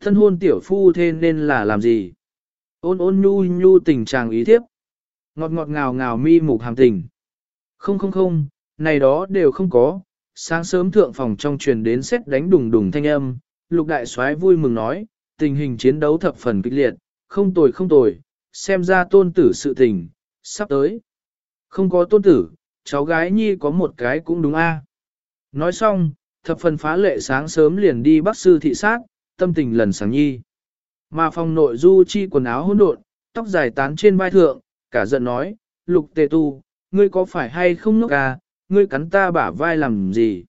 Thân hôn tiểu phu thế nên là làm gì? Ôn ôn nhu nhu tình chàng ý thiếp. Ngọt ngọt ngào ngào mi mục hàm tình. Không không không, này đó đều không có. Sáng sớm thượng phòng trong truyền đến xét đánh đùng đùng thanh âm, lục đại soái vui mừng nói, tình hình chiến đấu thập phần kịch liệt, không tồi không tồi, xem ra tôn tử sự tình, sắp tới. Không có tôn tử, cháu gái nhi có một cái cũng đúng a. Nói xong, thập phần phá lệ sáng sớm liền đi bác sư thị sát, tâm tình lần sáng nhi. Mà phòng nội du chi quần áo hỗn độn, tóc dài tán trên vai thượng, cả giận nói, lục tề tu, ngươi có phải hay không ngốc à, ngươi cắn ta bả vai làm gì?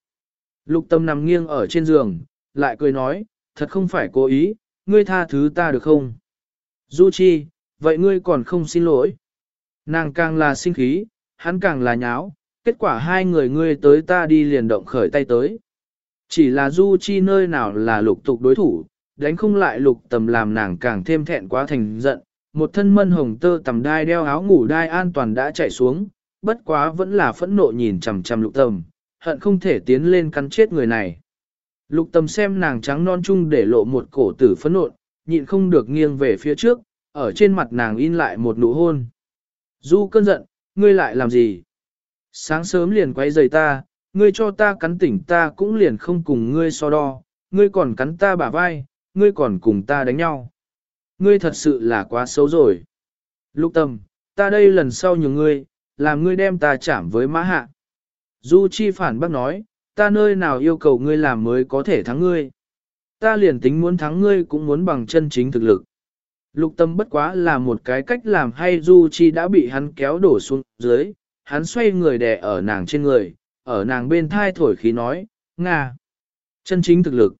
Lục tâm nằm nghiêng ở trên giường, lại cười nói, thật không phải cố ý, ngươi tha thứ ta được không? Du chi, vậy ngươi còn không xin lỗi. Nàng càng là sinh khí, hắn càng là nháo, kết quả hai người ngươi tới ta đi liền động khởi tay tới. Chỉ là Du Chi nơi nào là lục tục đối thủ, đánh không lại lục tầm làm nàng càng thêm thẹn quá thành giận. Một thân mân hồng tơ tầm đai đeo áo ngủ đai an toàn đã chạy xuống, bất quá vẫn là phẫn nộ nhìn chằm chằm lục tầm, hận không thể tiến lên cắn chết người này. Lục tầm xem nàng trắng non chung để lộ một cổ tử phẫn nộ, nhịn không được nghiêng về phía trước, ở trên mặt nàng in lại một nụ hôn. Du cơn giận, ngươi lại làm gì? Sáng sớm liền quay giày ta, ngươi cho ta cắn tỉnh ta cũng liền không cùng ngươi so đo, ngươi còn cắn ta bả vai, ngươi còn cùng ta đánh nhau. Ngươi thật sự là quá xấu rồi. Lục tâm, ta đây lần sau nhường ngươi, làm ngươi đem ta chạm với mã hạ. Du Chi phản bác nói, ta nơi nào yêu cầu ngươi làm mới có thể thắng ngươi. Ta liền tính muốn thắng ngươi cũng muốn bằng chân chính thực lực. Lục tâm bất quá là một cái cách làm hay Du Chi đã bị hắn kéo đổ xuống dưới, hắn xoay người đè ở nàng trên người, ở nàng bên thai thổi khí nói, Nga. Chân chính thực lực.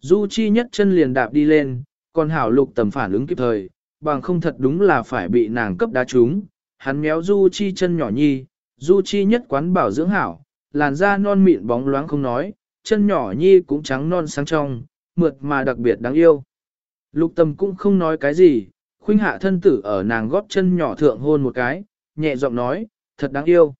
Du Chi nhất chân liền đạp đi lên, còn hảo lục tầm phản ứng kịp thời, bằng không thật đúng là phải bị nàng cấp đá trúng. Hắn méo Du Chi chân nhỏ nhi, Du Chi nhất quán bảo dưỡng hảo, làn da non mịn bóng loáng không nói, chân nhỏ nhi cũng trắng non sáng trong, mượt mà đặc biệt đáng yêu. Lục tầm cũng không nói cái gì, khuynh hạ thân tử ở nàng góp chân nhỏ thượng hôn một cái, nhẹ giọng nói, thật đáng yêu.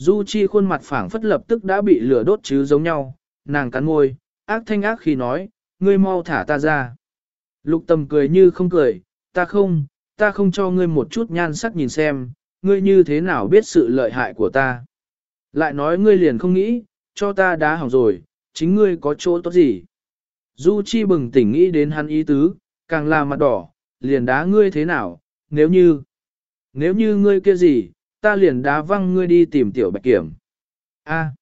Du Chi khuôn mặt phảng phất lập tức đã bị lửa đốt chứ giống nhau, nàng cắn môi, ác thanh ác khi nói, ngươi mau thả ta ra. Lục tầm cười như không cười, ta không, ta không cho ngươi một chút nhan sắc nhìn xem, ngươi như thế nào biết sự lợi hại của ta. Lại nói ngươi liền không nghĩ, cho ta đá hỏng rồi, chính ngươi có chỗ tốt gì. Du Chi bừng tỉnh nghĩ đến hắn ý tứ, càng là mặt đỏ, liền đá ngươi thế nào, nếu như, nếu như ngươi kia gì, ta liền đá văng ngươi đi tìm tiểu bạch kiểm. A.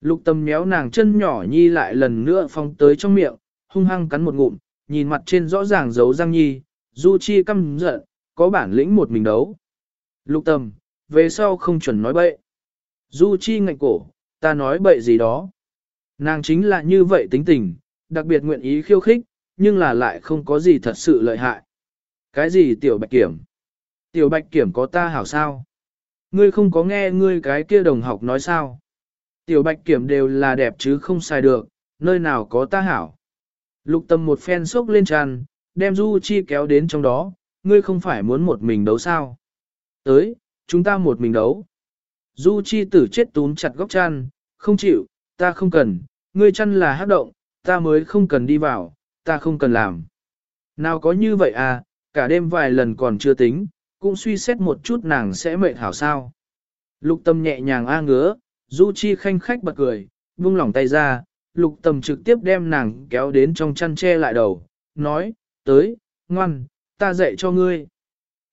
Lục tâm méo nàng chân nhỏ nhi lại lần nữa phong tới trong miệng, hung hăng cắn một ngụm, nhìn mặt trên rõ ràng dấu răng nhi, du chi căm giận, có bản lĩnh một mình đấu. Lục tâm, về sau không chuẩn nói bậy. Du chi ngạnh cổ, ta nói bậy gì đó. Nàng chính là như vậy tính tình, đặc biệt nguyện ý khiêu khích, nhưng là lại không có gì thật sự lợi hại. Cái gì tiểu bạch kiểm? Tiểu bạch kiểm có ta hảo sao? Ngươi không có nghe ngươi cái kia đồng học nói sao? Tiểu bạch kiểm đều là đẹp chứ không sai được, nơi nào có ta hảo. Lục tâm một phen sốc lên tràn, đem Du Chi kéo đến trong đó, ngươi không phải muốn một mình đấu sao? Tới, chúng ta một mình đấu. Du Chi tử chết túm chặt góc chăn, không chịu, ta không cần, ngươi chăn là hát động, ta mới không cần đi vào, ta không cần làm. Nào có như vậy à, cả đêm vài lần còn chưa tính, cũng suy xét một chút nàng sẽ mệt hảo sao. Lục tâm nhẹ nhàng a ngứa, Du Chi khanh khách bật cười, buông lỏng tay ra, lục tâm trực tiếp đem nàng kéo đến trong chăn che lại đầu, nói, tới, ngoan, ta dạy cho ngươi.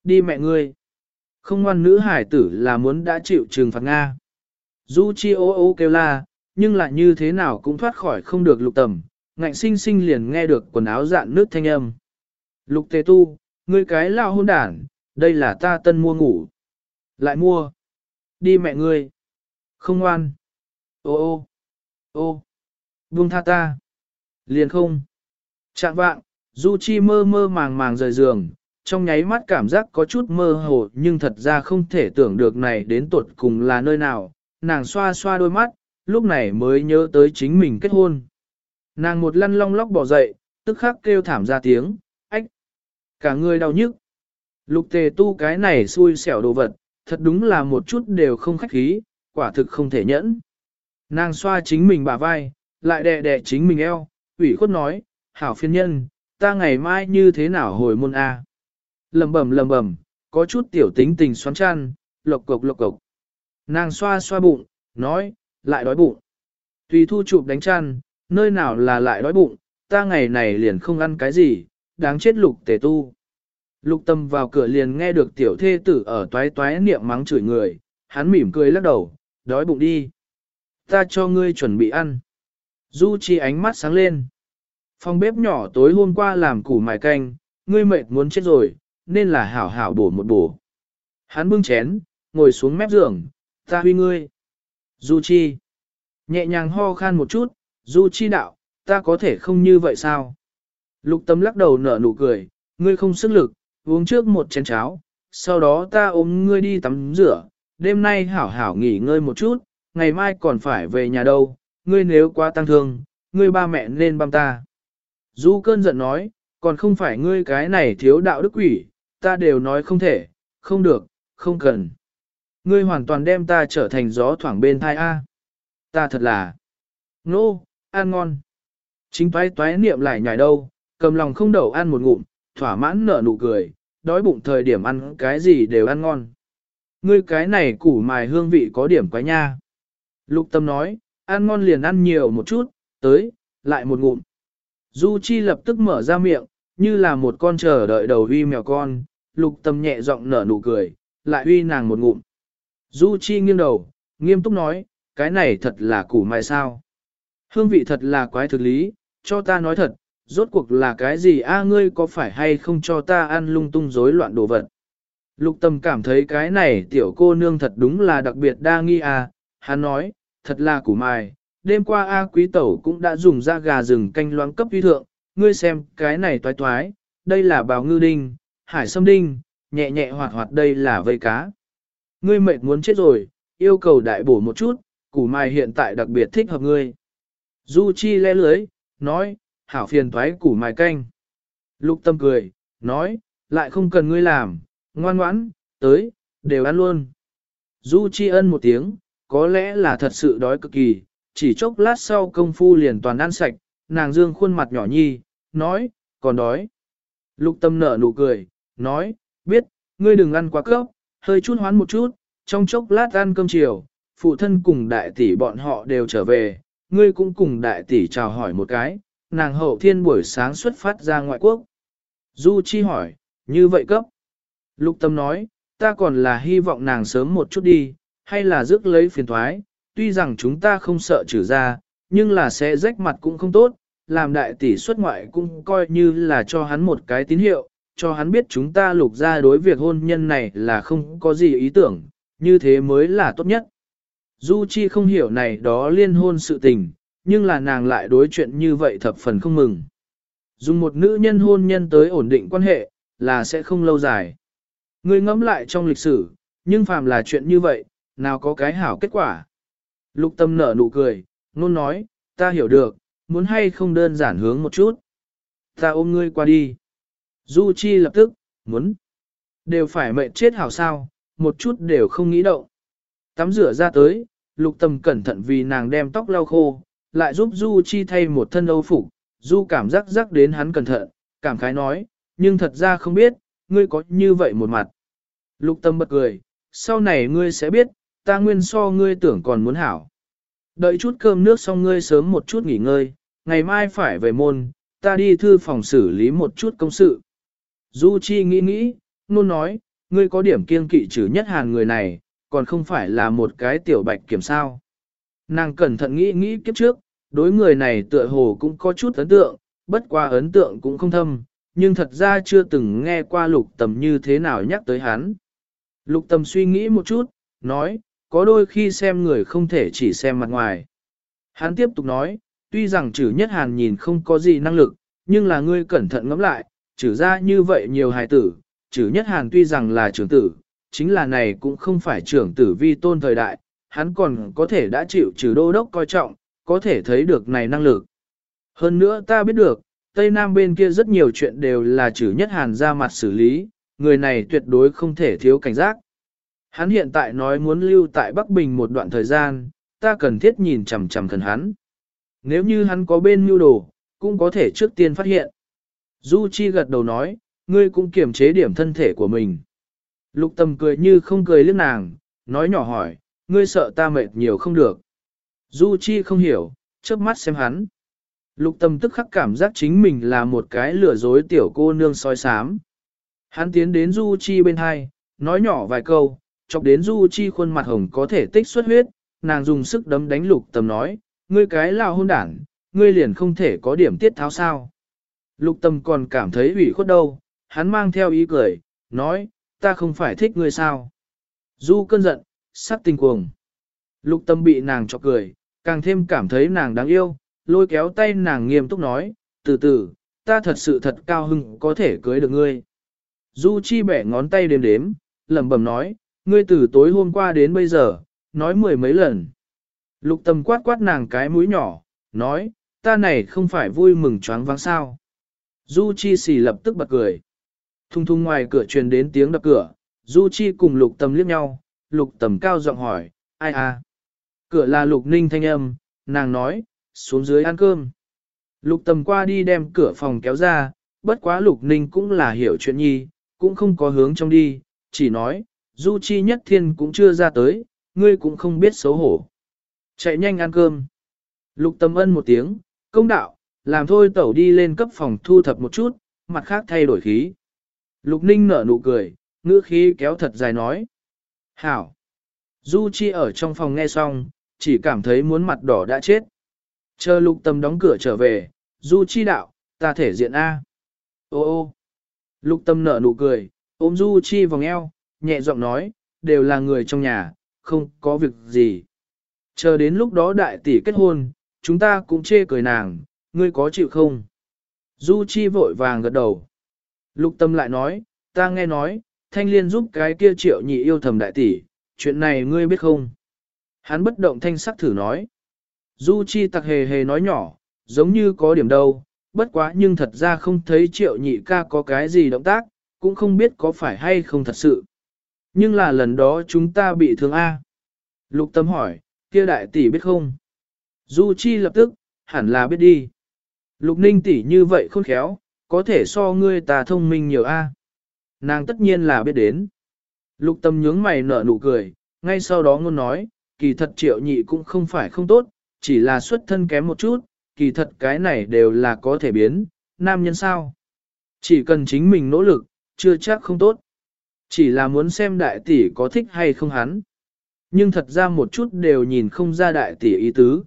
Đi mẹ ngươi. Không ngoan nữ hải tử là muốn đã chịu trừng phạt Nga. Du Chi ô ô kêu la, nhưng lại như thế nào cũng thoát khỏi không được lục tầm, ngạnh sinh sinh liền nghe được quần áo dạn nước thanh âm. Lục tề tu, ngươi cái lao hôn đản, đây là ta tân mua ngủ. Lại mua. Đi mẹ ngươi. Không ngoan. Ô ô. Ô. Buông tha ta. Liền không. Trạng vạng, Du Chi mơ mơ màng màng rời giường, trong nháy mắt cảm giác có chút mơ hồ nhưng thật ra không thể tưởng được này đến tuột cùng là nơi nào. Nàng xoa xoa đôi mắt, lúc này mới nhớ tới chính mình kết hôn. Nàng một lăn long lóc bỏ dậy, tức khắc kêu thảm ra tiếng, ách. Cả người đau nhức. Lục tề tu cái này xui xẻo đồ vật, thật đúng là một chút đều không khách khí, quả thực không thể nhẫn. Nàng xoa chính mình bả vai, lại đè đè chính mình eo, ủy khuất nói, hảo phiên nhân, ta ngày mai như thế nào hồi môn A. Lầm bầm lầm bầm, có chút tiểu tính tình xoắn chăn, lộc cộc lộc cộc. Nàng xoa xoa bụng, nói, lại đói bụng. Tùy thu chụp đánh chăn, nơi nào là lại đói bụng, ta ngày này liền không ăn cái gì, đáng chết lục tề tu. Lục tâm vào cửa liền nghe được tiểu thê tử ở toái toái niệm mắng chửi người, hắn mỉm cười lắc đầu, đói bụng đi. Ta cho ngươi chuẩn bị ăn. Du chi ánh mắt sáng lên. Phòng bếp nhỏ tối hôm qua làm củ mài canh, ngươi mệt muốn chết rồi, nên là hảo hảo bổ một bổ. Hắn bưng chén, ngồi xuống mép giường, ta huy ngươi. Du chi. Nhẹ nhàng ho khan một chút, du chi đạo, ta có thể không như vậy sao? Lục tâm lắc đầu nở nụ cười, ngươi không sức lực, uống trước một chén cháo, sau đó ta ôm ngươi đi tắm rửa, đêm nay hảo hảo nghỉ ngơi một chút, ngày mai còn phải về nhà đâu, ngươi nếu quá tăng thương, ngươi ba mẹ nên băm ta. Du cơn giận nói, còn không phải ngươi cái này thiếu đạo đức quỷ, ta đều nói không thể, không được, không cần. Ngươi hoàn toàn đem ta trở thành gió thoảng bên thai A. Ta thật là, nô, no, ăn ngon. Chính toái toái niệm lại nhảy đâu, cầm lòng không đậu ăn một ngụm, thỏa mãn nở nụ cười, đói bụng thời điểm ăn cái gì đều ăn ngon. Ngươi cái này củ mài hương vị có điểm quái nha. Lục tâm nói, ăn ngon liền ăn nhiều một chút, tới, lại một ngụm. Du Chi lập tức mở ra miệng, như là một con chờ đợi đầu huy mèo con, lục tâm nhẹ giọng nở nụ cười, lại huy nàng một ngụm. Du Chi nghiêng đầu, nghiêm túc nói, cái này thật là củ mài sao. Hương vị thật là quái thực lý, cho ta nói thật, rốt cuộc là cái gì? A ngươi có phải hay không cho ta ăn lung tung rối loạn đồ vật. Lục tâm cảm thấy cái này tiểu cô nương thật đúng là đặc biệt đa nghi à, hắn nói, thật là củ mài, đêm qua A quý tẩu cũng đã dùng da gà rừng canh loãng cấp uy thượng, ngươi xem cái này toái toái, đây là bào ngư đinh, hải sâm đinh, nhẹ nhẹ hoạt hoạt đây là vây cá. Ngươi mệt muốn chết rồi, yêu cầu đại bổ một chút, củ mài hiện tại đặc biệt thích hợp ngươi. Du Chi le lưới, nói, hảo phiền thoái củ mài canh. Lục tâm cười, nói, lại không cần ngươi làm, ngoan ngoãn, tới, đều ăn luôn. Du Chi ân một tiếng, có lẽ là thật sự đói cực kỳ, chỉ chốc lát sau công phu liền toàn ăn sạch, nàng dương khuôn mặt nhỏ nhi, nói, còn đói. Lục tâm nở nụ cười, nói, biết, ngươi đừng ăn quá cấp, hơi chút hoán một chút, trong chốc lát ăn cơm chiều, phụ thân cùng đại tỷ bọn họ đều trở về, ngươi cũng cùng đại tỷ chào hỏi một cái, nàng hậu thiên buổi sáng xuất phát ra ngoại quốc. Du Chi hỏi, như vậy cấp. Lục tâm nói, ta còn là hy vọng nàng sớm một chút đi, hay là rước lấy phiền thoái, tuy rằng chúng ta không sợ trừ ra, nhưng là sẽ rách mặt cũng không tốt, làm đại tỷ xuất ngoại cũng coi như là cho hắn một cái tín hiệu, cho hắn biết chúng ta lục ra đối việc hôn nhân này là không có gì ý tưởng, như thế mới là tốt nhất. Du Chi không hiểu này đó liên hôn sự tình, nhưng là nàng lại đối chuyện như vậy thập phần không mừng. Dùng một nữ nhân hôn nhân tới ổn định quan hệ, là sẽ không lâu dài. Người ngẫm lại trong lịch sử, nhưng phàm là chuyện như vậy, nào có cái hảo kết quả. Lục tâm nở nụ cười, nôn nói, ta hiểu được, muốn hay không đơn giản hướng một chút. Ta ôm ngươi qua đi. Du Chi lập tức, muốn. Đều phải mệnh chết hảo sao, một chút đều không nghĩ động. Tắm rửa ra tới, lục tâm cẩn thận vì nàng đem tóc lau khô, lại giúp Du Chi thay một thân âu phục. Du cảm giác rắc đến hắn cẩn thận, cảm khái nói, nhưng thật ra không biết, ngươi có như vậy một mặt. Lục tâm bật cười, sau này ngươi sẽ biết, ta nguyên so ngươi tưởng còn muốn hảo. Đợi chút cơm nước xong ngươi sớm một chút nghỉ ngơi, ngày mai phải về môn, ta đi thư phòng xử lý một chút công sự. Du Chi nghĩ nghĩ, luôn nói, ngươi có điểm kiên kỵ trừ nhất hàn người này, còn không phải là một cái tiểu bạch kiểm sao. Nàng cẩn thận nghĩ nghĩ kiếp trước, đối người này tựa hồ cũng có chút ấn tượng, bất qua ấn tượng cũng không thâm, nhưng thật ra chưa từng nghe qua lục tầm như thế nào nhắc tới hắn. Lục tầm suy nghĩ một chút, nói, có đôi khi xem người không thể chỉ xem mặt ngoài. Hắn tiếp tục nói, tuy rằng trừ nhất hàn nhìn không có gì năng lực, nhưng là ngươi cẩn thận ngẫm lại, trừ ra như vậy nhiều hài tử, trừ nhất hàn tuy rằng là trưởng tử, chính là này cũng không phải trưởng tử vi tôn thời đại, hắn còn có thể đã chịu trừ đô đốc coi trọng, có thể thấy được này năng lực. Hơn nữa ta biết được, Tây Nam bên kia rất nhiều chuyện đều là chữ nhất hàn ra mặt xử lý, người này tuyệt đối không thể thiếu cảnh giác. Hắn hiện tại nói muốn lưu tại Bắc Bình một đoạn thời gian, ta cần thiết nhìn chằm chằm thần hắn. Nếu như hắn có bên mưu đồ, cũng có thể trước tiên phát hiện. Du Chi gật đầu nói, ngươi cũng kiềm chế điểm thân thể của mình. Lục tầm cười như không cười liếc nàng, nói nhỏ hỏi, ngươi sợ ta mệt nhiều không được. Du Chi không hiểu, chớp mắt xem hắn. Lục tâm tức khắc cảm giác chính mình là một cái lừa dối tiểu cô nương soi sám. Hắn tiến đến Du Chi bên hai, nói nhỏ vài câu, chọc đến Du Chi khuôn mặt hồng có thể tích xuất huyết, nàng dùng sức đấm đánh lục tâm nói, ngươi cái lao hôn đảng, ngươi liền không thể có điểm tiết tháo sao. Lục tâm còn cảm thấy ủy khuất đâu, hắn mang theo ý cười, nói, ta không phải thích ngươi sao. Du cơn giận, sắc tình cuồng. Lục tâm bị nàng chọc cười, càng thêm cảm thấy nàng đáng yêu, lôi kéo tay nàng nghiêm túc nói, từ từ, ta thật sự thật cao hưng có thể cưới được ngươi. Du Chi bẻ ngón tay đếm đếm, lẩm bẩm nói, ngươi từ tối hôm qua đến bây giờ, nói mười mấy lần. Lục tâm quát quát nàng cái mũi nhỏ, nói, ta này không phải vui mừng choáng váng sao. Du Chi xì lập tức bật cười. Thung thung ngoài cửa truyền đến tiếng đập cửa, Du Chi cùng lục tâm liếc nhau, lục tầm cao giọng hỏi, ai à? Cửa là lục ninh thanh âm, nàng nói, xuống dưới ăn cơm. Lục tầm qua đi đem cửa phòng kéo ra, bất quá lục ninh cũng là hiểu chuyện nhi, cũng không có hướng trong đi, chỉ nói, du chi nhất thiên cũng chưa ra tới, ngươi cũng không biết xấu hổ. Chạy nhanh ăn cơm. Lục tầm ân một tiếng, công đạo, làm thôi tẩu đi lên cấp phòng thu thập một chút, mặt khác thay đổi khí. Lục ninh nở nụ cười, ngữ khí kéo thật dài nói. Hảo. Du Chi ở trong phòng nghe xong, chỉ cảm thấy muốn mặt đỏ đã chết. Chờ lục tâm đóng cửa trở về, Du Chi đạo, ta thể diện A. Ô ô. Lục tâm nở nụ cười, ôm Du Chi vòng eo, nhẹ giọng nói, đều là người trong nhà, không có việc gì. Chờ đến lúc đó đại tỷ kết hôn, chúng ta cũng chê cười nàng, ngươi có chịu không? Du Chi vội vàng gật đầu. Lục tâm lại nói, ta nghe nói, thanh liên giúp cái kia triệu nhị yêu thầm đại tỷ, chuyện này ngươi biết không? Hắn bất động thanh sắc thử nói. Du Chi tặc hề hề nói nhỏ, giống như có điểm đâu, bất quá nhưng thật ra không thấy triệu nhị ca có cái gì động tác, cũng không biết có phải hay không thật sự. Nhưng là lần đó chúng ta bị thương A. Lục tâm hỏi, kia đại tỷ biết không? Du Chi lập tức, hẳn là biết đi. Lục ninh tỷ như vậy khôn khéo, có thể so ngươi ta thông minh nhiều A. Nàng tất nhiên là biết đến. Lục tâm nhướng mày nở nụ cười, ngay sau đó ngôn nói, kỳ thật triệu nhị cũng không phải không tốt, chỉ là xuất thân kém một chút, kỳ thật cái này đều là có thể biến, nam nhân sao. Chỉ cần chính mình nỗ lực, chưa chắc không tốt. Chỉ là muốn xem đại tỷ có thích hay không hắn. Nhưng thật ra một chút đều nhìn không ra đại tỷ ý tứ.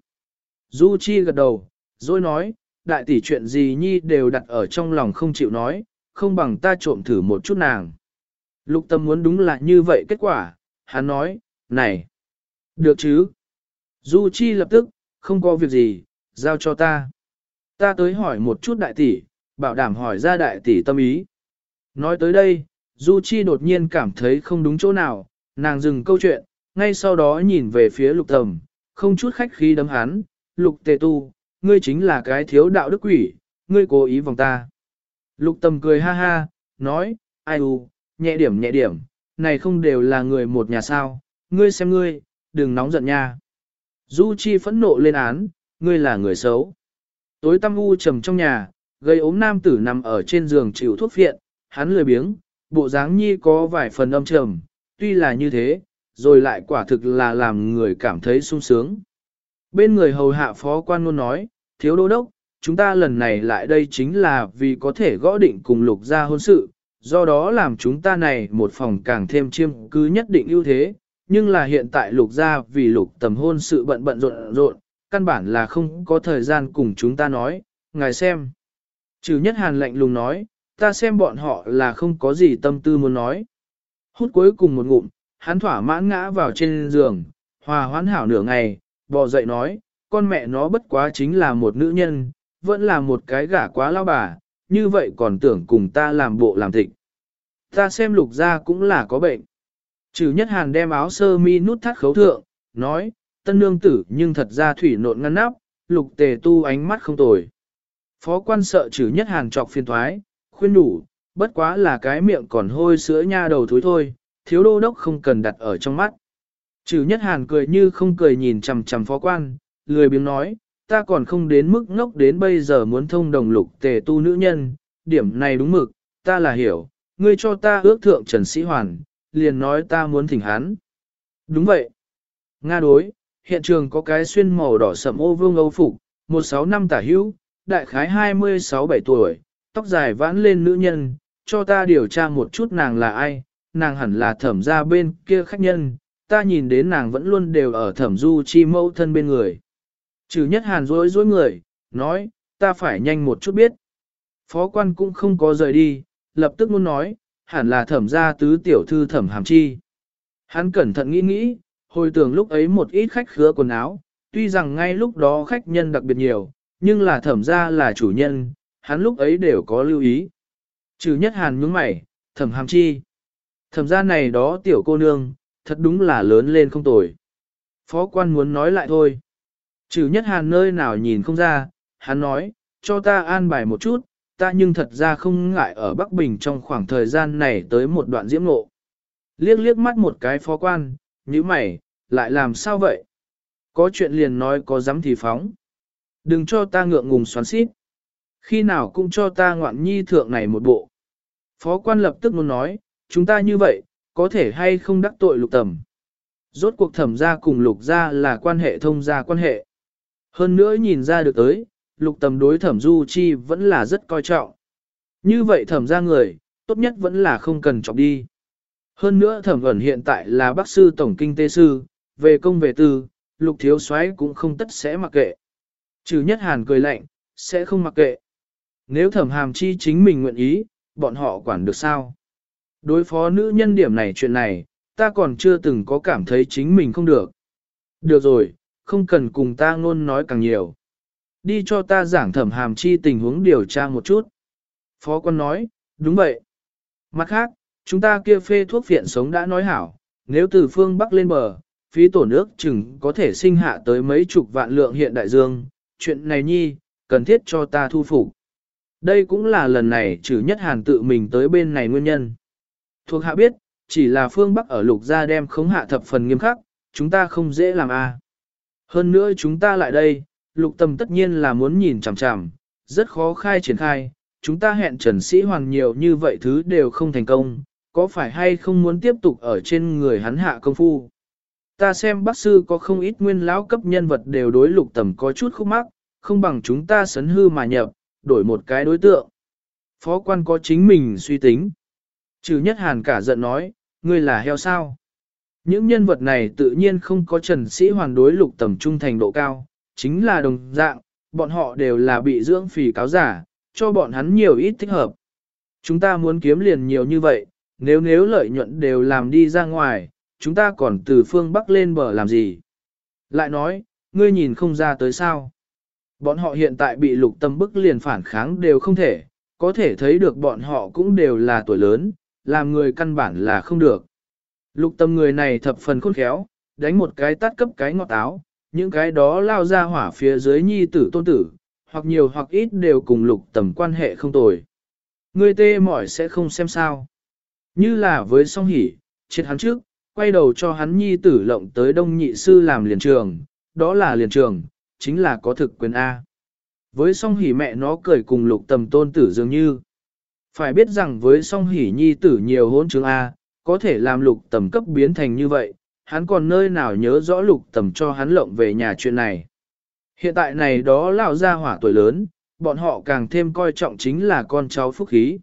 Du Chi gật đầu, rồi nói, đại tỷ chuyện gì nhi đều đặt ở trong lòng không chịu nói, không bằng ta trộm thử một chút nàng. Lục tâm muốn đúng là như vậy kết quả, hắn nói, này, được chứ? Du Chi lập tức, không có việc gì, giao cho ta. Ta tới hỏi một chút đại tỷ, bảo đảm hỏi ra đại tỷ tâm ý. Nói tới đây, Du Chi đột nhiên cảm thấy không đúng chỗ nào, nàng dừng câu chuyện, ngay sau đó nhìn về phía lục tầm, không chút khách khí đấm hắn, lục tề tu, ngươi chính là cái thiếu đạo đức quỷ, ngươi cố ý vòng ta. Lục tầm cười ha ha, nói, ai u, nhẹ điểm nhẹ điểm, này không đều là người một nhà sao, ngươi xem ngươi, đừng nóng giận nha. Du Chi phẫn nộ lên án, ngươi là người xấu. Tối tăm u trầm trong nhà, gây ốm nam tử nằm ở trên giường chịu thuốc phiện, hắn lười biếng, bộ dáng nhi có vài phần âm trầm, tuy là như thế, rồi lại quả thực là làm người cảm thấy sung sướng. Bên người hầu hạ phó quan luôn nói, thiếu đô đốc, chúng ta lần này lại đây chính là vì có thể gõ định cùng lục gia hôn sự, do đó làm chúng ta này một phòng càng thêm chiêm cứ nhất định ưu thế, nhưng là hiện tại lục gia vì lục tầm hôn sự bận bận rộn rộn, căn bản là không có thời gian cùng chúng ta nói, ngài xem. Trừ nhất hàn lạnh lùng nói, ta xem bọn họ là không có gì tâm tư muốn nói. Hút cuối cùng một ngụm, hắn thỏa mãn ngã vào trên giường, hòa hoãn hảo nửa ngày, bò dậy nói, con mẹ nó bất quá chính là một nữ nhân, vẫn là một cái gả quá lao bà, như vậy còn tưởng cùng ta làm bộ làm thịnh. Ta xem lục gia cũng là có bệnh. Trừ nhất hàn đem áo sơ mi nút thắt khấu thượng, nói, tân nương tử nhưng thật ra thủy nộn ngăn nắp, lục tề tu ánh mắt không tồi. Phó quan sợ trừ nhất hàn trọc phiền thoái, khuyên đủ, bất quá là cái miệng còn hôi sữa nha đầu thối thôi, thiếu đô đốc không cần đặt ở trong mắt. Trừ nhất hàn cười như không cười nhìn chằm chằm phó quan, lười biếng nói, ta còn không đến mức ngốc đến bây giờ muốn thông đồng lục tề tu nữ nhân, điểm này đúng mực, ta là hiểu, ngươi cho ta ước thượng Trần Sĩ Hoàn, liền nói ta muốn thỉnh hắn. Đúng vậy. Nga đối, hiện trường có cái xuyên màu đỏ sậm ô vương âu phục, 16 năm tả hữu, đại khái 26-7 tuổi, tóc dài vãn lên nữ nhân, cho ta điều tra một chút nàng là ai, nàng hẳn là thẩm ra bên kia khách nhân, ta nhìn đến nàng vẫn luôn đều ở thẩm du chi mẫu thân bên người. Trừ nhất hàn rối rối người, nói, ta phải nhanh một chút biết. Phó quan cũng không có rời đi, lập tức muốn nói, hẳn là thẩm gia tứ tiểu thư thẩm hàm chi. Hắn cẩn thận nghĩ nghĩ, hồi tưởng lúc ấy một ít khách khứa quần áo, tuy rằng ngay lúc đó khách nhân đặc biệt nhiều, nhưng là thẩm gia là chủ nhân, hắn lúc ấy đều có lưu ý. Trừ nhất hàn nhướng mày, thẩm hàm chi. Thẩm gia này đó tiểu cô nương, thật đúng là lớn lên không tồi. Phó quan muốn nói lại thôi. Trừ nhất hàn nơi nào nhìn không ra, hắn nói, cho ta an bài một chút, ta nhưng thật ra không ngại ở Bắc Bình trong khoảng thời gian này tới một đoạn diễm ngộ. Liếc liếc mắt một cái phó quan, như mày, lại làm sao vậy? Có chuyện liền nói có dám thì phóng. Đừng cho ta ngượng ngùng xoắn xít. Khi nào cũng cho ta ngoạn nhi thượng này một bộ. Phó quan lập tức muốn nói, chúng ta như vậy, có thể hay không đắc tội lục tầm. Rốt cuộc thẩm gia cùng lục gia là quan hệ thông gia quan hệ. Hơn nữa nhìn ra được tới, lục tầm đối thẩm du chi vẫn là rất coi trọng. Như vậy thẩm gia người, tốt nhất vẫn là không cần chọc đi. Hơn nữa thẩm ẩn hiện tại là bác sư tổng kinh tế sư, về công về tư, lục thiếu soái cũng không tất sẽ mặc kệ. Trừ nhất hàn cười lạnh, sẽ không mặc kệ. Nếu thẩm hàm chi chính mình nguyện ý, bọn họ quản được sao? Đối phó nữ nhân điểm này chuyện này, ta còn chưa từng có cảm thấy chính mình không được. Được rồi, không cần cùng ta ngôn nói càng nhiều. Đi cho ta giảng thẩm hàm chi tình huống điều tra một chút. Phó quân nói, đúng vậy. Mặt khác, chúng ta kia phê thuốc viện sống đã nói hảo, nếu từ phương Bắc lên bờ, phí tổn nước chừng có thể sinh hạ tới mấy chục vạn lượng hiện đại dương, chuyện này nhi, cần thiết cho ta thu phục. Đây cũng là lần này trừ nhất hàn tự mình tới bên này nguyên nhân. Thuộc hạ biết, chỉ là phương Bắc ở lục gia đem khống hạ thập phần nghiêm khắc, chúng ta không dễ làm a. Hơn nữa chúng ta lại đây, lục tầm tất nhiên là muốn nhìn chằm chằm, rất khó khai triển khai, chúng ta hẹn Trần Sĩ Hoàng nhiều như vậy thứ đều không thành công, có phải hay không muốn tiếp tục ở trên người hắn hạ công phu. Ta xem bác sư có không ít nguyên lão cấp nhân vật đều đối lục tầm có chút khúc mắc, không bằng chúng ta sấn hư mà nhập, đổi một cái đối tượng. Phó quan có chính mình suy tính. Trừ nhất hàn cả giận nói, ngươi là heo sao? Những nhân vật này tự nhiên không có trần sĩ hoàn đối lục tầm trung thành độ cao, chính là đồng dạng, bọn họ đều là bị dưỡng phì cáo giả, cho bọn hắn nhiều ít thích hợp. Chúng ta muốn kiếm liền nhiều như vậy, nếu nếu lợi nhuận đều làm đi ra ngoài, chúng ta còn từ phương Bắc lên bờ làm gì? Lại nói, ngươi nhìn không ra tới sao? Bọn họ hiện tại bị lục tâm bức liền phản kháng đều không thể, có thể thấy được bọn họ cũng đều là tuổi lớn, làm người căn bản là không được. Lục tâm người này thập phần khôn khéo, đánh một cái tát cấp cái ngọt áo, những cái đó lao ra hỏa phía dưới nhi tử tôn tử, hoặc nhiều hoặc ít đều cùng lục tầm quan hệ không tồi. Người tê mỏi sẽ không xem sao. Như là với song hỉ, chết hắn trước, quay đầu cho hắn nhi tử lộng tới đông nhị sư làm liền trường, đó là liền trường, chính là có thực quyền A. Với song hỉ mẹ nó cười cùng lục tầm tôn tử dường như. Phải biết rằng với song hỉ nhi tử nhiều hôn chứng A, có thể làm lục tầm cấp biến thành như vậy, hắn còn nơi nào nhớ rõ lục tầm cho hắn lộng về nhà chuyện này. Hiện tại này đó lão ra hỏa tuổi lớn, bọn họ càng thêm coi trọng chính là con cháu phúc khí.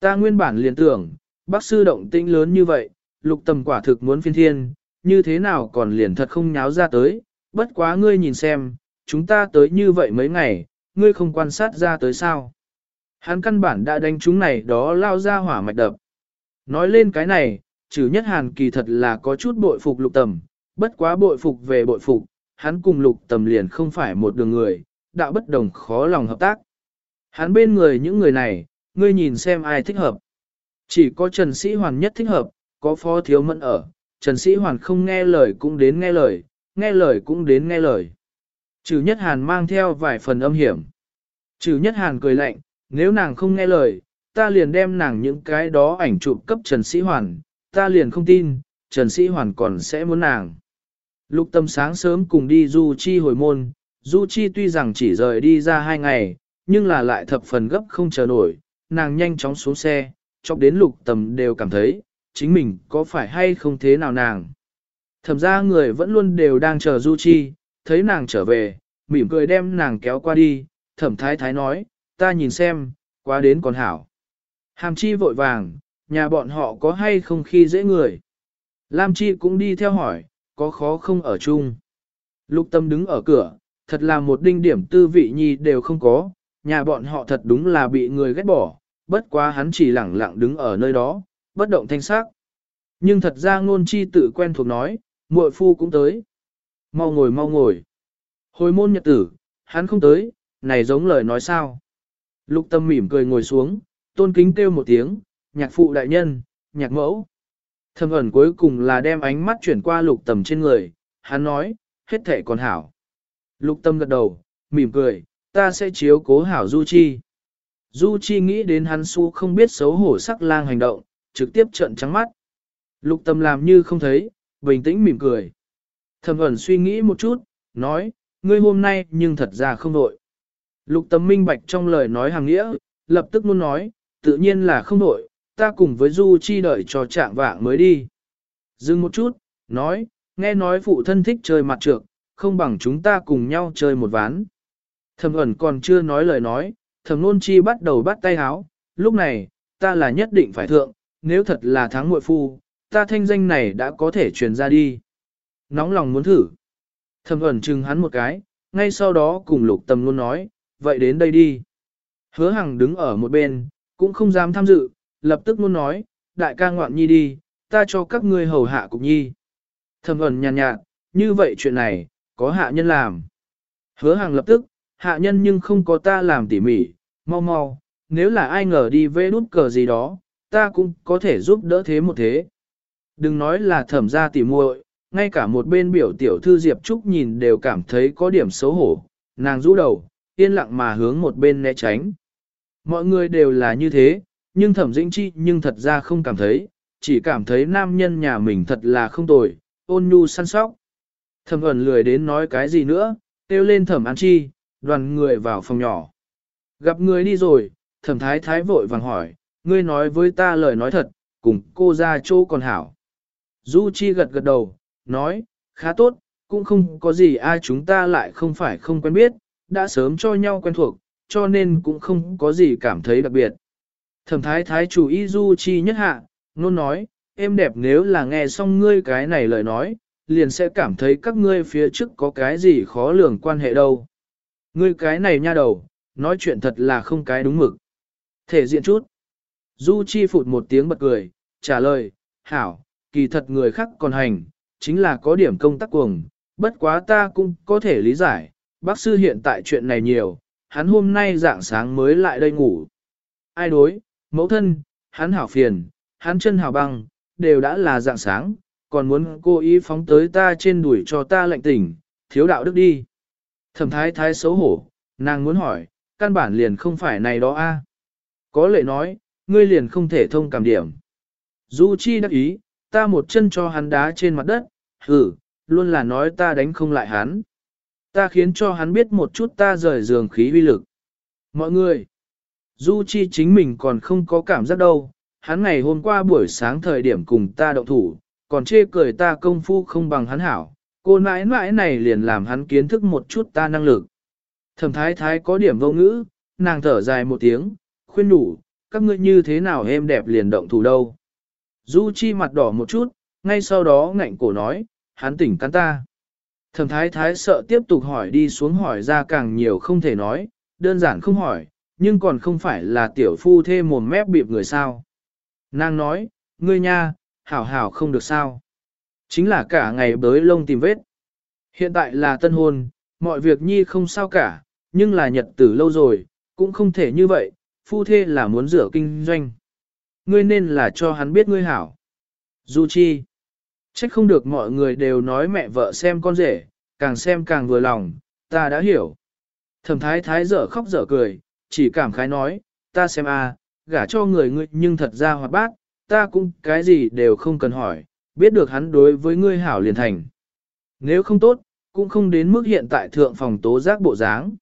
Ta nguyên bản liền tưởng, bác sư động tĩnh lớn như vậy, lục tầm quả thực muốn phiên thiên, như thế nào còn liền thật không nháo ra tới, bất quá ngươi nhìn xem, chúng ta tới như vậy mấy ngày, ngươi không quan sát ra tới sao. Hắn căn bản đã đánh chúng này đó lao ra hỏa mạch đập. Nói lên cái này, trừ nhất hàn kỳ thật là có chút bội phục lục tầm, bất quá bội phục về bội phục, hắn cùng lục tầm liền không phải một đường người, đạo bất đồng khó lòng hợp tác. Hắn bên người những người này, ngươi nhìn xem ai thích hợp. Chỉ có Trần Sĩ Hoàn nhất thích hợp, có phó thiếu mẫn ở, Trần Sĩ Hoàn không nghe lời cũng đến nghe lời, nghe lời cũng đến nghe lời. Trừ nhất hàn mang theo vài phần âm hiểm. Trừ nhất hàn cười lạnh, nếu nàng không nghe lời, ta liền đem nàng những cái đó ảnh chụp cấp Trần Sĩ Hoàn, ta liền không tin, Trần Sĩ Hoàn còn sẽ muốn nàng. Lục tâm sáng sớm cùng đi Du Chi hồi môn, Du Chi tuy rằng chỉ rời đi ra hai ngày, nhưng là lại thập phần gấp không chờ nổi, nàng nhanh chóng xuống xe, chọc đến lục tầm đều cảm thấy, chính mình có phải hay không thế nào nàng. Thẩm ra người vẫn luôn đều đang chờ Du Chi, thấy nàng trở về, mỉm cười đem nàng kéo qua đi, thẩm thái thái nói, ta nhìn xem, qua đến còn hảo. Hàm chi vội vàng, nhà bọn họ có hay không khi dễ người. Lam chi cũng đi theo hỏi, có khó không ở chung. Lục tâm đứng ở cửa, thật là một đinh điểm tư vị nhi đều không có, nhà bọn họ thật đúng là bị người ghét bỏ, bất quá hắn chỉ lẳng lặng đứng ở nơi đó, bất động thanh sắc. Nhưng thật ra ngôn chi tự quen thuộc nói, muội phu cũng tới. Mau ngồi mau ngồi. Hồi môn nhật tử, hắn không tới, này giống lời nói sao. Lục tâm mỉm cười ngồi xuống, tôn kính kêu một tiếng, nhạc phụ đại nhân, nhạc mẫu. Thâm ẩn cuối cùng là đem ánh mắt chuyển qua lục tầm trên người, hắn nói, hết thể còn hảo. Lục tâm gật đầu, mỉm cười, ta sẽ chiếu cố hảo Du Chi. Du Chi nghĩ đến hắn su không biết xấu hổ sắc lang hành động, trực tiếp trợn trắng mắt. Lục tâm làm như không thấy, bình tĩnh mỉm cười. Thầm ẩn suy nghĩ một chút, nói, ngươi hôm nay nhưng thật ra không nội. Lục tâm minh bạch trong lời nói hàng nghĩa, lập tức luôn nói, tự nhiên là không nội, ta cùng với Du Chi đợi cho trạng vạng mới đi. Dừng một chút, nói, nghe nói phụ thân thích chơi mặt trược, không bằng chúng ta cùng nhau chơi một ván. Thẩm ẩn còn chưa nói lời nói, thẩm nôn chi bắt đầu bắt tay háo, lúc này, ta là nhất định phải thượng, nếu thật là thắng muội phu, ta thanh danh này đã có thể truyền ra đi. Nóng lòng muốn thử. Thẩm ẩn chừng hắn một cái, ngay sau đó cùng lục Tầm luôn nói, vậy đến đây đi. Hứa hằng đứng ở một bên, cũng không dám tham dự, lập tức muốn nói, đại ca ngoạn nhi đi, ta cho các ngươi hầu hạ cục nhi. thầm ẩn nhàn nhạt, nhạt, như vậy chuyện này, có hạ nhân làm. Hứa hàng lập tức, hạ nhân nhưng không có ta làm tỉ mỉ, mau mau, nếu là ai ngờ đi vê nút cờ gì đó, ta cũng có thể giúp đỡ thế một thế. Đừng nói là thẩm ra tỉ muội, ngay cả một bên biểu tiểu thư Diệp Trúc nhìn đều cảm thấy có điểm xấu hổ, nàng rũ đầu, yên lặng mà hướng một bên né tránh. Mọi người đều là như thế, nhưng thẩm dĩnh chi nhưng thật ra không cảm thấy, chỉ cảm thấy nam nhân nhà mình thật là không tồi, ôn nhu săn sóc. Thẩm ẩn lười đến nói cái gì nữa, kêu lên thẩm an chi, đoàn người vào phòng nhỏ. Gặp người đi rồi, thẩm thái thái vội vàng hỏi, ngươi nói với ta lời nói thật, cùng cô ra chỗ còn hảo. Du Chi gật gật đầu, nói, khá tốt, cũng không có gì ai chúng ta lại không phải không quen biết, đã sớm cho nhau quen thuộc, cho nên cũng không có gì cảm thấy đặc biệt. Thẩm thái thái chủ y Du Chi nhất hạ, nôn nói, em đẹp nếu là nghe xong ngươi cái này lời nói, liền sẽ cảm thấy các ngươi phía trước có cái gì khó lường quan hệ đâu. Ngươi cái này nha đầu, nói chuyện thật là không cái đúng mực. Thể diện chút. Du Chi phụt một tiếng bật cười, trả lời, hảo, kỳ thật người khác còn hành, chính là có điểm công tác cuồng, bất quá ta cũng có thể lý giải, bác sư hiện tại chuyện này nhiều, hắn hôm nay dạng sáng mới lại đây ngủ. Ai đối, mẫu thân, hắn hảo phiền, hắn chân hảo băng, đều đã là dạng sáng, còn muốn cô ý phóng tới ta trên đuổi cho ta lệnh tỉnh, thiếu đạo đức đi. Thẩm thái thái xấu hổ, nàng muốn hỏi, căn bản liền không phải này đó a. Có lệ nói, ngươi liền không thể thông cảm điểm. Du Chi đắc ý, ta một chân cho hắn đá trên mặt đất, hử, luôn là nói ta đánh không lại hắn. Ta khiến cho hắn biết một chút ta rời giường khí uy lực. Mọi người, Du Chi chính mình còn không có cảm giác đâu, hắn ngày hôm qua buổi sáng thời điểm cùng ta động thủ, còn chê cười ta công phu không bằng hắn hảo, cô nãi nãi này liền làm hắn kiến thức một chút ta năng lực. Thẩm thái thái có điểm vô ngữ, nàng thở dài một tiếng, khuyên đủ, các ngươi như thế nào em đẹp liền động thủ đâu. Du Chi mặt đỏ một chút, ngay sau đó ngạnh cổ nói, hắn tỉnh cắn ta. Thẩm thái thái sợ tiếp tục hỏi đi xuống hỏi ra càng nhiều không thể nói, đơn giản không hỏi, nhưng còn không phải là tiểu phu thê mồm mép bịp người sao. Nàng nói, ngươi nha, hảo hảo không được sao. Chính là cả ngày bới lông tìm vết. Hiện tại là tân hôn, mọi việc nhi không sao cả, nhưng là nhật tử lâu rồi, cũng không thể như vậy, phu thê là muốn rửa kinh doanh. Ngươi nên là cho hắn biết ngươi hảo. Du chi. Trách không được mọi người đều nói mẹ vợ xem con rể, càng xem càng vừa lòng, ta đã hiểu. Thẩm thái thái dở khóc dở cười, chỉ cảm khái nói, ta xem a, gả cho người ngươi nhưng thật ra hoạt bát, ta cũng cái gì đều không cần hỏi, biết được hắn đối với ngươi hảo liền thành. Nếu không tốt, cũng không đến mức hiện tại thượng phòng tố giác bộ dáng.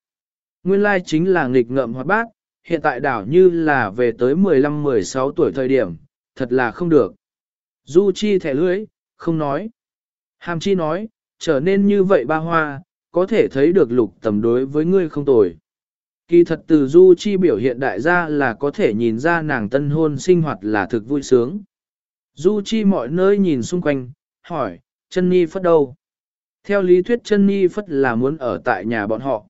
Nguyên lai chính là nghịch ngợm hoạt bát, hiện tại đảo như là về tới 15-16 tuổi thời điểm, thật là không được. Du Chi thẻ lưỡi, không nói. Hàm Chi nói, trở nên như vậy ba hoa, có thể thấy được lục tầm đối với ngươi không tồi. Kỳ thật từ Du Chi biểu hiện đại gia là có thể nhìn ra nàng tân hôn sinh hoạt là thực vui sướng. Du Chi mọi nơi nhìn xung quanh, hỏi, chân Nhi Phất đâu? Theo lý thuyết chân Nhi Phất là muốn ở tại nhà bọn họ.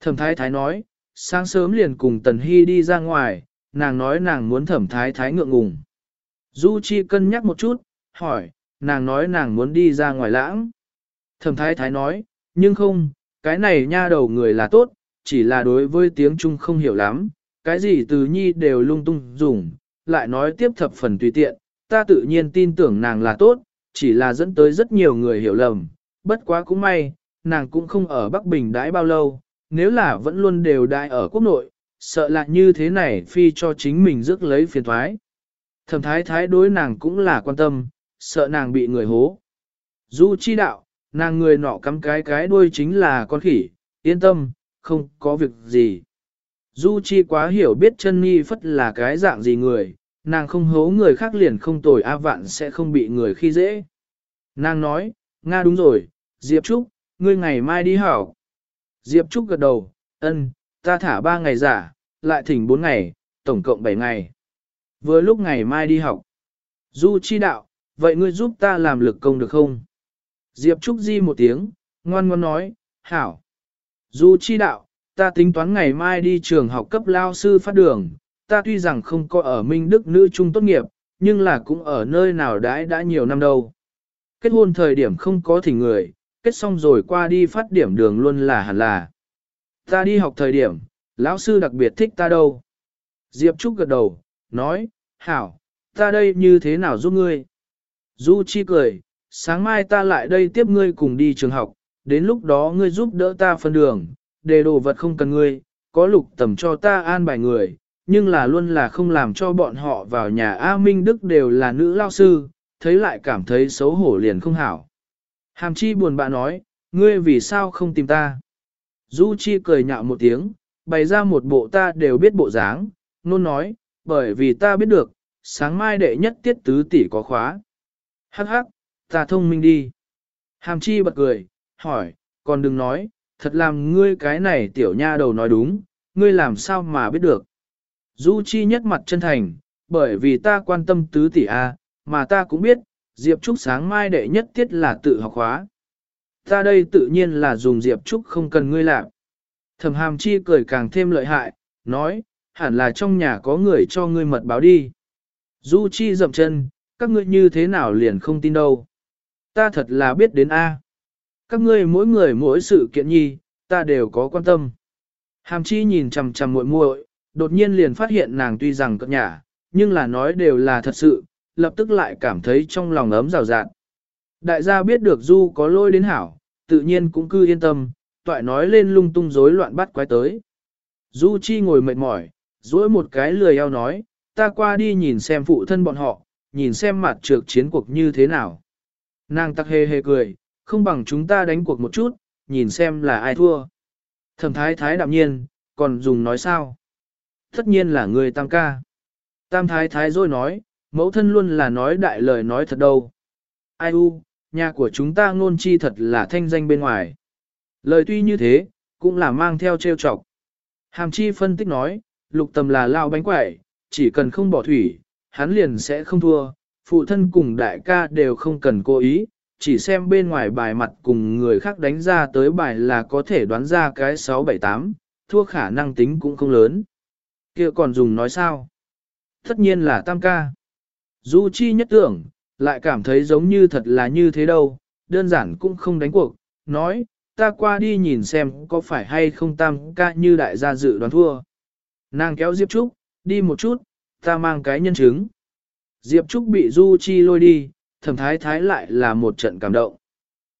Thẩm Thái Thái nói, sáng sớm liền cùng Tần Hy đi ra ngoài, nàng nói nàng muốn Thẩm Thái Thái ngượng ngùng. Du Chi cân nhắc một chút, hỏi, nàng nói nàng muốn đi ra ngoài lãng. Thẩm Thái Thái nói, nhưng không, cái này nha đầu người là tốt, chỉ là đối với tiếng Trung không hiểu lắm, cái gì từ nhi đều lung tung dùng, lại nói tiếp thập phần tùy tiện, ta tự nhiên tin tưởng nàng là tốt, chỉ là dẫn tới rất nhiều người hiểu lầm, bất quá cũng may, nàng cũng không ở Bắc Bình đãi bao lâu, nếu là vẫn luôn đều đãi ở quốc nội, sợ là như thế này phi cho chính mình rước lấy phiền thoái. Thẩm thái thái đối nàng cũng là quan tâm, sợ nàng bị người hố. Du chi đạo, nàng người nọ cắm cái cái đuôi chính là con khỉ, yên tâm, không có việc gì. Du Chi quá hiểu biết chân nghi Phất là cái dạng gì người, nàng không hố người khác liền không tồi A vạn sẽ không bị người khi dễ. Nàng nói, Nga đúng rồi, Diệp Trúc, ngươi ngày mai đi hảo. Diệp Trúc gật đầu, ân, ta thả ba ngày giả, lại thỉnh bốn ngày, tổng cộng bảy ngày. Vừa lúc ngày mai đi học. Du Chi đạo, vậy ngươi giúp ta làm lực công được không? Diệp Trúc di một tiếng, ngoan ngoan nói, hảo. Du chi đạo, ta tính toán ngày mai đi trường học cấp lao sư phát đường, ta tuy rằng không có ở Minh Đức nữ trung tốt nghiệp, nhưng là cũng ở nơi nào đãi đã nhiều năm đâu. Kết hôn thời điểm không có thỉnh người, kết xong rồi qua đi phát điểm đường luôn là hẳn là. Ta đi học thời điểm, lão sư đặc biệt thích ta đâu. Diệp Trúc gật đầu, nói, hảo, ta đây như thế nào giúp ngươi? Du Chi cười, sáng mai ta lại đây tiếp ngươi cùng đi trường học, đến lúc đó ngươi giúp đỡ ta phân đường, đề đồ vật không cần ngươi, có lục tầm cho ta an bài người, nhưng là luôn là không làm cho bọn họ vào nhà A Minh Đức đều là nữ lao sư, thấy lại cảm thấy xấu hổ liền không hảo. Hàm chi buồn bã nói, ngươi vì sao không tìm ta? Du chi cười nhạo một tiếng, bày ra một bộ ta đều biết bộ dáng, nôn nói, bởi vì ta biết được, sáng mai đệ nhất tiết tứ tỷ có khóa. Hắc hắc, ta thông minh đi. Hàm chi bật cười, hỏi, còn đừng nói, thật làm ngươi cái này tiểu nha đầu nói đúng, ngươi làm sao mà biết được. Du Chi nhất mặt chân thành, bởi vì ta quan tâm tứ tỷ A, mà ta cũng biết, Diệp Trúc sáng mai đệ nhất tiết là tự học hóa. Ta đây tự nhiên là dùng Diệp Trúc không cần ngươi làm. Thẩm hàm chi cười càng thêm lợi hại, nói, hẳn là trong nhà có người cho ngươi mật báo đi. Du Chi dậm chân, các ngươi như thế nào liền không tin đâu. Ta thật là biết đến A các ngươi mỗi người mỗi sự kiện nhi, ta đều có quan tâm. Hàm chi nhìn chằm chằm muội muội, đột nhiên liền phát hiện nàng tuy rằng cợt nhả, nhưng là nói đều là thật sự, lập tức lại cảm thấy trong lòng ấm rào rạt. Đại gia biết được Du có lôi đến hảo, tự nhiên cũng cư yên tâm, toại nói lên lung tung rối loạn bắt quái tới. Du Chi ngồi mệt mỏi, duỗi một cái lười eo nói, ta qua đi nhìn xem phụ thân bọn họ, nhìn xem mặt trược chiến cuộc như thế nào. Nàng tắc hề hề cười, không bằng chúng ta đánh cuộc một chút, nhìn xem là ai thua. Thẩm thái thái đạm nhiên, còn dùng nói sao? Tất nhiên là người tam ca. Tam thái thái rồi nói, mẫu thân luôn là nói đại lời nói thật đâu. Ai u, nhà của chúng ta ngôn chi thật là thanh danh bên ngoài. Lời tuy như thế, cũng là mang theo trêu chọc. Hàm chi phân tích nói, lục tầm là lao bánh quẩy, chỉ cần không bỏ thủy, hắn liền sẽ không thua, phụ thân cùng đại ca đều không cần cố ý, chỉ xem bên ngoài bài mặt cùng người khác đánh ra tới bài là có thể đoán ra cái 6-7-8, thua khả năng tính cũng không lớn. kia còn dùng nói sao? Tất nhiên là tam ca. Du chi nhất tưởng, lại cảm thấy giống như thật là như thế đâu, đơn giản cũng không đánh cuộc, nói, ta qua đi nhìn xem có phải hay không tam ca như đại gia dự đoán thua. Nàng kéo Diệp Trúc, đi một chút, ta mang cái nhân chứng. Diệp Trúc bị Du Chi lôi đi, thẩm thái thái lại là một trận cảm động.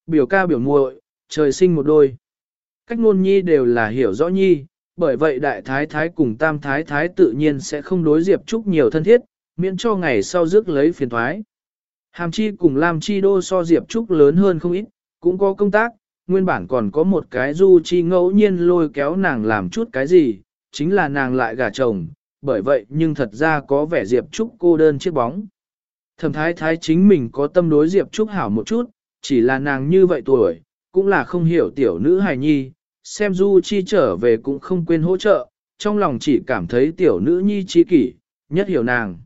Biểu ca biểu muội, trời sinh một đôi. Cách ngôn nhi đều là hiểu rõ nhi, bởi vậy đại thái thái cùng tam thái thái tự nhiên sẽ không đối Diệp Trúc nhiều thân thiết, miễn cho ngày sau rước lấy phiền thoái. Hàm chi cùng Lam chi đô so Diệp Trúc lớn hơn không ít, cũng có công tác, nguyên bản còn có một cái du chi ngẫu nhiên lôi kéo nàng làm chút cái gì, chính là nàng lại gả chồng, bởi vậy nhưng thật ra có vẻ Diệp Trúc cô đơn chiếc bóng. Thẩm thái thái chính mình có tâm đối Diệp Trúc hảo một chút, chỉ là nàng như vậy tuổi, cũng là không hiểu tiểu nữ hài nhi, xem Du Chi trở về cũng không quên hỗ trợ, trong lòng chỉ cảm thấy tiểu nữ nhi chi kỷ, nhất hiểu nàng.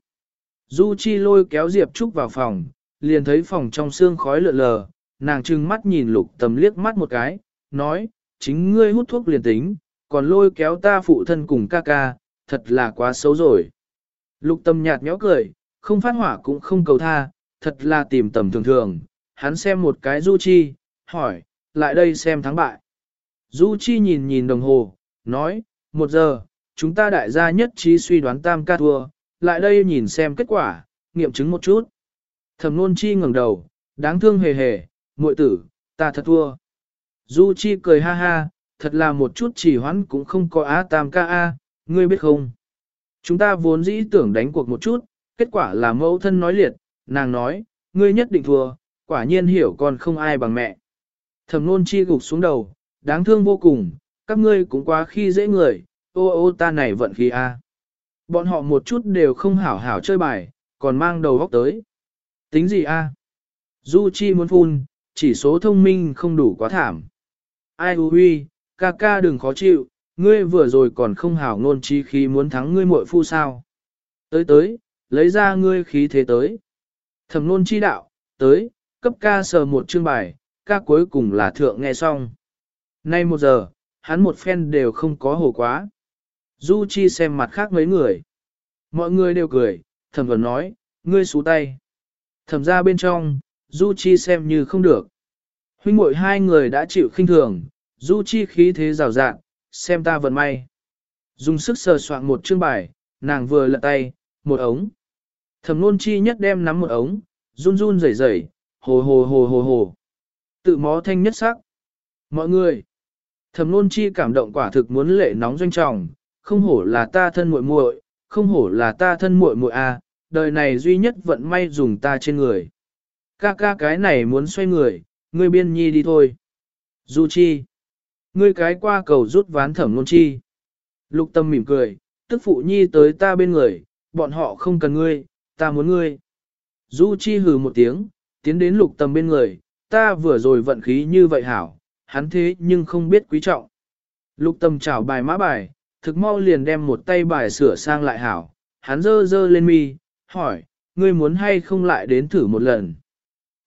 Du Chi lôi kéo Diệp Trúc vào phòng, liền thấy phòng trong xương khói lượn lờ, nàng trừng mắt nhìn lục tầm liếc mắt một cái, nói, chính ngươi hút thuốc liền tính, còn lôi kéo ta phụ thân cùng ca ca, thật là quá xấu rồi. Lục tâm nhạt nhẽo cười, không phát hỏa cũng không cầu tha, thật là tìm tầm thường thường, hắn xem một cái Du Chi, hỏi, lại đây xem thắng bại. Du Chi nhìn nhìn đồng hồ, nói, một giờ, chúng ta đại gia nhất trí suy đoán tam ca thua, lại đây nhìn xem kết quả, nghiệm chứng một chút. Thẩm nôn chi ngẩng đầu, đáng thương hề hề, muội tử, ta thật thua. Du chi cười ha ha, thật là một chút chỉ hoãn cũng không có á tam ca a, ngươi biết không? Chúng ta vốn dĩ tưởng đánh cuộc một chút, kết quả là mẫu thân nói liệt, nàng nói, ngươi nhất định thua, quả nhiên hiểu còn không ai bằng mẹ. Thẩm nôn chi gục xuống đầu, đáng thương vô cùng, các ngươi cũng quá khi dễ người, ô ô ta này vận khí a. Bọn họ một chút đều không hảo hảo chơi bài, còn mang đầu góc tới. Tính gì a? Du Chi muốn phun, chỉ số thông minh không đủ quá thảm. Ai hư huy, ca ca đừng khó chịu, ngươi vừa rồi còn không hảo ngôn chi khi muốn thắng ngươi muội phu sao. Tới tới, lấy ra ngươi khí thế tới. Thẩm nôn chi đạo, tới, cấp ca sờ một chương bài, ca cuối cùng là thượng nghe xong. Nay một giờ, hắn một phen đều không có hồ quá. Du Chi xem mặt khác mấy người. Mọi người đều cười, thẩm vẫn nói, ngươi xú tay. Thẩm ra bên trong, Du Chi xem như không được. Huynh muội hai người đã chịu khinh thường, Du Chi khí thế rào rạng, xem ta vận may. Dùng sức sờ soạn một chương bài, nàng vừa lật tay, một ống. Thẩm nôn chi nhất đem nắm một ống, run run rẩy rẩy, hồ hồ hồ hồ hồ. Tự mó thanh nhất sắc. Mọi người. Thẩm nôn chi cảm động quả thực muốn lệ nóng doanh trọng, không hổ là ta thân muội muội, không hổ là ta thân muội muội a, đời này duy nhất vận may dùng ta trên người. Ca ca cái này muốn xoay người, ngươi biên nhi đi thôi. Du chi. Ngươi cái qua cầu rút ván thẩm nôn chi. Lục tâm mỉm cười, tức phụ nhi tới ta bên người, bọn họ không cần ngươi, ta muốn ngươi. Du chi hừ một tiếng, tiến đến lục tâm bên người, ta vừa rồi vận khí như vậy hảo, hắn thế nhưng không biết quý trọng. Lục tâm chảo bài mã bài, thực mau liền đem một tay bài sửa sang lại hảo, hắn dơ dơ lên mi, hỏi, ngươi muốn hay không lại đến thử một lần.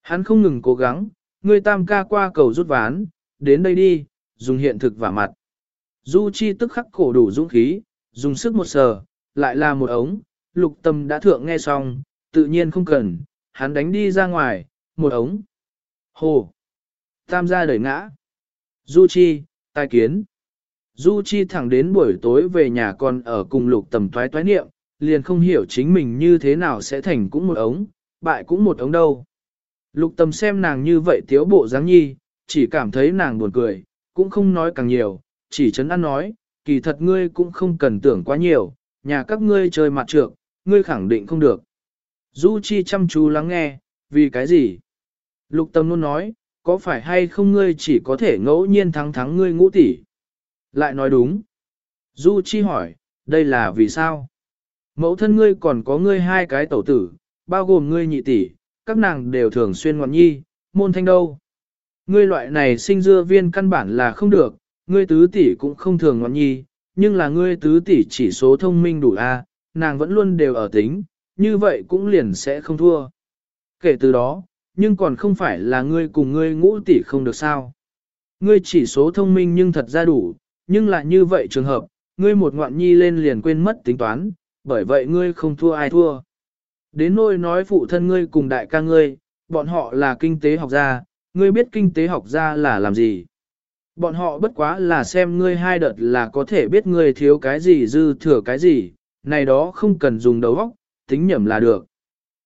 Hắn không ngừng cố gắng, ngươi tam ca qua cầu rút ván, đến đây đi, dùng hiện thực vả mặt. Du Chi tức khắc cổ đủ dũng khí, dùng sức một sờ, lại là một ống, lục tâm đã thượng nghe xong, tự nhiên không cần, hắn đánh đi ra ngoài, một ống. Hồ! Tam gia đời ngã. Du Chi, tai kiến. Du Chi thẳng đến buổi tối về nhà còn ở cùng lục tầm toái toái niệm, liền không hiểu chính mình như thế nào sẽ thành cũng một ống, bại cũng một ống đâu. Lục tầm xem nàng như vậy tiếu bộ dáng nhi, chỉ cảm thấy nàng buồn cười, cũng không nói càng nhiều, chỉ chấn ăn nói, kỳ thật ngươi cũng không cần tưởng quá nhiều, nhà các ngươi chơi mặt trượng, ngươi khẳng định không được. Du Chi chăm chú lắng nghe, vì cái gì? Lục tâm luôn nói, có phải hay không ngươi chỉ có thể ngẫu nhiên thắng thắng ngươi ngũ tỷ? Lại nói đúng. Du Chi hỏi, đây là vì sao? Mẫu thân ngươi còn có ngươi hai cái tẩu tử, bao gồm ngươi nhị tỷ, các nàng đều thường xuyên ngoạn nhi, môn thanh đâu. Ngươi loại này sinh dưa viên căn bản là không được, ngươi tứ tỷ cũng không thường ngoạn nhi, nhưng là ngươi tứ tỷ chỉ số thông minh đủ a, nàng vẫn luôn đều ở tính, như vậy cũng liền sẽ không thua. Kể từ đó, nhưng còn không phải là ngươi cùng ngươi ngũ tỷ không được sao. Ngươi chỉ số thông minh nhưng thật ra đủ, nhưng lại như vậy trường hợp, ngươi một ngoạn nhi lên liền quên mất tính toán, bởi vậy ngươi không thua ai thua. Đến nôi nói phụ thân ngươi cùng đại ca ngươi, bọn họ là kinh tế học gia, ngươi biết kinh tế học gia là làm gì. Bọn họ bất quá là xem ngươi hai đợt là có thể biết ngươi thiếu cái gì dư thừa cái gì, này đó không cần dùng đầu óc, tính nhẩm là được.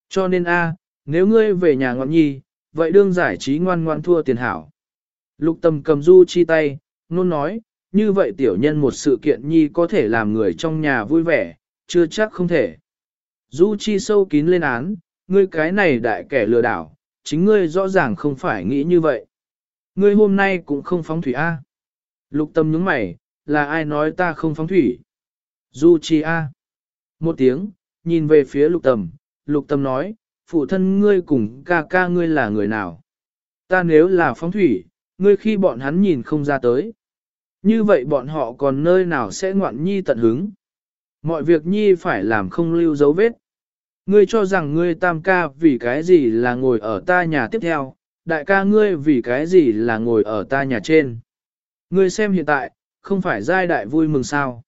Cho nên a, nếu ngươi về nhà ngọn nhi, vậy đương giải trí ngoan ngoan thua tiền hảo. Lục tầm cầm du chi tay, nôn nói, như vậy tiểu nhân một sự kiện nhi có thể làm người trong nhà vui vẻ, chưa chắc không thể. Du Chi sâu kín lên án, ngươi cái này đại kẻ lừa đảo, chính ngươi rõ ràng không phải nghĩ như vậy. Ngươi hôm nay cũng không phóng thủy A. Lục tâm nhướng mày, là ai nói ta không phóng thủy? Du Chi A. Một tiếng, nhìn về phía lục tầm, lục tầm nói, phụ thân ngươi cùng ca ca ngươi là người nào? Ta nếu là phóng thủy, ngươi khi bọn hắn nhìn không ra tới. Như vậy bọn họ còn nơi nào sẽ ngoạn nhi tận hứng? Mọi việc nhi phải làm không lưu dấu vết. Ngươi cho rằng ngươi tam ca vì cái gì là ngồi ở ta nhà tiếp theo, đại ca ngươi vì cái gì là ngồi ở ta nhà trên. Ngươi xem hiện tại, không phải giai đại vui mừng sao.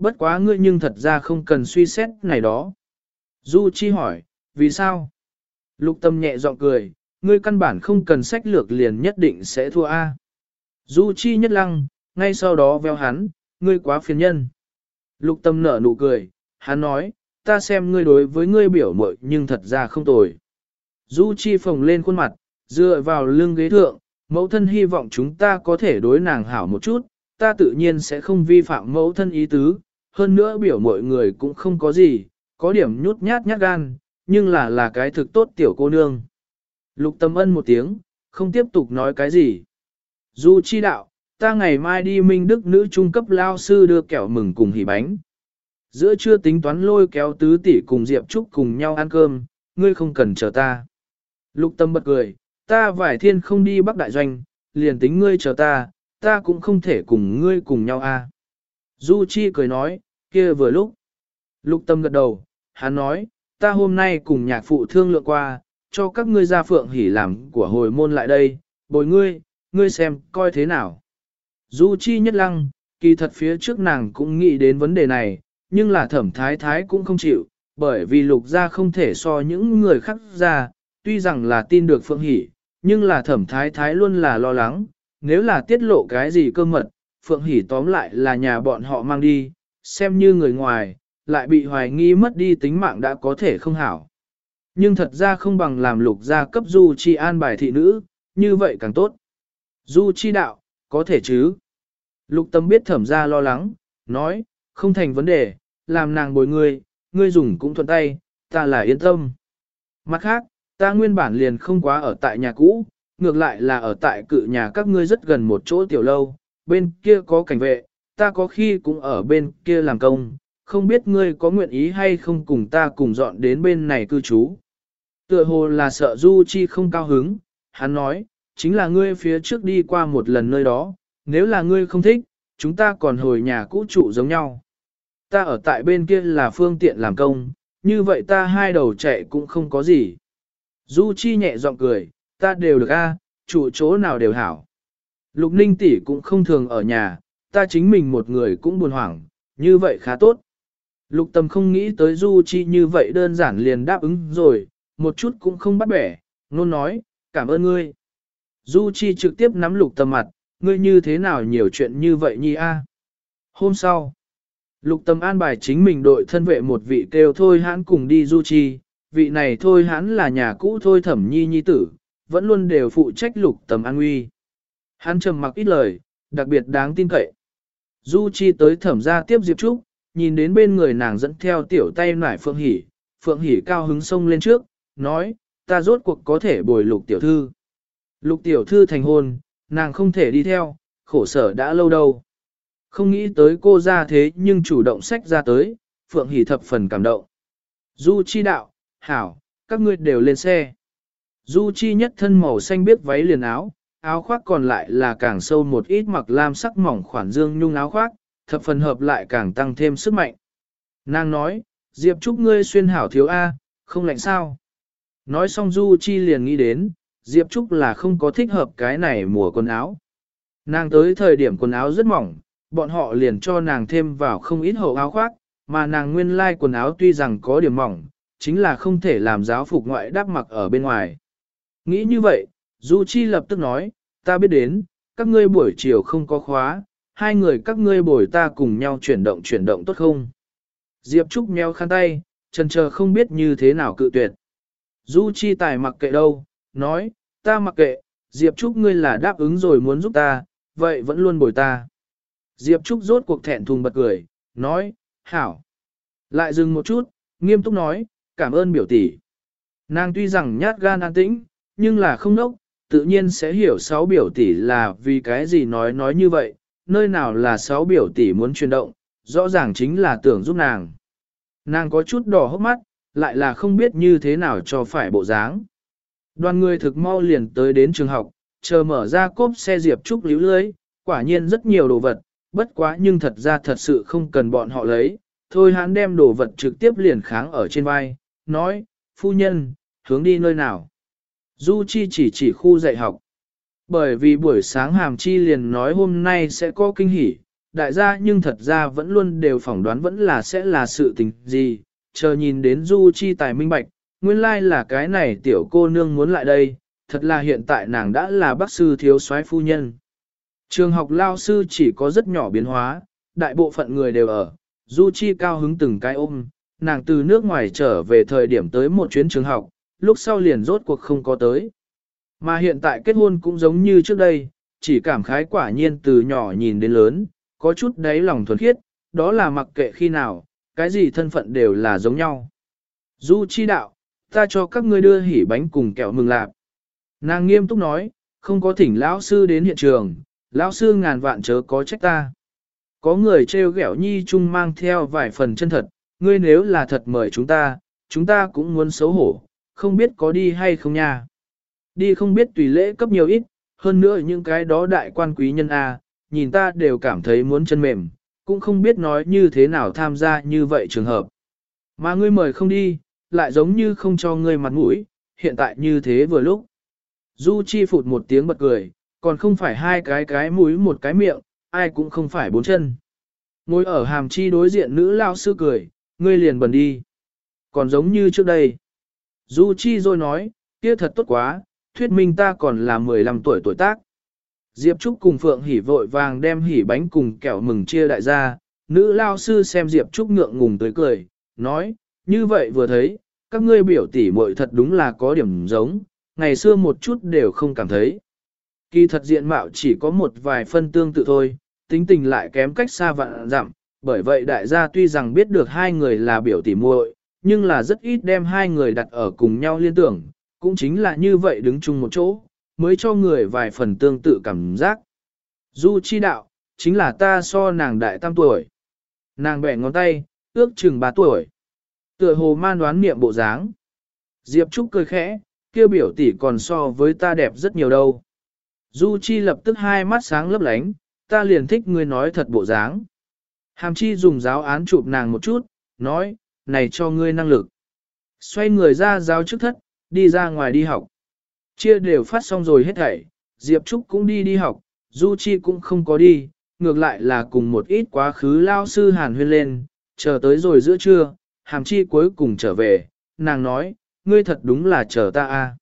Bất quá ngươi nhưng thật ra không cần suy xét này đó. Du Chi hỏi, vì sao? Lục tâm nhẹ giọng cười, ngươi căn bản không cần sách lược liền nhất định sẽ thua A. Du Chi nhất lăng, ngay sau đó veo hắn, ngươi quá phiền nhân. Lục tâm nở nụ cười, hắn nói, ta xem ngươi đối với ngươi biểu mội nhưng thật ra không tồi. Du Chi phồng lên khuôn mặt, dựa vào lưng ghế thượng, mẫu thân hy vọng chúng ta có thể đối nàng hảo một chút, ta tự nhiên sẽ không vi phạm mẫu thân ý tứ, hơn nữa biểu mọi người cũng không có gì, có điểm nhút nhát nhát gan, nhưng là là cái thực tốt tiểu cô nương. Lục tâm ân một tiếng, không tiếp tục nói cái gì. Du chi đạo, ta ngày mai đi Minh Đức nữ trung cấp lao sư đưa kẹo mừng cùng hỉ bánh. Giữa trưa tính toán lôi kéo tứ tỷ cùng Diệp Trúc cùng nhau ăn cơm, ngươi không cần chờ ta. Lục tâm bật cười, ta vải thiên không đi bắc đại doanh, liền tính ngươi chờ ta, ta cũng không thể cùng ngươi cùng nhau a. À. Du Chi cười nói, kia vừa lúc. Lục tâm gật đầu, hắn nói, ta hôm nay cùng nhạc phụ thương lượng qua, cho các ngươi ra phượng hỉ làm của hồi môn lại đây, bồi ngươi, ngươi xem, coi thế nào. Du Chi nhất lăng, kỳ thật phía trước nàng cũng nghĩ đến vấn đề này, nhưng là thẩm thái thái cũng không chịu, bởi vì lục gia không thể so những người khác ra, tuy rằng là tin được phượng hỉ, nhưng là thẩm thái thái luôn là lo lắng, nếu là tiết lộ cái gì cơ mật, phượng Hỷ tóm lại là nhà bọn họ mang đi, xem như người ngoài, lại bị hoài nghi mất đi tính mạng đã có thể không hảo. Nhưng thật ra không bằng làm lục gia cấp du chi an bài thị nữ, như vậy càng tốt. Du chi đạo, có thể chứ. Lục tâm biết thẩm gia lo lắng, nói, không thành vấn đề, làm nàng bồi ngươi, ngươi dùng cũng thuận tay, ta là yên tâm. Mặt khác, ta nguyên bản liền không quá ở tại nhà cũ, ngược lại là ở tại cự nhà các ngươi rất gần một chỗ tiểu lâu, bên kia có cảnh vệ, ta có khi cũng ở bên kia làm công, không biết ngươi có nguyện ý hay không cùng ta cùng dọn đến bên này cư trú. Tựa hồ là sợ Du Chi không cao hứng, hắn nói, chính là ngươi phía trước đi qua một lần nơi đó, nếu là ngươi không thích, chúng ta còn hồi nhà cũ trụ giống nhau. Ta ở tại bên kia là phương tiện làm công, như vậy ta hai đầu chạy cũng không có gì. Du Chi nhẹ giọng cười, ta đều được a, trụ chỗ nào đều hảo. Lục Ninh tỷ cũng không thường ở nhà, ta chính mình một người cũng buồn hoảng, như vậy khá tốt. Lục Tâm không nghĩ tới Du Chi như vậy đơn giản liền đáp ứng rồi, một chút cũng không bắt bẻ, nôn nói, cảm ơn ngươi. Du Chi trực tiếp nắm lục Tâm mặt, ngươi như thế nào nhiều chuyện như vậy nhi a? Hôm sau, lục Tâm an bài chính mình đội thân vệ một vị kêu thôi hãn cùng đi Du Chi, vị này thôi hãn là nhà cũ thôi thẩm nhi nhi tử, vẫn luôn đều phụ trách lục Tâm an nguy. Hắn trầm mặc ít lời, đặc biệt đáng tin cậy. Du Chi tới thẩm gia tiếp Diệp Trúc, nhìn đến bên người nàng dẫn theo tiểu tay nải Phượng Hỷ, Phượng Hỷ cao hứng sông lên trước, nói, ta rốt cuộc có thể bồi lục tiểu thư. Lục tiểu thư thành hôn, nàng không thể đi theo, khổ sở đã lâu đâu. Không nghĩ tới cô ra thế nhưng chủ động sách ra tới, Phượng Hỷ thập phần cảm động. Du Chi đạo, hảo, các ngươi đều lên xe. Du Chi nhất thân màu xanh biết váy liền áo, áo khoác còn lại là càng sâu một ít mặc lam sắc mỏng khoản dương nhung áo khoác, thập phần hợp lại càng tăng thêm sức mạnh. Nàng nói, Diệp Trúc ngươi xuyên hảo thiếu A, không lạnh sao. Nói xong Du Chi liền nghĩ đến, Diệp Trúc là không có thích hợp cái này mùa quần áo. Nàng tới thời điểm quần áo rất mỏng, bọn họ liền cho nàng thêm vào không ít hậu áo khoác, mà nàng nguyên lai like quần áo tuy rằng có điểm mỏng, chính là không thể làm giáo phục ngoại đắp mặc ở bên ngoài. Nghĩ như vậy, Du Chi lập tức nói, ta biết đến, các ngươi buổi chiều không có khóa, hai người các ngươi bồi ta cùng nhau chuyển động chuyển động tốt không? Diệp Trúc meo khăn tay, chân chờ không biết như thế nào cự tuyệt. Du Chi Tài mặc kệ đâu, nói, ta mặc kệ, Diệp Trúc ngươi là đáp ứng rồi muốn giúp ta, vậy vẫn luôn bồi ta. Diệp Trúc rốt cuộc thẹn thùng bật cười, nói, hảo. Lại dừng một chút, nghiêm túc nói, cảm ơn biểu tỷ. Nàng tuy rằng nhát gan an tĩnh, nhưng là không nốc, tự nhiên sẽ hiểu sáu biểu tỷ là vì cái gì nói nói như vậy, nơi nào là sáu biểu tỷ muốn chuyển động, rõ ràng chính là tưởng giúp nàng. Nàng có chút đỏ hốc mắt, lại là không biết như thế nào cho phải bộ dáng. Đoàn người thực mau liền tới đến trường học, chờ mở ra cốp xe Diệp Trúc líu lưới, quả nhiên rất nhiều đồ vật, bất quá nhưng thật ra thật sự không cần bọn họ lấy. Thôi hắn đem đồ vật trực tiếp liền kháng ở trên vai, nói, phu nhân, hướng đi nơi nào. Du Chi chỉ chỉ khu dạy học. Bởi vì buổi sáng hàm chi liền nói hôm nay sẽ có kinh hỉ, đại gia nhưng thật ra vẫn luôn đều phỏng đoán vẫn là sẽ là sự tình gì, chờ nhìn đến Du Chi tài minh bạch, nguyên lai là cái này tiểu cô nương muốn lại đây, thật là hiện tại nàng đã là bác sư thiếu soái phu nhân. Trường học lao sư chỉ có rất nhỏ biến hóa, đại bộ phận người đều ở, Du Chi cao hứng từng cái ôm, nàng từ nước ngoài trở về thời điểm tới một chuyến trường học, lúc sau liền rốt cuộc không có tới. Mà hiện tại kết hôn cũng giống như trước đây, chỉ cảm khái quả nhiên từ nhỏ nhìn đến lớn, có chút đáy lòng thuần khiết, đó là mặc kệ khi nào, cái gì thân phận đều là giống nhau. Du chi đạo, ta cho các ngươi đưa hỉ bánh cùng kẹo mừng lạp. Nàng nghiêm túc nói, không có thỉnh lão sư đến hiện trường, lão sư ngàn vạn chớ có trách ta. Có người treo ghẹo nhi chung mang theo vài phần chân thật, ngươi nếu là thật mời chúng ta, chúng ta cũng muốn xấu hổ, không biết có đi hay không nha. Đi không biết tùy lễ cấp nhiều ít, hơn nữa những cái đó đại quan quý nhân A, nhìn ta đều cảm thấy muốn chân mềm, cũng không biết nói như thế nào tham gia như vậy trường hợp. Mà ngươi mời không đi, lại giống như không cho ngươi mặt mũi, hiện tại như thế vừa lúc. Du Chi phụt một tiếng bật cười, còn không phải hai cái cái mũi một cái miệng, ai cũng không phải bốn chân. Ngồi ở hàm chi đối diện nữ lao sư cười, ngươi liền bần đi. Còn giống như trước đây. Du Chi rồi nói, kia thật tốt quá, thuyết minh ta còn là 15 tuổi tuổi tác. Diệp Trúc cùng Phượng hỉ vội vàng đem hỉ bánh cùng kẹo mừng chia đại gia, nữ lao sư xem Diệp Trúc ngượng ngùng tới cười, nói, như vậy vừa thấy, các ngươi biểu tỷ muội thật đúng là có điểm giống, ngày xưa một chút đều không cảm thấy. Kỳ thật diện mạo chỉ có một vài phân tương tự thôi, tính tình lại kém cách xa vạn dặm, bởi vậy đại gia tuy rằng biết được hai người là biểu tỷ muội, nhưng là rất ít đem hai người đặt ở cùng nhau liên tưởng, cũng chính là như vậy đứng chung một chỗ, mới cho người vài phần tương tự cảm giác. Du chi đạo, chính là ta so nàng đại tam tuổi. Nàng bẻ ngón tay, ước chừng ba tuổi. Tựa hồ man đoán niệm bộ dáng. Diệp Trúc cười khẽ, kêu biểu tỷ còn so với ta đẹp rất nhiều đâu. Du Chi lập tức hai mắt sáng lấp lánh, ta liền thích ngươi nói thật bộ dáng. Hàm Chi dùng giáo án chụp nàng một chút, nói, này cho ngươi năng lực. Xoay người ra giáo chức thất, đi ra ngoài đi học. Chia đều phát xong rồi hết thảy, Diệp Trúc cũng đi đi học, Du Chi cũng không có đi, ngược lại là cùng một ít quá khứ lao sư hàn huyên lên, chờ tới rồi giữa trưa, Hàm Chi cuối cùng trở về, nàng nói, ngươi thật đúng là chờ ta a.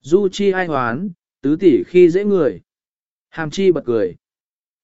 Du Chi ai hoán, tứ tỷ khi dễ người. Hàm Chi bật cười.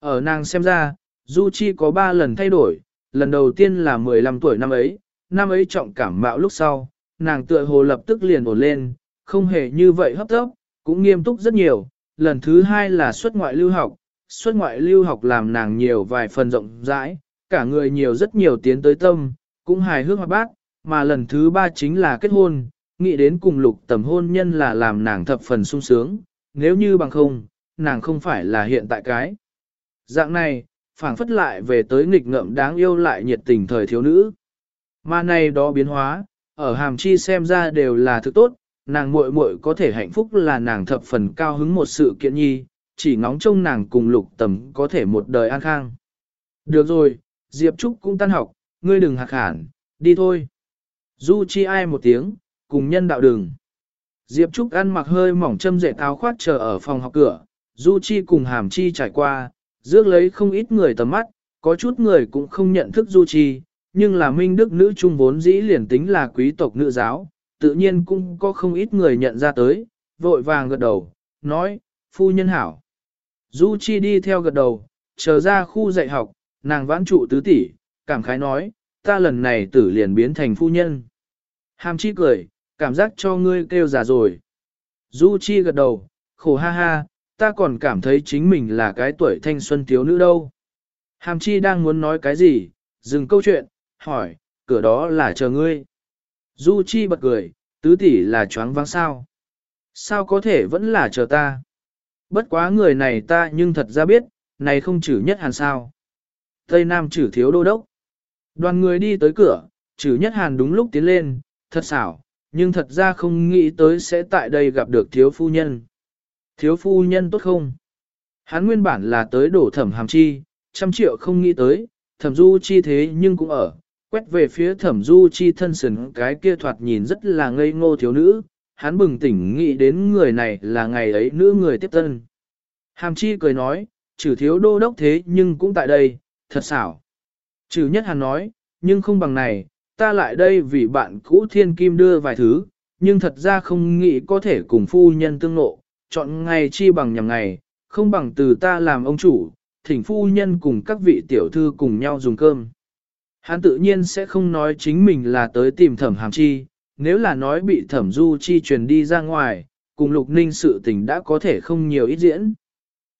Ở nàng xem ra, Du Chi có ba lần thay đổi, lần đầu tiên là 15 tuổi năm ấy, năm ấy trọng cảm mạo lúc sau, nàng tựa hồ lập tức liền ổn lên, không hề như vậy hấp tấp, cũng nghiêm túc rất nhiều. Lần thứ hai là xuất ngoại lưu học, xuất ngoại lưu học làm nàng nhiều vài phần rộng rãi, cả người nhiều rất nhiều tiến tới tâm, cũng hài hước hoạt bác, mà lần thứ ba chính là kết hôn, nghĩ đến cùng lục tầm hôn nhân là làm nàng thập phần sung sướng, nếu như bằng không, nàng không phải là hiện tại cái. Dạng này, phảng phất lại về tới nghịch ngợm đáng yêu lại nhiệt tình thời thiếu nữ. Mà này đó biến hóa, ở hàm chi xem ra đều là thứ tốt, nàng muội muội có thể hạnh phúc là nàng thập phần cao hứng một sự kiện nhi, chỉ ngóng trông nàng cùng lục tầm có thể một đời an khang. Được rồi, Diệp Trúc cũng tan học, ngươi đừng hạc hẳn, đi thôi. Du chi ai một tiếng, cùng nhân đạo đường. Diệp Trúc ăn mặc hơi mỏng châm dệt áo khoác chờ ở phòng học cửa, Du Chi cùng Hàm Chi trải qua, rước lấy không ít người tầm mắt, có chút người cũng không nhận thức Du Chi, nhưng là minh đức nữ trung vốn dĩ liền tính là quý tộc nữ giáo, tự nhiên cũng có không ít người nhận ra tới, vội vàng gật đầu, nói, phu nhân hảo. Du Chi đi theo gật đầu, chờ ra khu dạy học, nàng vãn trụ tứ tỷ, cảm khái nói, ta lần này tử liền biến thành phu nhân. Hàm chi cười, cảm giác cho ngươi kêu già rồi. Du Chi gật đầu, khổ ha ha, ta còn cảm thấy chính mình là cái tuổi thanh xuân thiếu nữ đâu. Hàm chi đang muốn nói cái gì, dừng câu chuyện, hỏi, cửa đó là chờ ngươi. Du Chi bật cười, tứ tỷ là choáng váng sao. Sao có thể vẫn là chờ ta? Bất quá người này ta nhưng thật ra biết, này không chử nhất hàn sao. Tây Nam chử thiếu đô đốc. Đoàn người đi tới cửa, trừ nhất hàn đúng lúc tiến lên, thật xảo, nhưng thật ra không nghĩ tới sẽ tại đây gặp được thiếu phu nhân. Thiếu phu nhân tốt không? Hắn nguyên bản là tới đổ thẩm hàm chi, trăm triệu không nghĩ tới, thẩm du chi thế nhưng cũng ở, quét về phía thẩm du chi thân sừng cái kia thoạt nhìn rất là ngây ngô thiếu nữ, hắn bừng tỉnh nghĩ đến người này là ngày ấy nữ người tiếp tân. Hàm chi cười nói, trừ thiếu đô đốc thế nhưng cũng tại đây, thật xảo. Trừ nhất hắn nói, nhưng không bằng này, ta lại đây vì bạn cũ thiên kim đưa vài thứ, nhưng thật ra không nghĩ có thể cùng phu nhân tương nộ, chọn ngày chi bằng nhằm ngày, không bằng từ ta làm ông chủ, thỉnh phu nhân cùng các vị tiểu thư cùng nhau dùng cơm. Hắn tự nhiên sẽ không nói chính mình là tới tìm thẩm hàm chi, nếu là nói bị thẩm du chi truyền đi ra ngoài, cùng lục ninh sự tình đã có thể không nhiều ít diễn.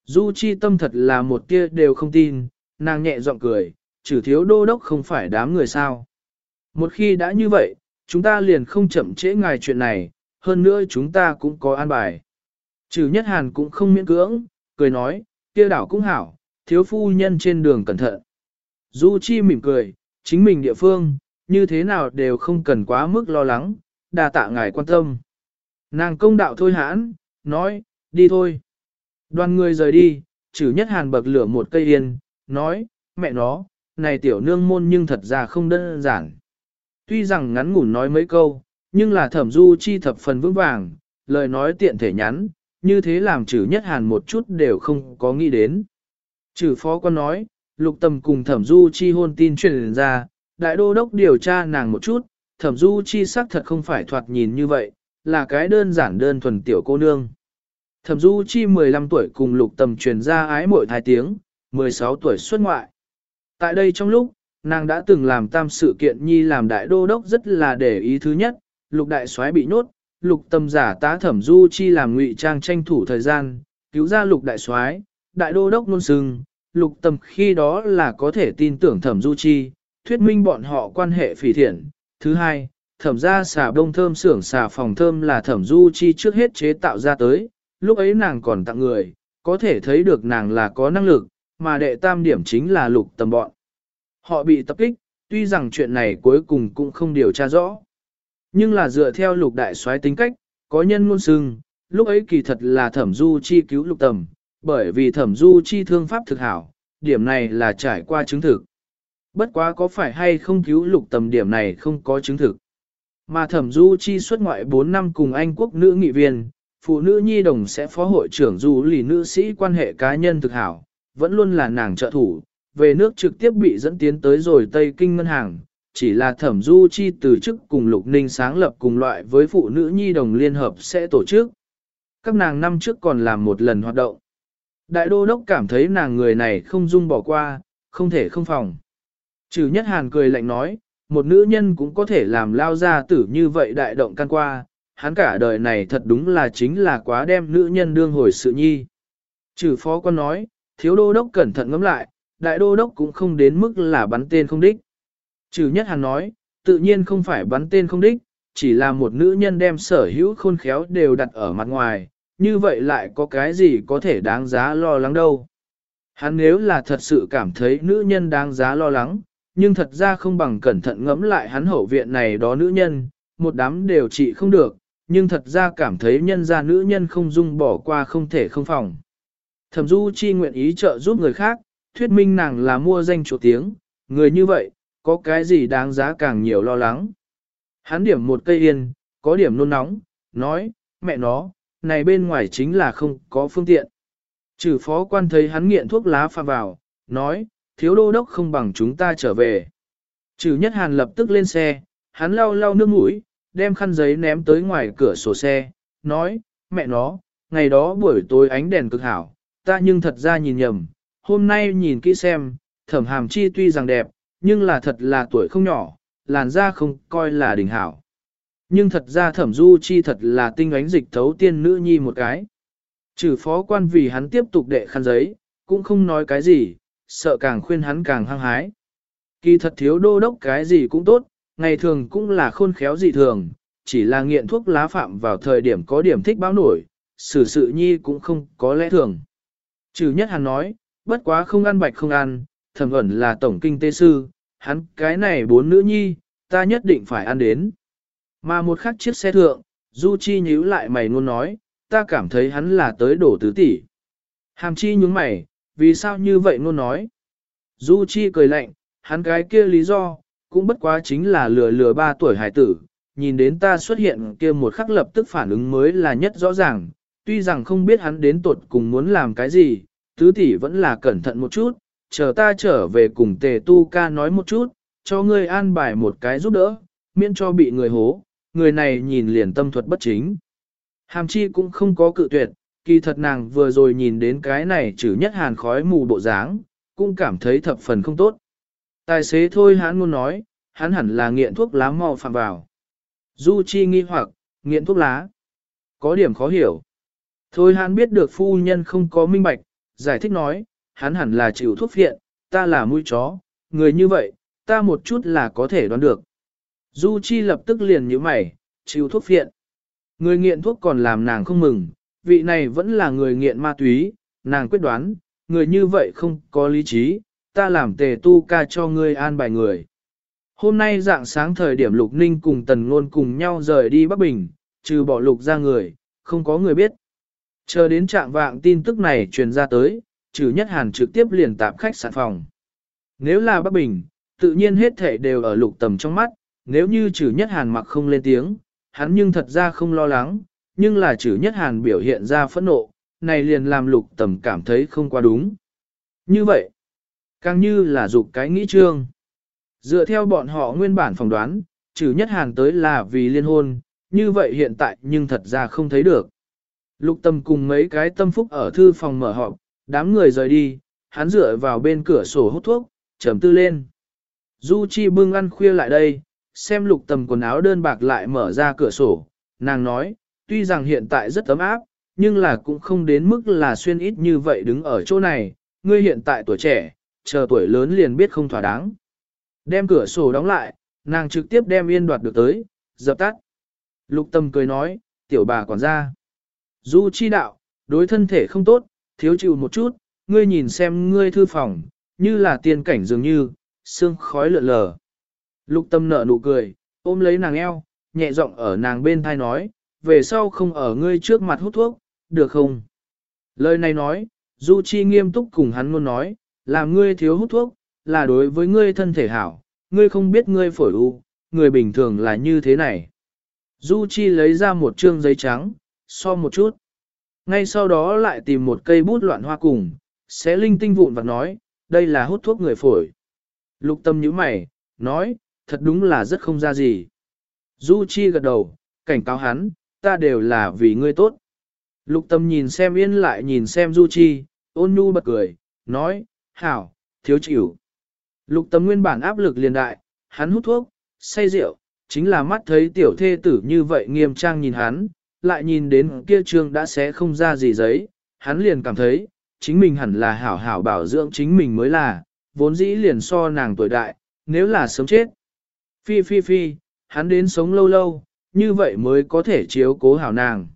Du chi tâm thật là một tia đều không tin, nàng nhẹ giọng cười, trừ thiếu đô đốc không phải đám người sao. Một khi đã như vậy, chúng ta liền không chậm trễ ngài chuyện này, hơn nữa chúng ta cũng có an bài. Trừ nhất hàn cũng không miễn cưỡng, cười nói, kia đảo cũng hảo, thiếu phu nhân trên đường cẩn thận. Du Chi mỉm cười, chính mình địa phương, như thế nào đều không cần quá mức lo lắng, đa tạ ngài quan tâm. Nàng công đạo thôi hãn, nói, đi thôi. Đoàn người rời đi, trừ nhất hàn bậc lửa một cây yên, nói, mẹ nó, này tiểu nương môn nhưng thật ra không đơn giản. Tuy rằng ngắn ngủn nói mấy câu, nhưng là thẩm du chi thập phần vững vàng, lời nói tiện thể nhắn, như thế làm trừ nhất hàn một chút đều không có nghĩ đến. Trừ phó quan nói, lục tầm cùng thẩm du chi hôn tin truyền ra, đại đô đốc điều tra nàng một chút, thẩm du chi sắc thật không phải thoạt nhìn như vậy, là cái đơn giản đơn thuần tiểu cô nương. Thẩm du chi 15 tuổi cùng lục tầm truyền ra ái mỗi thái tiếng, 16 tuổi xuất ngoại. Tại đây trong lúc, nàng đã từng làm tam sự kiện nhi làm đại đô đốc rất là để ý thứ nhất, lục đại soái bị nhốt, lục tầm giả tá thẩm du chi làm ngụy trang tranh thủ thời gian, cứu ra lục đại soái đại đô đốc luôn sừng, lục tầm khi đó là có thể tin tưởng thẩm du chi, thuyết minh bọn họ quan hệ phỉ thiện. Thứ hai, thẩm ra xà bông thơm xưởng xà phòng thơm là thẩm du chi trước hết chế tạo ra tới, lúc ấy nàng còn tặng người, có thể thấy được nàng là có năng lực, mà đệ tam điểm chính là lục tầm bọn. Họ bị tập kích, tuy rằng chuyện này cuối cùng cũng không điều tra rõ. Nhưng là dựa theo lục đại soái tính cách, có nhân luôn sưng, lúc ấy kỳ thật là thẩm du chi cứu lục tầm, bởi vì thẩm du chi thương pháp thực hảo, điểm này là trải qua chứng thực. Bất quá có phải hay không cứu lục tầm điểm này không có chứng thực. Mà thẩm du chi xuất ngoại 4 năm cùng Anh quốc nữ nghị viên, phụ nữ nhi đồng sẽ phó hội trưởng du lì nữ sĩ quan hệ cá nhân thực hảo, vẫn luôn là nàng trợ thủ, về nước trực tiếp bị dẫn tiến tới rồi Tây Kinh Ngân hàng, chỉ là thẩm du chi từ chức cùng Lục Ninh sáng lập cùng loại với phụ nữ nhi đồng liên hợp sẽ tổ chức. Các nàng năm trước còn làm một lần hoạt động. Đại đô đốc cảm thấy nàng người này không dung bỏ qua, không thể không phòng. Trừ nhất hàn cười lạnh nói, một nữ nhân cũng có thể làm lao ra tử như vậy đại động can qua, hắn cả đời này thật đúng là chính là quá đem nữ nhân đương hồi sự nhi. Trừ phó quan nói, thiếu đô đốc cẩn thận ngẫm lại, đại đô đốc cũng không đến mức là bắn tên không đích. Trừ nhất hàn nói, tự nhiên không phải bắn tên không đích, chỉ là một nữ nhân đem sở hữu khôn khéo đều đặt ở mặt ngoài, như vậy lại có cái gì có thể đáng giá lo lắng đâu. Hắn nếu là thật sự cảm thấy nữ nhân đáng giá lo lắng, nhưng thật ra không bằng cẩn thận ngẫm lại hắn hậu viện này đó nữ nhân, một đám đều trị không được, nhưng thật ra cảm thấy nhân gia nữ nhân không dung bỏ qua không thể không phòng. Thẩm Du Chi nguyện ý trợ giúp người khác, thuyết minh nàng là mua danh chỗ tiếng, người như vậy, có cái gì đáng giá càng nhiều lo lắng. Hắn điểm một cây yên, có điểm nôn nóng, nói, mẹ nó, này bên ngoài chính là không có phương tiện. Trừ phó quan thấy hắn nghiện thuốc lá pha vào, nói, thiếu đô đốc không bằng chúng ta trở về. Trừ nhất hàn lập tức lên xe, hắn lau lau nước mũi, đem khăn giấy ném tới ngoài cửa sổ xe, nói, mẹ nó, ngày đó buổi tối ánh đèn cực hảo, ta nhưng thật ra nhìn nhầm, hôm nay nhìn kỹ xem, thẩm hàm chi tuy rằng đẹp, nhưng là thật là tuổi không nhỏ, làn da không coi là đỉnh hảo. Nhưng thật ra thẩm du chi thật là tinh ánh dịch thấu tiên nữ nhi một cái. Trừ phó quan vì hắn tiếp tục đệ khăn giấy, cũng không nói cái gì, sợ càng khuyên hắn càng hăng hái. Kỳ thật thiếu đô đốc cái gì cũng tốt, ngày thường cũng là khôn khéo dị thường, chỉ là nghiện thuốc lá phạm vào thời điểm có điểm thích báo nổi, xử sự nhi cũng không có lẽ thường. Trừ nhất hắn nói, bất quá không ăn bạch không ăn, thẩm ẩn là tổng kinh tế sư, hắn cái này bốn nữ nhi, ta nhất định phải ăn đến. Mà một khắc chiếc xe thượng, Du Chi nhíu lại mày luôn nói, ta cảm thấy hắn là tới đổ tứ tỷ. Hàm chi nhướng mày, vì sao như vậy? luôn nói. Du Chi cười lạnh, hắn cái kia lý do, cũng bất quá chính là lừa lừa ba tuổi hải tử, nhìn đến ta xuất hiện kia một khắc lập tức phản ứng mới là nhất rõ ràng, tuy rằng không biết hắn đến tuột cùng muốn làm cái gì, tứ tỷ vẫn là cẩn thận một chút, chờ ta trở về cùng tề tu ca nói một chút, cho ngươi an bài một cái giúp đỡ, miễn cho bị người hố, người này nhìn liền tâm thuật bất chính. Hàm chi cũng không có cự tuyệt, kỳ thật nàng vừa rồi nhìn đến cái này trừ nhất hàn khói mù bộ dáng, cũng cảm thấy thập phần không tốt. Tài xế thôi hắn muốn nói, hắn hẳn là nghiện thuốc lá mau phạm vào. Du Chi nghi hoặc, nghiện thuốc lá. Có điểm khó hiểu. Thôi hắn biết được phu nhân không có minh bạch, giải thích nói, hắn hẳn là chịu thuốc phiện, ta là mũi chó, người như vậy, ta một chút là có thể đoán được. Du Chi lập tức liền nhíu mày, chịu thuốc phiện. Người nghiện thuốc còn làm nàng không mừng, vị này vẫn là người nghiện ma túy, nàng quyết đoán, người như vậy không có lý trí, ta làm tề tu ca cho ngươi an bài người. Hôm nay dạng sáng thời điểm Lục Ninh cùng Tần Ngôn cùng nhau rời đi Bắc Bình, trừ bỏ Lục ra người, không có người biết. Chờ đến trạng vạng tin tức này truyền ra tới, trừ nhất hàn trực tiếp liền tạm khách sạn phòng. Nếu là Bắc Bình, tự nhiên hết thể đều ở lục tầm trong mắt, nếu như trừ nhất hàn mặc không lên tiếng, hắn nhưng thật ra không lo lắng, nhưng là trừ nhất hàn biểu hiện ra phẫn nộ, này liền làm lục tầm cảm thấy không quá đúng. Như vậy, càng như là dục cái nghĩ trương. Dựa theo bọn họ nguyên bản phỏng đoán, trừ nhất hàn tới là vì liên hôn, như vậy hiện tại nhưng thật ra không thấy được. Lục tầm cùng mấy cái tâm phúc ở thư phòng mở họp, đám người rời đi, hắn dựa vào bên cửa sổ hút thuốc, trầm tư lên. Du Chi bưng ăn khuya lại đây, xem lục tầm quần áo đơn bạc lại mở ra cửa sổ, nàng nói, tuy rằng hiện tại rất ấm áp, nhưng là cũng không đến mức là xuyên ít như vậy đứng ở chỗ này, ngươi hiện tại tuổi trẻ, chờ tuổi lớn liền biết không thỏa đáng. Đem cửa sổ đóng lại, nàng trực tiếp đem yên đoạt được tới, dập tắt. Lục tâm cười nói, tiểu bà còn ra Du chi đạo, đối thân thể không tốt, thiếu chịu một chút, ngươi nhìn xem ngươi thư phòng, như là tiên cảnh dường như, sương khói lượn lờ. Lục tâm nở nụ cười, ôm lấy nàng eo, nhẹ giọng ở nàng bên thai nói, về sau không ở ngươi trước mặt hút thuốc, được không? Lời này nói, Du Chi nghiêm túc cùng hắn luôn nói, làm ngươi thiếu hút thuốc, là đối với ngươi thân thể hảo, ngươi không biết ngươi phổi u, người bình thường là như thế này. Du Chi lấy ra một trương giấy trắng, so một chút. Ngay sau đó lại tìm một cây bút loạn hoa cùng, sẽ linh tinh vụn và nói, đây là hút thuốc người phổi. Lục tâm nhíu mày, nói, thật đúng là rất không ra gì. Du Chi gật đầu, cảnh cáo hắn, ta đều là vì ngươi tốt. Lục tâm nhìn xem yên lại nhìn xem Du Chi, ôn nhu bật cười, nói, hảo, thiếu chịu. Lục tâm nguyên bản áp lực liền đại, hắn hút thuốc, say rượu, chính là mắt thấy tiểu thê tử như vậy nghiêm trang nhìn hắn, lại nhìn đến kia trương đã xé không ra gì giấy, hắn liền cảm thấy, chính mình hẳn là hảo hảo bảo dưỡng chính mình mới là, vốn dĩ liền so nàng tuổi đại, nếu là sớm chết. Phi phi phi, hắn đến sống lâu lâu, như vậy mới có thể chiếu cố hảo nàng.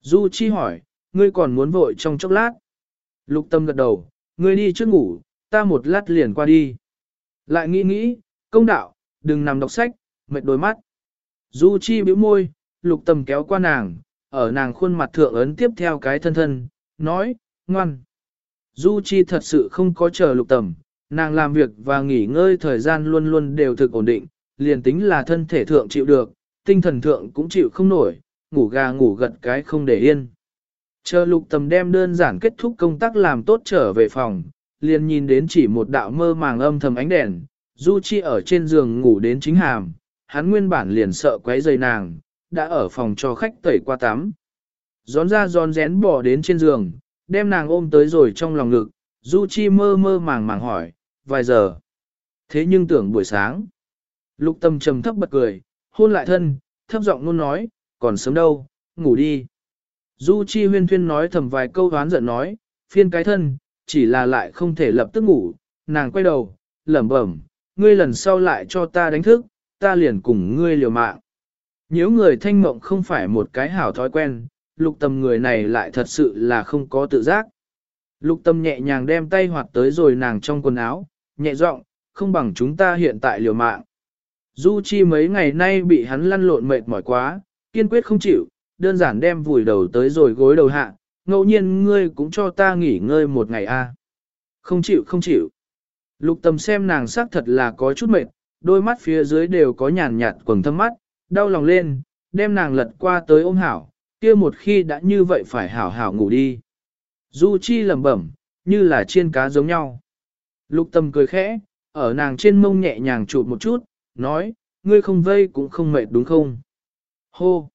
Du Chi hỏi, ngươi còn muốn vội trong chốc lát. Lục tâm gật đầu, ngươi đi trước ngủ, ta một lát liền qua đi. Lại nghĩ nghĩ, công đạo, đừng nằm đọc sách, mệt đôi mắt. Du Chi bĩu môi, lục tâm kéo qua nàng, ở nàng khuôn mặt thượng ấn tiếp theo cái thân thân, nói, ngoan. Du Chi thật sự không có chờ lục tầm, nàng làm việc và nghỉ ngơi thời gian luôn luôn đều thực ổn định, liền tính là thân thể thượng chịu được, tinh thần thượng cũng chịu không nổi, ngủ gà ngủ gật cái không để yên. Chờ lục tầm đem đơn giản kết thúc công tác làm tốt trở về phòng, liền nhìn đến chỉ một đạo mơ màng âm thầm ánh đèn, Du Chi ở trên giường ngủ đến chính hàm, hắn nguyên bản liền sợ quấy rầy nàng, đã ở phòng cho khách tẩy qua tắm. Gión ra gión rén bỏ đến trên giường, đem nàng ôm tới rồi trong lòng ngực, Du Chi mơ mơ màng màng hỏi, vài giờ. Thế nhưng tưởng buổi sáng. Lục tâm trầm thấp bật cười, hôn lại thân, thấp giọng luôn nói, còn sớm đâu, ngủ đi. Du Chi huyên thuyên nói thầm vài câu đoán giận nói, phiên cái thân, chỉ là lại không thể lập tức ngủ, nàng quay đầu, lẩm bẩm, ngươi lần sau lại cho ta đánh thức, ta liền cùng ngươi liều mạng. Nếu người thanh mộng không phải một cái hảo thói quen, lục tâm người này lại thật sự là không có tự giác. Lục tâm nhẹ nhàng đem tay hoạt tới rồi nàng trong quần áo, nhẹ giọng, không bằng chúng ta hiện tại liều mạng. Du Chi mấy ngày nay bị hắn lăn lộn mệt mỏi quá, kiên quyết không chịu, đơn giản đem vùi đầu tới rồi gối đầu hạ, ngẫu nhiên ngươi cũng cho ta nghỉ ngơi một ngày a. Không chịu không chịu. Lục tầm xem nàng sắc thật là có chút mệt, đôi mắt phía dưới đều có nhàn nhạt quầng thâm mắt, đau lòng lên, đem nàng lật qua tới ôm hảo, kia một khi đã như vậy phải hảo hảo ngủ đi. Du Chi lẩm bẩm, như là chiên cá giống nhau. Lục tâm cười khẽ, ở nàng trên mông nhẹ nhàng chụp một chút, nói, ngươi không vây cũng không mệt đúng không? Hô!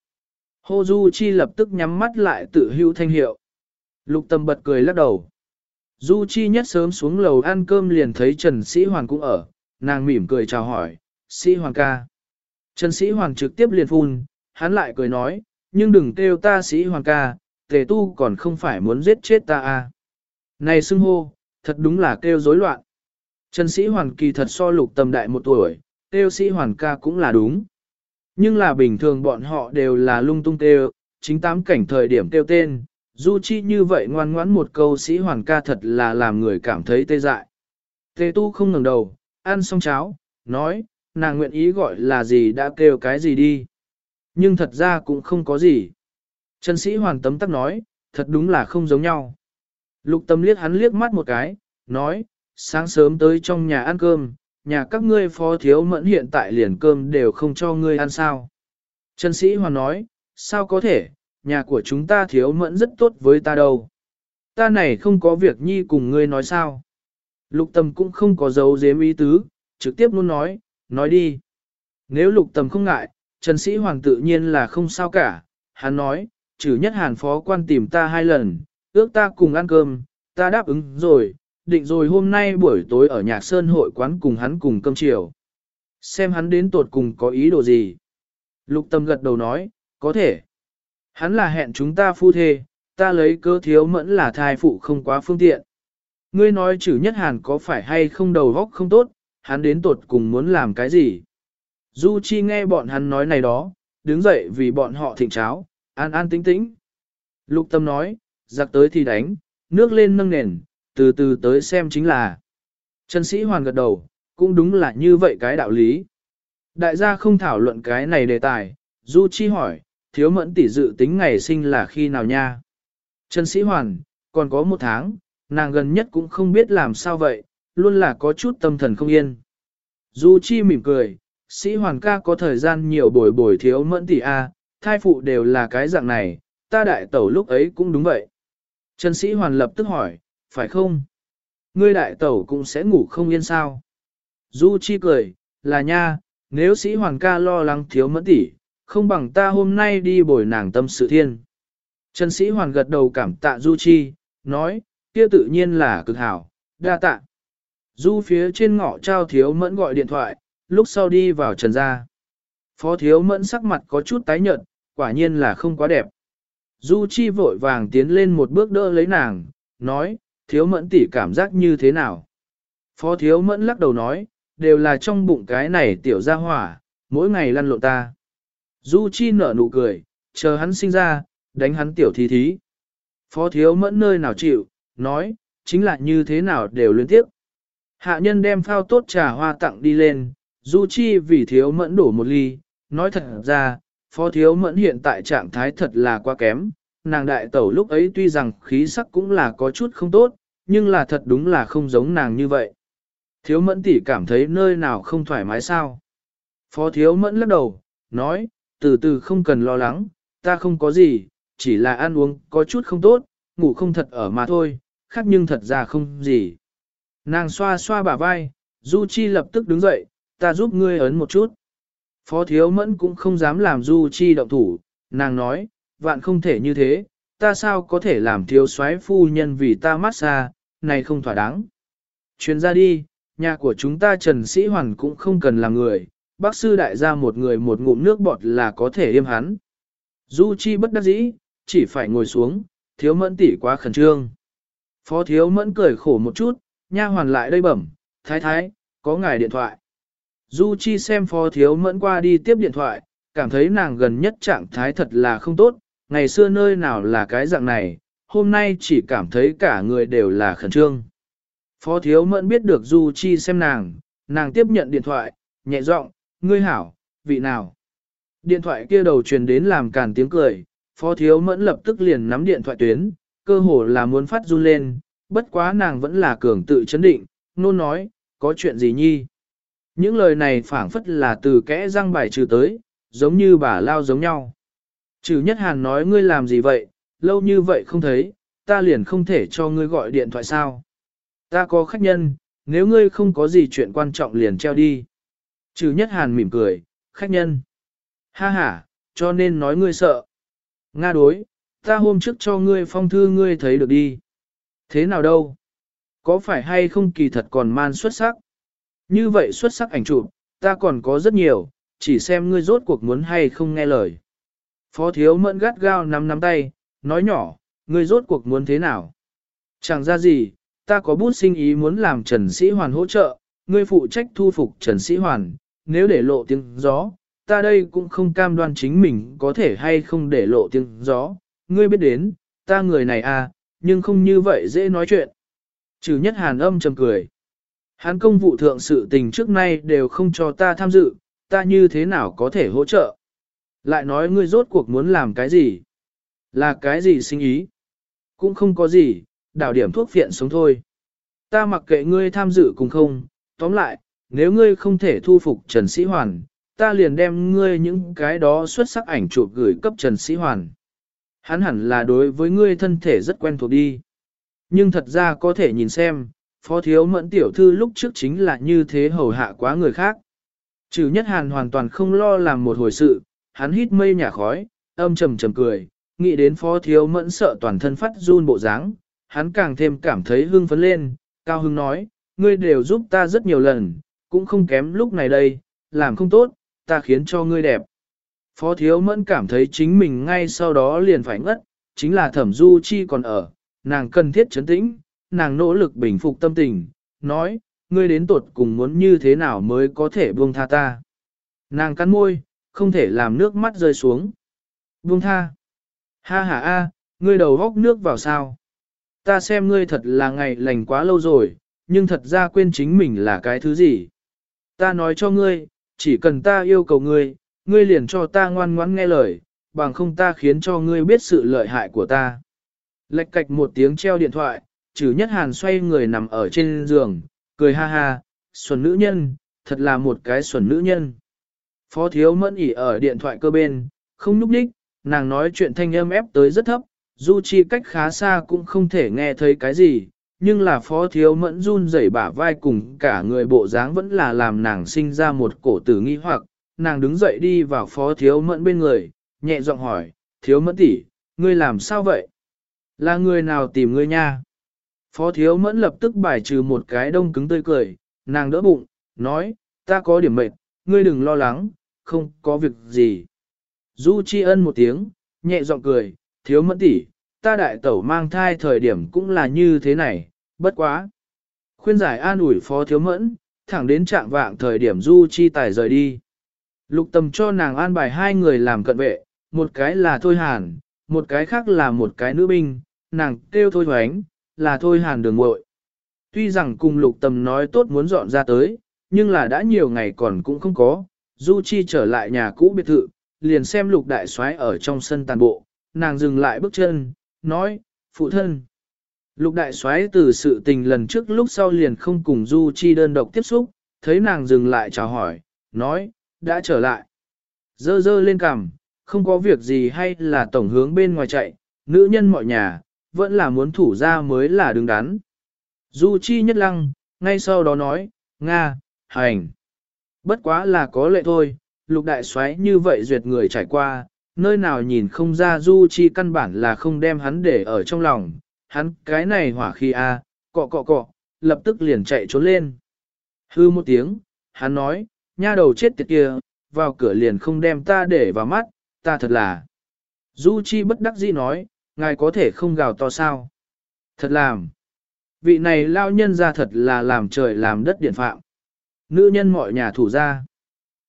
Hô Du Chi lập tức nhắm mắt lại tự hữu thanh hiệu. Lục tâm bật cười lắc đầu. Du Chi nhất sớm xuống lầu ăn cơm liền thấy Trần Sĩ Hoàng cũng ở, nàng mỉm cười chào hỏi, Sĩ Hoàng ca. Trần Sĩ Hoàng trực tiếp liền phun, hắn lại cười nói, nhưng đừng kêu ta Sĩ Hoàng ca, tề tu còn không phải muốn giết chết ta à. Này xưng hô, thật đúng là kêu rối loạn. Trần Sĩ Hoàn kỳ thật so lục tầm đại một tuổi, Tiêu Sĩ Hoàn ca cũng là đúng. Nhưng là bình thường bọn họ đều là lung tung kêu, chính tám cảnh thời điểm tiêu tên, Du Chi như vậy ngoan ngoãn một câu Sĩ Hoàn ca thật là làm người cảm thấy tê dại. Tê tu không ngẩng đầu, ăn xong cháo, nói, nàng nguyện ý gọi là gì đã kêu cái gì đi. Nhưng thật ra cũng không có gì. Trần Sĩ Hoàn tấm tắc nói, thật đúng là không giống nhau. Lục tâm liếc hắn liếc mắt một cái, nói, sáng sớm tới trong nhà ăn cơm, nhà các ngươi phó thiếu mẫn hiện tại liền cơm đều không cho ngươi ăn sao. Trần Sĩ Hoàn nói, sao có thể, nhà của chúng ta thiếu mẫn rất tốt với ta đâu. Ta này không có việc nhi cùng ngươi nói sao. Lục tâm cũng không có dấu dếm ý tứ, trực tiếp luôn nói, nói đi. Nếu lục tâm không ngại, Trần Sĩ Hoàng tự nhiên là không sao cả, hắn nói, trừ nhất hàn phó quan tìm ta hai lần, ước ta cùng ăn cơm, ta đáp ứng rồi, định rồi hôm nay buổi tối ở nhạc sơn hội quán cùng hắn cùng cơm chiều. Xem hắn đến tột cùng có ý đồ gì. Lục tâm gật đầu nói, có thể. Hắn là hẹn chúng ta phu thê, ta lấy cơ thiếu mẫn là thai phụ không quá phương tiện. Ngươi nói chữ nhất hàn có phải hay không đầu góc không tốt, hắn đến tột cùng muốn làm cái gì. Du Chi nghe bọn hắn nói này đó, đứng dậy vì bọn họ thịnh cháo, an an tĩnh tĩnh. Lục tâm nói, giặc tới thì đánh, nước lên nâng nền, từ từ tới xem chính là. Trần sĩ hoàn gật đầu, cũng đúng là như vậy cái đạo lý. Đại gia không thảo luận cái này đề tài, Du Chi hỏi, thiếu mẫn tỷ dự tính ngày sinh là khi nào nha? Trần sĩ hoàn, còn có một tháng, nàng gần nhất cũng không biết làm sao vậy, luôn là có chút tâm thần không yên. Du Chi mỉm cười, sĩ hoàn ca có thời gian nhiều bồi bồi thiếu mẫn tỷ a, thai phụ đều là cái dạng này, ta đại tẩu lúc ấy cũng đúng vậy. Trần sĩ hoàn lập tức hỏi, phải không? Ngươi đại tẩu cũng sẽ ngủ không yên sao? Du Chi cười, là nha, nếu sĩ hoàng ca lo lắng thiếu mẫn tỷ, không bằng ta hôm nay đi bồi nàng tâm sự thiên. Trần sĩ hoàng gật đầu cảm tạ Du Chi, nói, kia tự nhiên là cực hảo, đa tạ. Du phía trên ngõ trao thiếu mẫn gọi điện thoại, lúc sau đi vào trần gia. Phó thiếu mẫn sắc mặt có chút tái nhợt, quả nhiên là không quá đẹp. Du Chi vội vàng tiến lên một bước đỡ lấy nàng, nói, thiếu mẫn tỷ cảm giác như thế nào? Phó thiếu mẫn lắc đầu nói, đều là trong bụng cái này tiểu gia hỏa, mỗi ngày lăn lộn ta. Du Chi nở nụ cười, chờ hắn sinh ra, đánh hắn tiểu thí thí. Phó thiếu mẫn nơi nào chịu, nói, chính là như thế nào đều liên tiếp. Hạ nhân đem phao tốt trà hoa tặng đi lên, Du Chi vì thiếu mẫn đổ một ly, nói thật ra, phó thiếu mẫn hiện tại trạng thái thật là quá kém, nàng đại tẩu lúc ấy tuy rằng khí sắc cũng là có chút không tốt, nhưng là thật đúng là không giống nàng như vậy. Thiếu mẫn tỷ cảm thấy nơi nào không thoải mái sao? Phó thiếu mẫn lắc đầu, nói, từ từ không cần lo lắng, ta không có gì, chỉ là ăn uống có chút không tốt, ngủ không thật ở mà thôi, khác nhưng thật ra không gì. Nàng xoa xoa bả vai, Du Chi lập tức đứng dậy, ta giúp ngươi ấn một chút. Phó thiếu mẫn cũng không dám làm Du Chi động thủ, nàng nói, vạn không thể như thế, ta sao có thể làm thiếu soái phu nhân vì ta mát xa, này không thỏa đáng. Chuyên ra đi, nhà của chúng ta Trần Sĩ Hoàn cũng không cần làm người, bác sư đại gia một người một ngụm nước bọt là có thể yêm hắn. Du Chi bất đắc dĩ, chỉ phải ngồi xuống, thiếu mẫn tỷ quá khẩn trương. Phó thiếu mẫn cười khổ một chút, nha hoàn lại đây bẩm, thái thái, có ngài điện thoại. Du Chi xem phó thiếu mẫn qua đi tiếp điện thoại, cảm thấy nàng gần nhất trạng thái thật là không tốt, ngày xưa nơi nào là cái dạng này, hôm nay chỉ cảm thấy cả người đều là khẩn trương. Phó thiếu mẫn biết được Du Chi xem nàng, nàng tiếp nhận điện thoại, nhẹ giọng, ngươi hảo, vị nào. Điện thoại kia đầu truyền đến làm càn tiếng cười, phó thiếu mẫn lập tức liền nắm điện thoại tuyến, cơ hồ là muốn phát run lên, bất quá nàng vẫn là cường tự chấn định, nôn nói, có chuyện gì nhi. Những lời này phảng phất là từ kẽ răng bài trừ tới, giống như bà lao giống nhau. Trừ nhất hàn nói ngươi làm gì vậy, lâu như vậy không thấy, ta liền không thể cho ngươi gọi điện thoại sao. Ta có khách nhân, nếu ngươi không có gì chuyện quan trọng liền treo đi. Trừ nhất hàn mỉm cười, khách nhân. Ha ha, cho nên nói ngươi sợ. Nga đối, ta hôm trước cho ngươi phong thư ngươi thấy được đi. Thế nào đâu? Có phải hay không kỳ thật còn man xuất sắc? Như vậy xuất sắc ảnh chụp, ta còn có rất nhiều, chỉ xem ngươi rốt cuộc muốn hay không nghe lời. Phó thiếu mẫn gắt gao nắm nắm tay, nói nhỏ, ngươi rốt cuộc muốn thế nào? Chẳng ra gì, ta có bút sinh ý muốn làm Trần Sĩ Hoàn hỗ trợ, ngươi phụ trách thu phục Trần Sĩ Hoàn, nếu để lộ tiếng gió, ta đây cũng không cam đoan chính mình có thể hay không để lộ tiếng gió, ngươi biết đến, ta người này à, nhưng không như vậy dễ nói chuyện. Trừ nhất hàn âm trầm cười. Hán công vụ thượng sự tình trước nay đều không cho ta tham dự, ta như thế nào có thể hỗ trợ. Lại nói ngươi rốt cuộc muốn làm cái gì? Là cái gì sinh ý? Cũng không có gì, đảo điểm thuốc phiện sống thôi. Ta mặc kệ ngươi tham dự cùng không, tóm lại, nếu ngươi không thể thu phục Trần Sĩ Hoàn, ta liền đem ngươi những cái đó xuất sắc ảnh chụp gửi cấp Trần Sĩ Hoàn. Hắn hẳn là đối với ngươi thân thể rất quen thuộc đi. Nhưng thật ra có thể nhìn xem, phó thiếu mẫn tiểu thư lúc trước chính là như thế hầu hạ quá người khác. Trừ nhất hàn hoàn toàn không lo làm một hồi sự, hắn hít mây nhà khói, âm trầm trầm cười, nghĩ đến phó thiếu mẫn sợ toàn thân phát run bộ dáng, hắn càng thêm cảm thấy hưng phấn lên, cao hưng nói, ngươi đều giúp ta rất nhiều lần, cũng không kém lúc này đây, làm không tốt, ta khiến cho ngươi đẹp. Phó thiếu mẫn cảm thấy chính mình ngay sau đó liền phải ngất, chính là thẩm du chi còn ở, nàng cần thiết chấn tĩnh, nàng nỗ lực bình phục tâm tình, nói, ngươi đến tột cùng muốn như thế nào mới có thể buông tha ta. Nàng cắn môi, không thể làm nước mắt rơi xuống. Buông tha. Ha ha a, ngươi đầu góc nước vào sao. Ta xem ngươi thật là ngày lành quá lâu rồi, nhưng thật ra quên chính mình là cái thứ gì. Ta nói cho ngươi, chỉ cần ta yêu cầu ngươi, ngươi liền cho ta ngoan ngoãn nghe lời, bằng không ta khiến cho ngươi biết sự lợi hại của ta. Lệch cạch một tiếng treo điện thoại, chữ nhất hàn xoay người nằm ở trên giường, cười ha ha, xuẩn nữ nhân, thật là một cái xuẩn nữ nhân. Phó thiếu mẫn ỉ ở điện thoại cơ bên, không núp đích, nàng nói chuyện thanh âm ép tới rất thấp, dù chi cách khá xa cũng không thể nghe thấy cái gì, nhưng là phó thiếu mẫn run rẩy bả vai cùng cả người bộ dáng vẫn là làm nàng sinh ra một cổ tử nghi hoặc, nàng đứng dậy đi vào phó thiếu mẫn bên người, nhẹ giọng hỏi, thiếu mẫn tỷ, ngươi làm sao vậy? Là người nào tìm ngươi nha? Phó thiếu mẫn lập tức bài trừ một cái đông cứng tươi cười, nàng đỡ bụng, nói, ta có điểm mệt, ngươi đừng lo lắng, không có việc gì. Du Chi ân một tiếng, nhẹ giọng cười, thiếu mẫn tỷ, ta đại tẩu mang thai thời điểm cũng là như thế này, bất quá. Khuyên giải an ủi phó thiếu mẫn, thẳng đến trạng vạng thời điểm Du Chi tài rời đi. Lục tầm cho nàng an bài hai người làm cận vệ, một cái là Thôi Hàn, một cái khác là một cái nữ binh, nàng kêu Thôi Hoánh, là Thôi Hàn đường muội. Tuy rằng cùng lục tầm nói tốt muốn dọn ra tới, nhưng là đã nhiều ngày còn cũng không có, Du Chi trở lại nhà cũ biệt thự, liền xem lục đại soái ở trong sân tàn bộ, nàng dừng lại bước chân, nói, phụ thân. Lục đại soái từ sự tình lần trước lúc sau liền không cùng Du Chi đơn độc tiếp xúc, thấy nàng dừng lại chào hỏi, nói, đã trở lại. Dơ dơ lên cằm, không có việc gì hay là tổng hướng bên ngoài chạy, nữ nhân mọi nhà, vẫn là muốn thủ ra mới là đứng đắn. Du Chi nhất lăng, ngay sau đó nói, Nga, hành. Bất quá là có lệ thôi, lục đại xoáy như vậy duyệt người trải qua, nơi nào nhìn không ra Du Chi căn bản là không đem hắn để ở trong lòng, hắn cái này hỏa khi a, cọ cọ cọ, lập tức liền chạy trốn lên. Hư một tiếng, hắn nói, nha đầu chết tiệt kia, vào cửa liền không đem ta để vào mắt, ta thật là. Du Chi bất đắc dĩ nói, ngài có thể không gào to sao. Thật làm. Vị này lao nhân ra thật là làm trời làm đất điện phạm. Nữ nhân mọi nhà thủ ra.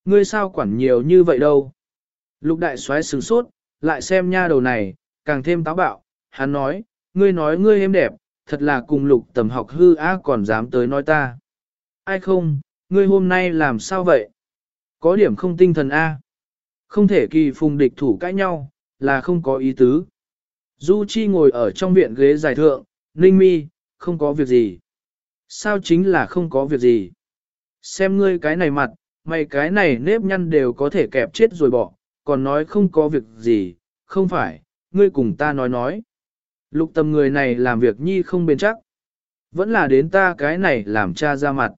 Ngươi sao quản nhiều như vậy đâu. Lục đại xoáy sừng sốt, lại xem nha đầu này, càng thêm táo bạo. Hắn nói, ngươi nói ngươi êm đẹp, thật là cùng lục tầm học hư á còn dám tới nói ta. Ai không, ngươi hôm nay làm sao vậy? Có điểm không tinh thần A. Không thể kỳ phùng địch thủ cãi nhau, là không có ý tứ. Du Chi ngồi ở trong viện ghế dài thượng, ninh mi, không có việc gì. Sao chính là không có việc gì? Xem ngươi cái này mặt, mày cái này nếp nhăn đều có thể kẹp chết rồi bỏ, còn nói không có việc gì, không phải, ngươi cùng ta nói nói. Lục tâm người này làm việc nhi không bền chắc. Vẫn là đến ta cái này làm cha ra mặt.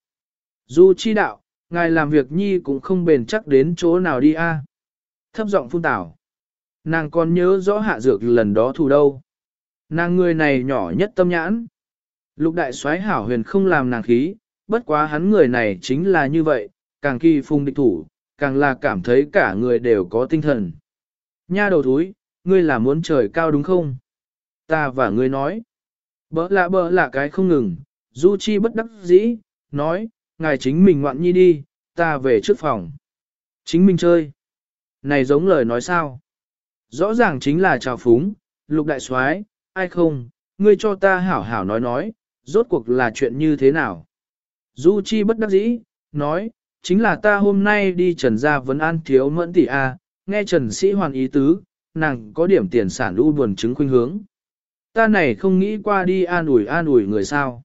Du chi đạo, ngài làm việc nhi cũng không bền chắc đến chỗ nào đi a. Thấp giọng phun tảo. Nàng còn nhớ rõ hạ dược lần đó thù đâu. Nàng người này nhỏ nhất tâm nhãn. Lục đại soái hảo huyền không làm nàng khí, bất quá hắn người này chính là như vậy, càng kỳ phung địch thủ, càng là cảm thấy cả người đều có tinh thần. Nha đầu thúi, ngươi là muốn trời cao đúng không? Ta và ngươi nói. Bỡ lạ bỡ lạ cái không ngừng, Du Chi bất đắc dĩ, nói, ngài chính mình ngoạn nhi đi, ta về trước phòng. Chính mình chơi. Này giống lời nói sao? Rõ ràng chính là trào phúng, lục đại soái, ai không, ngươi cho ta hảo hảo nói nói, rốt cuộc là chuyện như thế nào? Du Chi bất đắc dĩ, nói, chính là ta hôm nay đi trần gia vấn an thiếu mẫn tỷ a, nghe trần sĩ hoàn ý tứ, nàng có điểm tiền sản u buồn chứng khuynh hướng. Ta này không nghĩ qua đi an ủi an ủi người sao.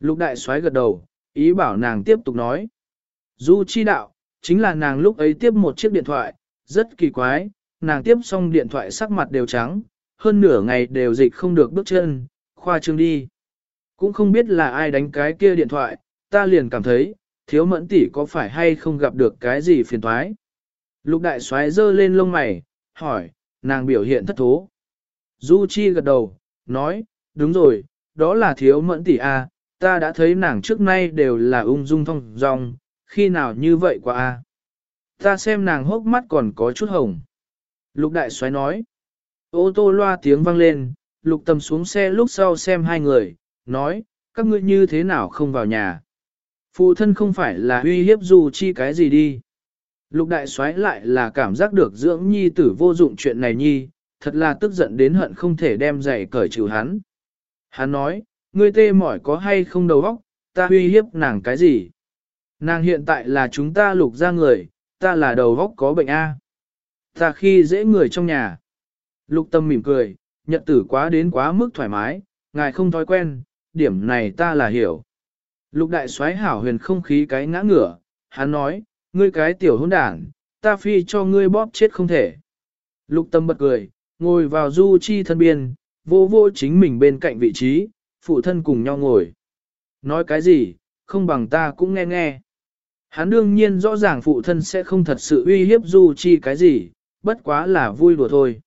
Lục đại soái gật đầu, ý bảo nàng tiếp tục nói. Du chi đạo, chính là nàng lúc ấy tiếp một chiếc điện thoại, rất kỳ quái, nàng tiếp xong điện thoại sắc mặt đều trắng, hơn nửa ngày đều dịch không được bước chân, khoa trương đi. Cũng không biết là ai đánh cái kia điện thoại, ta liền cảm thấy, thiếu mẫn tỷ có phải hay không gặp được cái gì phiền toái. Lục đại xoáy dơ lên lông mày, hỏi, nàng biểu hiện thất thố. Du Chi gật đầu, nói, đúng rồi, đó là thiếu mẫn tỷ a, ta đã thấy nàng trước nay đều là ung dung thong dong, khi nào như vậy quá a? Ta xem nàng hốc mắt còn có chút hồng. Lục đại xoáy nói, ô tô loa tiếng vang lên, lục tầm xuống xe lúc sau xem hai người, nói, các ngươi như thế nào không vào nhà. Phụ thân không phải là uy hiếp dù chi cái gì đi. Lục đại xoáy lại là cảm giác được dưỡng nhi tử vô dụng chuyện này nhi, thật là tức giận đến hận không thể đem giày cởi trừ hắn. Hắn nói, ngươi tê mỏi có hay không đầu óc, ta uy hiếp nàng cái gì? Nàng hiện tại là chúng ta lục ra người, ta là đầu óc có bệnh A. Ta khi dễ người trong nhà. Lục tâm mỉm cười, nhận tử quá đến quá mức thoải mái, ngài không thói quen, điểm này ta là hiểu. Lục đại soái hảo huyền không khí cái ngã ngửa, hắn nói, ngươi cái tiểu hôn đảng, ta phi cho ngươi bóp chết không thể. Lục tâm bật cười, ngồi vào du chi thân biên, vô vô chính mình bên cạnh vị trí, phụ thân cùng nhau ngồi. Nói cái gì, không bằng ta cũng nghe nghe. Hắn đương nhiên rõ ràng phụ thân sẽ không thật sự uy hiếp Du Chi cái gì, bất quá là vui đùa thôi.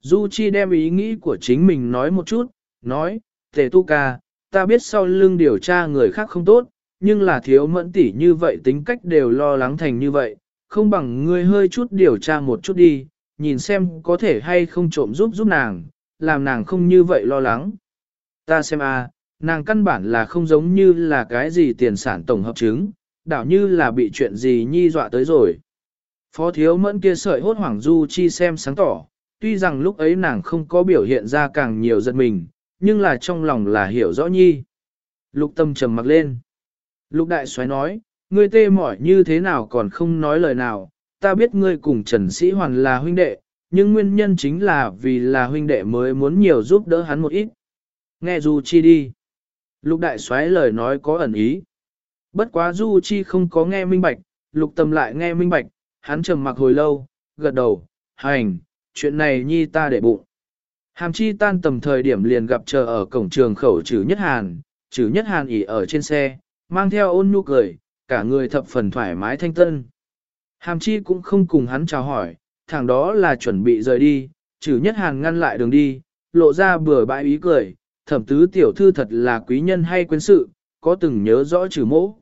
Du Chi đem ý nghĩ của chính mình nói một chút, nói, Tề Tu Ca, ta biết sau lưng điều tra người khác không tốt, nhưng là thiếu mẫn tỷ như vậy tính cách đều lo lắng thành như vậy, không bằng ngươi hơi chút điều tra một chút đi, nhìn xem có thể hay không trộm giúp giúp nàng, làm nàng không như vậy lo lắng. Ta xem a, à, nàng căn bản là không giống như là cái gì tiền sản tổng hợp chứng, đảo như là bị chuyện gì nhi dọa tới rồi. Phó thiếu mẫn kia sợi hốt hoảng du chi xem sáng tỏ, tuy rằng lúc ấy nàng không có biểu hiện ra càng nhiều giật mình, nhưng là trong lòng là hiểu rõ nhi. Lục tâm trầm mặc lên. Lục đại xoáy nói, ngươi tê mỏi như thế nào còn không nói lời nào, ta biết ngươi cùng Trần Sĩ Hoàn là huynh đệ, nhưng nguyên nhân chính là vì là huynh đệ mới muốn nhiều giúp đỡ hắn một ít. Nghe Du Chi đi. Lục đại xoáy lời nói có ẩn ý. Bất quá Du Chi không có nghe minh bạch, lục tâm lại nghe minh bạch, hắn trầm mặc hồi lâu, gật đầu, hành, chuyện này nhi ta để bụng. Hàm chi tan tầm thời điểm liền gặp chờ ở cổng trường khẩu trừ nhất hàn, trừ nhất hàn ỉ ở trên xe, mang theo ôn nhu cười, cả người thập phần thoải mái thanh tân. Hàm chi cũng không cùng hắn chào hỏi, thằng đó là chuẩn bị rời đi, trừ nhất hàn ngăn lại đường đi, lộ ra bừa bãi ý cười, thẩm tứ tiểu thư thật là quý nhân hay quên sự, có từng nhớ rõ trừ mỗ.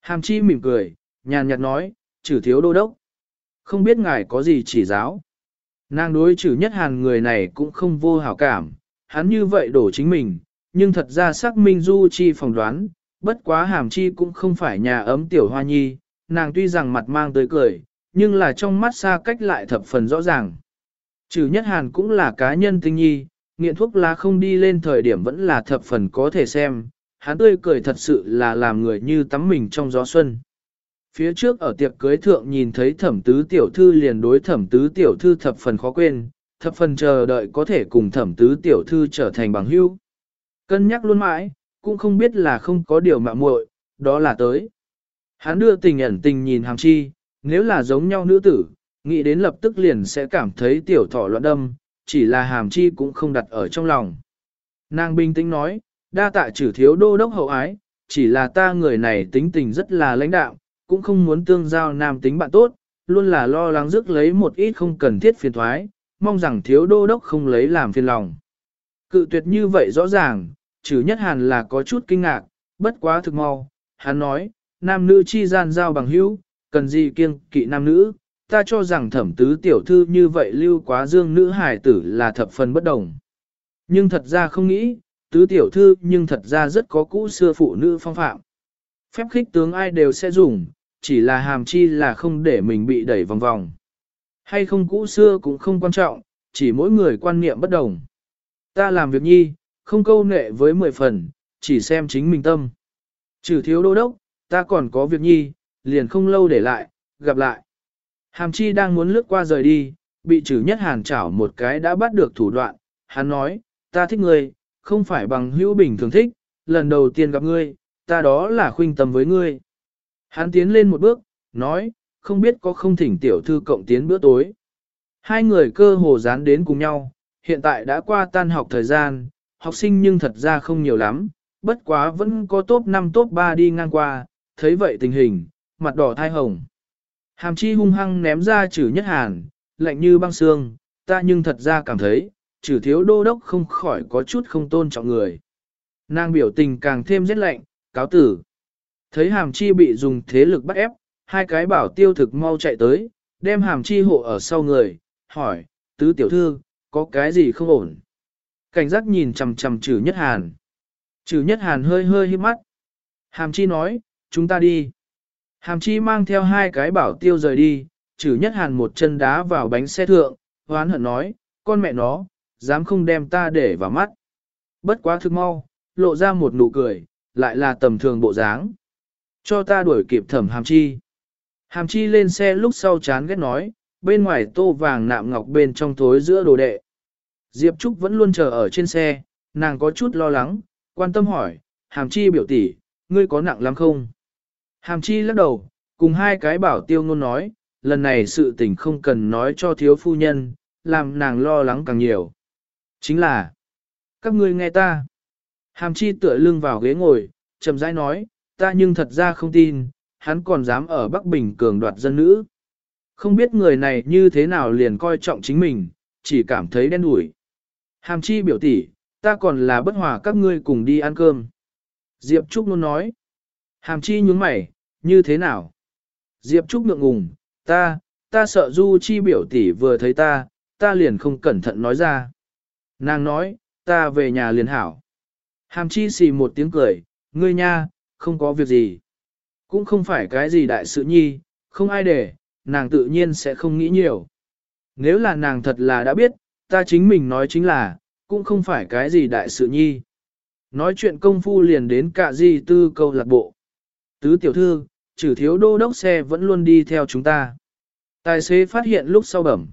Hàm chi mỉm cười, nhàn nhạt nói, trừ thiếu đô đốc. Không biết ngài có gì chỉ giáo. Nàng đối trừ nhất hàn người này cũng không vô hảo cảm, hắn như vậy đổ chính mình, nhưng thật ra xác minh du chi phỏng đoán, bất quá hàm chi cũng không phải nhà ấm tiểu hoa nhi, nàng tuy rằng mặt mang tới cười, nhưng là trong mắt xa cách lại thập phần rõ ràng. Trừ nhất hàn cũng là cá nhân tinh nhi, nghiện thuốc lá không đi lên thời điểm vẫn là thập phần có thể xem, hắn tươi cười thật sự là làm người như tắm mình trong gió xuân. Phía trước ở tiệc cưới thượng nhìn thấy thẩm tứ tiểu thư liền đối thẩm tứ tiểu thư thập phần khó quên, thập phần chờ đợi có thể cùng thẩm tứ tiểu thư trở thành bằng hữu. Cân nhắc luôn mãi, cũng không biết là không có điều mạo muội, đó là tới. Hắn đưa tình ẩn tình nhìn hàm chi, nếu là giống nhau nữ tử, nghĩ đến lập tức liền sẽ cảm thấy tiểu thỏ loạn đâm, chỉ là hàm chi cũng không đặt ở trong lòng. Nàng bình tĩnh nói, đa tạ trừ thiếu đô đốc hậu ái, chỉ là ta người này tính tình rất là lãnh đạo, cũng không muốn tương giao nam tính bạn tốt, luôn là lo lắng rước lấy một ít không cần thiết phiền thoái, mong rằng thiếu đô đốc không lấy làm phiền lòng. Cự tuyệt như vậy rõ ràng, trừ nhất hàn là có chút kinh ngạc, bất quá thực mau, hắn nói, nam nữ chi gian giao bằng hữu, cần gì kiêng kỵ nam nữ, ta cho rằng thẩm tứ tiểu thư như vậy lưu quá dương nữ hải tử là thập phần bất đồng. Nhưng thật ra không nghĩ, tứ tiểu thư nhưng thật ra rất có cũ xưa phụ nữ phong phạm. Phép khích tướng ai đều sẽ dùng, chỉ là hàm chi là không để mình bị đẩy vòng vòng. Hay không cũ xưa cũng không quan trọng, chỉ mỗi người quan niệm bất đồng. Ta làm việc nhi, không câu nệ với mười phần, chỉ xem chính mình tâm. Trừ thiếu đô đốc, ta còn có việc nhi, liền không lâu để lại, gặp lại. Hàm chi đang muốn lướt qua rời đi, bị trừ nhất hàn chảo một cái đã bắt được thủ đoạn. Hắn nói, ta thích ngươi, không phải bằng hữu bình thường thích, lần đầu tiên gặp ngươi, ta đó là khuynh tâm với ngươi. Hắn tiến lên một bước, nói, không biết có không thỉnh tiểu thư cộng tiến bữa tối. Hai người cơ hồ dán đến cùng nhau, hiện tại đã qua tan học thời gian, học sinh nhưng thật ra không nhiều lắm, bất quá vẫn có top 5 top 3 đi ngang qua, thấy vậy tình hình, mặt đỏ thai hồng. Hàm chi hung hăng ném ra chữ nhất hàn, lạnh như băng xương, ta nhưng thật ra cảm thấy, trừ thiếu đô đốc không khỏi có chút không tôn trọng người. Nàng biểu tình càng thêm rét lạnh, cáo tử. Thấy hàm chi bị dùng thế lực bắt ép, hai cái bảo tiêu thực mau chạy tới, đem hàm chi hộ ở sau người, hỏi, tứ tiểu thư, có cái gì không ổn? Cảnh giác nhìn chằm chằm trừ nhất hàn. Trừ nhất hàn hơi hơi hít mắt. Hàm chi nói, chúng ta đi. Hàm chi mang theo hai cái bảo tiêu rời đi, trừ nhất hàn một chân đá vào bánh xe thượng, hoán hận nói, con mẹ nó, dám không đem ta để vào mắt. Bất quá thực mau, lộ ra một nụ cười, lại là tầm thường bộ dáng. Cho ta đuổi kịp thẩm hàm chi. Hàm chi lên xe lúc sau chán ghét nói, bên ngoài tô vàng nạm ngọc bên trong thối giữa đồ đệ. Diệp Trúc vẫn luôn chờ ở trên xe, nàng có chút lo lắng, quan tâm hỏi, hàm chi biểu tỷ, ngươi có nặng lắm không? Hàm chi lắc đầu, cùng hai cái bảo tiêu ngôn nói, lần này sự tình không cần nói cho thiếu phu nhân, làm nàng lo lắng càng nhiều. Chính là, các ngươi nghe ta. Hàm chi tựa lưng vào ghế ngồi, chậm rãi nói, ta nhưng thật ra không tin, hắn còn dám ở Bắc Bình cường đoạt dân nữ. Không biết người này như thế nào liền coi trọng chính mình, chỉ cảm thấy đen đủi. Hàm chi biểu tỷ, ta còn là bất hòa các ngươi cùng đi ăn cơm. Diệp Trúc luôn nói. Hàm chi nhún mày, như thế nào? Diệp Trúc ngượng ngùng, ta, ta sợ Du Chi biểu tỷ vừa thấy ta, ta liền không cẩn thận nói ra. Nàng nói, ta về nhà liền hảo. Hàm chi xì một tiếng cười, ngươi nha, không có việc gì. Cũng không phải cái gì đại sự nhi, không ai để, nàng tự nhiên sẽ không nghĩ nhiều. Nếu là nàng thật là đã biết, ta chính mình nói chính là, cũng không phải cái gì đại sự nhi. Nói chuyện công phu liền đến cả di tư câu lạc bộ. Tứ tiểu thư, trừ thiếu đô đốc xe vẫn luôn đi theo chúng ta. Tài xế phát hiện lúc sau bẩm.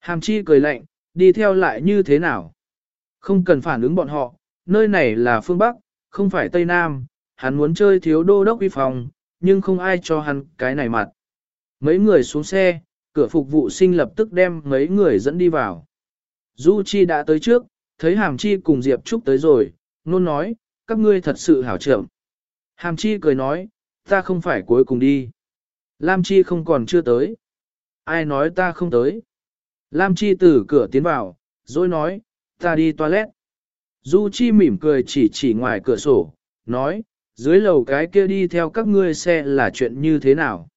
Hàm chi cười lạnh, đi theo lại như thế nào? Không cần phản ứng bọn họ, nơi này là phương Bắc, không phải Tây Nam, hắn muốn chơi thiếu đô đốc uy phòng, nhưng không ai cho hắn cái này mặt. Mấy người xuống xe, cửa phục vụ sinh lập tức đem mấy người dẫn đi vào. Du Chi đã tới trước, thấy Hàm Chi cùng Diệp Trúc tới rồi, nôn nói, các ngươi thật sự hảo trưởng. Hàm Chi cười nói, ta không phải cuối cùng đi. Lam Chi không còn chưa tới. Ai nói ta không tới. Lam Chi từ cửa tiến vào, rồi nói, ta đi toilet. Du Chi mỉm cười chỉ chỉ ngoài cửa sổ, nói, dưới lầu cái kia đi theo các ngươi xe là chuyện như thế nào.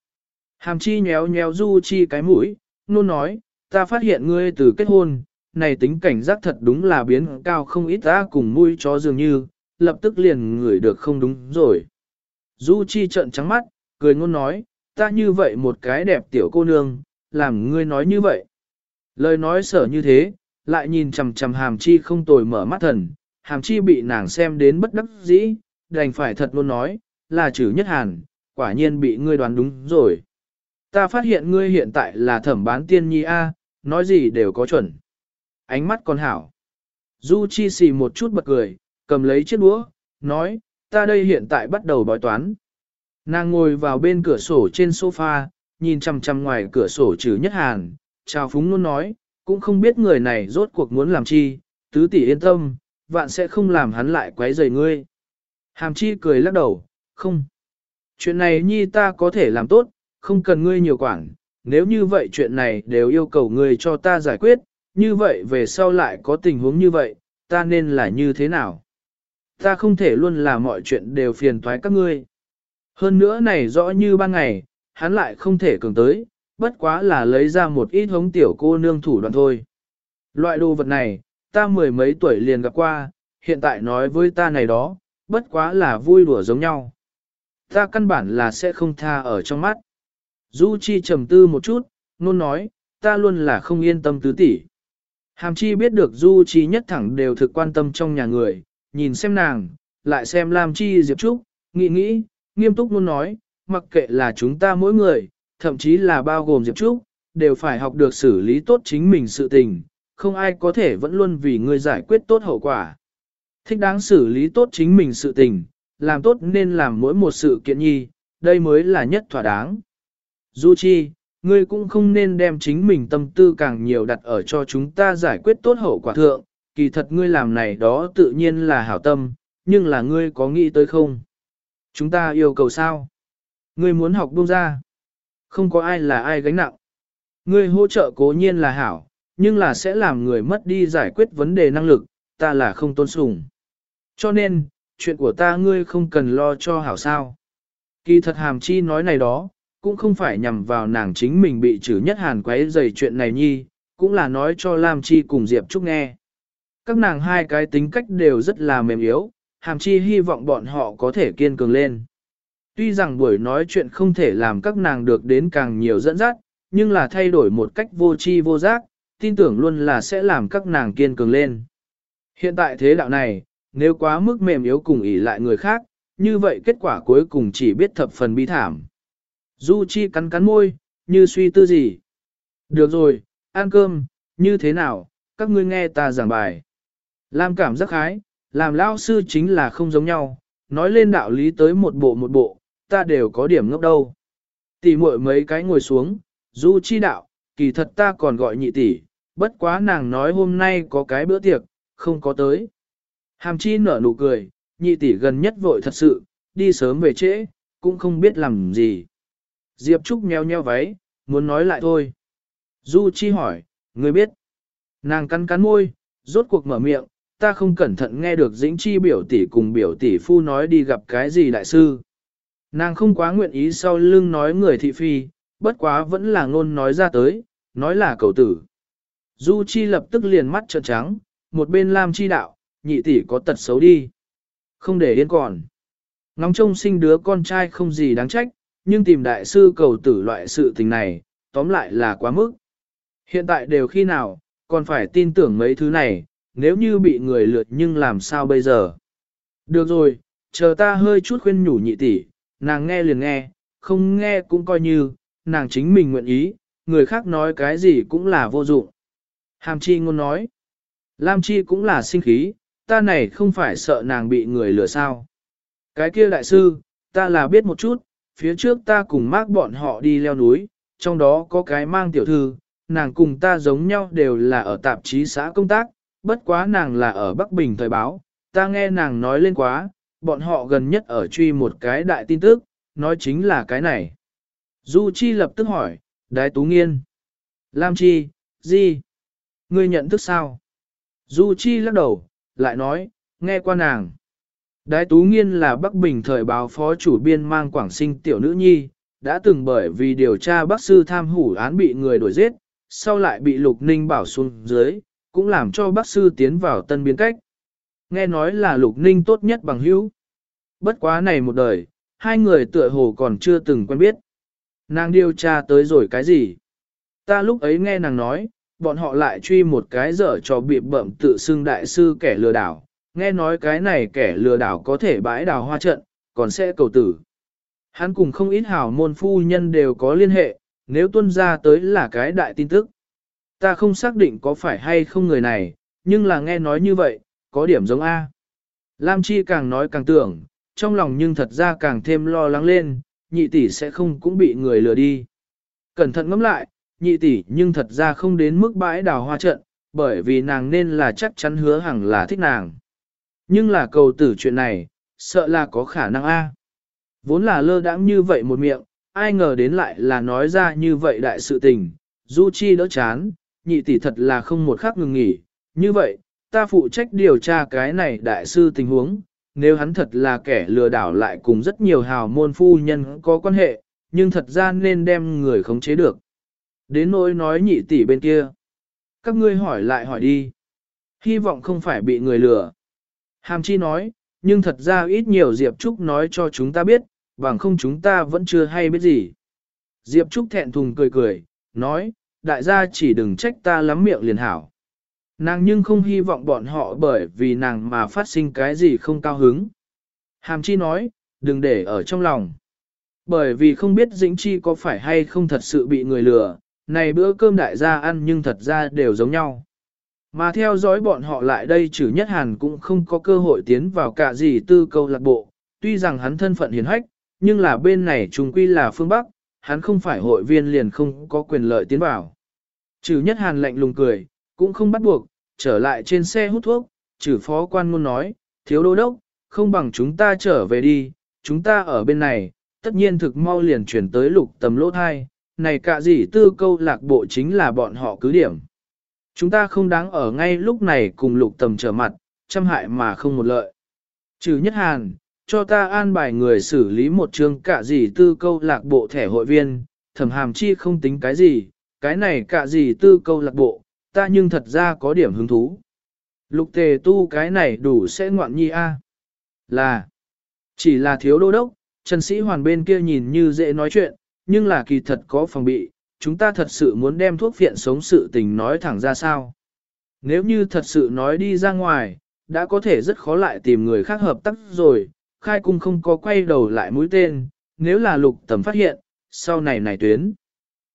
Hàm Chi nhéo nhéo Du Chi cái mũi, nôn nói, ta phát hiện ngươi từ kết hôn, này tính cảnh giác thật đúng là biến cao không ít ta cùng mũi chó dường như, lập tức liền ngửi được không đúng rồi. Du Chi trợn trắng mắt, cười ngôn nói, ta như vậy một cái đẹp tiểu cô nương, làm ngươi nói như vậy. Lời nói sở như thế, lại nhìn chằm chằm hàm chi không tồi mở mắt thần, hàm chi bị nàng xem đến bất đắc dĩ, đành phải thật luôn nói, là chữ nhất hàn, quả nhiên bị ngươi đoán đúng rồi. Ta phát hiện ngươi hiện tại là thẩm bán tiên nhi A, nói gì đều có chuẩn. Ánh mắt còn hảo. Du Chi xì một chút bật cười, cầm lấy chiếc đũa, nói, ta đây hiện tại bắt đầu bói toán. Nàng ngồi vào bên cửa sổ trên sofa, nhìn chằm chằm ngoài cửa sổ trừ nhất hàn, chào phúng luôn nói, cũng không biết người này rốt cuộc muốn làm chi, tứ tỷ yên tâm, vạn sẽ không làm hắn lại quấy rầy ngươi. Hàm chi cười lắc đầu, không. Chuyện này nhi ta có thể làm tốt, không cần ngươi nhiều quản, nếu như vậy chuyện này đều yêu cầu ngươi cho ta giải quyết, như vậy về sau lại có tình huống như vậy, ta nên là như thế nào? Ta không thể luôn là mọi chuyện đều phiền toái các ngươi. Hơn nữa này rõ như ban ngày, hắn lại không thể cường tới, bất quá là lấy ra một ít hống tiểu cô nương thủ đoạn thôi. Loại đồ vật này, ta mười mấy tuổi liền gặp qua, hiện tại nói với ta này đó, bất quá là vui đùa giống nhau. Ta căn bản là sẽ không tha ở trong mắt. Du Chi trầm tư một chút, nôn nói, ta luôn là không yên tâm tứ tỷ. Hàm Chi biết được Du Chi nhất thẳng đều thực quan tâm trong nhà người, nhìn xem nàng, lại xem Lam Chi Diệp Trúc, nghĩ nghĩ, nghiêm túc luôn nói, mặc kệ là chúng ta mỗi người, thậm chí là bao gồm Diệp Trúc, đều phải học được xử lý tốt chính mình sự tình, không ai có thể vẫn luôn vì người giải quyết tốt hậu quả. Thích đáng xử lý tốt chính mình sự tình, làm tốt nên làm mỗi một sự kiện nhi, đây mới là nhất thỏa đáng. Du Chi, ngươi cũng không nên đem chính mình tâm tư càng nhiều đặt ở cho chúng ta giải quyết tốt hậu quả thượng, kỳ thật ngươi làm này đó tự nhiên là hảo tâm, nhưng là ngươi có nghĩ tới không? Chúng ta yêu cầu sao? Ngươi muốn học buông ra. Không có ai là ai gánh nặng. Ngươi hỗ trợ cố nhiên là hảo, nhưng là sẽ làm người mất đi giải quyết vấn đề năng lực, ta là không tôn sùng. Cho nên, chuyện của ta ngươi không cần lo cho hảo sao. Kỳ thật hàm chi nói này đó, cũng không phải nhằm vào nàng chính mình bị trừ nhất hàn quấy dày chuyện này nhi, cũng là nói cho Lam Chi cùng Diệp Trúc nghe. Các nàng hai cái tính cách đều rất là mềm yếu, hàm chi hy vọng bọn họ có thể kiên cường lên. Tuy rằng buổi nói chuyện không thể làm các nàng được đến càng nhiều dẫn dắt, nhưng là thay đổi một cách vô tri vô giác, tin tưởng luôn là sẽ làm các nàng kiên cường lên. Hiện tại thế đạo này, nếu quá mức mềm yếu cùng ỷ lại người khác, như vậy kết quả cuối cùng chỉ biết thập phần bi thảm. Du Chi cắn cắn môi, như suy tư gì. Được rồi, ăn cơm, như thế nào, các ngươi nghe ta giảng bài. Làm cảm giác khái, làm lao sư chính là không giống nhau, nói lên đạo lý tới một bộ một bộ, ta đều có điểm ngốc đâu. Tỷ muội mấy cái ngồi xuống, Du Chi đạo, kỳ thật ta còn gọi nhị tỷ, bất quá nàng nói hôm nay có cái bữa tiệc, không có tới. Hàm chi nở nụ cười, nhị tỷ gần nhất vội thật sự, đi sớm về trễ, cũng không biết làm gì. Diệp Trúc nheo nheo váy, muốn nói lại thôi. Du Chi hỏi, người biết. Nàng cắn cắn môi, rốt cuộc mở miệng, ta không cẩn thận nghe được dĩnh chi biểu tỷ cùng biểu tỷ phu nói đi gặp cái gì đại sư. Nàng không quá nguyện ý sau lưng nói người thị phi, bất quá vẫn là ngôn nói ra tới, nói là cầu tử. Du Chi lập tức liền mắt trợn trắng, một bên Lam Chi đạo, nhị tỷ có tật xấu đi. Không để yên còn. Ngóng trông sinh đứa con trai không gì đáng trách, nhưng tìm đại sư cầu tử loại sự tình này, tóm lại là quá mức. Hiện tại đều khi nào, còn phải tin tưởng mấy thứ này, nếu như bị người lượt nhưng làm sao bây giờ. Được rồi, chờ ta hơi chút khuyên nhủ nhị tỷ, nàng nghe liền nghe, không nghe cũng coi như, nàng chính mình nguyện ý, người khác nói cái gì cũng là vô dụng. Hàm chi ngôn nói, Lam chi cũng là sinh khí, ta này không phải sợ nàng bị người lừa sao. Cái kia đại sư, ta là biết một chút, phía trước ta cùng mác bọn họ đi leo núi, trong đó có cái mang tiểu thư, nàng cùng ta giống nhau đều là ở tạp chí xã công tác, bất quá nàng là ở Bắc Bình thời báo, ta nghe nàng nói lên quá, bọn họ gần nhất ở truy một cái đại tin tức, nói chính là cái này. Du Chi lập tức hỏi, Đái Tú Nghiên. Lam Chi, gì? Ngươi nhận thức sao? Du Chi lắc đầu, lại nói, nghe qua nàng. Đái Tú Nghiên là Bắc Bình thời báo phó chủ biên mang Quảng Sinh tiểu nữ nhi, đã từng bởi vì điều tra bác sư tham hủ án bị người đuổi giết, sau lại bị Lục Ninh bảo xuống dưới, cũng làm cho bác sư tiến vào tân biến cách. Nghe nói là Lục Ninh tốt nhất bằng hữu. Bất quá này một đời, hai người tựa hồ còn chưa từng quen biết. Nàng điều tra tới rồi cái gì? Ta lúc ấy nghe nàng nói, bọn họ lại truy một cái dở cho bị bậm tự xưng đại sư kẻ lừa đảo. Nghe nói cái này kẻ lừa đảo có thể bãi đào hoa trận, còn sẽ cầu tử. Hắn cùng không ít hảo môn phu nhân đều có liên hệ, nếu tuân ra tới là cái đại tin tức. Ta không xác định có phải hay không người này, nhưng là nghe nói như vậy, có điểm giống A. Lam Chi càng nói càng tưởng, trong lòng nhưng thật ra càng thêm lo lắng lên, nhị tỷ sẽ không cũng bị người lừa đi. Cẩn thận ngẫm lại, nhị tỷ nhưng thật ra không đến mức bãi đào hoa trận, bởi vì nàng nên là chắc chắn hứa hẳn là thích nàng. Nhưng là cầu tử chuyện này, sợ là có khả năng A. Vốn là lơ đãng như vậy một miệng, ai ngờ đến lại là nói ra như vậy đại sự tình, Du Chi đỡ chán, nhị tỷ thật là không một khắc ngừng nghỉ, như vậy, ta phụ trách điều tra cái này đại sư tình huống, nếu hắn thật là kẻ lừa đảo lại cùng rất nhiều hào môn phu nhân có quan hệ, nhưng thật ra nên đem người khống chế được. Đến nỗi nói nhị tỷ bên kia. Các ngươi hỏi lại hỏi đi. Hy vọng không phải bị người lừa. Hàm chi nói, nhưng thật ra ít nhiều Diệp Trúc nói cho chúng ta biết, bằng không chúng ta vẫn chưa hay biết gì. Diệp Trúc thẹn thùng cười cười, nói, đại gia chỉ đừng trách ta lắm miệng liền hảo. Nàng nhưng không hy vọng bọn họ bởi vì nàng mà phát sinh cái gì không cao hứng. Hàm chi nói, đừng để ở trong lòng. Bởi vì không biết Dĩnh Chi có phải hay không thật sự bị người lừa, này bữa cơm đại gia ăn nhưng thật ra đều giống nhau. Mà theo dõi bọn họ lại đây trừ nhất hàn cũng không có cơ hội tiến vào cả gì tư câu lạc bộ, tuy rằng hắn thân phận hiền hách, nhưng là bên này trùng quy là phương Bắc, hắn không phải hội viên liền không có quyền lợi tiến vào. Trừ nhất hàn lạnh lùng cười, cũng không bắt buộc, trở lại trên xe hút thuốc, trừ phó quan ngôn nói, thiếu đô đốc, không bằng chúng ta trở về đi, chúng ta ở bên này, tất nhiên thực mau liền chuyển tới lục tầm lỗ thai, này cả gì tư câu lạc bộ chính là bọn họ cứ điểm. Chúng ta không đáng ở ngay lúc này cùng lục tầm trở mặt, trăm hại mà không một lợi. Trừ nhất hàn, cho ta an bài người xử lý một chương cả gì tư câu lạc bộ thẻ hội viên, thẩm hàm chi không tính cái gì, cái này cả gì tư câu lạc bộ, ta nhưng thật ra có điểm hứng thú. Lục tề tu cái này đủ sẽ ngoạn nhi a Là, chỉ là thiếu đô đốc, Trần Sĩ Hoàn bên kia nhìn như dễ nói chuyện, nhưng là kỳ thật có phòng bị, chúng ta thật sự muốn đem thuốc phiện sống sự tình nói thẳng ra sao. Nếu như thật sự nói đi ra ngoài, đã có thể rất khó lại tìm người khác hợp tác rồi, khai cung không có quay đầu lại mũi tên, nếu là lục tầm phát hiện, sau này này tuyến.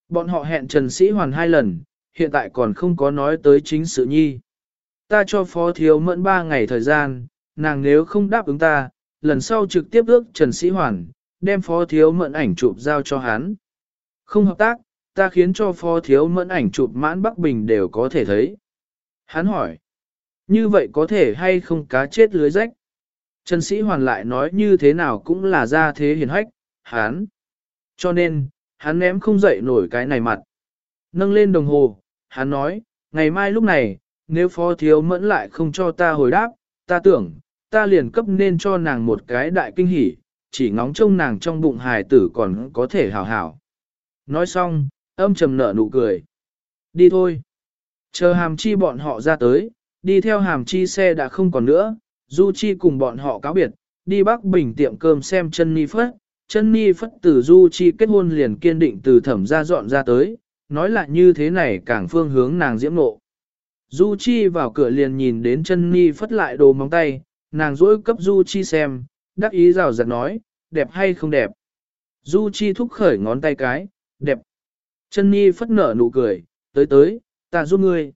Bọn họ hẹn Trần Sĩ Hoàn hai lần, hiện tại còn không có nói tới chính sự nhi. Ta cho phó thiếu mẫn ba ngày thời gian, nàng nếu không đáp ứng ta, lần sau trực tiếp ước Trần Sĩ Hoàn, đem phó thiếu mẫn ảnh chụp giao cho hắn. Không hợp tác, ta khiến cho phó thiếu mẫn ảnh chụp mãn Bắc Bình đều có thể thấy. Hắn hỏi, như vậy có thể hay không cá chết lưới rách? Trần Sĩ Hoàn lại nói như thế nào cũng là ra thế hiền hách, hắn. Cho nên, hắn ném không dậy nổi cái này mặt. Nâng lên đồng hồ, hắn nói, ngày mai lúc này, nếu phó thiếu mẫn lại không cho ta hồi đáp, ta tưởng, ta liền cấp nên cho nàng một cái đại kinh hỉ, chỉ ngóng trông nàng trong bụng hài tử còn có thể hảo hảo. Nói xong, âm trầm nở nụ cười. Đi thôi. Chờ hàm chi bọn họ ra tới, đi theo hàm chi xe đã không còn nữa, Du Chi cùng bọn họ cáo biệt, đi Bắc Bình tiệm cơm xem chân ni phất. Chân ni phất từ Du Chi kết hôn liền kiên định từ thẩm ra dọn ra tới, nói lại như thế này càng phương hướng nàng diễm nộ. Du Chi vào cửa liền nhìn đến chân ni phất lại đồ móng tay, nàng dỗi cấp Du Chi xem, đắc ý rào rạt nói, đẹp hay không đẹp. Du Chi thúc khởi ngón tay cái, đẹp. Chân Nhi phất nở nụ cười, tới tới, ta giúp ngươi.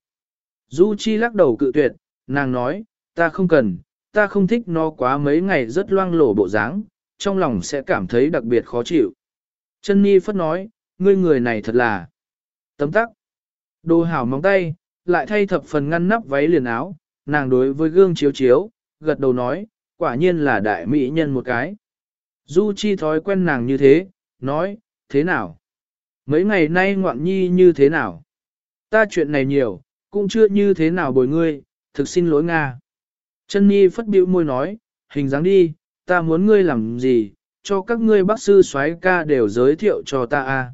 Du Chi lắc đầu cự tuyệt, nàng nói, ta không cần, ta không thích nó quá mấy ngày rất loang lổ bộ dáng, trong lòng sẽ cảm thấy đặc biệt khó chịu. Chân Nhi phất nói, ngươi người này thật là tấm tắc. Đồ hảo móng tay, lại thay thập phần ngăn nắp váy liền áo, nàng đối với gương chiếu chiếu, gật đầu nói, quả nhiên là đại mỹ nhân một cái. Du Chi thói quen nàng như thế, nói, thế nào? Mấy ngày nay ngoạn nhi như thế nào? Ta chuyện này nhiều, cũng chưa như thế nào bồi ngươi, thực xin lỗi Nga. Chân Nhi phất biểu môi nói, hình dáng đi, ta muốn ngươi làm gì, cho các ngươi bác sư soái ca đều giới thiệu cho ta a.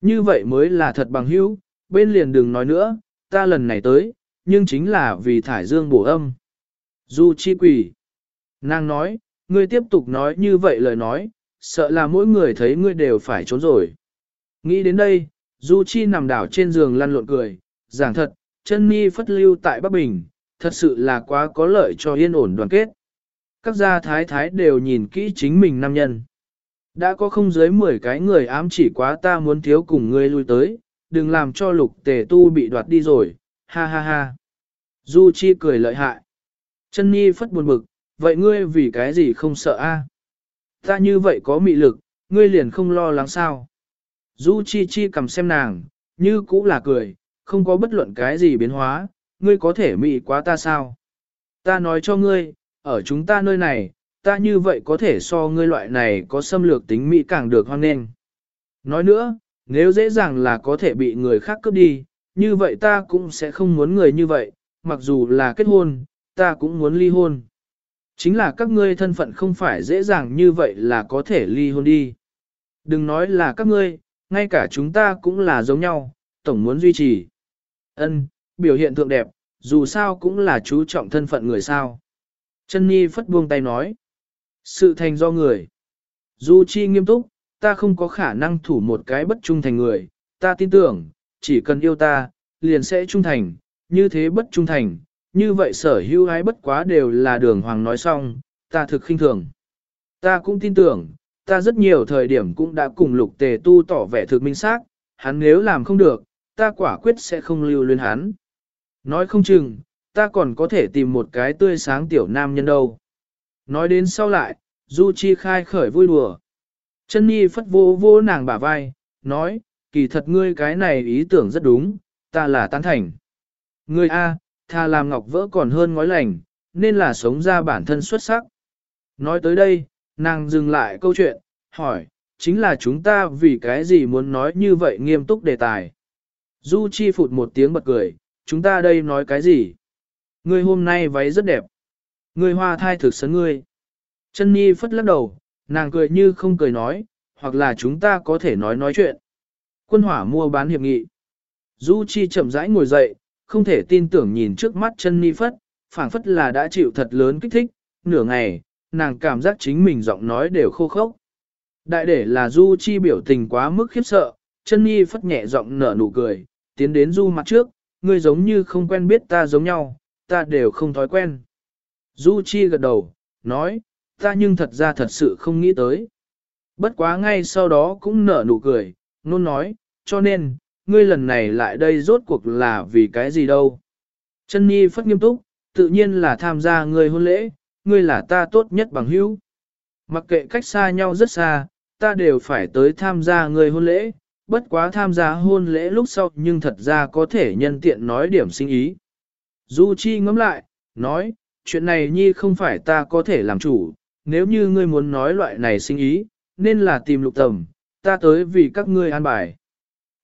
Như vậy mới là thật bằng hữu, bên liền đừng nói nữa, ta lần này tới, nhưng chính là vì thải dương bổ âm. Du chi quỷ. Nàng nói, ngươi tiếp tục nói như vậy lời nói, sợ là mỗi người thấy ngươi đều phải trốn rồi. Nghĩ đến đây, Du Chi nằm đảo trên giường lăn lộn cười, giảng thật, chân mi phất lưu tại Bắc Bình, thật sự là quá có lợi cho yên ổn đoàn kết. Các gia thái thái đều nhìn kỹ chính mình nam nhân. Đã có không dưới 10 cái người ám chỉ quá ta muốn thiếu cùng ngươi lui tới, đừng làm cho lục tề tu bị đoạt đi rồi, ha ha ha. Du Chi cười lợi hại. Chân Nhi phất buồn bực, vậy ngươi vì cái gì không sợ a? Ta như vậy có mị lực, ngươi liền không lo lắng sao? Du Chi Chi cầm xem nàng, như cũ là cười, không có bất luận cái gì biến hóa, ngươi có thể mị quá ta sao? Ta nói cho ngươi, ở chúng ta nơi này, ta như vậy có thể so ngươi loại này có xâm lược tính mỹ càng được hoan nghênh. Nói nữa, nếu dễ dàng là có thể bị người khác cướp đi, như vậy ta cũng sẽ không muốn người như vậy, mặc dù là kết hôn, ta cũng muốn ly hôn. Chính là các ngươi thân phận không phải dễ dàng như vậy là có thể ly hôn đi. Đừng nói là các ngươi, ngay cả chúng ta cũng là giống nhau, tổng muốn duy trì. Ân, biểu hiện thượng đẹp, dù sao cũng là chú trọng thân phận người sao. Chân Nhi phất buông tay nói. Sự thành do người. Du Chi nghiêm túc, ta không có khả năng thủ một cái bất trung thành người, ta tin tưởng, chỉ cần yêu ta, liền sẽ trung thành, như thế bất trung thành, như vậy sở hữu ái bất quá đều là đường hoàng nói xong, ta thực khinh thường. Ta cũng tin tưởng, ta rất nhiều thời điểm cũng đã cùng lục tề tu tỏ vẻ thực minh xác, hắn nếu làm không được, ta quả quyết sẽ không lưu luyến hắn. Nói không chừng, ta còn có thể tìm một cái tươi sáng tiểu nam nhân đâu. Nói đến sau lại, Du Chi khai khởi vui đùa. Chân Nhi phất vô vô nàng bả vai, nói, kỳ thật ngươi cái này ý tưởng rất đúng, ta là tán thành. Ngươi A, thà làm ngọc vỡ còn hơn ngói lành, nên là sống ra bản thân xuất sắc. Nói tới đây, nàng dừng lại câu chuyện, hỏi, chính là chúng ta vì cái gì muốn nói như vậy nghiêm túc đề tài. Du Chi phụt một tiếng bật cười, chúng ta đây nói cái gì? Ngươi hôm nay váy rất đẹp. Ngươi hoa thai thực sấn ngươi. Chân Nhi phất lắc đầu, nàng cười như không cười nói, hoặc là chúng ta có thể nói nói chuyện. Quân hỏa mua bán hiệp nghị. Du Chi chậm rãi ngồi dậy, không thể tin tưởng nhìn trước mắt chân ni phất, phảng phất là đã chịu thật lớn kích thích, nửa ngày, nàng cảm giác chính mình giọng nói đều khô khốc. Đại để là Du Chi biểu tình quá mức khiếp sợ, chân ni phất nhẹ giọng nở nụ cười, tiến đến Du mặt trước, ngươi giống như không quen biết ta giống nhau, ta đều không thói quen. Du Chi gật đầu, nói, ta nhưng thật ra thật sự không nghĩ tới. Bất quá ngay sau đó cũng nở nụ cười, nôn nói, cho nên, ngươi lần này lại đây rốt cuộc là vì cái gì đâu. Chân Nhi phất nghiêm túc, tự nhiên là tham gia ngươi hôn lễ, ngươi là ta tốt nhất bằng hữu. Mặc kệ cách xa nhau rất xa, ta đều phải tới tham gia ngươi hôn lễ, bất quá tham gia hôn lễ lúc sau nhưng thật ra có thể nhân tiện nói điểm sinh ý. Du Chi ngẫm lại, nói, chuyện này nhi không phải ta có thể làm chủ, nếu như ngươi muốn nói loại này sinh ý, nên là tìm lục tầm, ta tới vì các ngươi an bài.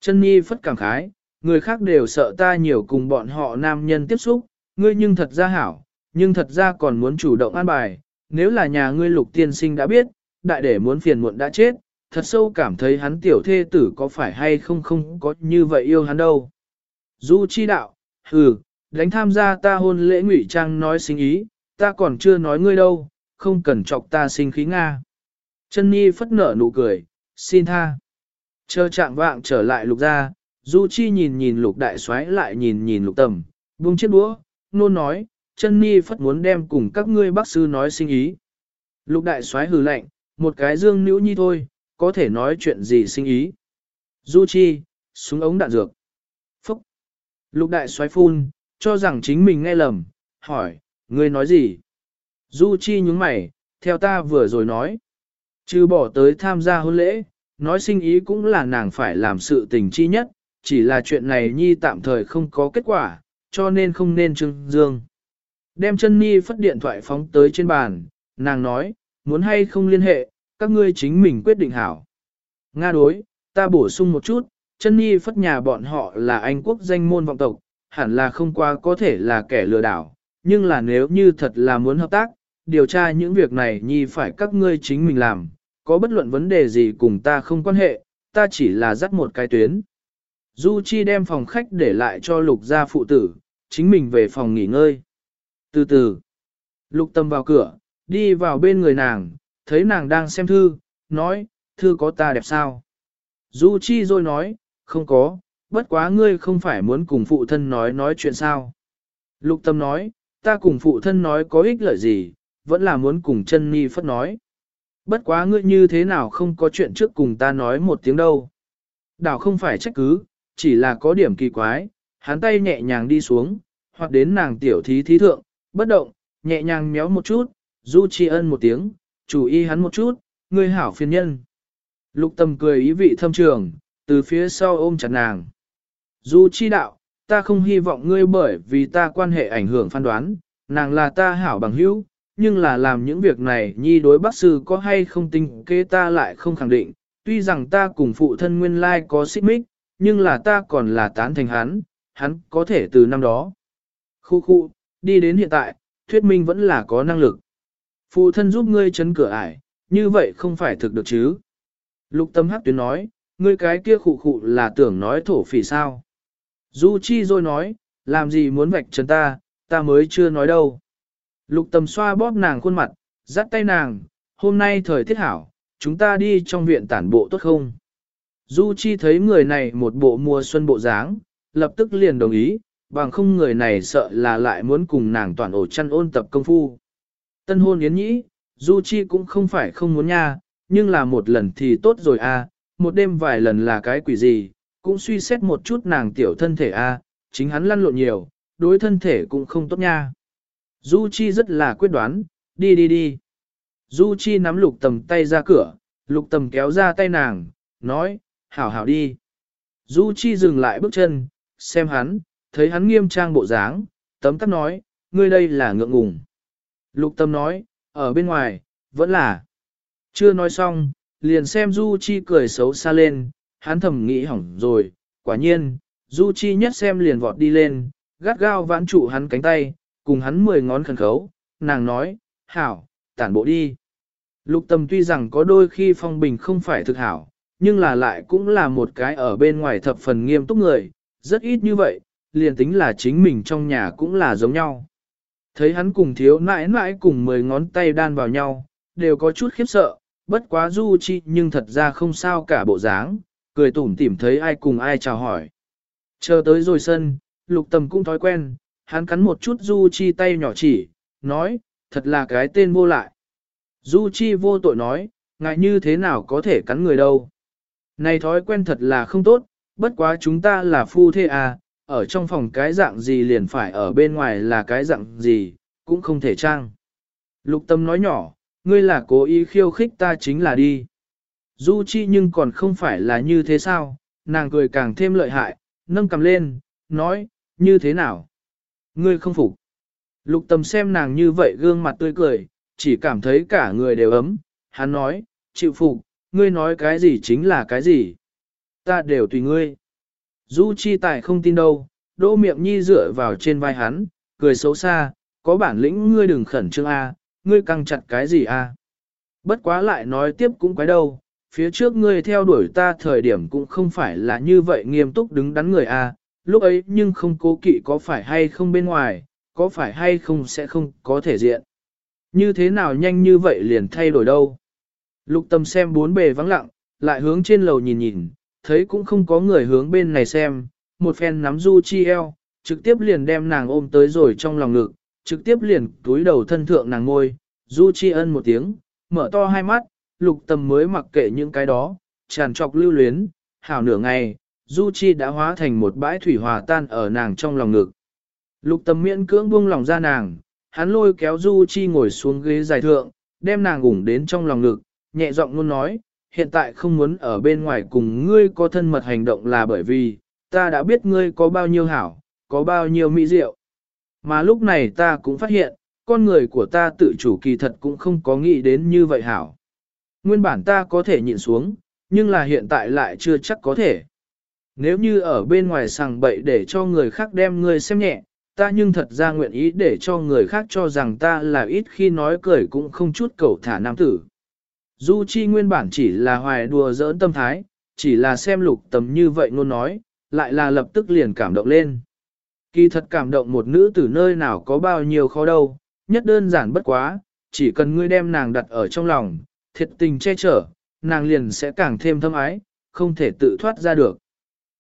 Chân nhi phất cảm khái, người khác đều sợ ta nhiều cùng bọn họ nam nhân tiếp xúc, ngươi nhưng thật ra hảo, nhưng thật ra còn muốn chủ động an bài, nếu là nhà ngươi lục tiên sinh đã biết, đại để muốn phiền muộn đã chết, thật sâu cảm thấy hắn tiểu thê tử có phải hay không không có như vậy yêu hắn đâu. Du chi đạo, hừ, đánh tham gia ta hôn lễ ngụy trang nói sinh ý, ta còn chưa nói ngươi đâu, không cần chọc ta sinh khí Nga. Chân Nhi phất nở nụ cười, xin tha. Chờ trạng vạng trở lại lục ra, Du Chi nhìn nhìn lục đại xoáy lại nhìn nhìn lục tầm, buông chiếc đũa, nôn nói, chân Nhi phất muốn đem cùng các ngươi bác sư nói sinh ý. Lục đại xoáy hừ lạnh, một cái dương nữ nhi thôi, có thể nói chuyện gì sinh ý. Du Chi, súng ống đạn dược. Phúc. Lục đại xoáy phun, cho rằng chính mình nghe lầm, hỏi, ngươi nói gì? Du Chi nhướng mày, theo ta vừa rồi nói. Trừ bỏ tới tham gia hôn lễ, nói sinh ý cũng là nàng phải làm sự tình chi nhất, chỉ là chuyện này nhi tạm thời không có kết quả, cho nên không nên trưng dương. Đem chân nhi phất điện thoại phóng tới trên bàn, nàng nói, muốn hay không liên hệ, các ngươi chính mình quyết định hảo. Nga đối, ta bổ sung một chút, chân nhi phất nhà bọn họ là Anh quốc danh môn vọng tộc, hẳn là không qua có thể là kẻ lừa đảo, nhưng là nếu như thật là muốn hợp tác, điều tra những việc này nhi phải các ngươi chính mình làm, có bất luận vấn đề gì cùng ta không quan hệ, ta chỉ là dắt một cái tuyến. Du Chi đem phòng khách để lại cho lục gia phụ tử, chính mình về phòng nghỉ ngơi. Từ từ, lục tâm vào cửa, đi vào bên người nàng, thấy nàng đang xem thư, nói, thư có ta đẹp sao? Du Chi rồi nói, không có, bất quá ngươi không phải muốn cùng phụ thân nói nói chuyện sao? Lục tâm nói, ta cùng phụ thân nói có ích lợi gì, vẫn là muốn cùng chân ni phất nói. Bất quá ngươi như thế nào không có chuyện trước cùng ta nói một tiếng đâu. Đảo không phải trách cứ, chỉ là có điểm kỳ quái, hắn tay nhẹ nhàng đi xuống, hoặc đến nàng tiểu thí thí thượng, bất động, nhẹ nhàng méo một chút, du tri ân một tiếng, chủ y hắn một chút, ngươi hảo phiền nhân. Lục tâm cười ý vị thâm trường, từ phía sau ôm chặt nàng. Du chi đạo, ta không hy vọng ngươi bởi vì ta quan hệ ảnh hưởng phán đoán, nàng là ta hảo bằng hữu, nhưng là làm những việc này nhi đối bác sư có hay không tinh kế ta lại không khẳng định, tuy rằng ta cùng phụ thân nguyên lai có xích mích, nhưng là ta còn là tán thành hắn, hắn có thể từ năm đó. Khu khu, đi đến hiện tại, thuyết minh vẫn là có năng lực. Phụ thân giúp ngươi chấn cửa ải, như vậy không phải thực được chứ. Lục tâm hắc tuyến nói, ngươi cái kia khụ khụ là tưởng nói thổ phỉ sao. Du Chi rồi nói, làm gì muốn vạch trần ta, ta mới chưa nói đâu. Lục tầm xoa bóp nàng khuôn mặt, dắt tay nàng, hôm nay thời tiết hảo, chúng ta đi trong viện tản bộ tốt không? Du Chi thấy người này một bộ mùa xuân bộ dáng, lập tức liền đồng ý, bằng không người này sợ là lại muốn cùng nàng toàn ổ chăn ôn tập công phu. Tân hôn yến nhĩ, Du Chi cũng không phải không muốn nha, nhưng là một lần thì tốt rồi à, một đêm vài lần là cái quỷ gì, cũng suy xét một chút nàng tiểu thân thể a, chính hắn lăn lộn nhiều, đối thân thể cũng không tốt nha. Du Chi rất là quyết đoán, đi đi đi. Du Chi nắm lục tầm tay ra cửa, lục tầm kéo ra tay nàng, nói, hảo hảo đi. Du Chi dừng lại bước chân, xem hắn, thấy hắn nghiêm trang bộ dáng, tấm tắc nói, ngươi đây là ngượng ngùng. Lục tầm nói, ở bên ngoài, vẫn là. Chưa nói xong, liền xem Du Chi cười xấu xa lên, hắn thầm nghĩ hỏng rồi, quả nhiên, Du Chi nhất xem liền vọt đi lên, gắt gao vãn trụ hắn cánh tay, cùng hắn mười ngón khẩn khấu, nàng nói, hảo, tản bộ đi. Lục tâm tuy rằng có đôi khi phong bình không phải thực hảo, nhưng là lại cũng là một cái ở bên ngoài thập phần nghiêm túc người, rất ít như vậy, liền tính là chính mình trong nhà cũng là giống nhau. Thấy hắn cùng thiếu nãi nãi cùng mười ngón tay đan vào nhau, đều có chút khiếp sợ, bất quá du chi nhưng thật ra không sao cả bộ dáng, cười tủm tỉm thấy ai cùng ai chào hỏi. Chờ tới rồi sân, lục tầm cũng thói quen, hắn cắn một chút du chi tay nhỏ chỉ, nói, thật là cái tên vô lại. Du chi vô tội nói, ngại như thế nào có thể cắn người đâu. Này thói quen thật là không tốt, bất quá chúng ta là phu thê à, ở trong phòng cái dạng gì liền phải ở bên ngoài là cái dạng gì, cũng không thể trang. Lục tâm nói nhỏ, ngươi là cố ý khiêu khích ta chính là đi. Du Chi nhưng còn không phải là như thế sao, nàng cười càng thêm lợi hại, nâng cầm lên, nói, như thế nào? Ngươi không phục. Lục tầm xem nàng như vậy gương mặt tươi cười, chỉ cảm thấy cả người đều ấm, hắn nói, chịu phục, ngươi nói cái gì chính là cái gì. Ta đều tùy ngươi. Du Chi Tài không tin đâu, đỗ miệng nhi dựa vào trên vai hắn, cười xấu xa, có bản lĩnh ngươi đừng khẩn trương A, ngươi căng chặt cái gì A. Bất quá lại nói tiếp cũng quái đâu, phía trước ngươi theo đuổi ta thời điểm cũng không phải là như vậy nghiêm túc đứng đắn người a, lúc ấy nhưng không cố kỵ có phải hay không bên ngoài, có phải hay không sẽ không có thể diện. Như thế nào nhanh như vậy liền thay đổi đâu. Lục tâm xem bốn bề vắng lặng, lại hướng trên lầu nhìn nhìn, thấy cũng không có người hướng bên này xem, một phen nắm du chi eo, trực tiếp liền đem nàng ôm tới rồi trong lòng ngực, trực tiếp liền túi đầu thân thượng nàng ngôi, du chi ân một tiếng, mở to hai mắt, lục tâm mới mặc kệ những cái đó, tràn trọc lưu luyến, hảo nửa ngày, Du Chi đã hóa thành một bãi thủy hòa tan ở nàng trong lòng ngực. Lục tâm miễn cưỡng buông lòng ra nàng, hắn lôi kéo Du Chi ngồi xuống ghế dài thượng, đem nàng ủng đến trong lòng ngực, nhẹ giọng luôn nói, hiện tại không muốn ở bên ngoài cùng ngươi có thân mật hành động là bởi vì, ta đã biết ngươi có bao nhiêu hảo, có bao nhiêu mỹ diệu. Mà lúc này ta cũng phát hiện, con người của ta tự chủ kỳ thật cũng không có nghĩ đến như vậy hảo. Nguyên bản ta có thể nhịn xuống, nhưng là hiện tại lại chưa chắc có thể. Nếu như ở bên ngoài sàng bậy để cho người khác đem ngươi xem nhẹ, ta nhưng thật ra nguyện ý để cho người khác cho rằng ta là ít khi nói cười cũng không chút cầu thả nam tử. Du Chi nguyên bản chỉ là hoài đùa giỡn tâm thái, chỉ là xem lục tầm như vậy luôn nói, lại là lập tức liền cảm động lên. Kỳ thật cảm động một nữ tử nơi nào có bao nhiêu khó đâu, nhất đơn giản bất quá, chỉ cần ngươi đem nàng đặt ở trong lòng, thiệt tình che chở, nàng liền sẽ càng thêm thâm ái, không thể tự thoát ra được.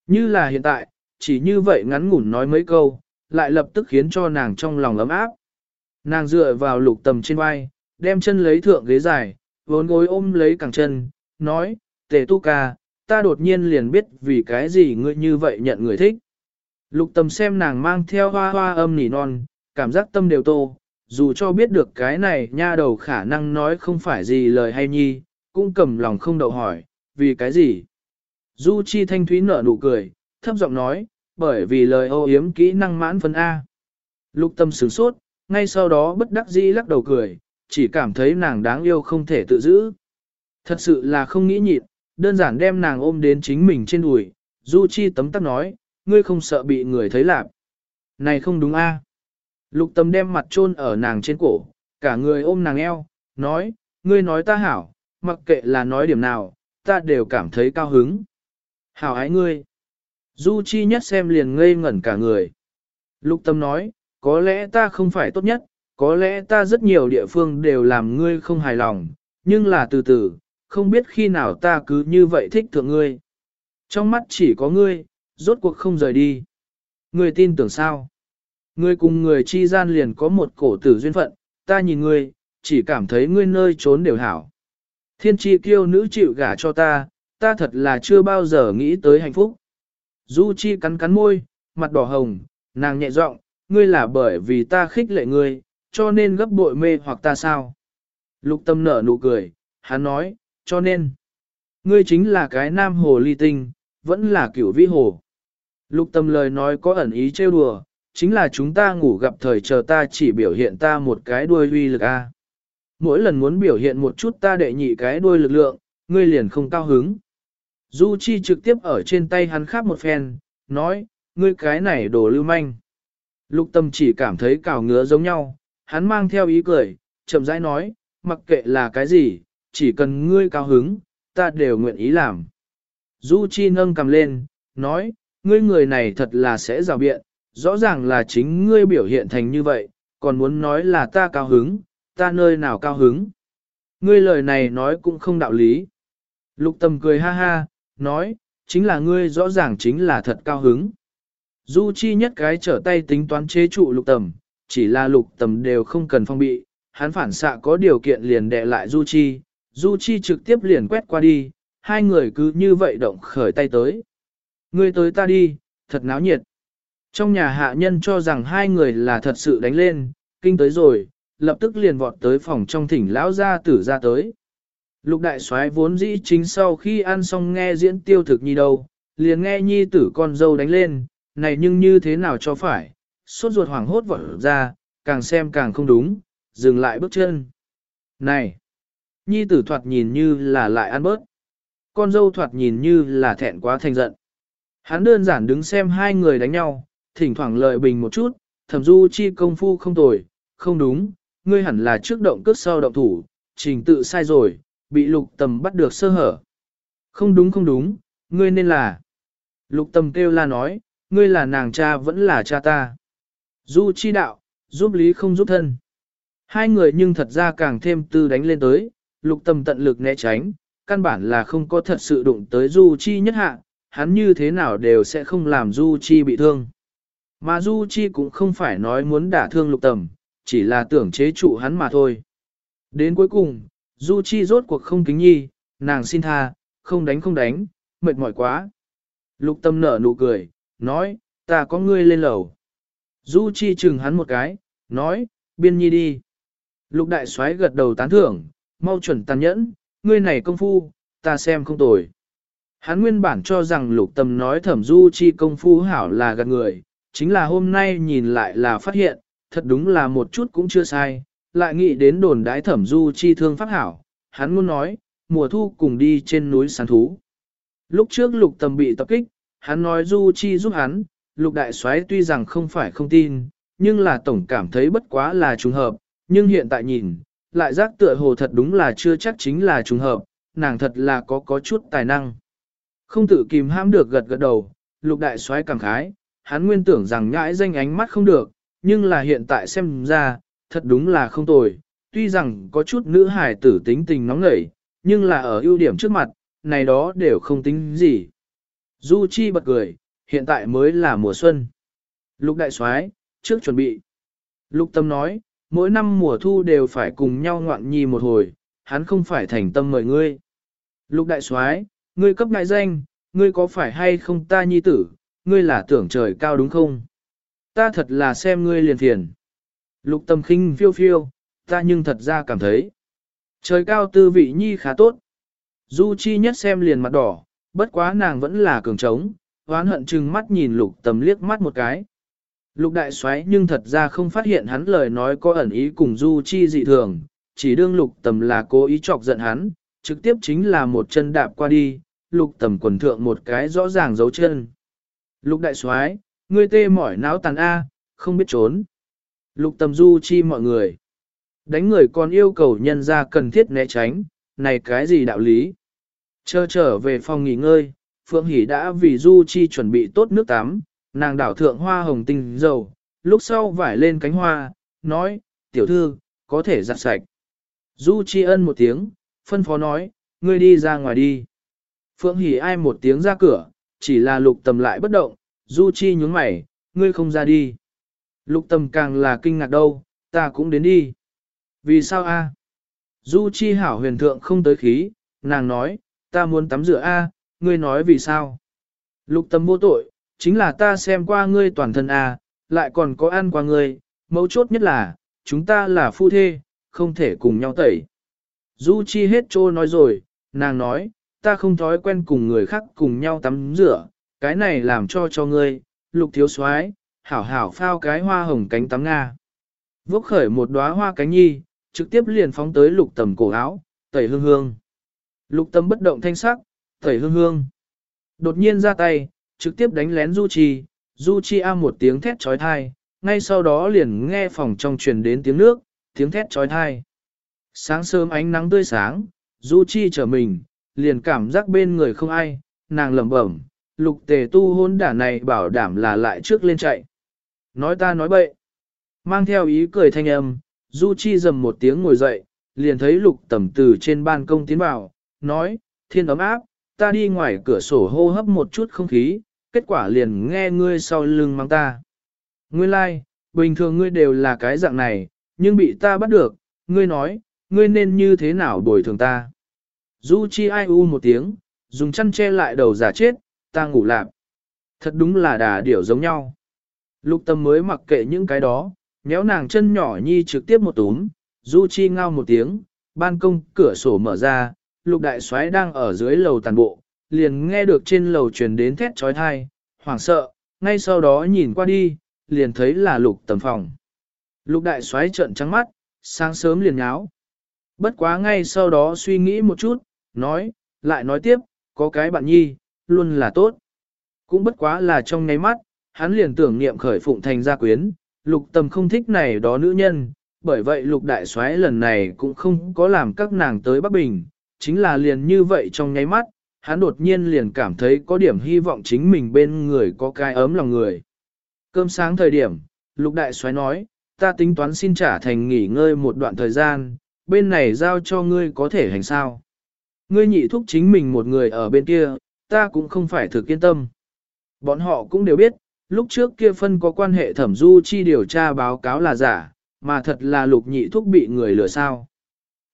Như là hiện tại, chỉ như vậy ngắn ngủn nói mấy câu, lại lập tức khiến cho nàng trong lòng ấm áp. Nàng dựa vào lục tầm trên vai, đem chân lấy thượng ghế dài, vốn gối ôm lấy cẳng chân, nói, tề tu ca, ta đột nhiên liền biết vì cái gì ngươi như vậy nhận người thích. Lục tâm xem nàng mang theo hoa hoa âm nỉ non, cảm giác tâm đều tô, dù cho biết được cái này nha đầu khả năng nói không phải gì lời hay nhi, cũng cầm lòng không đậu hỏi, vì cái gì? Du Chi Thanh Thúy nở nụ cười, thấp giọng nói, bởi vì lời ô yếm kỹ năng mãn phân A. Lục tâm sửng sốt, ngay sau đó bất đắc dĩ lắc đầu cười, chỉ cảm thấy nàng đáng yêu không thể tự giữ. Thật sự là không nghĩ nhịn, đơn giản đem nàng ôm đến chính mình trên đùi, Du Chi tấm tắc nói, ngươi không sợ bị người thấy lạc. Này không đúng a? Lục tâm đem mặt trôn ở nàng trên cổ, cả người ôm nàng eo, nói, ngươi nói ta hảo, mặc kệ là nói điểm nào, ta đều cảm thấy cao hứng. Hảo ái ngươi. Du Chi nhất xem liền ngây ngẩn cả người. Lục tâm nói, có lẽ ta không phải tốt nhất, có lẽ ta rất nhiều địa phương đều làm ngươi không hài lòng, nhưng là từ từ, không biết khi nào ta cứ như vậy thích thượng ngươi. Trong mắt chỉ có ngươi, rốt cuộc không rời đi. Ngươi tin tưởng sao? Ngươi cùng người chi gian liền có một cổ tử duyên phận, ta nhìn ngươi, chỉ cảm thấy ngươi nơi trốn đều hảo. Thiên tri kiêu nữ chịu gả cho ta, ta thật là chưa bao giờ nghĩ tới hạnh phúc. Du chi cắn cắn môi, mặt đỏ hồng, nàng nhẹ giọng, ngươi là bởi vì ta khích lệ ngươi, cho nên gấp bội mê hoặc ta sao? Lục tâm nở nụ cười, hắn nói, cho nên, ngươi chính là cái nam hồ ly tinh, vẫn là kiểu vĩ hồ. Lục tâm lời nói có ẩn ý trêu đùa, chính là chúng ta ngủ gặp thời chờ ta chỉ biểu hiện ta một cái đuôi uy lực A. Mỗi lần muốn biểu hiện một chút ta đệ nhị cái đuôi lực lượng, ngươi liền không cao hứng. Du Chi trực tiếp ở trên tay hắn khắp một phen, nói, ngươi cái này đồ lưu manh. Lục tâm chỉ cảm thấy cào ngứa giống nhau, hắn mang theo ý cười, chậm rãi nói, mặc kệ là cái gì, chỉ cần ngươi cao hứng, ta đều nguyện ý làm. Du Chi nâng cầm lên, nói, ngươi người này thật là sẽ rào biện, rõ ràng là chính ngươi biểu hiện thành như vậy, còn muốn nói là ta cao hứng, ta nơi nào cao hứng. Ngươi lời này nói cũng không đạo lý. Lục tâm cười ha ha, nói, chính là ngươi rõ ràng chính là thật cao hứng. Du Chi nhất cái trở tay tính toán chế trụ lục tầm, chỉ là lục tầm đều không cần phong bị, hắn phản xạ có điều kiện liền đè lại Du Chi, Du Chi trực tiếp liền quét qua đi, hai người cứ như vậy động khởi tay tới. Ngươi tới ta đi, thật náo nhiệt. Trong nhà hạ nhân cho rằng hai người là thật sự đánh lên, kinh tới rồi, lập tức liền vọt tới phòng trong thỉnh lão gia tử ra tới. Lục đại soái vốn dĩ chính sau khi ăn xong nghe diễn tiêu thực nhi đâu, liền nghe nhi tử con dâu đánh lên, này nhưng như thế nào cho phải, sốt ruột hoảng hốt vọt ra, càng xem càng không đúng, dừng lại bước chân. Này! Nhi tử thoạt nhìn như là lại ăn bớt. Con dâu thoạt nhìn như là thẹn quá thành giận. Hắn đơn giản đứng xem hai người đánh nhau, thỉnh thoảng lợi bình một chút, thẩm du chi công phu không tồi, không đúng, ngươi hẳn là trước động cước sau động thủ, trình tự sai rồi, bị lục tầm bắt được sơ hở. Không đúng không đúng, ngươi nên là. Lục tầm kêu la nói, ngươi là nàng cha vẫn là cha ta. Du chi đạo, giúp lý không giúp thân. Hai người nhưng thật ra càng thêm tư đánh lên tới, lục tầm tận lực né tránh, căn bản là không có thật sự đụng tới du chi nhất hạ, hắn như thế nào đều sẽ không làm du chi bị thương. Mà du chi cũng không phải nói muốn đả thương lục tầm, chỉ là tưởng chế trụ hắn mà thôi. Đến cuối cùng, du chi rốt cuộc không kính nhi, nàng xin tha, không đánh không đánh, mệt mỏi quá. Lục tâm nở nụ cười, nói, ta có ngươi lên lầu. Du chi chừng hắn một cái, nói, biên nhi đi. Lục đại soái gật đầu tán thưởng, mau chuẩn tàn nhẫn, ngươi này công phu, ta xem không tồi. Hắn nguyên bản cho rằng lục tâm nói thẩm du chi công phu hảo là gạt người, chính là hôm nay nhìn lại là phát hiện, thật đúng là một chút cũng chưa sai, lại nghĩ đến đồn đái thẩm du chi thương pháp hảo, hắn muốn nói, mùa thu cùng đi trên núi săn thú. Lúc trước lục tầm bị tập kích, hắn nói du chi giúp hắn, lục đại soái tuy rằng không phải không tin, nhưng là tổng cảm thấy bất quá là trùng hợp, nhưng hiện tại nhìn, lại giác tựa hồ thật đúng là chưa chắc chính là trùng hợp, nàng thật là có có chút tài năng. Không tự kìm hãm được gật gật đầu, lục đại soái cảm khái, hắn nguyên tưởng rằng nhãi danh ánh mắt không được, nhưng là hiện tại xem ra, thật đúng là không tồi, tuy rằng có chút nữ hài tử tính tình nóng nảy, nhưng là ở ưu điểm trước mặt, này đó đều không tính gì. Du Chi bật cười, hiện tại mới là mùa xuân. Lục đại soái, trước chuẩn bị. Lục tâm nói, mỗi năm mùa thu đều phải cùng nhau ngoạn nhi một hồi, hắn không phải thành tâm mời ngươi. Lục đại soái, ngươi cấp ngại danh, ngươi có phải hay không ta nhi tử, ngươi là tưởng trời cao đúng không? Ta thật là xem ngươi liền phiền. Lục tâm khinh phiêu phiêu, ta nhưng thật ra cảm thấy. Trời cao tư vị nhi khá tốt. Du chi nhất xem liền mặt đỏ, bất quá nàng vẫn là cường trống, oán hận chừng mắt nhìn lục tầm liếc mắt một cái. Lục đại xoáy nhưng thật ra không phát hiện hắn lời nói có ẩn ý cùng du chi dị thường, chỉ đương lục tầm là cố ý chọc giận hắn, trực tiếp chính là một chân đạp qua đi, lục tầm quần thượng một cái rõ ràng dấu chân. Lục đại soái, ngươi tê mỏi não tàn A, không biết trốn. Lục tầm du chi mọi người. Đánh người còn yêu cầu nhân ra cần thiết né tránh, này cái gì đạo lý? Chờ trở về phòng nghỉ ngơi, Phượng Hỷ đã vì Du Chi chuẩn bị tốt nước tắm, nàng đảo thượng hoa hồng tinh dầu, lúc sau vải lên cánh hoa, nói, tiểu thư, có thể giặt sạch. Du Chi ân một tiếng, phân phó nói, ngươi đi ra ngoài đi. Phượng Hỷ ai một tiếng ra cửa, chỉ là lục tầm lại bất động, Du Chi nhướng mày, ngươi không ra đi. Lục tầm càng là kinh ngạc đâu, ta cũng đến đi. Vì sao a? Du Chi hảo huyền thượng không tới khí, nàng nói, ta muốn tắm rửa a, ngươi nói vì sao? Lục tầm vô tội, chính là ta xem qua ngươi toàn thân a, lại còn có ăn qua ngươi, mấu chốt nhất là, chúng ta là phu thê, không thể cùng nhau tẩy. Du Chi hết trô nói rồi, nàng nói, ta không thói quen cùng người khác cùng nhau tắm rửa, cái này làm cho cho ngươi, lục thiếu soái, hảo hảo phao cái hoa hồng cánh tắm Nga. Vốc khởi một đóa hoa cánh nhi, trực tiếp liền phóng tới lục tầm cổ áo, tẩy hương hương. Lục tầm bất động thanh sắc, tẩy hương hương. Đột nhiên ra tay, trực tiếp đánh lén Du Chi, Du Chi a một tiếng thét trói thai, ngay sau đó liền nghe phòng trong truyền đến tiếng nước, tiếng thét trói thai. Sáng sớm ánh nắng tươi sáng, Du Chi trở mình, liền cảm giác bên người không ai, nàng lẩm bẩm, lục tề tu hôn đả này bảo đảm là lại trước lên chạy. Nói ta nói bậy. Mang theo ý cười thanh âm, Du Chi dầm một tiếng ngồi dậy, liền thấy lục tẩm từ trên ban công tiến vào, nói, thiên ấm áp, ta đi ngoài cửa sổ hô hấp một chút không khí, kết quả liền nghe ngươi sau lưng mang ta. Ngươi lai, like, bình thường ngươi đều là cái dạng này, nhưng bị ta bắt được, ngươi nói, ngươi nên như thế nào bồi thường ta. Du Chi ai u một tiếng, dùng chăn che lại đầu giả chết, ta ngủ lạp. Thật đúng là đà điểu giống nhau. Lục tâm mới mặc kệ những cái đó, méo nàng chân nhỏ nhi trực tiếp một túm, Du Chi ngao một tiếng, ban công cửa sổ mở ra, lục đại soái đang ở dưới lầu tàn bộ, liền nghe được trên lầu truyền đến thét trói thai, hoảng sợ, ngay sau đó nhìn qua đi, liền thấy là lục tầm phòng. Lục đại soái trợn trắng mắt, sáng sớm liền nháo. Bất quá ngay sau đó suy nghĩ một chút, nói, lại nói tiếp, có cái bạn nhi, luôn là tốt. Cũng bất quá là trong ngáy mắt, hắn liền tưởng niệm khởi phụng thành gia quyến, lục tầm không thích này đó nữ nhân, bởi vậy lục đại soái lần này cũng không có làm các nàng tới Bắc Bình, chính là liền như vậy trong nháy mắt, hắn đột nhiên liền cảm thấy có điểm hy vọng chính mình bên người có cái ấm lòng người. Cơm sáng thời điểm, lục đại soái nói, ta tính toán xin trả thành nghỉ ngơi một đoạn thời gian, bên này giao cho ngươi có thể hành sao. Ngươi nhị thúc chính mình một người ở bên kia, ta cũng không phải thực yên tâm. Bọn họ cũng đều biết, lúc trước kia phân có quan hệ thẩm du chi điều tra báo cáo là giả, mà thật là lục nhị thúc bị người lừa sao.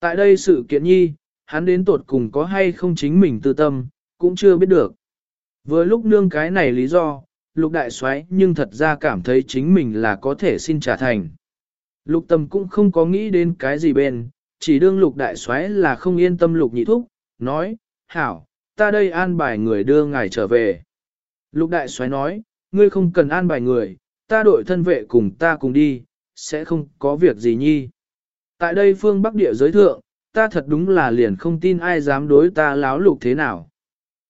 Tại đây sự kiện nhi, hắn đến tột cùng có hay không chính mình tư tâm, cũng chưa biết được. Vừa lúc nương cái này lý do, lục đại xoáy nhưng thật ra cảm thấy chính mình là có thể xin trả thành. Lục tâm cũng không có nghĩ đến cái gì bên, chỉ đương lục đại xoáy là không yên tâm lục nhị thúc, nói, hảo, ta đây an bài người đưa ngài trở về. Lục đại xoáy nói, ngươi không cần an bài người, ta đội thân vệ cùng ta cùng đi, sẽ không có việc gì nhi. Tại đây phương Bắc địa giới thượng, ta thật đúng là liền không tin ai dám đối ta láo lục thế nào.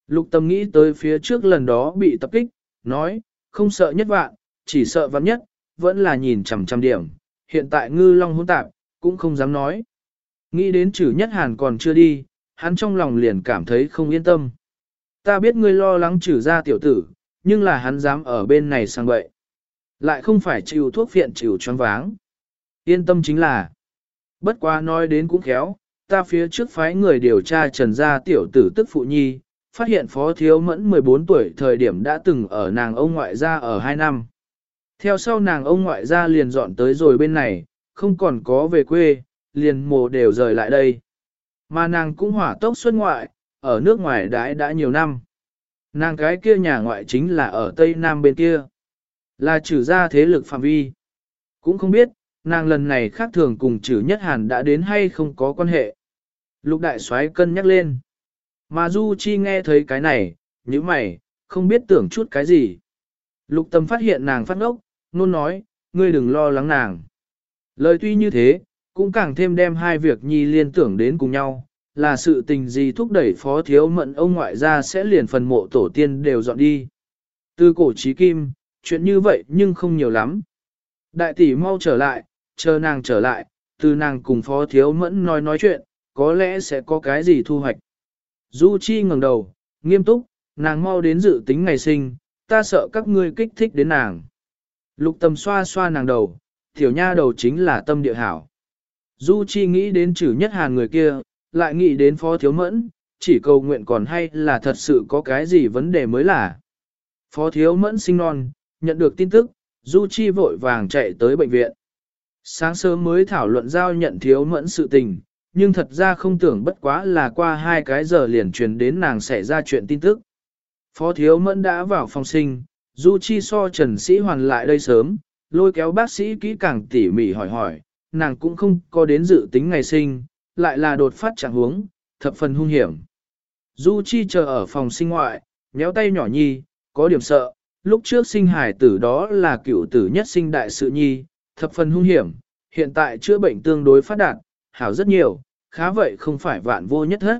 Lục tâm nghĩ tới phía trước lần đó bị tập kích, nói, không sợ nhất vạn, chỉ sợ vạn nhất, vẫn là nhìn chằm chằm điểm, hiện tại ngư long hỗn tạp, cũng không dám nói. Nghĩ đến trừ nhất hàn còn chưa đi, hắn trong lòng liền cảm thấy không yên tâm. Ta biết ngươi lo lắng trừ ra tiểu tử, nhưng là hắn dám ở bên này sang bậy. Lại không phải chịu thuốc phiện chịu choáng váng. Yên tâm chính là, bất quá nói đến cũng khéo, ta phía trước phái người điều tra trần gia tiểu tử tức phụ nhi, phát hiện phó thiếu mẫn 14 tuổi thời điểm đã từng ở nàng ông ngoại gia ở 2 năm. Theo sau nàng ông ngoại gia liền dọn tới rồi bên này, không còn có về quê, liền mồ đều rời lại đây. Mà nàng cũng hỏa tốc xuất ngoại, ở nước ngoài đãi đã nhiều năm. Nàng cái kia nhà ngoại chính là ở Tây Nam bên kia. Là trừ ra thế lực phạm vi. Cũng không biết, nàng lần này khác thường cùng trừ nhất hàn đã đến hay không có quan hệ. Lục đại soái cân nhắc lên. Mà Du Chi nghe thấy cái này, như mày, không biết tưởng chút cái gì. Lục tâm phát hiện nàng phát ngốc, nôn nói, ngươi đừng lo lắng nàng. Lời tuy như thế, cũng càng thêm đem hai việc nhi liên tưởng đến cùng nhau, là sự tình gì thúc đẩy phó thiếu mận ông ngoại ra sẽ liền phần mộ tổ tiên đều dọn đi. Từ cổ trí kim, chuyện như vậy nhưng không nhiều lắm. Đại tỷ mau trở lại, chờ nàng trở lại, từ nàng cùng phó thiếu mẫn nói nói chuyện, có lẽ sẽ có cái gì thu hoạch. Du Chi ngẩng đầu, nghiêm túc, nàng mau đến dự tính ngày sinh, ta sợ các ngươi kích thích đến nàng. Lục tâm xoa xoa nàng đầu, tiểu nha đầu chính là tâm địa hảo. Du Chi nghĩ đến trừ nhất hàn người kia, lại nghĩ đến phó thiếu mẫn, chỉ cầu nguyện còn hay là thật sự có cái gì vấn đề mới là. Phó thiếu mẫn sinh non, nhận được tin tức, Du Chi vội vàng chạy tới bệnh viện. Sáng sớm mới thảo luận giao nhận thiếu mẫn sự tình, nhưng thật ra không tưởng bất quá là qua hai cái giờ liền truyền đến nàng xảy ra chuyện tin tức. Phó thiếu mẫn đã vào phòng sinh, Du Chi so Trần Sĩ Hoàn lại đây sớm, lôi kéo bác sĩ kỹ càng tỉ mỉ hỏi hỏi, nàng cũng không có đến dự tính ngày sinh, lại là đột phát trạng huống, thập phần hung hiểm. Du Chi chờ ở phòng sinh ngoại, nhéo tay nhỏ nhi, có điểm sợ, lúc trước sinh hải tử đó là cựu tử nhất sinh đại sự nhi, thập phần hung hiểm, hiện tại chữa bệnh tương đối phát đạt, hảo rất nhiều, khá vậy không phải vạn vô nhất hết.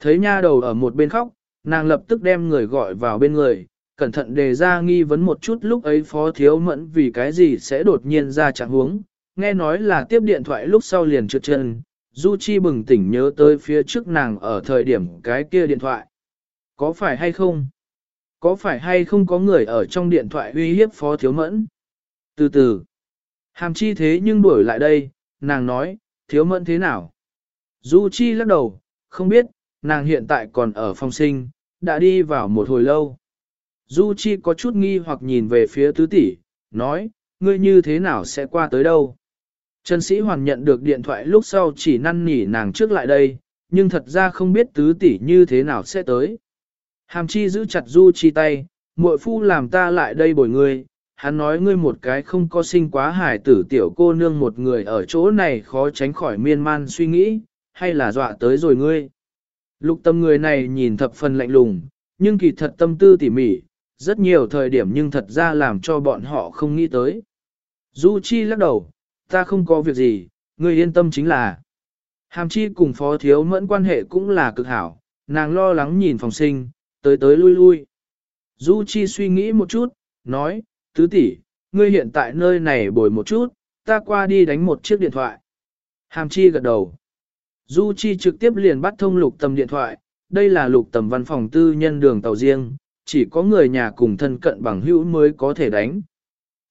Thấy nha đầu ở một bên khóc, nàng lập tức đem người gọi vào bên người, cẩn thận đề ra nghi vấn một chút lúc ấy phó thiếu mẫn vì cái gì sẽ đột nhiên ra trạng huống, nghe nói là tiếp điện thoại lúc sau liền trượt chân, Du Chi bừng tỉnh nhớ tới phía trước nàng ở thời điểm cái kia điện thoại. Có phải hay không? Có phải hay không có người ở trong điện thoại uy hiếp phó thiếu mẫn? Từ từ. Hàm chi thế nhưng đuổi lại đây, nàng nói, thiếu mẫn thế nào? Du Chi lắc đầu, không biết, nàng hiện tại còn ở phòng sinh, đã đi vào một hồi lâu. Du Chi có chút nghi hoặc nhìn về phía tứ tỷ, nói, ngươi như thế nào sẽ qua tới đâu? Trần Sĩ Hoàn nhận được điện thoại lúc sau chỉ năn nỉ nàng trước lại đây, nhưng thật ra không biết tứ tỷ như thế nào sẽ tới. Hàm chi giữ chặt Du Chi tay, muội phu làm ta lại đây bồi ngươi, hắn nói ngươi một cái không có sinh quá hải tử tiểu cô nương một người ở chỗ này khó tránh khỏi miên man suy nghĩ, hay là dọa tới rồi ngươi. Lục tâm người này nhìn thập phần lạnh lùng, nhưng kỳ thật tâm tư tỉ mỉ, rất nhiều thời điểm nhưng thật ra làm cho bọn họ không nghĩ tới. Du Chi lắc đầu, ta không có việc gì, ngươi yên tâm chính là. Hàm Chi cùng phó thiếu mẫn quan hệ cũng là cực hảo, nàng lo lắng nhìn phòng sinh, tới tới lui lui. Du Chi suy nghĩ một chút, nói, tứ tỷ, ngươi hiện tại nơi này bồi một chút, ta qua đi đánh một chiếc điện thoại. Hàm Chi gật đầu. Du Chi trực tiếp liền bắt thông lục tầm điện thoại, đây là lục tầm văn phòng tư nhân đường tàu riêng, chỉ có người nhà cùng thân cận bằng hữu mới có thể đánh.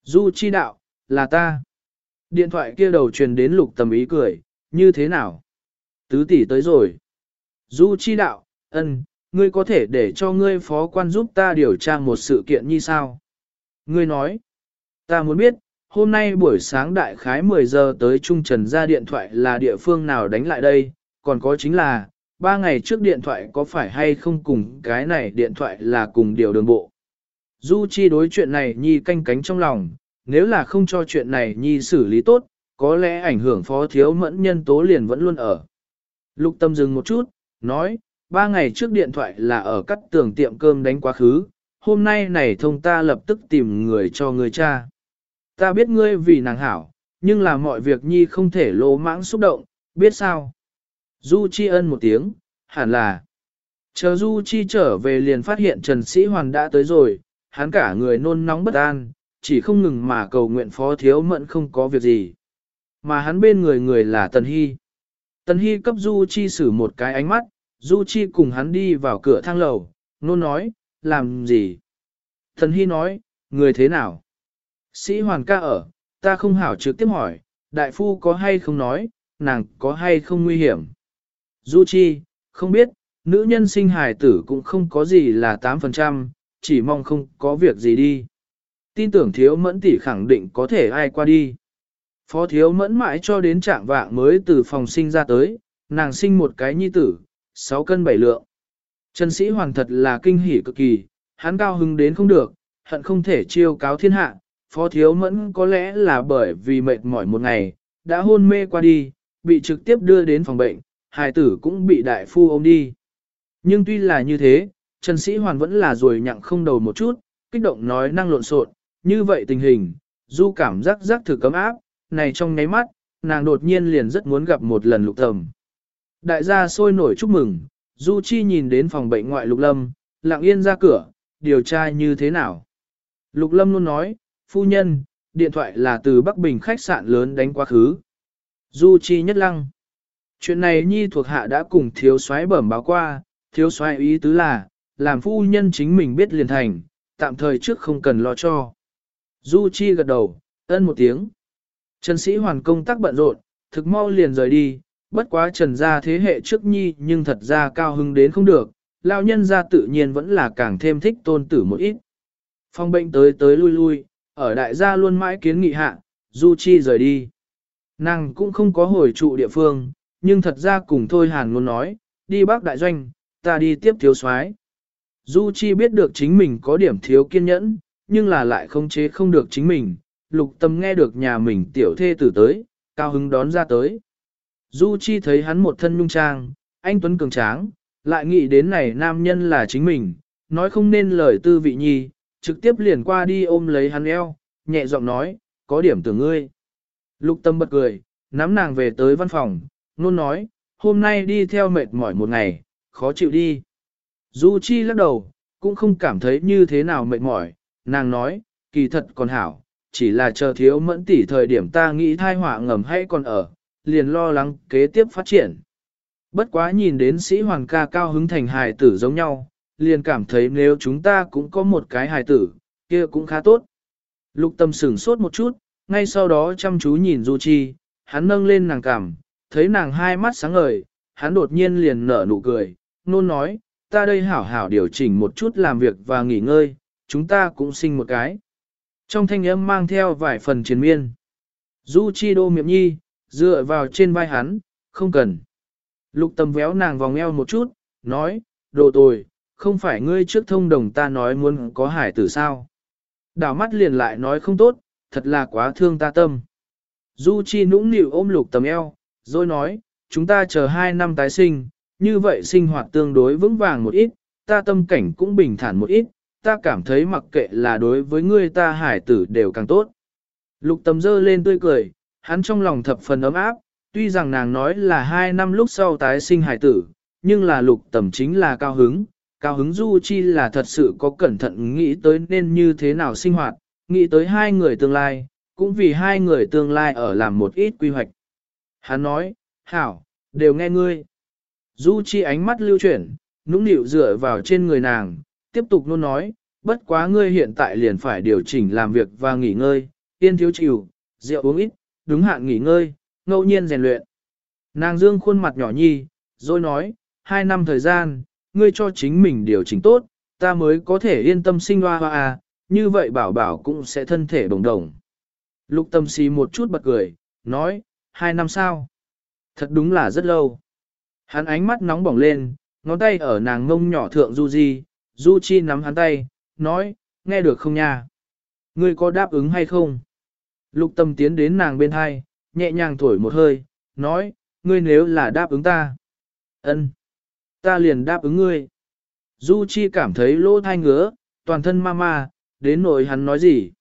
Du Chi đạo, là ta. Điện thoại kia đầu truyền đến lục tầm ý cười, như thế nào? Tứ tỷ tới rồi. Du Chi đạo, ân, ngươi có thể để cho ngươi phó quan giúp ta điều tra một sự kiện như sao? Ngươi nói, ta muốn biết, hôm nay buổi sáng đại khái 10 giờ tới Trung Trần ra điện thoại là địa phương nào đánh lại đây, còn có chính là, ba ngày trước điện thoại có phải hay không cùng cái này điện thoại là cùng điều đường bộ. Du Chi đối chuyện này Nhi canh cánh trong lòng, nếu là không cho chuyện này Nhi xử lý tốt, có lẽ ảnh hưởng phó thiếu mẫn nhân tố liền vẫn luôn ở. Lục tâm dừng một chút, nói, ba ngày trước điện thoại là ở cắt tường tiệm cơm đánh quá khứ, hôm nay này thông ta lập tức tìm người cho người cha. Ta biết ngươi vì nàng hảo, nhưng là mọi việc nhi không thể lỗ mãng xúc động, biết sao? Du Chi ân một tiếng, hẳn là. Chờ Du Chi trở về liền phát hiện Trần Sĩ Hoàn đã tới rồi, hắn cả người nôn nóng bất an, chỉ không ngừng mà cầu nguyện phó thiếu mẫn không có việc gì. Mà hắn bên người người là Tần Hy. Tần Hy cấp Du Chi xử một cái ánh mắt, Du Chi cùng hắn đi vào cửa thang lầu, nôn nói, làm gì? Tần Hy nói, người thế nào? Sĩ Hoàn ca ở, ta không hảo trực tiếp hỏi, đại phu có hay không nói, nàng có hay không nguy hiểm? Du Chi, không biết, nữ nhân sinh hài tử cũng không có gì là 8%, chỉ mong không có việc gì đi. Tin tưởng thiếu mẫn tỷ khẳng định có thể ai qua đi. Phó thiếu mẫn mãi cho đến trạng vạng mới từ phòng sinh ra tới, nàng sinh một cái nhi tử, 6 cân 7 lượng. Trần sĩ hoàng thật là kinh hỉ cực kỳ, hắn cao hứng đến không được, hận không thể chiêu cáo thiên hạ, phó thiếu mẫn có lẽ là bởi vì mệt mỏi một ngày, đã hôn mê qua đi, bị trực tiếp đưa đến phòng bệnh, hài tử cũng bị đại phu ôm đi. Nhưng tuy là như thế, Trần Sĩ Hoàn vẫn là rồi nhặng không đầu một chút, kích động nói năng lộn xộn, như vậy tình hình, du cảm giác giác thử cấm áp, này trong nháy mắt, nàng đột nhiên liền rất muốn gặp một lần lục tầm. Đại gia sôi nổi chúc mừng, Du Chi nhìn đến phòng bệnh ngoại lục lâm, lặng yên ra cửa, điều tra như thế nào. Lục lâm luôn nói, phu nhân, điện thoại là từ Bắc Bình khách sạn lớn đánh quá khứ. Du Chi nhất lăng. Chuyện này nhi thuộc hạ đã cùng thiếu soái bẩm báo qua, thiếu soái ý tứ là, làm phu nhân chính mình biết liền thành, tạm thời trước không cần lo cho. Du Chi gật đầu, ân một tiếng. Trần sĩ hoàn công tác bận rộn, thực mau liền rời đi, bất quá trần gia thế hệ trước nhi nhưng thật ra cao hứng đến không được, lão nhân gia tự nhiên vẫn là càng thêm thích tôn tử một ít. Phong bệnh tới tới lui lui, ở đại gia luôn mãi kiến nghị hạ, Du Chi rời đi. Nàng cũng không có hồi trụ địa phương, nhưng thật ra cùng thôi hàn luôn nói, đi bác đại doanh, ta đi tiếp thiếu soái. Du Chi biết được chính mình có điểm thiếu kiên nhẫn, nhưng là lại không chế không được chính mình, lục tâm nghe được nhà mình tiểu thê tử tới, cao hứng đón ra tới. Du Chi thấy hắn một thân nhung trang, anh Tuấn cường tráng, lại nghĩ đến này nam nhân là chính mình, nói không nên lời tư vị nhi, trực tiếp liền qua đi ôm lấy hắn eo, nhẹ giọng nói, có điểm tưởng ngươi. Lục tâm bật cười, nắm nàng về tới văn phòng, nôn nói, hôm nay đi theo mệt mỏi một ngày, khó chịu đi. Du Chi lắc đầu, cũng không cảm thấy như thế nào mệt mỏi, nàng nói, kỳ thật còn hảo, chỉ là chờ thiếu mẫn tỉ thời điểm ta nghĩ thai họa ngầm hay còn ở, liền lo lắng kế tiếp phát triển. Bất quá nhìn đến sĩ hoàng ca cao hứng thành hài tử giống nhau, liền cảm thấy nếu chúng ta cũng có một cái hài tử, kia cũng khá tốt. Lục tâm sửng sốt một chút, ngay sau đó chăm chú nhìn Du Chi, hắn nâng lên nàng cảm, thấy nàng hai mắt sáng ngời, hắn đột nhiên liền nở nụ cười, nôn nói, ta đây hảo hảo điều chỉnh một chút làm việc và nghỉ ngơi, chúng ta cũng sinh một cái. Trong thanh âm mang theo vài phần triền miên. Du Chi đô miệng nhi, dựa vào trên vai hắn, không cần. Lục tâm véo nàng vòng eo một chút, nói, đồ tồi, không phải ngươi trước thông đồng ta nói muốn có hải tử sao. Đảo mắt liền lại nói không tốt, thật là quá thương ta tâm. Du Chi nũng nịu ôm lục tầm eo, rồi nói, chúng ta chờ hai năm tái sinh, như vậy sinh hoạt tương đối vững vàng một ít, ta tâm cảnh cũng bình thản một ít, ta cảm thấy mặc kệ là đối với ngươi ta hải tử đều càng tốt. Lục tầm dơ lên tươi cười, hắn trong lòng thập phần ấm áp, tuy rằng nàng nói là hai năm lúc sau tái sinh hải tử, nhưng là lục tầm chính là cao hứng, cao hứng du chi là thật sự có cẩn thận nghĩ tới nên như thế nào sinh hoạt, nghĩ tới hai người tương lai, cũng vì hai người tương lai ở làm một ít quy hoạch. Hắn nói, hảo, đều nghe ngươi. Du chi ánh mắt lưu chuyển, nũng nịu dựa vào trên người nàng, tiếp tục luôn nói, bất quá ngươi hiện tại liền phải điều chỉnh làm việc và nghỉ ngơi, yên thiếu chịu, rượu uống ít, đúng hạn nghỉ ngơi, ngẫu nhiên rèn luyện. Nàng dương khuôn mặt nhỏ nhi, rồi nói, hai năm thời gian, ngươi cho chính mình điều chỉnh tốt, ta mới có thể yên tâm sinh hoa hoa à, như vậy bảo bảo cũng sẽ thân thể đồng đồng. Lục tâm si một chút bật cười, nói, hai năm sao? Thật đúng là rất lâu. Hắn ánh mắt nóng bỏng lên, ngón tay ở nàng ngông nhỏ thượng Du Di, Du Chi nắm hắn tay, nói, nghe được không nha? Ngươi có đáp ứng hay không? Lục tâm tiến đến nàng bên hai, nhẹ nhàng thổi một hơi, nói, ngươi nếu là đáp ứng ta. ân, Ta liền đáp ứng ngươi. Du Chi cảm thấy lỗ thai ngứa, toàn thân ma ma, đến nỗi hắn nói gì.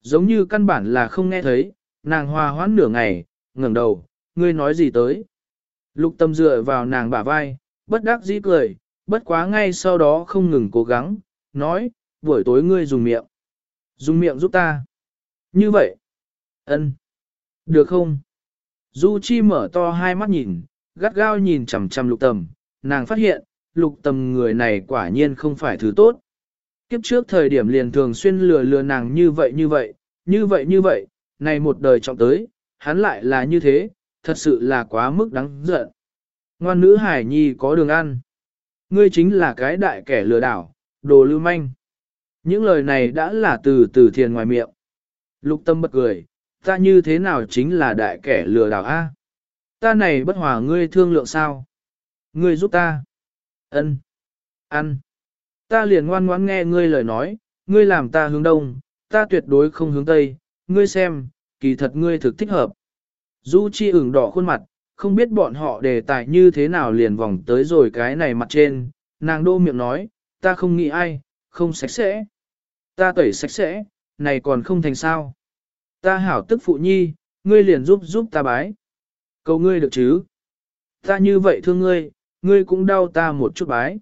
Giống như căn bản là không nghe thấy, nàng hòa hoãn nửa ngày, ngẩng đầu, ngươi nói gì tới. Lục tâm dựa vào nàng bả vai, bất đắc dĩ cười, bất quá ngay sau đó không ngừng cố gắng, nói, buổi tối ngươi dùng miệng. Dùng miệng giúp ta. Như vậy. ân, Được không? Du Chi mở to hai mắt nhìn, gắt gao nhìn chằm chằm lục tầm, nàng phát hiện, lục tầm người này quả nhiên không phải thứ tốt. Kiếp trước thời điểm liền thường xuyên lừa lừa nàng như vậy như vậy, như vậy như vậy, này một đời trọng tới, hắn lại là như thế, thật sự là quá mức đáng giận. Ngoan nữ hải nhi có đường ăn. Ngươi chính là cái đại kẻ lừa đảo, đồ lưu manh. Những lời này đã là từ từ thiền ngoài miệng. Lục tâm bật cười, ta như thế nào chính là đại kẻ lừa đảo a? ta này bất hòa ngươi thương lượng sao? Ngươi giúp ta. Ân. Ăn. Ta liền ngoan ngoãn nghe ngươi lời nói, ngươi làm ta hướng đông, ta tuyệt đối không hướng tây, ngươi xem, kỳ thật ngươi thực thích hợp. Du Chi ửng đỏ khuôn mặt, không biết bọn họ đề tài như thế nào liền vòng tới rồi cái này mặt trên, nàng đô miệng nói, ta không nghĩ ai, không sạch sẽ. Ta tẩy sạch sẽ, này còn không thành sao. Ta hảo tức phụ nhi, ngươi liền giúp giúp ta bái. Cầu ngươi được chứ? Ta như vậy thương ngươi, ngươi cũng đau ta một chút bái.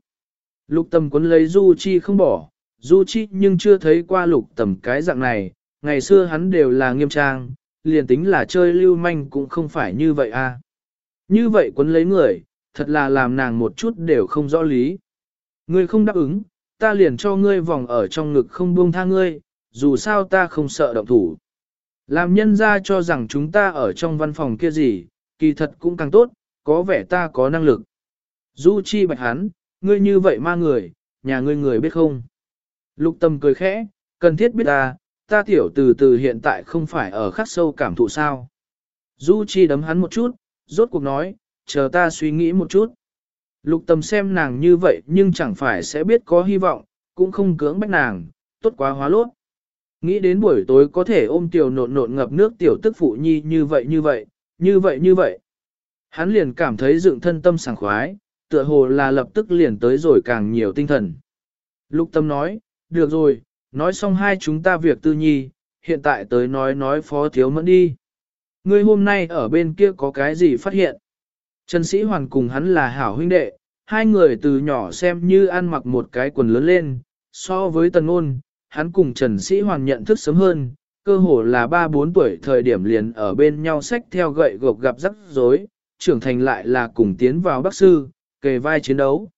Lục tầm quấn lấy Du Chi không bỏ, Du Chi nhưng chưa thấy qua lục tầm cái dạng này, ngày xưa hắn đều là nghiêm trang, liền tính là chơi lưu manh cũng không phải như vậy à. Như vậy quấn lấy người, thật là làm nàng một chút đều không rõ lý. Ngươi không đáp ứng, ta liền cho ngươi vòng ở trong ngực không buông tha ngươi, dù sao ta không sợ động thủ. Làm nhân ra cho rằng chúng ta ở trong văn phòng kia gì, kỳ thật cũng càng tốt, có vẻ ta có năng lực. Du chi bạch hắn, ngươi như vậy ma người, nhà ngươi người biết không? Lục tâm cười khẽ, cần thiết biết ta, ta tiểu từ từ hiện tại không phải ở khắc sâu cảm thụ sao. Du chi đấm hắn một chút, rốt cuộc nói, chờ ta suy nghĩ một chút. Lục tâm xem nàng như vậy nhưng chẳng phải sẽ biết có hy vọng, cũng không cưỡng bách nàng, tốt quá hóa lốt. Nghĩ đến buổi tối có thể ôm tiểu nộn nộn ngập nước tiểu tức phụ nhi như vậy như vậy, như vậy như vậy. Hắn liền cảm thấy dựng thân tâm sảng khoái, tựa hồ là lập tức liền tới rồi càng nhiều tinh thần. Lục tâm nói, được rồi, nói xong hai chúng ta việc tư nhi, hiện tại tới nói nói phó thiếu mẫn đi. Ngươi hôm nay ở bên kia có cái gì phát hiện? Trần Sĩ Hoàn cùng hắn là hảo huynh đệ, hai người từ nhỏ xem như ăn mặc một cái quần lớn lên, so với tần ôn, hắn cùng Trần Sĩ Hoàn nhận thức sớm hơn, cơ hồ là 3-4 tuổi thời điểm liền ở bên nhau sách theo gậy gộc gặp rắc rối, trưởng thành lại là cùng tiến vào Bắc Sư, kề vai chiến đấu.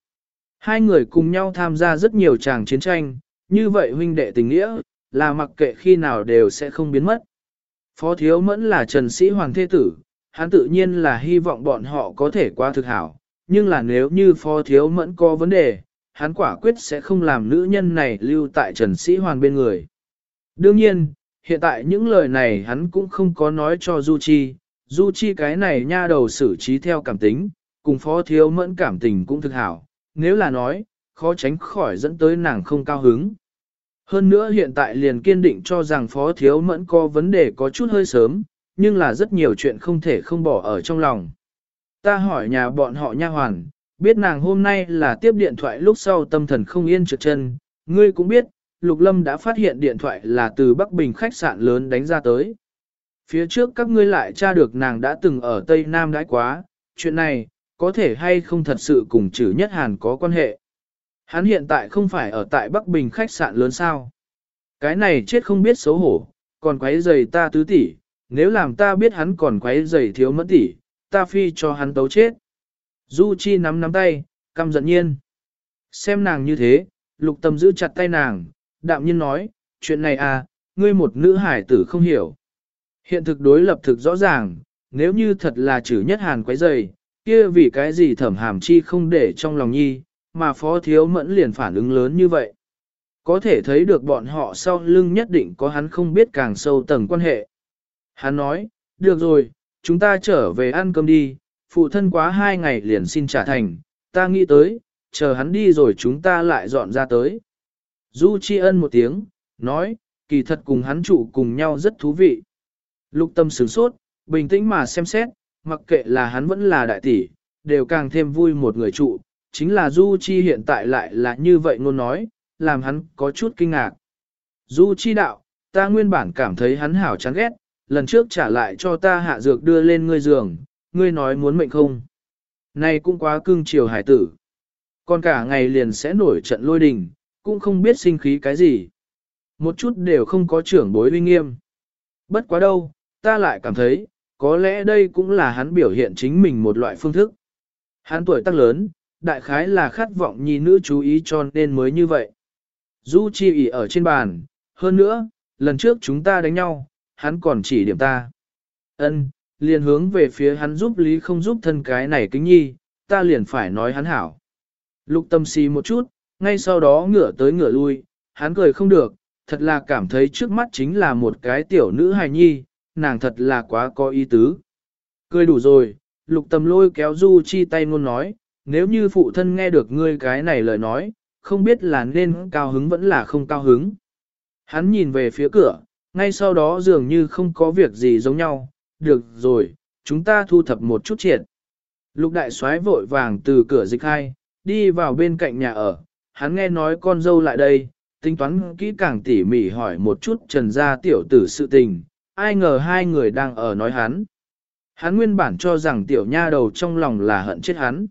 Hai người cùng nhau tham gia rất nhiều tràng chiến tranh, như vậy huynh đệ tình nghĩa, là mặc kệ khi nào đều sẽ không biến mất. Phó Thiếu Mẫn là Trần Sĩ Hoàng Thế Tử, hắn tự nhiên là hy vọng bọn họ có thể qua thực hảo, nhưng là nếu như Phó Thiếu Mẫn có vấn đề, hắn quả quyết sẽ không làm nữ nhân này lưu tại Trần Sĩ Hoàng bên người. Đương nhiên, hiện tại những lời này hắn cũng không có nói cho Du Chi, Du Chi cái này nha đầu xử trí theo cảm tính, cùng Phó Thiếu Mẫn cảm tình cũng thực hảo, nếu là nói, khó tránh khỏi dẫn tới nàng không cao hứng. Hơn nữa hiện tại liền kiên định cho rằng Phó Thiếu Mẫn có vấn đề có chút hơi sớm, nhưng là rất nhiều chuyện không thể không bỏ ở trong lòng. Ta hỏi nhà bọn họ nha hoàn, biết nàng hôm nay là tiếp điện thoại lúc sau tâm thần không yên trượt chân, ngươi cũng biết, Lục Lâm đã phát hiện điện thoại là từ Bắc Bình khách sạn lớn đánh ra tới. Phía trước các ngươi lại tra được nàng đã từng ở Tây Nam đãi quá, chuyện này, có thể hay không thật sự cùng chữ nhất hàn có quan hệ. Hắn hiện tại không phải ở tại Bắc Bình khách sạn lớn sao. Cái này chết không biết xấu hổ, còn quấy giày ta tứ tỷ, nếu làm ta biết hắn còn quấy giày thiếu mẫn tỷ, ta phi cho hắn tấu chết. Du Chi nắm nắm tay, căm giận nhiên. Xem nàng như thế, lục tâm giữ chặt tay nàng, đạm nhiên nói, chuyện này à, ngươi một nữ hải tử không hiểu. Hiện thực đối lập thực rõ ràng, nếu như thật là chữ nhất hàn quấy giày, kia vì cái gì thẩm hàm chi không để trong lòng nhi, mà phó thiếu mẫn liền phản ứng lớn như vậy. Có thể thấy được bọn họ sau lưng nhất định có hắn không biết càng sâu tầng quan hệ. Hắn nói, được rồi, chúng ta trở về ăn cơm đi, phụ thân quá hai ngày liền xin trả thành, ta nghĩ tới, chờ hắn đi rồi chúng ta lại dọn ra tới. Du tri ân một tiếng, nói, kỳ thật cùng hắn trụ cùng nhau rất thú vị. Lục tâm sửng sốt, bình tĩnh mà xem xét, mặc kệ là hắn vẫn là đại tỷ, đều càng thêm vui một người trụ, chính là Du Chi hiện tại lại là như vậy ngôn nói, làm hắn có chút kinh ngạc. Du Chi đạo, ta nguyên bản cảm thấy hắn hảo chán ghét, lần trước trả lại cho ta hạ dược đưa lên ngươi giường, ngươi nói muốn mệnh không. Này cũng quá cưng chiều hải tử. Còn cả ngày liền sẽ nổi trận lôi đình, cũng không biết sinh khí cái gì. Một chút đều không có trưởng bối uy nghiêm. Bất quá đâu, ta lại cảm thấy, có lẽ đây cũng là hắn biểu hiện chính mình một loại phương thức. Hắn tuổi tác lớn, đại khái là khát vọng nhi nữ chú ý cho nên mới như vậy. Du chi ỉ ở trên bàn, hơn nữa, lần trước chúng ta đánh nhau, hắn còn chỉ điểm ta. Ân, liền hướng về phía hắn giúp lý không giúp thân cái này kính nhi, ta liền phải nói hắn hảo. Lục tâm si một chút, ngay sau đó ngửa tới ngửa lui, hắn cười không được, thật là cảm thấy trước mắt chính là một cái tiểu nữ hài nhi, nàng thật là quá có ý tứ. Cười đủ rồi, lục Tâm lôi kéo Du Chi tay ngôn nói, nếu như phụ thân nghe được ngươi cái này lời nói, không biết là nên cao hứng vẫn là không cao hứng. Hắn nhìn về phía cửa, ngay sau đó dường như không có việc gì giống nhau, được rồi, chúng ta thu thập một chút triệt. Lục đại soái vội vàng từ cửa dịch hai, đi vào bên cạnh nhà ở, hắn nghe nói con dâu lại đây, tính toán kỹ càng tỉ mỉ hỏi một chút trần gia tiểu tử sự tình, ai ngờ hai người đang ở nói hắn. Hắn nguyên bản cho rằng tiểu nha đầu trong lòng là hận chết hắn.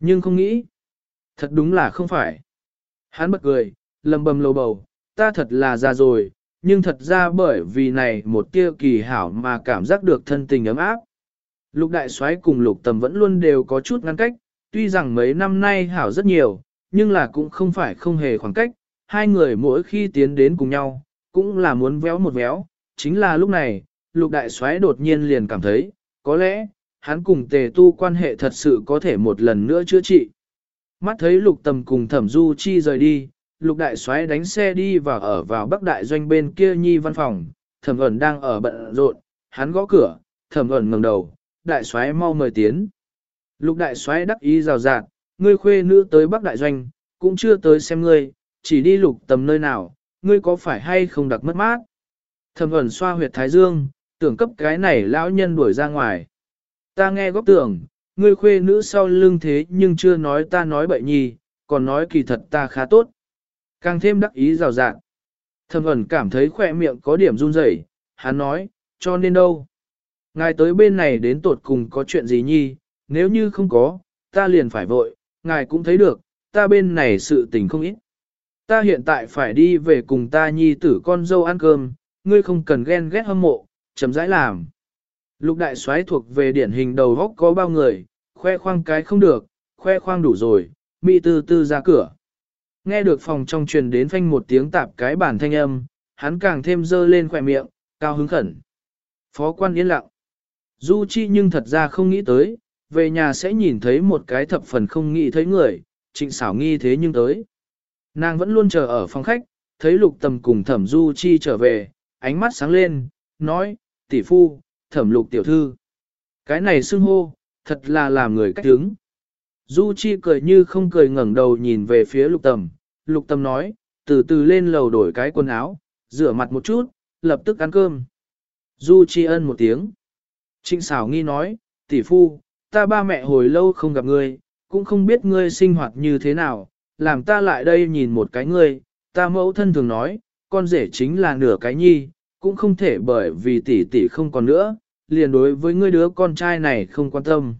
Nhưng không nghĩ. Thật đúng là không phải. Hắn bật cười, lầm bầm lầu bầu, ta thật là già rồi, nhưng thật ra bởi vì này một tia kỳ hảo mà cảm giác được thân tình ấm áp. Lục đại soái cùng lục tầm vẫn luôn đều có chút ngăn cách, tuy rằng mấy năm nay hảo rất nhiều, nhưng là cũng không phải không hề khoảng cách, hai người mỗi khi tiến đến cùng nhau, cũng là muốn véo một véo, chính là lúc này, lục đại soái đột nhiên liền cảm thấy, có lẽ, hắn cùng tề tu quan hệ thật sự có thể một lần nữa chữa trị. Mắt thấy lục tầm cùng thẩm du chi rời đi, lục đại soái đánh xe đi và ở vào bắc đại doanh bên kia nhi văn phòng, thẩm ẩn đang ở bận rộn, hắn gõ cửa, thẩm ẩn ngẩng đầu, đại soái mau mời tiến. Lục đại soái đắc ý rào rạt, ngươi khuê nữ tới bắc đại doanh, cũng chưa tới xem ngươi, chỉ đi lục tầm nơi nào, ngươi có phải hay không đặc mất mát. Thẩm ẩn xoa huyệt thái dương, tưởng cấp cái này lão nhân đuổi ra ngoài. Ta nghe góc tưởng, ngươi khuê nữ sau lưng thế nhưng chưa nói ta nói bậy nhì, còn nói kỳ thật ta khá tốt. Càng thêm đắc ý rào rạng. Thẩm ẩn cảm thấy khỏe miệng có điểm run rẩy, hắn nói, cho nên đâu. Ngài tới bên này đến tột cùng có chuyện gì nhi, nếu như không có, ta liền phải vội, ngài cũng thấy được, ta bên này sự tình không ít. Ta hiện tại phải đi về cùng ta nhi tử con dâu ăn cơm, ngươi không cần ghen ghét hâm mộ, chấm rãi làm. Lục đại soái thuộc về điển hình đầu góc có bao người, khoe khoang cái không được, khoe khoang đủ rồi, mỹ tư tư ra cửa. Nghe được phòng trong truyền đến phanh một tiếng tạp cái bản thanh âm, hắn càng thêm dơ lên khỏe miệng, cao hứng khẩn. Phó quan yên lặng. Du Chi nhưng thật ra không nghĩ tới, về nhà sẽ nhìn thấy một cái thập phần không nghĩ thấy người, trịnh xảo nghi thế nhưng tới. Nàng vẫn luôn chờ ở phòng khách, thấy lục tầm cùng thẩm Du Chi trở về, ánh mắt sáng lên, nói, tỷ phu, thẩm lục tiểu thư. Cái này xưng hô, thật là làm người cách đứng. Du Chi cười như không cười ngẩng đầu nhìn về phía lục tầm, lục tầm nói, từ từ lên lầu đổi cái quần áo, rửa mặt một chút, lập tức ăn cơm. Du Chi ân một tiếng. Trịnh xảo nghi nói, tỷ phu, ta ba mẹ hồi lâu không gặp ngươi, cũng không biết ngươi sinh hoạt như thế nào, làm ta lại đây nhìn một cái ngươi, ta mẫu thân thường nói, con rể chính là nửa cái nhi, cũng không thể bởi vì tỷ tỷ không còn nữa, liền đối với ngươi đứa con trai này không quan tâm.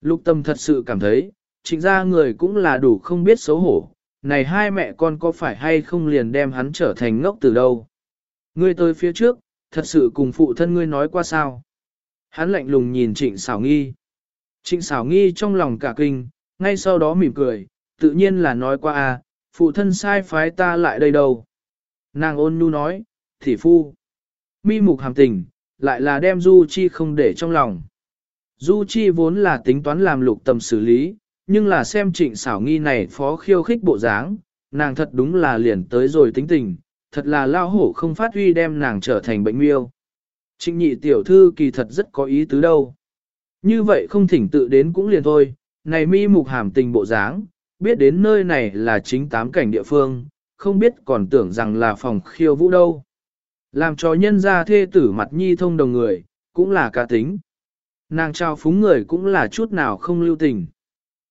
Lục tâm thật sự cảm thấy, trịnh ra người cũng là đủ không biết xấu hổ, này hai mẹ con có phải hay không liền đem hắn trở thành ngốc từ đâu. Ngươi tới phía trước, thật sự cùng phụ thân ngươi nói qua sao. Hắn lạnh lùng nhìn trịnh xảo nghi. Trịnh xảo nghi trong lòng cả kinh, ngay sau đó mỉm cười, tự nhiên là nói qua à, phụ thân sai phái ta lại đây đâu. Nàng ôn nhu nói, thị phu. Mi mục hàm tình, lại là đem Du Chi không để trong lòng. Du Chi vốn là tính toán làm lục tầm xử lý, nhưng là xem trịnh xảo nghi này phó khiêu khích bộ dáng, nàng thật đúng là liền tới rồi tính tình, thật là lao hổ không phát huy đem nàng trở thành bệnh miêu. Trịnh nhị tiểu thư kỳ thật rất có ý tứ đâu. Như vậy không thỉnh tự đến cũng liền thôi, này mi mục hàm tình bộ dáng, biết đến nơi này là chính tám cảnh địa phương, không biết còn tưởng rằng là phòng khiêu vũ đâu. Làm cho nhân gia thê tử mặt nhi thông đồng người, cũng là cá tính. Nàng trao phúng người cũng là chút nào không lưu tình.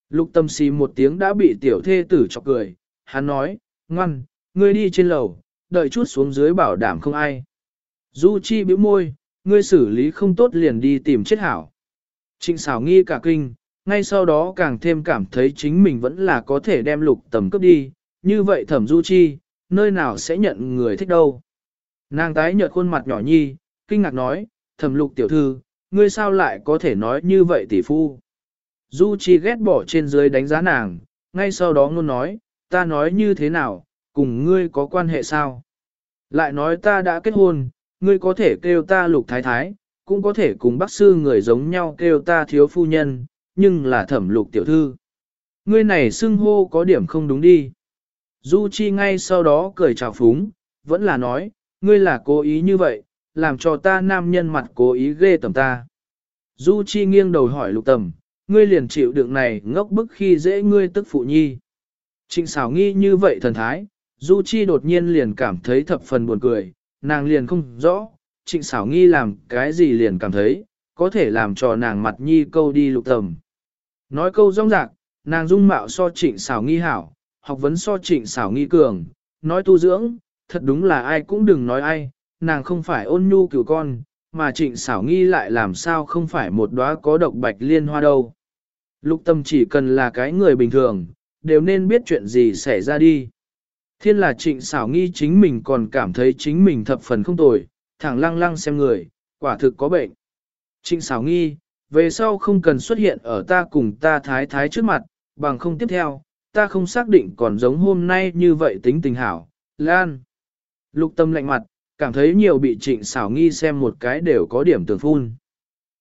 Lục tâm xì một tiếng đã bị tiểu thê tử chọc cười, hắn nói, ngoan, ngươi đi trên lầu, đợi chút xuống dưới bảo đảm không ai. Du chi bĩu môi, ngươi xử lý không tốt liền đi tìm chết hảo. Trịnh xảo nghi cả kinh, ngay sau đó càng thêm cảm thấy chính mình vẫn là có thể đem lục tầm cấp đi, như vậy thẩm du chi, nơi nào sẽ nhận người thích đâu. Nàng tái nhợt khuôn mặt nhỏ nhi, kinh ngạc nói, thẩm lục tiểu thư, ngươi sao lại có thể nói như vậy tỷ phu. Du Chi ghét bỏ trên dưới đánh giá nàng, ngay sau đó ngôn nói, ta nói như thế nào, cùng ngươi có quan hệ sao? Lại nói ta đã kết hôn, ngươi có thể kêu ta lục thái thái, cũng có thể cùng bác sư người giống nhau kêu ta thiếu phu nhân, nhưng là thẩm lục tiểu thư. Ngươi này xưng hô có điểm không đúng đi. Du Chi ngay sau đó cười chào phúng, vẫn là nói, ngươi là cố ý như vậy, làm cho ta nam nhân mặt cố ý ghê tầm ta. Du Chi nghiêng đầu hỏi lục tầm, ngươi liền chịu đựng này ngốc bức khi dễ ngươi tức phụ nhi. Trịnh xảo nghi như vậy thần thái, Du Chi đột nhiên liền cảm thấy thập phần buồn cười, nàng liền không rõ, trịnh xảo nghi làm cái gì liền cảm thấy, có thể làm cho nàng mặt nhi câu đi lục tầm. Nói câu rong rạc, nàng dung mạo so trịnh xảo nghi hảo, học vấn so trịnh xảo nghi cường, nói tu dưỡng, thật đúng là ai cũng đừng nói ai, nàng không phải ôn nhu cửu con, mà trịnh xảo nghi lại làm sao không phải một đóa có độc bạch liên hoa đâu. Lục tâm chỉ cần là cái người bình thường, đều nên biết chuyện gì xảy ra đi. Thiên là trịnh xảo nghi chính mình còn cảm thấy chính mình thập phần không tồi, thẳng lăng lăng xem người, quả thực có bệnh. Trịnh xảo nghi, về sau không cần xuất hiện ở ta cùng ta thái thái trước mặt, bằng không tiếp theo, ta không xác định còn giống hôm nay như vậy tính tình hảo. Lan. Lục tâm lạnh mặt, cảm thấy nhiều bị trịnh xảo nghi xem một cái đều có điểm tưởng phun.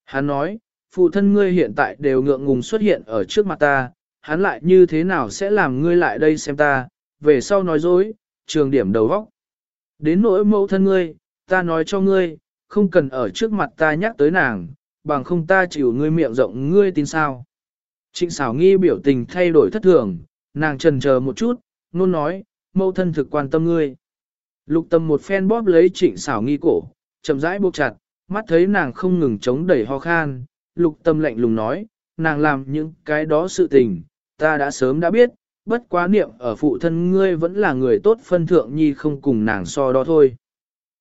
Hắn nói, phụ thân ngươi hiện tại đều ngượng ngùng xuất hiện ở trước mặt ta, hắn lại như thế nào sẽ làm ngươi lại đây xem ta, về sau nói dối, trường điểm đầu vóc. Đến nỗi mẫu thân ngươi, ta nói cho ngươi, không cần ở trước mặt ta nhắc tới nàng, bằng không ta chịu ngươi miệng rộng ngươi tin sao. Trịnh xảo nghi biểu tình thay đổi thất thường, nàng trần chờ một chút, nôn nói, mẫu thân thực quan tâm ngươi. Lục tâm một phen bóp lấy trịnh xảo nghi cổ, chậm rãi buộc chặt, mắt thấy nàng không ngừng chống đẩy ho khan, lục tâm lạnh lùng nói, nàng làm những cái đó sự tình, ta đã sớm đã biết, bất quá niệm ở phụ thân ngươi vẫn là người tốt phân thượng nhi không cùng nàng so đó thôi.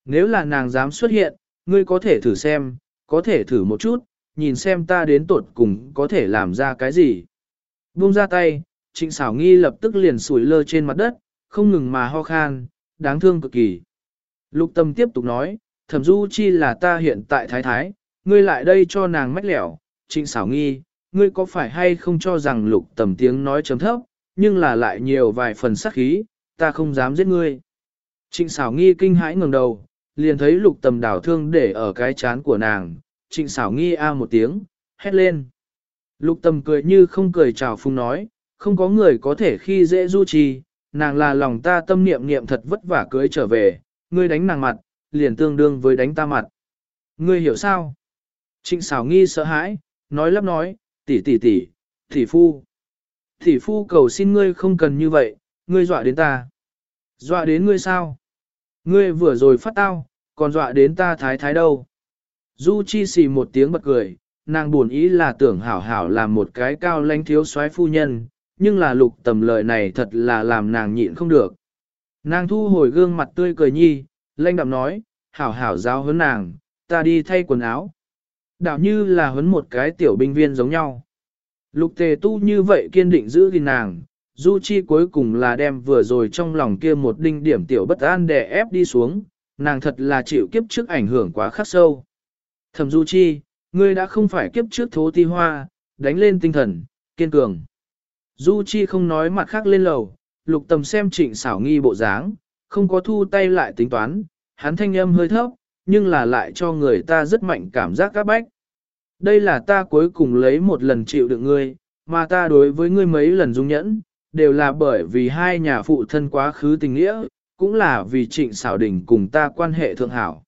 Nếu là nàng dám xuất hiện, ngươi có thể thử xem, có thể thử một chút, nhìn xem ta đến tột cùng có thể làm ra cái gì. Buông ra tay, trịnh xảo nghi lập tức liền sủi lơ trên mặt đất, không ngừng mà ho khan, đáng thương cực kỳ. Lục tâm tiếp tục nói, thẩm du chi là ta hiện tại thái thái, ngươi lại đây cho nàng mách lẻo, trịnh xảo nghi, ngươi có phải hay không cho rằng lục tầm tiếng nói chấm thấp, nhưng là lại nhiều vài phần sắc khí, ta không dám giết ngươi. Trịnh xảo nghi kinh hãi ngẩng đầu, liền thấy lục tầm đảo thương để ở cái chán của nàng, trịnh xảo nghi a một tiếng, hét lên. Lục tầm cười như không cười chào phung nói, không có người có thể khi dễ du trì, nàng là lòng ta tâm niệm niệm thật vất vả cưới trở về, ngươi đánh nàng mặt, liền tương đương với đánh ta mặt. Ngươi hiểu sao? Trịnh xảo nghi sợ hãi, nói lắp nói, tỷ tỷ tỷ, tỷ phu. Tỷ phu cầu xin ngươi không cần như vậy, ngươi dọa đến ta. Dọa đến ngươi sao? Ngươi vừa rồi phát tao, còn dọa đến ta thái thái đâu. Du chi xì một tiếng bật cười, nàng buồn ý là tưởng hảo hảo làm một cái cao lãnh thiếu soái phu nhân, nhưng là lục tầm lời này thật là làm nàng nhịn không được. Nàng thu hồi gương mặt tươi cười nhi, lanh đạm nói, hảo hảo giáo huấn nàng, ta đi thay quần áo. Đạo như là huấn một cái tiểu binh viên giống nhau. Lục tề tu như vậy kiên định giữ gìn nàng, Du Chi cuối cùng là đem vừa rồi trong lòng kia một đinh điểm tiểu bất an đè ép đi xuống, nàng thật là chịu kiếp trước ảnh hưởng quá khắc sâu. Thẩm Du Chi, ngươi đã không phải kiếp trước thố ti hoa, đánh lên tinh thần, kiên cường. Du Chi không nói mặt khác lên lầu, lục tầm xem trịnh xảo nghi bộ dáng, không có thu tay lại tính toán, hắn thanh âm hơi thấp, nhưng là lại cho người ta rất mạnh cảm giác các bách. Đây là ta cuối cùng lấy một lần chịu được ngươi, mà ta đối với ngươi mấy lần dung nhẫn, đều là bởi vì hai nhà phụ thân quá khứ tình nghĩa, cũng là vì trịnh xảo đình cùng ta quan hệ thượng hảo.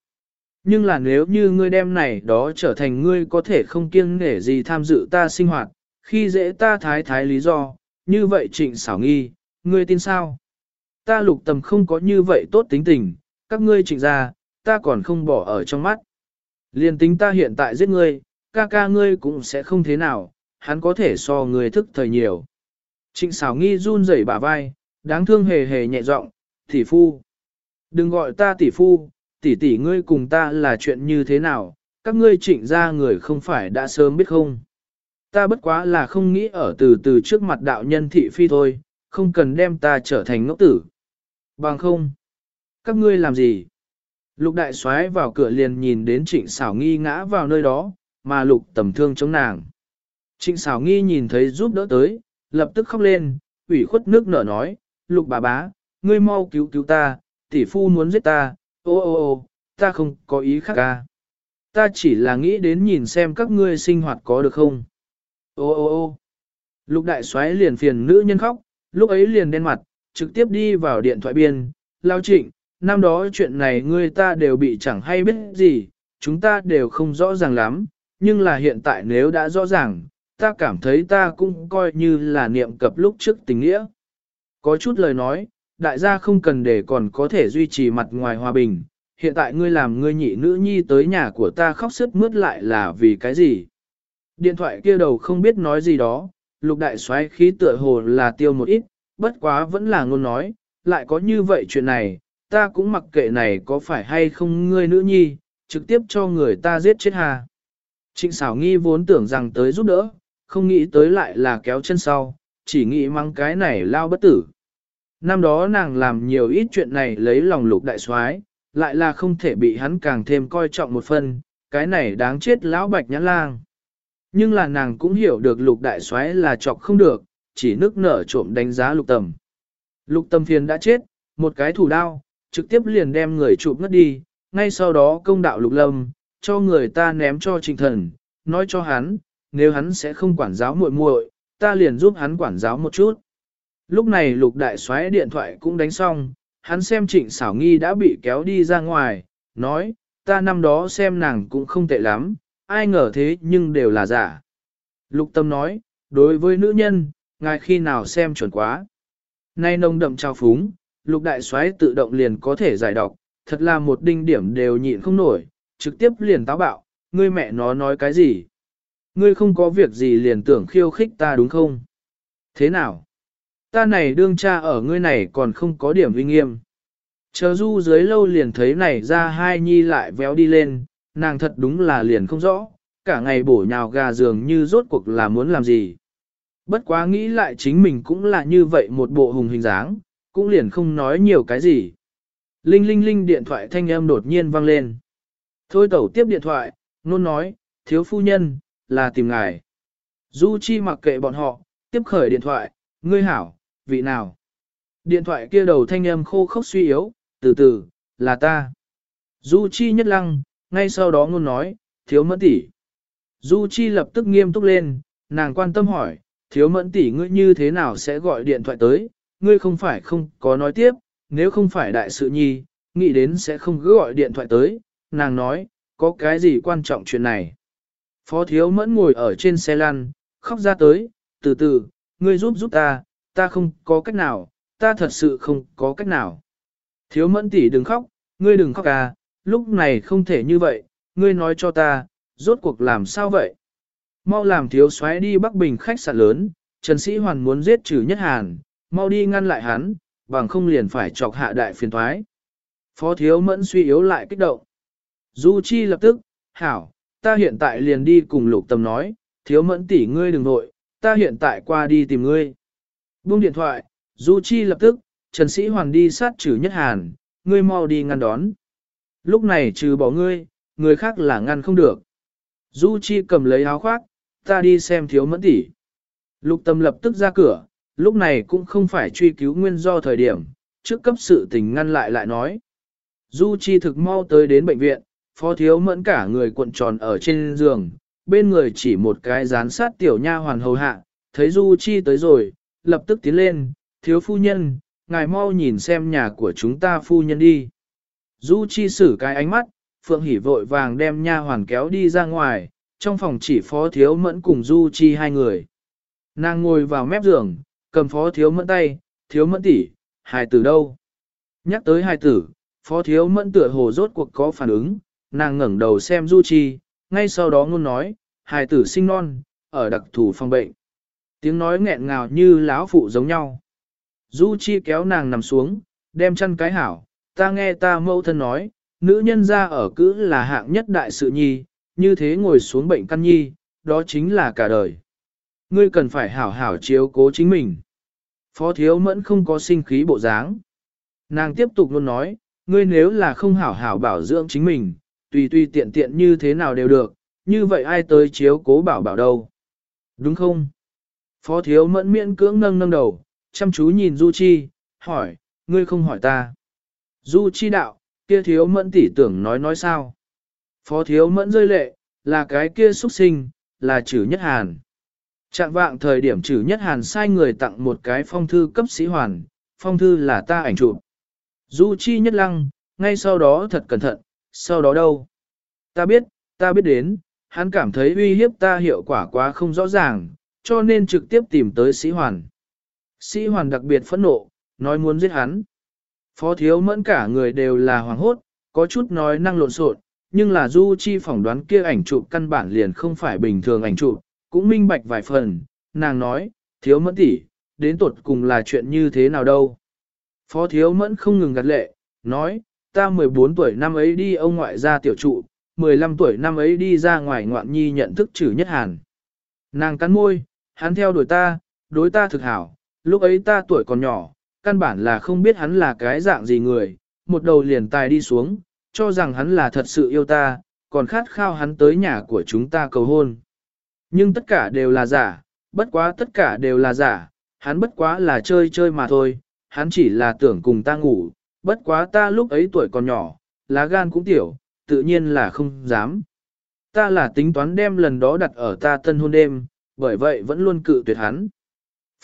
Nhưng là nếu như ngươi đem này đó trở thành ngươi có thể không kiêng nể gì tham dự ta sinh hoạt, khi dễ ta thái thái lý do, như vậy trịnh xảo nghi, ngươi tin sao? Ta lục tầm không có như vậy tốt tính tình, các ngươi trịnh ra, ta còn không bỏ ở trong mắt. Liên tính ta hiện tại giết ngươi, ca ca ngươi cũng sẽ không thế nào, hắn có thể so ngươi thức thời nhiều. Trịnh xảo nghi run rẩy bả vai, đáng thương hề hề nhẹ giọng, tỷ phu. Đừng gọi ta tỷ phu, tỷ tỷ ngươi cùng ta là chuyện như thế nào, các ngươi trịnh ra người không phải đã sớm biết không. Ta bất quá là không nghĩ ở từ từ trước mặt đạo nhân thị phi thôi, không cần đem ta trở thành ngốc tử. Bằng không. Các ngươi làm gì? Lục đại xoáy vào cửa liền nhìn đến trịnh xảo nghi ngã vào nơi đó, mà lục tầm thương chống nàng. Trịnh xảo nghi nhìn thấy giúp đỡ tới, lập tức khóc lên, ủy khuất nước nở nói, lục bà bá, ngươi mau cứu cứu ta, tỷ phu muốn giết ta, ô ô ô, ta không có ý khác ca. Ta chỉ là nghĩ đến nhìn xem các ngươi sinh hoạt có được không. Ô ô ô, lục đại xoáy liền phiền nữ nhân khóc, lúc ấy liền đen mặt, trực tiếp đi vào điện thoại biên, lao trịnh, năm đó chuyện này ngươi ta đều bị chẳng hay biết gì, chúng ta đều không rõ ràng lắm, nhưng là hiện tại nếu đã rõ ràng, ta cảm thấy ta cũng coi như là niệm cập lúc trước tình nghĩa. Có chút lời nói, đại gia không cần để còn có thể duy trì mặt ngoài hòa bình, hiện tại ngươi làm ngươi nhị nữ nhi tới nhà của ta khóc sức mướt lại là vì cái gì? Điện thoại kia đầu không biết nói gì đó, lục đại xoáy khí tựa hồ là tiêu một ít, bất quá vẫn là ngôn nói, lại có như vậy chuyện này, ta cũng mặc kệ này có phải hay không ngươi nữ nhi, trực tiếp cho người ta giết chết hà. Trịnh xảo nghi vốn tưởng rằng tới giúp đỡ, không nghĩ tới lại là kéo chân sau, chỉ nghĩ mang cái này lao bất tử. Năm đó nàng làm nhiều ít chuyện này lấy lòng lục đại soái, lại là không thể bị hắn càng thêm coi trọng một phần, cái này đáng chết lão bạch nhãn lang. Nhưng là nàng cũng hiểu được lục đại soái là chọc không được, chỉ nước nở trộm đánh giá lục tầm. Lục tầm phiền đã chết, một cái thủ đao, trực tiếp liền đem người chụp ngất đi, ngay sau đó công đạo lục lâm, cho người ta ném cho trình thần, nói cho hắn, nếu hắn sẽ không quản giáo muội muội, ta liền giúp hắn quản giáo một chút. Lúc này lục đại xoáy điện thoại cũng đánh xong, hắn xem trịnh xảo nghi đã bị kéo đi ra ngoài, nói, ta năm đó xem nàng cũng không tệ lắm, ai ngờ thế nhưng đều là giả. Lục tâm nói, đối với nữ nhân, ngài khi nào xem chuẩn quá. Nay nông đậm trao phúng, lục đại xoáy tự động liền có thể giải đọc, thật là một đinh điểm đều nhịn không nổi, trực tiếp liền táo bạo, ngươi mẹ nó nói cái gì? Ngươi không có việc gì liền tưởng khiêu khích ta đúng không? Thế nào? Ta này đương cha ở ngươi này còn không có điểm uy nghiêm. Chờ du dưới lâu liền thấy này ra hai nhi lại véo đi lên, nàng thật đúng là liền không rõ, cả ngày bổ nhào gà giường như rốt cuộc là muốn làm gì. Bất quá nghĩ lại chính mình cũng là như vậy một bộ hùng hình dáng, cũng liền không nói nhiều cái gì. Linh linh linh điện thoại thanh âm đột nhiên vang lên. Thôi tẩu tiếp điện thoại, nôn nói, thiếu phu nhân, là tìm ngài. Du Chi mặc kệ bọn họ, tiếp khởi điện thoại, ngươi hảo, vị nào. Điện thoại kia đầu thanh âm khô khốc suy yếu, từ từ, là ta. Du Chi nhất lăng, ngay sau đó ngôn nói, thiếu mẫn tỷ. Du Chi lập tức nghiêm túc lên, nàng quan tâm hỏi, thiếu mẫn tỷ ngươi như thế nào sẽ gọi điện thoại tới, ngươi không phải không có nói tiếp, nếu không phải đại sự nhi, nghĩ đến sẽ không cứ gọi điện thoại tới, nàng nói, có cái gì quan trọng chuyện này. Phó thiếu mẫn ngồi ở trên xe lăn, khóc ra tới, từ từ, ngươi giúp giúp ta, ta không có cách nào, ta thật sự không có cách nào. Thiếu mẫn tỷ đừng khóc, ngươi đừng khóc à, lúc này không thể như vậy, ngươi nói cho ta, rốt cuộc làm sao vậy? Mau làm thiếu soái đi Bắc Bình khách sạn lớn, Trần Sĩ Hoàn muốn giết trừ nhất hàn, mau đi ngăn lại hắn, bằng không liền phải chọc hạ đại phiền thoái. Phó thiếu mẫn suy yếu lại kích động. Du Chi lập tức, hảo, ta hiện tại liền đi cùng lục tâm nói, thiếu mẫn tỷ ngươi đừng nội, ta hiện tại qua đi tìm ngươi. Buông điện thoại, Du Chi lập tức, Trần Sĩ Hoàn đi sát trừ nhất hàn, ngươi mau đi ngăn đón. Lúc này trừ bỏ ngươi, người khác là ngăn không được. Du Chi cầm lấy áo khoác, ta đi xem thiếu mẫn tỷ. Lục tâm lập tức ra cửa, lúc này cũng không phải truy cứu nguyên do thời điểm, trước cấp sự tình ngăn lại lại nói. Du Chi thực mau tới đến bệnh viện, phó thiếu mẫn cả người cuộn tròn ở trên giường, bên người chỉ một cái gián sát tiểu nha hoàn hầu hạ, thấy Du Chi tới rồi, lập tức tiến lên, thiếu phu nhân, ngài mau nhìn xem nhà của chúng ta phu nhân đi. Du Chi sử cái ánh mắt, Phượng Hỷ vội vàng đem nha hoàn kéo đi ra ngoài, trong phòng chỉ phó thiếu mẫn cùng Du Chi hai người. Nàng ngồi vào mép giường, cầm phó thiếu mẫn tay, thiếu mẫn tỷ, hài tử đâu? Nhắc tới hài tử, phó thiếu mẫn tựa hồ rốt cuộc có phản ứng, nàng ngẩng đầu xem Du Chi, ngay sau đó ngôn nói, hài tử sinh non, ở đặc thù phòng bệnh. Tiếng nói nghẹn ngào như lão phụ giống nhau. Du Chi kéo nàng nằm xuống, đem chân cái hảo, ta nghe ta mẫu thân nói, nữ nhân ra ở cữ là hạng nhất đại sự nhi, như thế ngồi xuống bệnh căn nhi, đó chính là cả đời. Ngươi cần phải hảo hảo chiếu cố chính mình. Phó thiếu mẫn không có sinh khí bộ dáng. Nàng tiếp tục luôn nói, ngươi nếu là không hảo hảo bảo dưỡng chính mình, tùy tùy tiện tiện như thế nào đều được, như vậy ai tới chiếu cố bảo bảo đâu. Đúng không? Phó thiếu mẫn miễn cưỡng nâng nâng đầu, chăm chú nhìn Du Chi, hỏi, ngươi không hỏi ta. Du Chi đạo, kia thiếu mẫn tỉ tưởng nói nói sao. Phó thiếu mẫn rơi lệ, là cái kia xuất sinh, là chữ nhất hàn. Trạng vạng thời điểm trừ nhất hàn sai người tặng một cái phong thư cấp sĩ hoàn, phong thư là ta ảnh chụp. Du chi nhất lăng, ngay sau đó thật cẩn thận, sau đó đâu? Ta biết, ta biết đến, hắn cảm thấy uy hiếp ta hiệu quả quá không rõ ràng, cho nên trực tiếp tìm tới sĩ hoàn. Sĩ hoàn đặc biệt phẫn nộ, nói muốn giết hắn. Phó thiếu mẫn cả người đều là hoàng hốt, có chút nói năng lộn xộn, nhưng là Du Chi phỏng đoán kia ảnh chụp căn bản liền không phải bình thường ảnh chụp, cũng minh bạch vài phần, nàng nói, thiếu mẫn tỷ, đến tột cùng là chuyện như thế nào đâu. Phó thiếu mẫn không ngừng gật lệ, nói, ta 14 tuổi năm ấy đi ông ngoại ra tiểu trụ, 15 tuổi năm ấy đi ra ngoài ngoạn nhi nhận thức chữ nhất hàn. Nàng cắn môi, hắn theo đuổi ta, đối ta thực hảo, lúc ấy ta tuổi còn nhỏ, căn bản là không biết hắn là cái dạng gì người, một đầu liền tài đi xuống, cho rằng hắn là thật sự yêu ta, còn khát khao hắn tới nhà của chúng ta cầu hôn. Nhưng tất cả đều là giả, bất quá tất cả đều là giả, hắn bất quá là chơi chơi mà thôi, hắn chỉ là tưởng cùng ta ngủ, bất quá ta lúc ấy tuổi còn nhỏ, lá gan cũng tiểu, tự nhiên là không dám. Ta là tính toán đem lần đó đặt ở ta tân hôn đêm, bởi vậy vẫn luôn cự tuyệt hắn.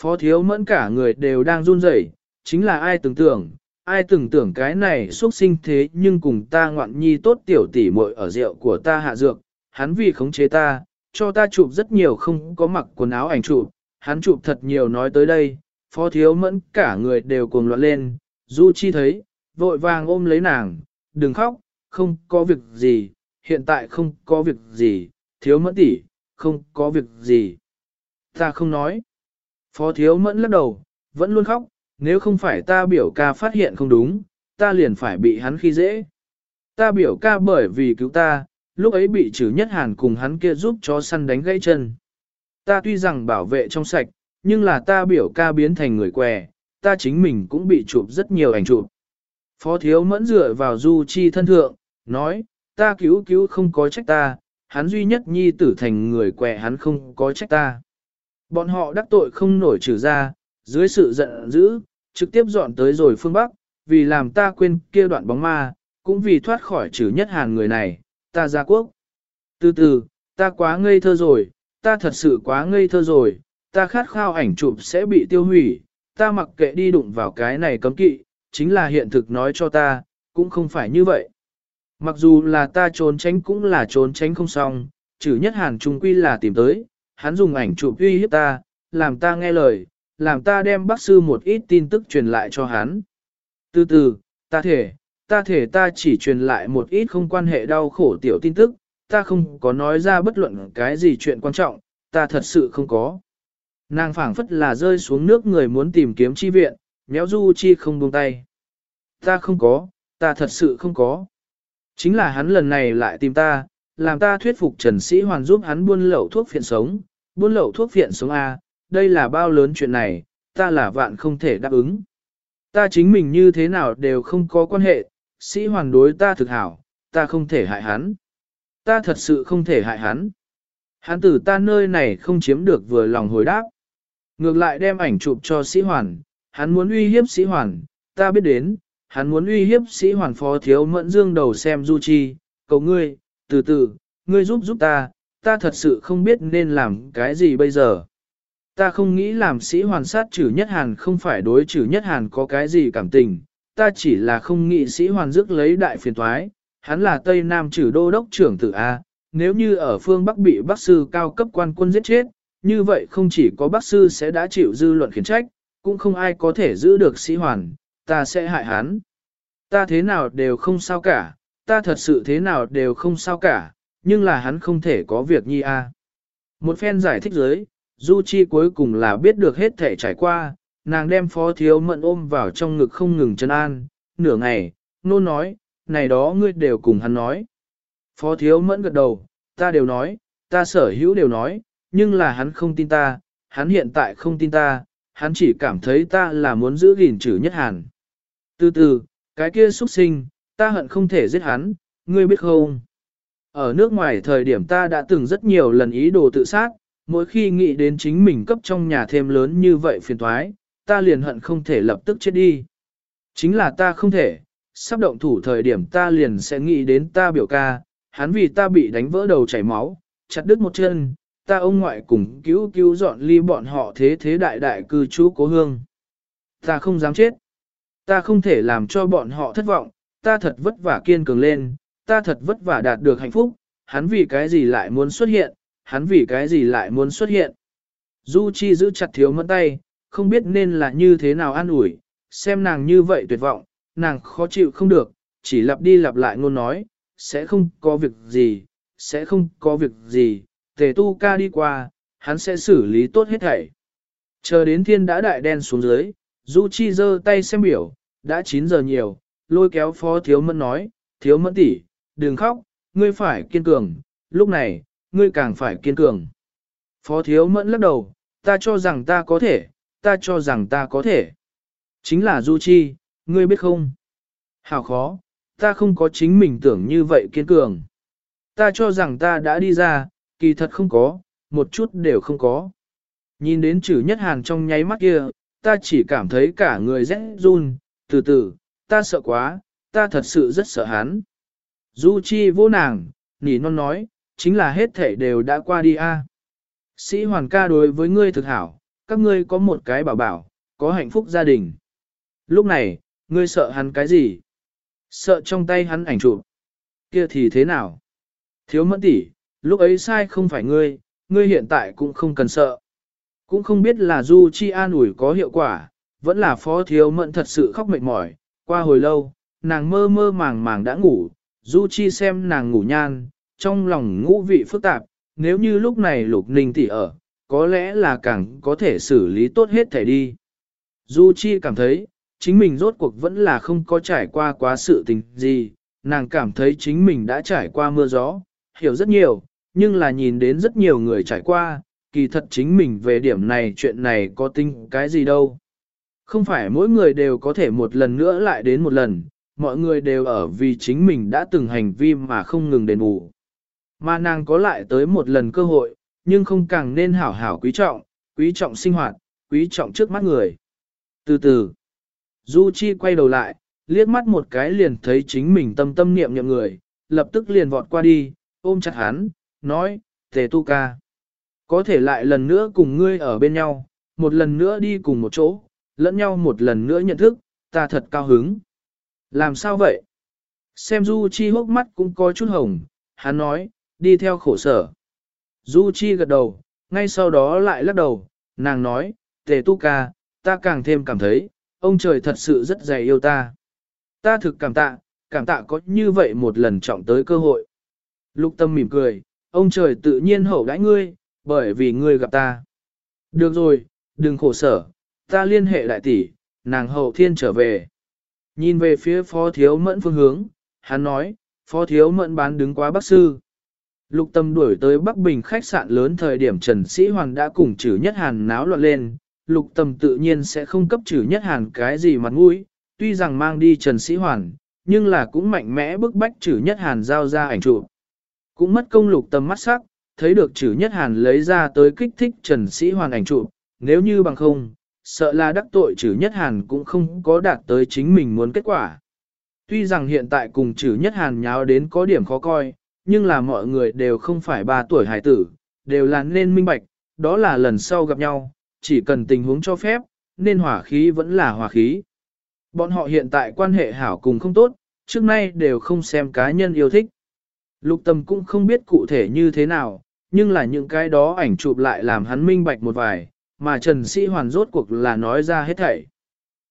Phó thiếu mẫn cả người đều đang run rẩy, chính là ai tưởng tưởng, ai tưởng tưởng cái này xuất sinh thế nhưng cùng ta ngoạn nhi tốt tiểu tỷ muội ở rượu của ta hạ dược, hắn vì khống chế ta, cho ta chụp rất nhiều không có mặc quần áo ảnh chụp, hắn chụp thật nhiều nói tới đây, phó thiếu mẫn cả người đều cuồng loạn lên, Du Chi thấy, vội vàng ôm lấy nàng, đừng khóc, không có việc gì, hiện tại không có việc gì, thiếu mẫn tỷ, không có việc gì. Ta không nói. Phó thiếu mẫn lắc đầu, vẫn luôn khóc, nếu không phải ta biểu ca phát hiện không đúng, ta liền phải bị hắn khi dễ. Ta biểu ca bởi vì cứu ta, lúc ấy bị trừ nhất hàn cùng hắn kia giúp chó săn đánh gãy chân. Ta tuy rằng bảo vệ trong sạch, nhưng là ta biểu ca biến thành người què, ta chính mình cũng bị chụp rất nhiều ảnh chụp. Phó thiếu mẫn dựa vào du chi thân thượng, nói, ta cứu cứu không có trách ta, hắn duy nhất nhi tử thành người què hắn không có trách ta. Bọn họ đắc tội không nổi trừ ra, dưới sự giận dữ, trực tiếp dọn tới rồi phương Bắc, vì làm ta quên kia đoạn bóng ma, cũng vì thoát khỏi trừ nhất hàn người này, ta ra quốc. Từ từ, ta quá ngây thơ rồi, ta thật sự quá ngây thơ rồi, ta khát khao ảnh chụp sẽ bị tiêu hủy, ta mặc kệ đi đụng vào cái này cấm kỵ, chính là hiện thực nói cho ta, cũng không phải như vậy. Mặc dù là ta trốn tránh cũng là trốn tránh không xong, trừ nhất hàn trung quy là tìm tới, hắn dùng ảnh chụp uy hiếp ta, làm ta nghe lời, làm ta đem bác sư một ít tin tức truyền lại cho hắn. Từ từ, ta thể, ta thể ta chỉ truyền lại một ít không quan hệ đau khổ tiểu tin tức, ta không có nói ra bất luận cái gì chuyện quan trọng, ta thật sự không có. Nàng phảng phất là rơi xuống nước người muốn tìm kiếm chi viện, méo du chi không buông tay. Ta không có, ta thật sự không có. Chính là hắn lần này lại tìm ta, làm ta thuyết phục Trần Sĩ Hoàn giúp hắn buôn lậu thuốc phiện sống, buôn lậu thuốc phiện sống A, đây là bao lớn chuyện này, ta là vạn không thể đáp ứng. Ta chính mình như thế nào đều không có quan hệ, Sĩ Hoàn đối ta thực hảo, ta không thể hại hắn. Ta thật sự không thể hại hắn. Hắn tử ta nơi này không chiếm được vừa lòng hồi đáp. Ngược lại đem ảnh chụp cho sĩ hoàn, hắn muốn uy hiếp sĩ hoàn, ta biết đến, hắn muốn uy hiếp sĩ hoàn phó thiếu mẫn dương đầu xem du chi, cầu ngươi, từ từ, ngươi giúp giúp ta, ta thật sự không biết nên làm cái gì bây giờ. Ta không nghĩ làm sĩ hoàn sát trừ nhất hàn không phải đối trừ nhất hàn có cái gì cảm tình, ta chỉ là không nghĩ sĩ hoàn dứt lấy đại phiền thoái, hắn là Tây Nam trừ đô đốc trưởng tử A, nếu như ở phương Bắc bị bác sư cao cấp quan quân giết chết, như vậy không chỉ có bác sư sẽ đã chịu dư luận khiển trách, cũng không ai có thể giữ được sĩ hoàn, ta sẽ hại hắn. Ta thế nào đều không sao cả, ta thật sự thế nào đều không sao cả, nhưng là hắn không thể có việc nhi a. Một phen giải thích dưới, Du Chi cuối cùng là biết được hết thể trải qua, nàng đem phó thiếu mận ôm vào trong ngực không ngừng chân an, nửa ngày, nôn nói, này đó ngươi đều cùng hắn nói. Phó thiếu mẫn gật đầu, ta đều nói, ta sở hữu đều nói, nhưng là hắn không tin ta, hắn hiện tại không tin ta, hắn chỉ cảm thấy ta là muốn giữ gìn trừ nhất hàn. Từ từ, cái kia xuất sinh, ta hận không thể giết hắn, ngươi biết không? Ở nước ngoài thời điểm ta đã từng rất nhiều lần ý đồ tự sát, mỗi khi nghĩ đến chính mình cấp trong nhà thêm lớn như vậy phiền thoái, ta liền hận không thể lập tức chết đi. Chính là ta không thể, sắp động thủ thời điểm ta liền sẽ nghĩ đến ta biểu ca, hắn vì ta bị đánh vỡ đầu chảy máu, chặt đứt một chân, ta ông ngoại cùng cứu cứu dọn ly bọn họ thế thế đại đại cư trú cố hương. Ta không dám chết. Ta không thể làm cho bọn họ thất vọng, ta thật vất vả kiên cường lên, ta thật vất vả đạt được hạnh phúc, hắn vì cái gì lại muốn xuất hiện, hắn vì cái gì lại muốn xuất hiện. Du Chi giữ chặt thiếu mẫn tay, không biết nên là như thế nào an ủi, xem nàng như vậy tuyệt vọng, nàng khó chịu không được, chỉ lặp đi lặp lại ngôn nói, sẽ không có việc gì, sẽ không có việc gì, tề tu ca đi qua, hắn sẽ xử lý tốt hết thảy. Chờ đến thiên đã đại đen xuống dưới, Du Chi giơ tay xem biểu, đã 9 giờ nhiều, lôi kéo phó thiếu mẫn nói, thiếu mẫn tỷ, đừng khóc, ngươi phải kiên cường, lúc này, ngươi càng phải kiên cường. Phó thiếu mẫn lắc đầu, ta cho rằng ta có thể, ta cho rằng ta có thể. Chính là Du Chi, ngươi biết không? Hảo khó, ta không có chính mình tưởng như vậy kiên cường. Ta cho rằng ta đã đi ra, kỳ thật không có, một chút đều không có. Nhìn đến chữ nhất hàn trong nháy mắt kia, ta chỉ cảm thấy cả người rẽ run, từ từ, ta sợ quá, ta thật sự rất sợ hắn. Du Chi vô nàng, nỉ non nói, chính là hết thể đều đã qua đi a. Sĩ Hoàn ca đối với ngươi thực hảo, các ngươi có một cái bảo bảo, có hạnh phúc gia đình. Lúc này, ngươi sợ hắn cái gì? Sợ trong tay hắn ảnh chụp. Kia thì thế nào? Thiếu mẫn tỷ, lúc ấy sai không phải ngươi, ngươi hiện tại cũng không cần sợ. Cũng không biết là Du Chi an ủi có hiệu quả, vẫn là phó thiếu mẫn thật sự khóc mệt mỏi. Qua hồi lâu, nàng mơ mơ màng màng đã ngủ, Du Chi xem nàng ngủ nhan, trong lòng ngũ vị phức tạp, nếu như lúc này lục ninh tỷ ở, có lẽ là càng có thể xử lý tốt hết thể đi. Du Chi cảm thấy, chính mình rốt cuộc vẫn là không có trải qua quá sự tình gì, nàng cảm thấy chính mình đã trải qua mưa gió, hiểu rất nhiều, nhưng là nhìn đến rất nhiều người trải qua, kỳ thật chính mình về điểm này chuyện này có tinh cái gì đâu. Không phải mỗi người đều có thể một lần nữa lại đến một lần, mọi người đều ở vì chính mình đã từng hành vi mà không ngừng đền bù. Mà nàng có lại tới một lần cơ hội, nhưng không càng nên hảo hảo quý trọng, quý trọng sinh hoạt, quý trọng trước mắt người. Từ từ, Du Chi quay đầu lại, liếc mắt một cái liền thấy chính mình tâm tâm niệm niệm người, lập tức liền vọt qua đi, ôm chặt hắn, nói, tề tu ca. Có thể lại lần nữa cùng ngươi ở bên nhau, một lần nữa đi cùng một chỗ, lẫn nhau một lần nữa nhận thức, ta thật cao hứng. Làm sao vậy? Xem Du Chi hốc mắt cũng có chút hồng, hắn nói, đi theo khổ sở. Du Chi gật đầu, ngay sau đó lại lắc đầu, nàng nói, tề tu ca, ta càng thêm cảm thấy, ông trời thật sự rất dày yêu ta. Ta thực cảm tạ, cảm tạ có như vậy một lần trọng tới cơ hội. Lục tâm mỉm cười, ông trời tự nhiên hậu đãi ngươi, bởi vì ngươi gặp ta. Được rồi, đừng khổ sở, ta liên hệ đại tỷ, nàng hậu thiên trở về. Nhìn về phía phó thiếu mẫn phương hướng, hắn nói, phó thiếu mẫn bán đứng quá bác sư. Lục tâm đuổi tới Bắc Bình khách sạn lớn thời điểm Trần Sĩ Hoàng đã cùng Trử nhất hàn náo loạn lên, lục tâm tự nhiên sẽ không cấp Trử nhất hàn cái gì mặt mũi, tuy rằng mang đi Trần Sĩ Hoàn, nhưng là cũng mạnh mẽ bức bách Trử nhất hàn giao ra ảnh chụp. Cũng mất công lục tâm mắt sắc, thấy được Trử nhất hàn lấy ra tới kích thích Trần Sĩ Hoàn ảnh chụp, nếu như bằng không, sợ là đắc tội Trử nhất hàn cũng không có đạt tới chính mình muốn kết quả. Tuy rằng hiện tại cùng Trử nhất hàn nháo đến có điểm khó coi, nhưng là mọi người đều không phải ba tuổi hải tử, đều là nên minh bạch, đó là lần sau gặp nhau, chỉ cần tình huống cho phép, nên hỏa khí vẫn là hỏa khí. Bọn họ hiện tại quan hệ hảo cùng không tốt, trước nay đều không xem cá nhân yêu thích. Lục tâm cũng không biết cụ thể như thế nào, nhưng là những cái đó ảnh chụp lại làm hắn minh bạch một vài, mà Trần Sĩ Hoàn rốt cuộc là nói ra hết thảy.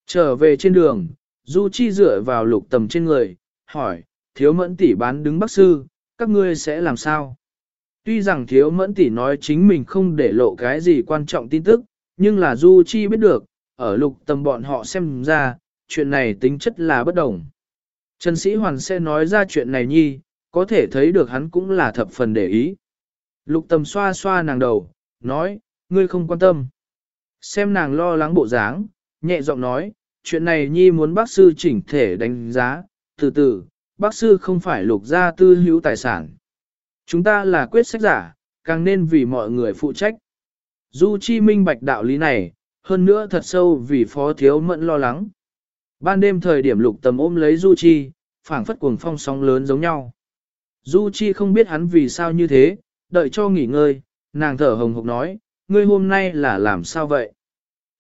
Trở về trên đường, Du Chi dựa vào lục tầm trên người, hỏi, thiếu mẫn tỷ bán đứng bác sư, các ngươi sẽ làm sao? Tuy rằng thiếu mẫn tỷ nói chính mình không để lộ cái gì quan trọng tin tức, nhưng là Du Chi biết được, ở lục tầm bọn họ xem ra, chuyện này tính chất là bất đồng. Trần Sĩ Hoàn sẽ nói ra chuyện này nhi, có thể thấy được hắn cũng là thập phần để ý. Lục tầm xoa xoa nàng đầu, nói, ngươi không quan tâm. Xem nàng lo lắng bộ dáng, nhẹ giọng nói, chuyện này nhi muốn bác sư chỉnh thể đánh giá, từ từ, bác sư không phải lục gia tư hữu tài sản. Chúng ta là quyết sách giả, càng nên vì mọi người phụ trách. Du Chi minh bạch đạo lý này, hơn nữa thật sâu vì phó thiếu mẫn lo lắng. Ban đêm thời điểm lục tầm ôm lấy Du Chi, phảng phất cuồng phong sóng lớn giống nhau. Du Chi không biết hắn vì sao như thế, đợi cho nghỉ ngơi, nàng thở hồng hộc nói, ngươi hôm nay là làm sao vậy?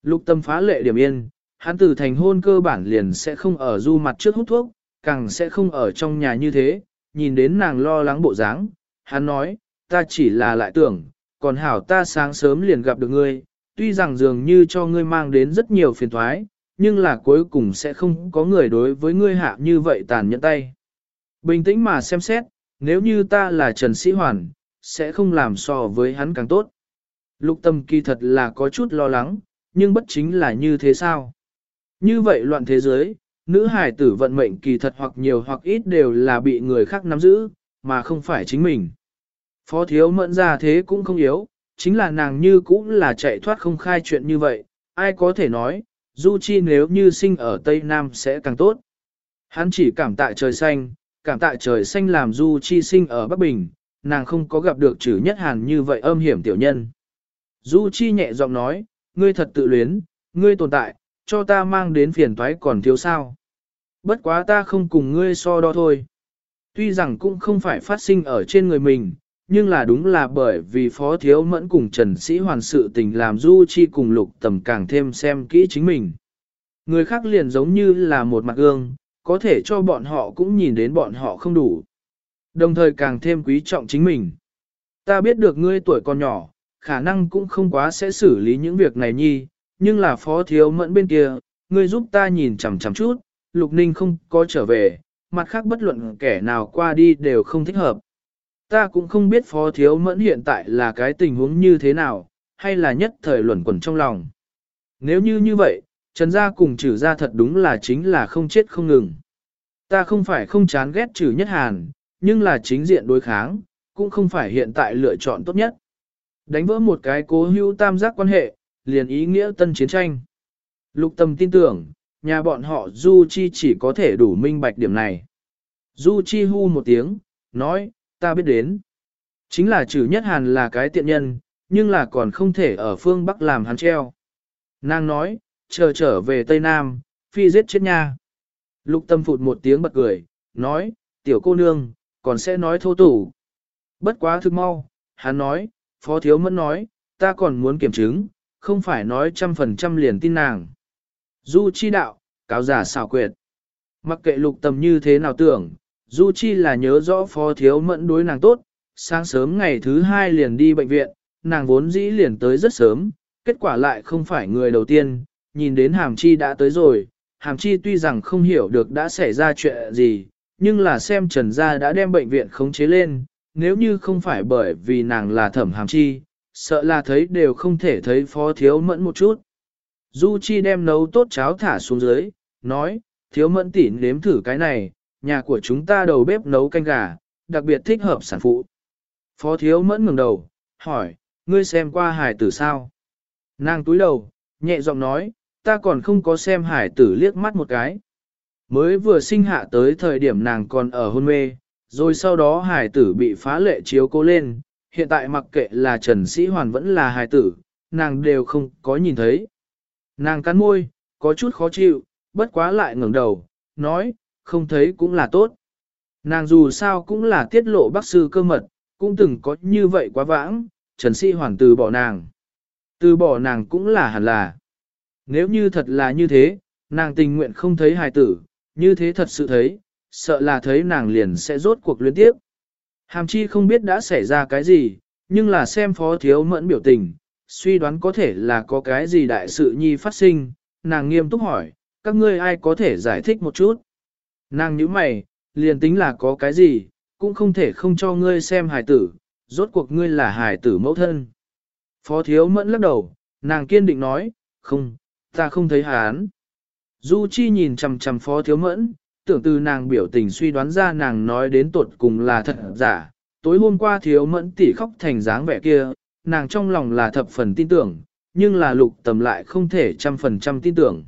Lục tâm phá lệ điểm yên, hắn từ thành hôn cơ bản liền sẽ không ở du mặt trước hút thuốc, càng sẽ không ở trong nhà như thế, nhìn đến nàng lo lắng bộ dáng, hắn nói, ta chỉ là lại tưởng, còn hảo ta sáng sớm liền gặp được ngươi, tuy rằng dường như cho ngươi mang đến rất nhiều phiền thoái, nhưng là cuối cùng sẽ không có người đối với ngươi hạ như vậy tàn nhẫn tay. Bình tĩnh mà xem xét, nếu như ta là Trần Sĩ Hoàn, sẽ không làm so với hắn càng tốt. Lục tâm kỳ thật là có chút lo lắng, nhưng bất chính là như thế sao? Như vậy loạn thế giới, nữ hải tử vận mệnh kỳ thật hoặc nhiều hoặc ít đều là bị người khác nắm giữ, mà không phải chính mình. Phó thiếu mẫn ra thế cũng không yếu, chính là nàng như cũng là chạy thoát không khai chuyện như vậy, ai có thể nói, Du Chi nếu như sinh ở Tây Nam sẽ càng tốt. Hắn chỉ cảm tạ trời xanh, cảm tạ trời xanh làm Du Chi sinh ở Bắc Bình, nàng không có gặp được chữ nhất hàn như vậy âm hiểm tiểu nhân. Du Chi nhẹ giọng nói, ngươi thật tự luyến, ngươi tồn tại, cho ta mang đến phiền toái còn thiếu sao. Bất quá ta không cùng ngươi so đo thôi. Tuy rằng cũng không phải phát sinh ở trên người mình, nhưng là đúng là bởi vì Phó Thiếu Mẫn cùng Trần Sĩ Hoàn sự tình làm Du Chi cùng lục tầm càng thêm xem kỹ chính mình. Người khác liền giống như là một mặt gương, có thể cho bọn họ cũng nhìn đến bọn họ không đủ. Đồng thời càng thêm quý trọng chính mình. Ta biết được ngươi tuổi còn nhỏ, khả năng cũng không quá sẽ xử lý những việc này nhi, nhưng là Phó Thiếu Mẫn bên kia, ngươi giúp ta nhìn chằm chằm chút, Lục Ninh không có trở về, mặt khác bất luận kẻ nào qua đi đều không thích hợp. Ta cũng không biết phó thiếu mẫn hiện tại là cái tình huống như thế nào, hay là nhất thời luẩn quẩn trong lòng. Nếu như như vậy, Trần Gia cùng trừ gia thật đúng là chính là không chết không ngừng. Ta không phải không chán ghét trừ nhất hàn, nhưng là chính diện đối kháng, cũng không phải hiện tại lựa chọn tốt nhất. Đánh vỡ một cái cố hữu tam giác quan hệ, liền ý nghĩa tân chiến tranh. Lục tâm tin tưởng, nhà bọn họ Du Chi chỉ có thể đủ minh bạch điểm này. Du Chi hu một tiếng, nói, ta biết đến. Chính là trừ nhất hàn là cái tiện nhân, nhưng là còn không thể ở phương Bắc làm hắn treo. Nàng nói, chờ trở về Tây Nam, phi giết chết nha. Lục tâm phụt một tiếng bật cười, nói, tiểu cô nương, còn sẽ nói thô tủ. Bất quá thực mau, hắn nói, phó thiếu mẫn nói, ta còn muốn kiểm chứng, không phải nói trăm phần trăm liền tin nàng. Du chi đạo, cáo giả xảo quyệt. Mặc kệ lục tâm như thế nào tưởng, Du Chi là nhớ rõ phó thiếu mẫn đối nàng tốt, sáng sớm ngày thứ hai liền đi bệnh viện, nàng vốn dĩ liền tới rất sớm, kết quả lại không phải người đầu tiên, nhìn đến Hàm Chi đã tới rồi, Hàm Chi tuy rằng không hiểu được đã xảy ra chuyện gì, nhưng là xem Trần Gia đã đem bệnh viện khống chế lên, nếu như không phải bởi vì nàng là thẩm Hàm Chi, sợ là thấy đều không thể thấy phó thiếu mẫn một chút. Du Chi đem nấu tốt cháo thả xuống dưới, nói, thiếu mẫn tỉ nếm thử cái này, nhà của chúng ta đầu bếp nấu canh gà, đặc biệt thích hợp sản phụ. Phó thiếu mẫn ngẩng đầu, hỏi, ngươi xem qua hải tử sao? Nàng túi đầu, nhẹ giọng nói, ta còn không có xem hải tử liếc mắt một cái. Mới vừa sinh hạ tới thời điểm nàng còn ở hôn mê, rồi sau đó hải tử bị phá lệ chiếu cố lên, hiện tại mặc kệ là Trần Sĩ Hoàn vẫn là hài tử, nàng đều không có nhìn thấy. Nàng cắn môi, có chút khó chịu, bất quá lại ngẩng đầu, nói, không thấy cũng là tốt. Nàng dù sao cũng là tiết lộ bác sư cơ mật, cũng từng có như vậy quá vãng, Trần Sĩ hoàn từ bỏ nàng. Từ bỏ nàng cũng là hẳn là. Nếu như thật là như thế, nàng tình nguyện không thấy hài tử, như thế thật sự thấy, sợ là thấy nàng liền sẽ rốt cuộc luyến tiếp. Hàm chi không biết đã xảy ra cái gì, nhưng là xem phó thiếu mẫn biểu tình, suy đoán có thể là có cái gì đại sự nhi phát sinh, nàng nghiêm túc hỏi, các ngươi ai có thể giải thích một chút. Nàng nhíu mày, liền tính là có cái gì, cũng không thể không cho ngươi xem hài tử, rốt cuộc ngươi là hài tử mẫu thân. Phó thiếu mẫn lắc đầu, nàng kiên định nói, không, ta không thấy hán. Du Chi nhìn chằm chằm phó thiếu mẫn, tưởng từ nàng biểu tình suy đoán ra nàng nói đến tuột cùng là thật giả. Tối hôm qua thiếu mẫn tỉ khóc thành dáng vẻ kia, nàng trong lòng là thập phần tin tưởng, nhưng là lục tầm lại không thể trăm phần trăm tin tưởng.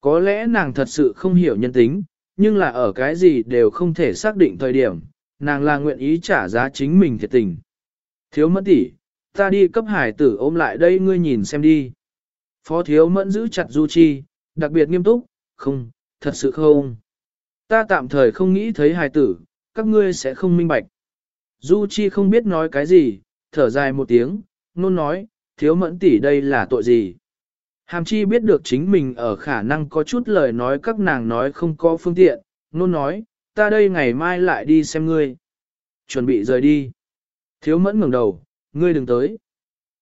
Có lẽ nàng thật sự không hiểu nhân tính, nhưng là ở cái gì đều không thể xác định thời điểm, nàng là nguyện ý trả giá chính mình thiệt tình. Thiếu mẫn tỷ, ta đi cấp hải tử ôm lại đây ngươi nhìn xem đi. Phó thiếu mẫn giữ chặt Du Chi, đặc biệt nghiêm túc, không, thật sự không. Ta tạm thời không nghĩ thấy hài tử, các ngươi sẽ không minh bạch. Du Chi không biết nói cái gì, thở dài một tiếng, nôn nói, thiếu mẫn tỷ đây là tội gì. Hàm chi biết được chính mình ở khả năng có chút lời nói các nàng nói không có phương tiện, nôn nói, ta đây ngày mai lại đi xem ngươi. Chuẩn bị rời đi. Thiếu mẫn ngẩng đầu, ngươi đừng tới.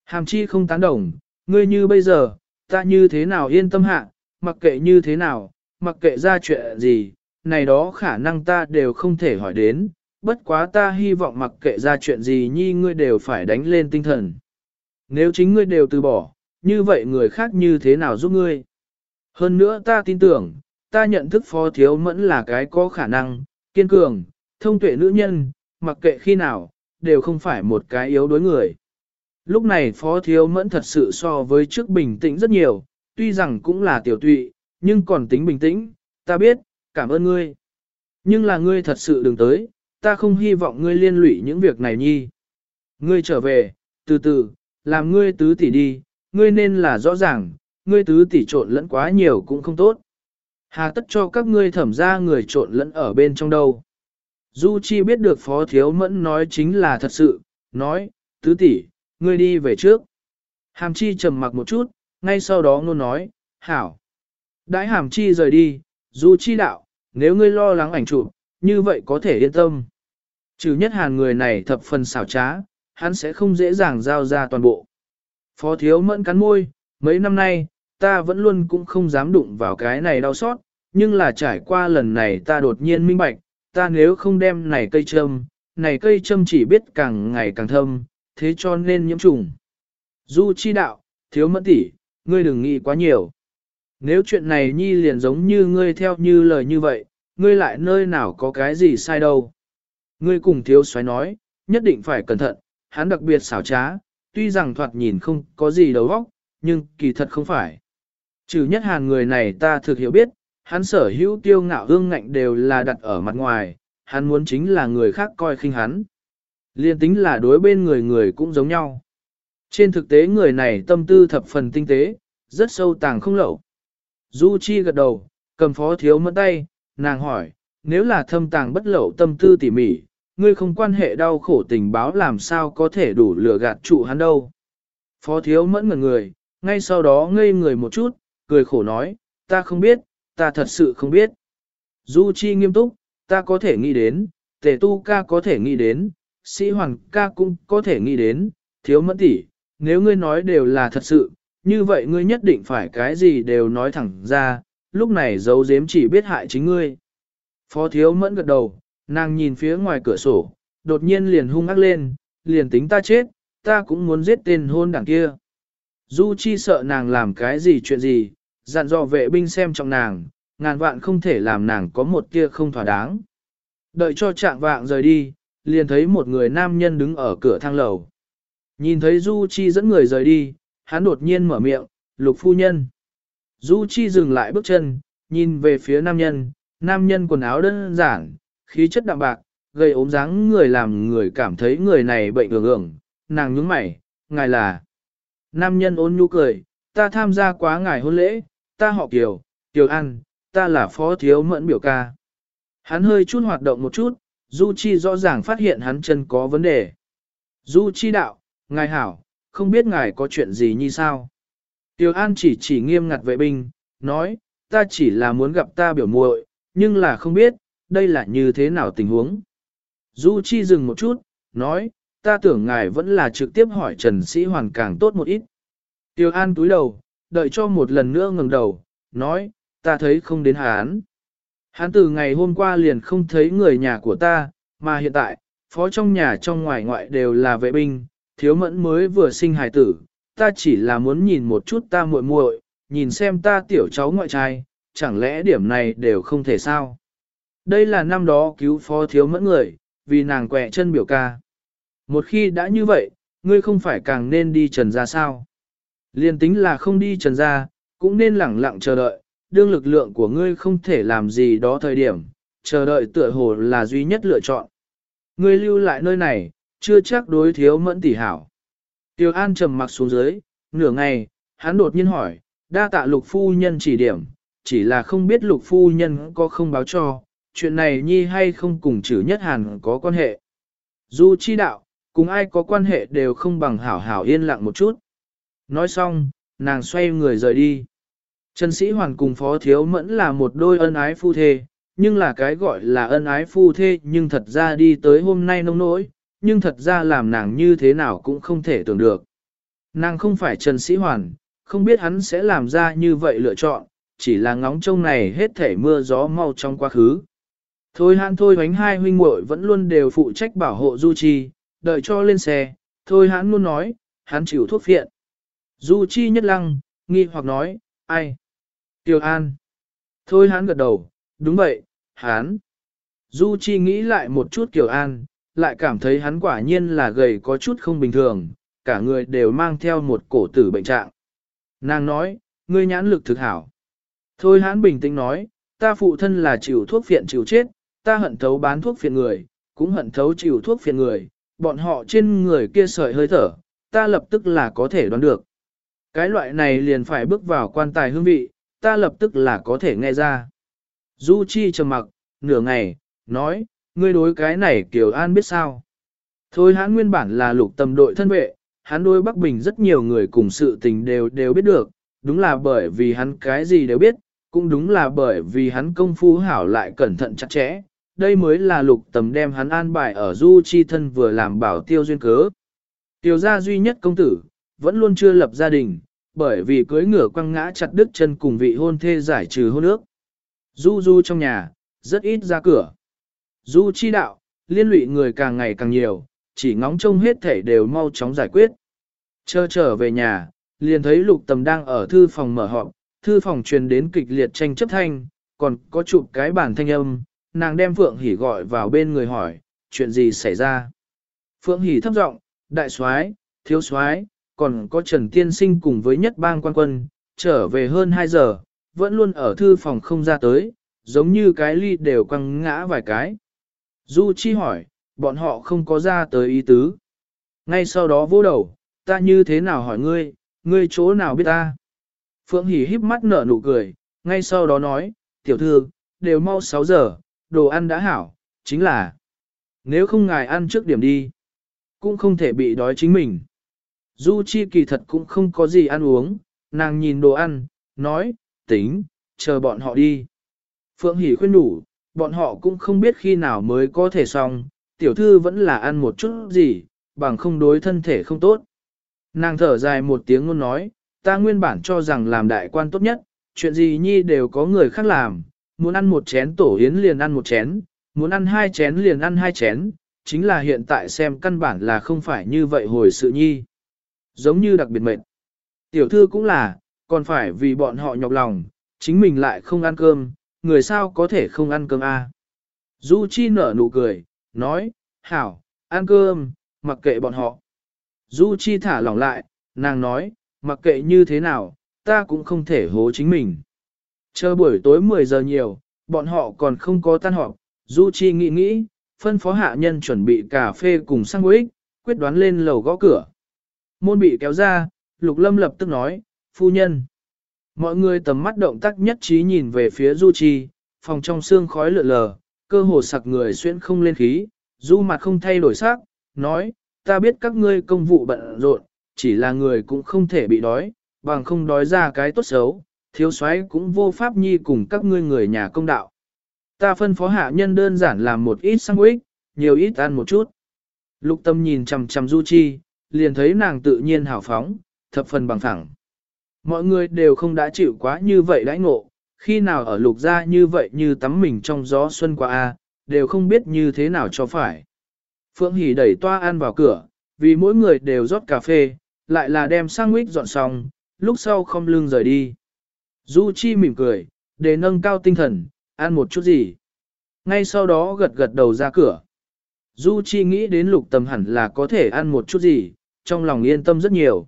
Hàm chi không tán đồng, ngươi như bây giờ, ta như thế nào yên tâm hạ, mặc kệ như thế nào, mặc kệ ra chuyện gì, này đó khả năng ta đều không thể hỏi đến, bất quá ta hy vọng mặc kệ ra chuyện gì nhi ngươi đều phải đánh lên tinh thần. Nếu chính ngươi đều từ bỏ, như vậy người khác như thế nào giúp ngươi? Hơn nữa ta tin tưởng, ta nhận thức phó thiếu mẫn là cái có khả năng, kiên cường, thông tuệ nữ nhân, mặc kệ khi nào, đều không phải một cái yếu đối người. Lúc này phó thiếu mẫn thật sự so với trước bình tĩnh rất nhiều, tuy rằng cũng là tiểu tụy, nhưng còn tính bình tĩnh, ta biết, cảm ơn ngươi. Nhưng là ngươi thật sự đừng tới, ta không hy vọng ngươi liên lụy những việc này nhi. Ngươi trở về, từ từ, làm ngươi tứ tỷ đi, ngươi nên là rõ ràng, ngươi tứ tỷ trộn lẫn quá nhiều cũng không tốt. Hà tất cho các ngươi thẩm ra người trộn lẫn ở bên trong đâu. Du Chi biết được Phó Thiếu Mẫn nói chính là thật sự, nói, tứ tỷ, ngươi đi về trước. Hàm Chi trầm mặc một chút, ngay sau đó ngôn nói, hảo. Đãi Hàm Chi rời đi, Du Chi đạo, nếu ngươi lo lắng ảnh chụp, như vậy có thể yên tâm. Trừ nhất hàn người này thập phần xảo trá, hắn sẽ không dễ dàng giao ra toàn bộ. Phó Thiếu Mẫn cắn môi, mấy năm nay, ta vẫn luôn cũng không dám đụng vào cái này đau xót, nhưng là trải qua lần này ta đột nhiên minh bạch, ta nếu không đem này cây châm, này cây châm chỉ biết càng ngày càng thâm, thế cho nên nhiễm trùng. Du chi đạo, thiếu mẫn tỷ, ngươi đừng nghĩ quá nhiều. Nếu chuyện này nhi liền giống như ngươi theo như lời như vậy, ngươi lại nơi nào có cái gì sai đâu. Ngươi cùng thiếu xoáy nói, nhất định phải cẩn thận, hắn đặc biệt xảo trá, tuy rằng thoạt nhìn không có gì đầu óc, nhưng kỳ thật không phải. Trừ nhất hàn người này ta thực hiểu biết, hắn sở hữu tiêu ngạo hương ngạnh đều là đặt ở mặt ngoài, hắn muốn chính là người khác coi khinh hắn. Liên tính là đối bên người người cũng giống nhau. Trên thực tế người này tâm tư thập phần tinh tế, rất sâu tàng không lậu. Du Chi gật đầu, cầm phó thiếu mẫn tay, nàng hỏi, nếu là thâm tàng bất lậu tâm tư tỉ mỉ, ngươi không quan hệ đau khổ tình báo làm sao có thể đủ lừa gạt trụ hắn đâu. Phó thiếu mẫn ngẩn người, ngay sau đó ngây người một chút, cười khổ nói, ta không biết, ta thật sự không biết. Du Chi nghiêm túc, ta có thể nghĩ đến, tề tu ca có thể nghĩ đến, sĩ hoàng ca cũng có thể nghĩ đến, thiếu mẫn tỷ, nếu ngươi nói đều là thật sự, như vậy ngươi nhất định phải cái gì đều nói thẳng ra, lúc này giấu giếm chỉ biết hại chính ngươi. Phó thiếu mẫn gật đầu, nàng nhìn phía ngoài cửa sổ, đột nhiên liền hung ác lên, liền tính ta chết, ta cũng muốn giết tên hôn đảng kia. Du Chi sợ nàng làm cái gì chuyện gì, dặn dò vệ binh xem trọng nàng, ngàn vạn không thể làm nàng có một kia không thỏa đáng. Đợi cho trạng vạng rời đi, liền thấy một người nam nhân đứng ở cửa thang lầu. Nhìn thấy Du Chi dẫn người rời đi, hắn đột nhiên mở miệng, lục phu nhân. Du Chi dừng lại bước chân, nhìn về phía nam nhân, nam nhân quần áo đơn giản, khí chất đạm bạc, gây ốm dáng người làm người cảm thấy người này bệnh ưởng ưởng, nàng nhướng mày, ngài là. Nam nhân ôn nhu cười, ta tham gia quá ngài hôn lễ, ta họ Kiều, Kiều An, ta là phó thiếu mẫn biểu ca. Hắn hơi chút hoạt động một chút, Du Chi rõ ràng phát hiện hắn chân có vấn đề. Du Chi đạo, ngài hảo, không biết ngài có chuyện gì như sao. Tiểu An chỉ chỉ nghiêm ngặt vệ binh, nói, ta chỉ là muốn gặp ta biểu muội, nhưng là không biết, đây là như thế nào tình huống. Du Chi dừng một chút, nói, ta tưởng ngài vẫn là trực tiếp hỏi Trần Sĩ Hoàn càng tốt một ít. Tiêu An túi đầu, đợi cho một lần nữa ngẩng đầu, nói, ta thấy không đến hắn. Hắn từ ngày hôm qua liền không thấy người nhà của ta, mà hiện tại, phó trong nhà trong ngoài ngoại đều là vệ binh, thiếu mẫn mới vừa sinh hài tử, ta chỉ là muốn nhìn một chút ta muội muội, nhìn xem ta tiểu cháu ngoại trai, chẳng lẽ điểm này đều không thể sao. Đây là năm đó cứu phó thiếu mẫn người, vì nàng quẹ chân biểu ca. Một khi đã như vậy, ngươi không phải càng nên đi trần ra sao. Liên tính là không đi trần ra, cũng nên lẳng lặng chờ đợi, đương lực lượng của ngươi không thể làm gì đó thời điểm, chờ đợi tựa hồ là duy nhất lựa chọn. Ngươi lưu lại nơi này, chưa chắc đối thiếu mẫn tỷ hảo. Tiêu An trầm mặc xuống dưới, nửa ngày, hắn đột nhiên hỏi, đa tạ lục phu nhân chỉ điểm, chỉ là không biết lục phu nhân có không báo cho, chuyện này nhi hay không cùng chữ nhất hàn có quan hệ. Dù chi đạo, cùng ai có quan hệ đều không bằng hảo hảo yên lặng một chút. Nói xong, nàng xoay người rời đi. Trần Sĩ Hoàn cùng Phó Thiếu Mẫn là một đôi ân ái phu thê, nhưng là cái gọi là ân ái phu thê nhưng thật ra đi tới hôm nay nông nỗi, nhưng thật ra làm nàng như thế nào cũng không thể tưởng được. Nàng không phải Trần Sĩ Hoàn, không biết hắn sẽ làm ra như vậy lựa chọn, chỉ là ngóng trông này hết thể mưa gió mau trong quá khứ. Thôi hãn thôi bánh hai huynh muội vẫn luôn đều phụ trách bảo hộ Du Chi, đợi cho lên xe, thôi hắn luôn nói, hắn chịu thuốc phiện. Du Chi nhất lăng, nghi hoặc nói, ai? Tiêu An. Thôi hắn gật đầu, đúng vậy, hắn. Du Chi nghĩ lại một chút Kiều An, lại cảm thấy hắn quả nhiên là gầy có chút không bình thường, cả người đều mang theo một cổ tử bệnh trạng. Nàng nói, ngươi nhãn lực thực hảo. Thôi hắn bình tĩnh nói, ta phụ thân là chịu thuốc phiện chịu chết, ta hận thấu bán thuốc phiện người, cũng hận thấu chịu thuốc phiện người, bọn họ trên người kia sợi hơi thở, ta lập tức là có thể đoán được. Cái loại này liền phải bước vào quan tài hương vị, ta lập tức là có thể nghe ra. Du Chi trầm mặc, nửa ngày, nói, ngươi đối cái này Kiều An biết sao. Thôi hắn nguyên bản là lục tầm đội thân vệ, hắn đối Bắc Bình rất nhiều người cùng sự tình đều đều biết được, đúng là bởi vì hắn cái gì đều biết, cũng đúng là bởi vì hắn công phu hảo lại cẩn thận chặt chẽ, đây mới là lục tầm đem hắn an bài ở du chi thân vừa làm bảo tiêu duyên cớ. Tiểu gia duy nhất công tử, vẫn luôn chưa lập gia đình, bởi vì cưới ngửa quăng ngã chặt đứt chân cùng vị hôn thê giải trừ hôn ước. Du du trong nhà, rất ít ra cửa. Du chi đạo, liên lụy người càng ngày càng nhiều, chỉ ngóng trông hết thể đều mau chóng giải quyết. Chờ trở về nhà, liền thấy lục tầm đang ở thư phòng mở họp, thư phòng truyền đến kịch liệt tranh chấp thanh, còn có chụp cái bản thanh âm, nàng đem Phượng Hỷ gọi vào bên người hỏi, chuyện gì xảy ra. Phượng Hỷ thấp giọng, đại soái, thiếu soái, còn có Trần Tiên Sinh cùng với nhất bang quan quân, trở về hơn 2 giờ, vẫn luôn ở thư phòng không ra tới, giống như cái ly đều quăng ngã vài cái. Du Chi hỏi, bọn họ không có ra tới ý tứ. Ngay sau đó vô đầu, ta như thế nào hỏi ngươi, ngươi chỗ nào biết ta? Phượng Hỷ híp mắt nở nụ cười, ngay sau đó nói, tiểu thư, đều mau 6 giờ, đồ ăn đã hảo, chính là, nếu không ngài ăn trước điểm đi, cũng không thể bị đói chính mình. Du Chi kỳ thật cũng không có gì ăn uống, nàng nhìn đồ ăn, nói, tính, chờ bọn họ đi. Phượng Hỷ khuyên đủ, bọn họ cũng không biết khi nào mới có thể xong, tiểu thư vẫn là ăn một chút gì, bằng không đối thân thể không tốt. Nàng thở dài một tiếng luôn nói, ta nguyên bản cho rằng làm đại quan tốt nhất, chuyện gì nhi đều có người khác làm, muốn ăn một chén tổ yến liền ăn một chén, muốn ăn hai chén liền ăn hai chén, chính là hiện tại xem căn bản là không phải như vậy hồi sự nhi. Giống như đặc biệt mệnh. Tiểu thư cũng là, còn phải vì bọn họ nhọc lòng, chính mình lại không ăn cơm, người sao có thể không ăn cơm a? À? Du Chi nở nụ cười, nói, hảo, ăn cơm, mặc kệ bọn họ. Du Chi thả lỏng lại, nàng nói, mặc kệ như thế nào, ta cũng không thể hố chính mình. Chờ buổi tối 10 giờ nhiều, bọn họ còn không có tan họp, Du Chi nghĩ nghĩ, phân phó hạ nhân chuẩn bị cà phê cùng sang quýt, quyết đoán lên lầu gõ cửa. Môn bị kéo ra, Lục Lâm lập tức nói, phu nhân. Mọi người tầm mắt động tác nhất trí nhìn về phía Du Chi, phòng trong xương khói lượn lờ, cơ hồ sặc người xuyên không lên khí, Du mặt không thay đổi sắc, nói, ta biết các ngươi công vụ bận rộn, chỉ là người cũng không thể bị đói, bằng không đói ra cái tốt xấu, thiếu soái cũng vô pháp nhi cùng các ngươi người nhà công đạo. Ta phân phó hạ nhân đơn giản làm một ít sandwich, nhiều ít ăn một chút. Lục tâm nhìn chằm chằm Du Chi, liền thấy nàng tự nhiên hào phóng, thập phần bằng thẳng. Mọi người đều không đã chịu quá như vậy đãi ngộ, khi nào ở lục gia như vậy như tắm mình trong gió xuân qua a, đều không biết như thế nào cho phải. Phượng Hỷ đẩy toa ăn vào cửa, vì mỗi người đều rót cà phê, lại là đem sang sandwich dọn xong, lúc sau không lưng rời đi. Du Chi mỉm cười, để nâng cao tinh thần, ăn một chút gì. Ngay sau đó gật gật đầu ra cửa. Du Chi nghĩ đến lục tầm hẳn là có thể ăn một chút gì, trong lòng yên tâm rất nhiều.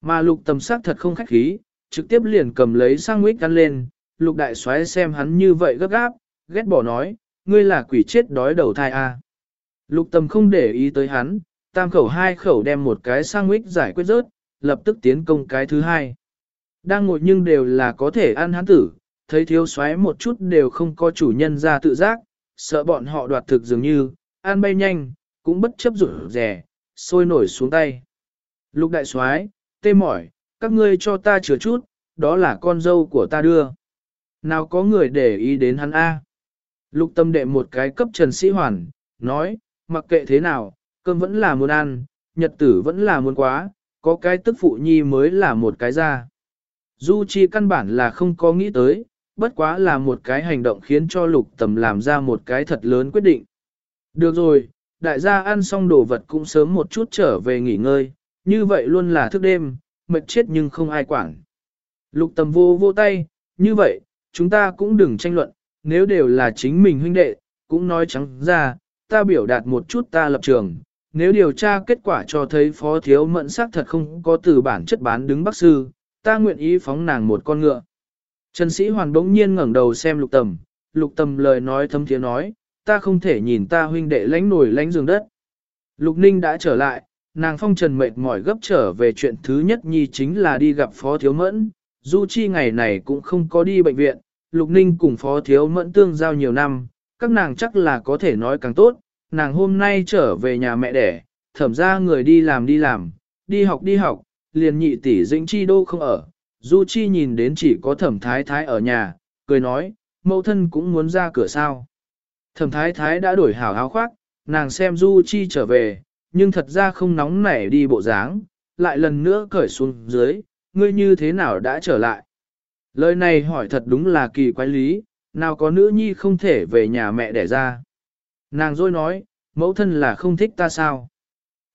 Mà lục tầm sắc thật không khách khí, trực tiếp liền cầm lấy sang nguyết ăn lên, lục đại xoáy xem hắn như vậy gấp gáp, ghét bỏ nói, ngươi là quỷ chết đói đầu thai a. À. Lục tầm không để ý tới hắn, tam khẩu hai khẩu đem một cái sang nguyết giải quyết rớt, lập tức tiến công cái thứ hai. Đang ngồi nhưng đều là có thể ăn hắn tử, thấy thiếu xoáy một chút đều không có chủ nhân ra tự giác, sợ bọn họ đoạt thực dường như, ăn bay nhanh, cũng bất chấp rủi rẻ, sôi nổi xuống tay. Lục đại soái, tê mỏi, các ngươi cho ta chừa chút, đó là con dâu của ta đưa. Nào có người để ý đến hắn A. Lục tâm đệ một cái cấp trần sĩ hoàn, nói, mặc kệ thế nào, cơm vẫn là muốn ăn, nhật tử vẫn là muốn quá, có cái tức phụ nhi mới là một cái ra. Du Chi căn bản là không có nghĩ tới, bất quá là một cái hành động khiến cho lục tầm làm ra một cái thật lớn quyết định. Được rồi, đại gia ăn xong đồ vật cũng sớm một chút trở về nghỉ ngơi, như vậy luôn là thức đêm, mệt chết nhưng không ai quản. Lục tầm vô vô tay, như vậy, chúng ta cũng đừng tranh luận, nếu đều là chính mình huynh đệ, cũng nói trắng ra, ta biểu đạt một chút ta lập trường. Nếu điều tra kết quả cho thấy phó thiếu mẫn sắc thật không có từ bản chất bán đứng bác sư, ta nguyện ý phóng nàng một con ngựa. Trần sĩ hoàng đống nhiên ngẩng đầu xem lục tầm, lục tầm lời nói thâm thiế nói, ta không thể nhìn ta huynh đệ lánh nổi lánh giường đất. Lục ninh đã trở lại, nàng phong trần mệt mỏi gấp trở về chuyện thứ nhất nhi chính là đi gặp phó thiếu mẫn, Du Chi ngày này cũng không có đi bệnh viện, Lục Ninh cùng Phó Thiếu Mẫn tương giao nhiều năm, các nàng chắc là có thể nói càng tốt, nàng hôm nay trở về nhà mẹ đẻ, thẩm ra người đi làm đi làm, đi học đi học, liền nhị tỷ dĩnh chi đô không ở. Du Chi nhìn đến chỉ có thẩm thái thái ở nhà, cười nói, mẫu thân cũng muốn ra cửa sao. Thẩm thái thái đã đổi hảo áo khoác, nàng xem Du Chi trở về, nhưng thật ra không nóng nảy đi bộ dáng, lại lần nữa cởi xuống dưới, ngươi như thế nào đã trở lại? Lời này hỏi thật đúng là kỳ quái lý, nào có nữ nhi không thể về nhà mẹ đẻ ra. Nàng rồi nói, mẫu thân là không thích ta sao?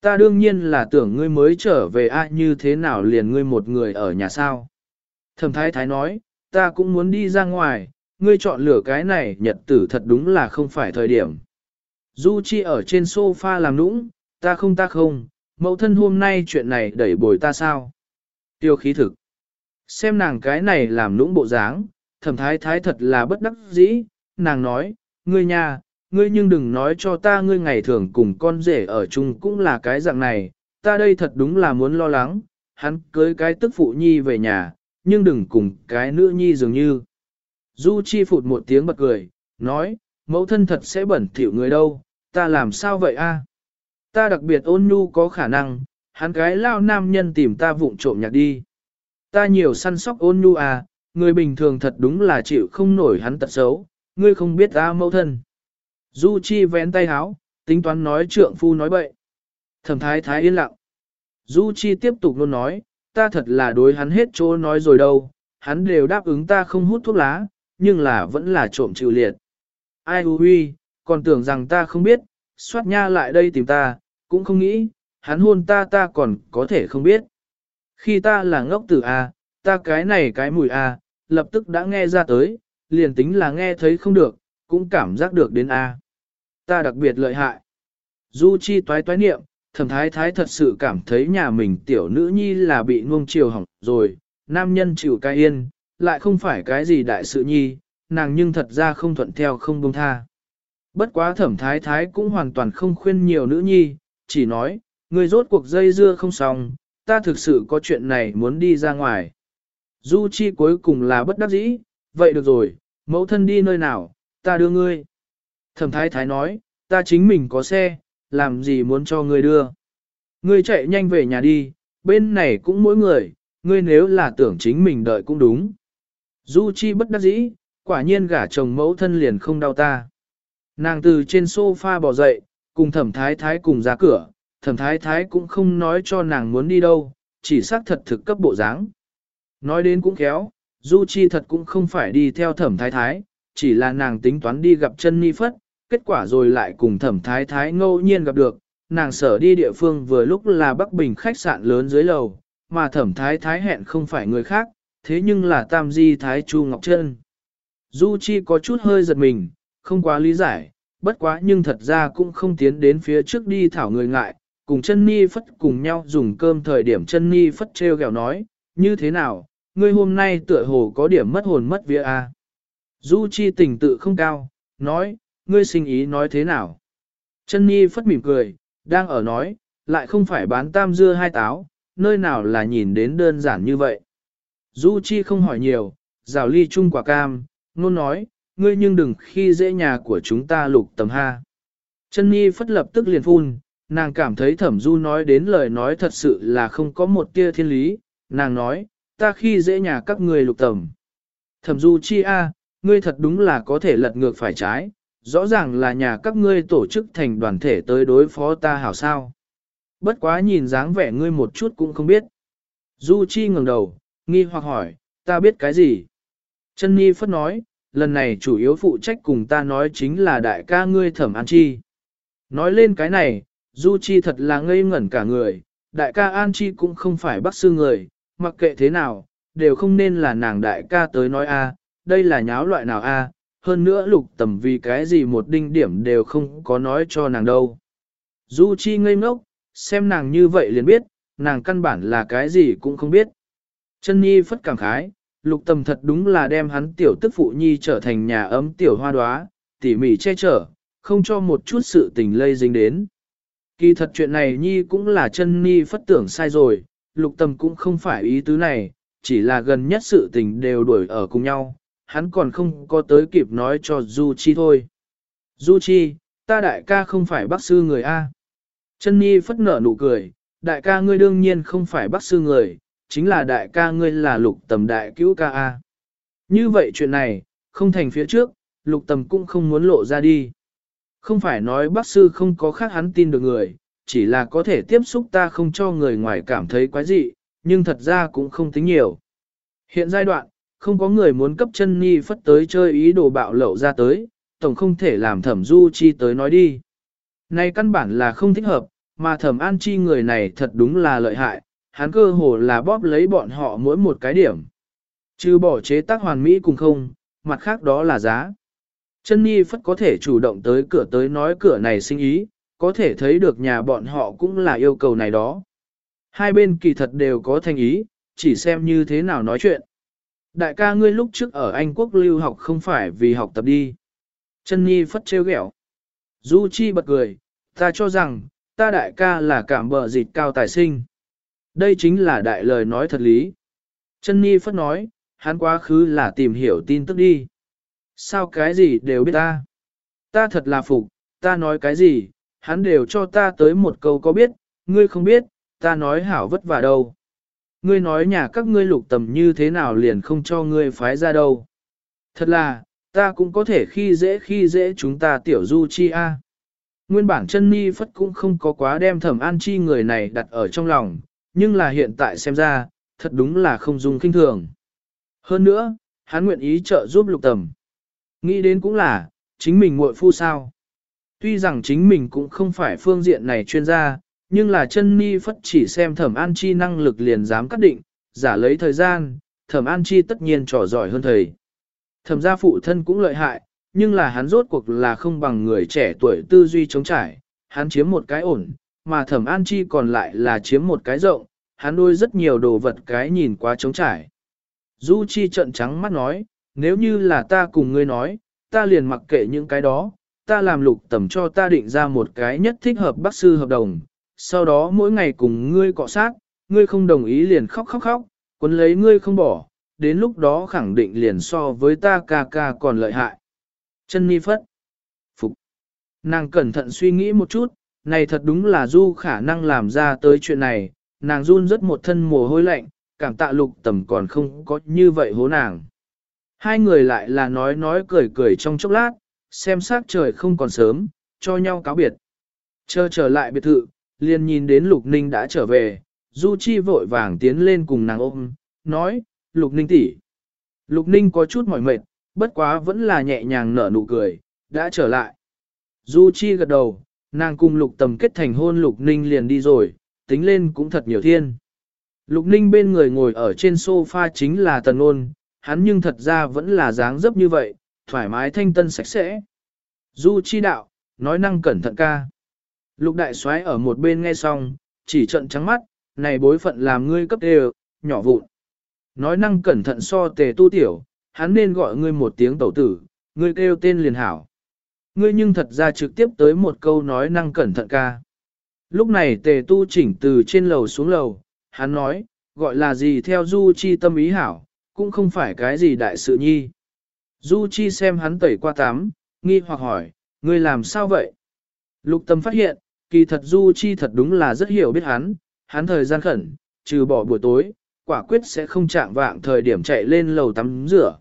Ta đương nhiên là tưởng ngươi mới trở về a như thế nào liền ngươi một người ở nhà sao? Thẩm thái thái nói, ta cũng muốn đi ra ngoài, ngươi chọn lựa cái này nhật tử thật đúng là không phải thời điểm. Du Chi ở trên sofa làm nũng, ta không ta không, mẫu thân hôm nay chuyện này đẩy bồi ta sao? Tiêu khí thực. Xem nàng cái này làm nũng bộ dáng, thẩm thái thái thật là bất đắc dĩ, nàng nói, ngươi nha, ngươi nhưng đừng nói cho ta ngươi ngày thường cùng con rể ở chung cũng là cái dạng này, ta đây thật đúng là muốn lo lắng, hắn cưới cái tức phụ nhi về nhà, nhưng đừng cùng cái nữ nhi dường như. Du Chi phụt một tiếng bật cười, nói, mẫu thân thật sẽ bẩn thỉu người đâu, ta làm sao vậy a? Ta đặc biệt ôn nhu có khả năng, hắn cái lao nam nhân tìm ta vụng trộm nhạc đi. Ta nhiều săn sóc ôn nhu à, người bình thường thật đúng là chịu không nổi hắn tật xấu, ngươi không biết ta mẫu thân. Du Chi vén tay háo, tính toán nói trượng phu nói bậy. Thẩm thái thái yên lặng. Du Chi tiếp tục luôn nói, ta thật là đối hắn hết chỗ nói rồi đâu, hắn đều đáp ứng ta không hút thuốc lá, nhưng là vẫn là trộm chịu liệt. Ai hư huy, còn tưởng rằng ta không biết, soát nha lại đây tìm ta, cũng không nghĩ, hắn hôn ta ta còn có thể không biết. Khi ta là ngốc tử A, ta cái này cái mùi A, lập tức đã nghe ra tới, liền tính là nghe thấy không được, cũng cảm giác được đến A. Ta đặc biệt lợi hại. Du chi toái toái niệm, thẩm thái thái thật sự cảm thấy nhà mình tiểu nữ nhi là bị nuông chiều hỏng rồi, nam nhân chịu cai yên, lại không phải cái gì đại sự nhi, nàng nhưng thật ra không thuận theo không buông tha. Bất quá thẩm thái thái cũng hoàn toàn không khuyên nhiều nữ nhi, chỉ nói, người rốt cuộc dây dưa không xong, ta thực sự có chuyện này muốn đi ra ngoài. Du Chi cuối cùng là bất đắc dĩ, vậy được rồi, mẫu thân đi nơi nào, ta đưa ngươi. Thẩm thái thái nói, ta chính mình có xe, làm gì muốn cho ngươi đưa. Ngươi chạy nhanh về nhà đi, bên này cũng mỗi người, ngươi nếu là tưởng chính mình đợi cũng đúng. Du Chi bất đắc dĩ, quả nhiên gả chồng mẫu thân liền không đau ta. Nàng từ trên sofa bò dậy, cùng thẩm thái thái cùng ra cửa, thẩm thái thái cũng không nói cho nàng muốn đi đâu, chỉ xác thật thực cấp bộ dáng. Nói đến cũng khéo, Du Chi thật cũng không phải đi theo thẩm thái thái, chỉ là nàng tính toán đi gặp chân ni phất, kết quả rồi lại cùng thẩm thái thái ngẫu nhiên gặp được, nàng sở đi địa phương vừa lúc là Bắc Bình khách sạn lớn dưới lầu, mà thẩm thái thái hẹn không phải người khác, thế nhưng là Tam Di Thái Chu Ngọc Trân. Du Chi có chút hơi giật mình, không quá lý giải, bất quá nhưng thật ra cũng không tiến đến phía trước đi thảo người ngại, cùng chân ni phất cùng nhau dùng cơm thời điểm chân ni phất treo gẹo nói, như thế nào, ngươi hôm nay tựa hồ có điểm mất hồn mất vía à. Du chi tình tự không cao, nói, ngươi sinh ý nói thế nào. Chân ni phất mỉm cười, đang ở nói, lại không phải bán tam dưa hai táo, nơi nào là nhìn đến đơn giản như vậy. Du chi không hỏi nhiều, rào ly chung quả cam, nôn nói, ngươi nhưng đừng khi dễ nhà của chúng ta lục tầm ha. Chân Nhi phất lập tức liền phun, nàng cảm thấy thẩm du nói đến lời nói thật sự là không có một tia thiên lý, nàng nói, ta khi dễ nhà các người lục tầm. Thẩm du chi a, ngươi thật đúng là có thể lật ngược phải trái, rõ ràng là nhà các ngươi tổ chức thành đoàn thể tới đối phó ta hảo sao. Bất quá nhìn dáng vẻ ngươi một chút cũng không biết. Du Chi ngẩng đầu, nghi hoặc hỏi, ta biết cái gì? Chân Nhi Phất nói, lần này chủ yếu phụ trách cùng ta nói chính là đại ca ngươi thẩm an chi. Nói lên cái này, Du Chi thật là ngây ngẩn cả người, đại ca An Chi cũng không phải bác sư người, mặc kệ thế nào, đều không nên là nàng đại ca tới nói a, đây là nháo loại nào a, hơn nữa lục tầm vì cái gì một đinh điểm đều không có nói cho nàng đâu. Du Chi ngây ngốc, xem nàng như vậy liền biết, nàng căn bản là cái gì cũng không biết. Chân Nhi phất cảm khái, lục tầm thật đúng là đem hắn tiểu tức phụ nhi trở thành nhà ấm tiểu hoa đoá, tỉ mỉ che chở, không cho một chút sự tình lây dính đến. Kỳ thật chuyện này nhi cũng là chân Nhi phất tưởng sai rồi, lục tầm cũng không phải ý tứ này, chỉ là gần nhất sự tình đều đuổi ở cùng nhau, hắn còn không có tới kịp nói cho Du Chi thôi. Du Chi, ta đại ca không phải bác sư người A. Chân Nhi phất nở nụ cười, đại ca ngươi đương nhiên không phải bác sư người, chính là đại ca ngươi là lục tầm đại cứu ca A. Như vậy chuyện này, không thành phía trước, lục tầm cũng không muốn lộ ra đi. Không phải nói bác sư không có khác hắn tin được người, chỉ là có thể tiếp xúc ta không cho người ngoài cảm thấy quái dị, nhưng thật ra cũng không tính nhiều. Hiện giai đoạn, không có người muốn cấp chân ni phất tới chơi ý đồ bạo lậu ra tới, tổng không thể làm thẩm du chi tới nói đi. Này căn bản là không thích hợp, mà thẩm an chi người này thật đúng là lợi hại, hắn cơ hồ là bóp lấy bọn họ mỗi một cái điểm. Chứ bỏ chế tác hoàn mỹ cùng không, mặt khác đó là giá. Chân Nhi Phất có thể chủ động tới cửa tới nói cửa này sinh ý, có thể thấy được nhà bọn họ cũng là yêu cầu này đó. Hai bên kỳ thật đều có thành ý, chỉ xem như thế nào nói chuyện. Đại ca ngươi lúc trước ở Anh Quốc lưu học không phải vì học tập đi. Chân Nhi Phất trêu ghẹo. Du Chi bật cười, ta cho rằng, ta đại ca là cảm bờ dịch cao tài sinh. Đây chính là đại lời nói thật lý. Chân Nhi Phất nói, hắn quá khứ là tìm hiểu tin tức đi. Sao cái gì đều biết ta? Ta thật là phục, ta nói cái gì, hắn đều cho ta tới một câu có biết, ngươi không biết, ta nói hảo vất vả đâu. Ngươi nói nhà các ngươi lục tầm như thế nào liền không cho ngươi phái ra đâu. Thật là, ta cũng có thể khi dễ khi dễ chúng ta tiểu du chi a. Nguyên bản chân ni phất cũng không có quá đem thẩm an chi người này đặt ở trong lòng, nhưng là hiện tại xem ra, thật đúng là không dùng kinh thường. Hơn nữa, hắn nguyện ý trợ giúp lục tầm. Nghĩ đến cũng là, chính mình muội phu sao. Tuy rằng chính mình cũng không phải phương diện này chuyên gia, nhưng là chân ni phất chỉ xem thẩm an chi năng lực liền dám cắt định, giả lấy thời gian, thẩm an chi tất nhiên trò giỏi hơn thầy. Thẩm gia phụ thân cũng lợi hại, nhưng là hắn rốt cuộc là không bằng người trẻ tuổi tư duy chống trải, hắn chiếm một cái ổn, mà thẩm an chi còn lại là chiếm một cái rộng, hắn đôi rất nhiều đồ vật cái nhìn quá trống trải. Du Chi trợn trắng mắt nói, nếu như là ta cùng ngươi nói, ta liền mặc kệ những cái đó, ta làm lục tầm cho ta định ra một cái nhất thích hợp bác sư hợp đồng, sau đó mỗi ngày cùng ngươi cọ sát, ngươi không đồng ý liền khóc khóc khóc, quấn lấy ngươi không bỏ, đến lúc đó khẳng định liền so với ta ca ca còn lợi hại. Chân mi phất. Phục. Nàng cẩn thận suy nghĩ một chút, này thật đúng là du khả năng làm ra tới chuyện này, nàng run rất một thân mồ hôi lạnh, cảm tạ lục tầm còn không có như vậy hố nàng. Hai người lại là nói nói cười cười trong chốc lát, xem sát trời không còn sớm, cho nhau cáo biệt. Chờ trở lại biệt thự, liền nhìn đến Lục Ninh đã trở về, Du Chi vội vàng tiến lên cùng nàng ôm, nói, Lục Ninh tỷ. Lục Ninh có chút mỏi mệt, bất quá vẫn là nhẹ nhàng nở nụ cười, đã trở lại. Du Chi gật đầu, nàng cùng Lục Tầm kết thành hôn Lục Ninh liền đi rồi, tính lên cũng thật nhiều thiên. Lục Ninh bên người ngồi ở trên sofa chính là Tần Ôn, hắn nhưng thật ra vẫn là dáng dấp như vậy, thoải mái thanh tân sạch sẽ. Du chi đạo, nói năng cẩn thận ca. Lục đại soái ở một bên nghe xong, chỉ trận trắng mắt, này bối phận làm ngươi cấp đều, nhỏ vụn. Nói năng cẩn thận so tề tu tiểu, hắn nên gọi ngươi một tiếng tẩu tử, ngươi kêu tên liền hảo. Ngươi nhưng thật ra trực tiếp tới một câu nói năng cẩn thận ca. Lúc này tề tu chỉnh từ trên lầu xuống lầu, hắn nói, gọi là gì theo du chi tâm ý hảo, cũng không phải cái gì đại sự nhi. Du Chi xem hắn tẩy qua tắm, nghi hoặc hỏi, ngươi làm sao vậy? Lục tâm phát hiện, kỳ thật Du Chi thật đúng là rất hiểu biết hắn, hắn thời gian khẩn, trừ bỏ buổi tối, quả quyết sẽ không chạm vạng thời điểm chạy lên lầu tắm rửa.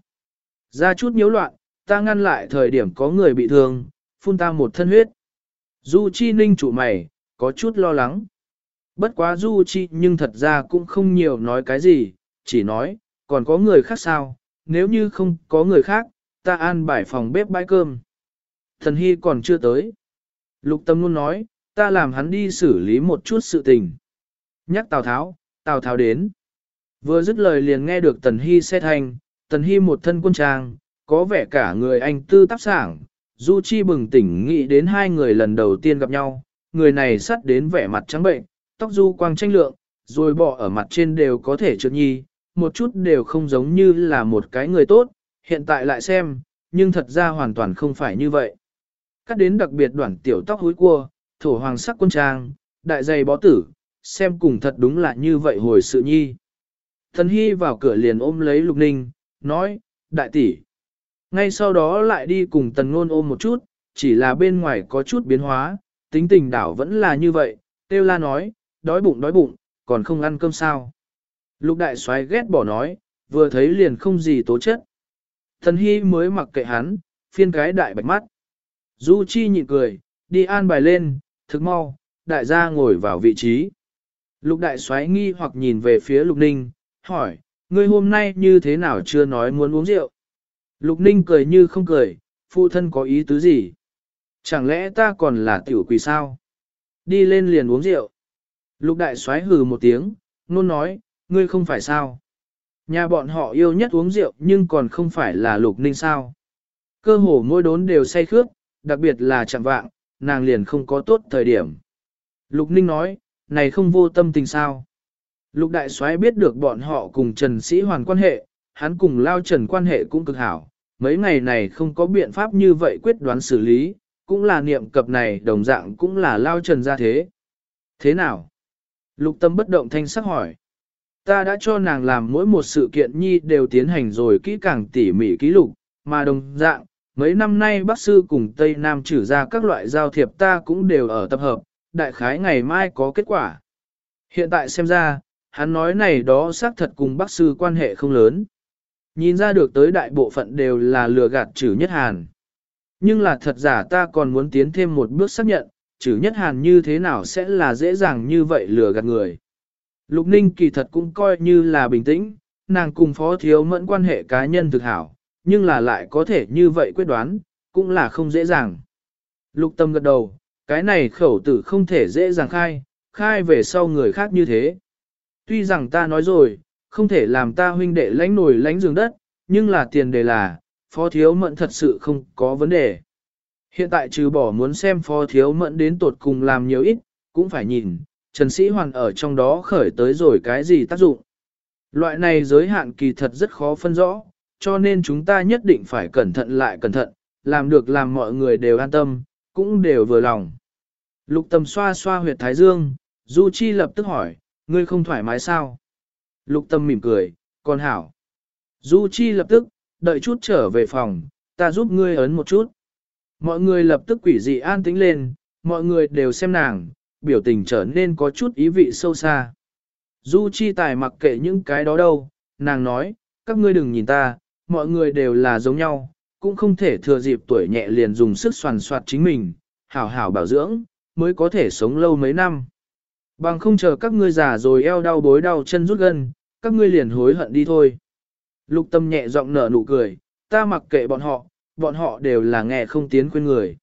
Ra chút nhiễu loạn, ta ngăn lại thời điểm có người bị thương, phun ta một thân huyết. Du Chi ninh chủ mày, có chút lo lắng. Bất quá Du Chi nhưng thật ra cũng không nhiều nói cái gì, chỉ nói, còn có người khác sao, nếu như không có người khác, ta an bài phòng bếp bãi cơm. Thần Hy còn chưa tới. Lục Tâm luôn nói, ta làm hắn đi xử lý một chút sự tình. Nhắc Tào Tháo, Tào Tháo đến. Vừa dứt lời liền nghe được Tần Hy xe thành, Tần Hy một thân quân trang, có vẻ cả người anh tư tác sảng. Du Chi bừng tỉnh nghĩ đến hai người lần đầu tiên gặp nhau, người này sắt đến vẻ mặt trắng bệnh, tóc du quang tranh lượng, rồi bỏ ở mặt trên đều có thể trượt nhi, một chút đều không giống như là một cái người tốt, hiện tại lại xem, nhưng thật ra hoàn toàn không phải như vậy. Cắt đến đặc biệt đoạn tiểu tóc húi cua, thổ hoàng sắc quân trang, đại dày bó tử, xem cùng thật đúng là như vậy hồi sự nhi. Thần Hy vào cửa liền ôm lấy Lục Ninh, nói, đại tỷ. Ngay sau đó lại đi cùng Tần Ngôn ôm một chút, chỉ là bên ngoài có chút biến hóa, tính tình đảo vẫn là như vậy, Têu la nói, đói bụng đói bụng, còn không ăn cơm sao. Lục đại soái ghét bỏ nói, vừa thấy liền không gì tố chất. Thần Hy mới mặc kệ hắn, phiên cái đại bạch mắt. Du Chi nhịn cười, đi an bài lên, thức mau, đại gia ngồi vào vị trí. Lục đại soái nghi hoặc nhìn về phía Lục Ninh, hỏi, ngươi hôm nay như thế nào chưa nói muốn uống rượu? Lục Ninh cười như không cười, phụ thân có ý tứ gì? Chẳng lẽ ta còn là tiểu quỷ sao? Đi lên liền uống rượu. Lục đại soái hừ một tiếng, nôn nói, ngươi không phải sao? Nhà bọn họ yêu nhất uống rượu nhưng còn không phải là lục ninh sao? Cơ hồ mỗi đốn đều say khước, đặc biệt là chẳng vạng, nàng liền không có tốt thời điểm. Lục ninh nói, này không vô tâm tình sao? Lục đại soái biết được bọn họ cùng Trần Sĩ Hoàn quan hệ, hắn cùng Lao Trần quan hệ cũng cực hảo. Mấy ngày này không có biện pháp như vậy quyết đoán xử lý, cũng là niệm cập này đồng dạng cũng là Lao Trần ra thế. Thế nào? Lục tâm bất động thanh sắc hỏi. Ta đã cho nàng làm mỗi một sự kiện nhi đều tiến hành rồi kỹ càng tỉ mỉ ký lục, mà đồng dạng, mấy năm nay bác sư cùng Tây Nam trừ ra các loại giao thiệp ta cũng đều ở tập hợp, đại khái ngày mai có kết quả. Hiện tại xem ra, hắn nói này đó xác thật cùng bác sư quan hệ không lớn. Nhìn ra được tới đại bộ phận đều là lừa gạt trừ nhất hàn. Nhưng là thật giả ta còn muốn tiến thêm một bước xác nhận, trừ nhất hàn như thế nào sẽ là dễ dàng như vậy lừa gạt người. Lục Ninh kỳ thật cũng coi như là bình tĩnh, nàng cùng phó thiếu mẫn quan hệ cá nhân thực hảo, nhưng là lại có thể như vậy quyết đoán, cũng là không dễ dàng. Lục tâm gật đầu, cái này khẩu tử không thể dễ dàng khai, khai về sau người khác như thế. Tuy rằng ta nói rồi, không thể làm ta huynh đệ lánh nổi lánh giường đất, nhưng là tiền đề là, phó thiếu mẫn thật sự không có vấn đề. Hiện tại trừ bỏ muốn xem phó thiếu mẫn đến tột cùng làm nhiều ít, cũng phải nhìn, Trần Sĩ Hoàn ở trong đó khởi tới rồi cái gì tác dụng. Loại này giới hạn kỳ thật rất khó phân rõ, cho nên chúng ta nhất định phải cẩn thận lại cẩn thận, làm được làm mọi người đều an tâm, cũng đều vừa lòng. Lục tầm xoa xoa huyệt thái dương, Du Chi lập tức hỏi, ngươi không thoải mái sao? Lục tâm mỉm cười, còn hảo. Du Chi lập tức, đợi chút trở về phòng, ta giúp ngươi ấn một chút. Mọi người lập tức quỷ dị an tĩnh lên, mọi người đều xem nàng, biểu tình trở nên có chút ý vị sâu xa. Du Chi Tài mặc kệ những cái đó đâu, nàng nói, các ngươi đừng nhìn ta, mọi người đều là giống nhau, cũng không thể thừa dịp tuổi nhẹ liền dùng sức soàn soạt chính mình, hảo hảo bảo dưỡng, mới có thể sống lâu mấy năm. Bằng không chờ các ngươi già rồi eo đau bối đau chân rút gân, các ngươi liền hối hận đi thôi. Lục tâm nhẹ giọng nở nụ cười, ta mặc kệ bọn họ, bọn họ đều là nghe không tiến khuyên người.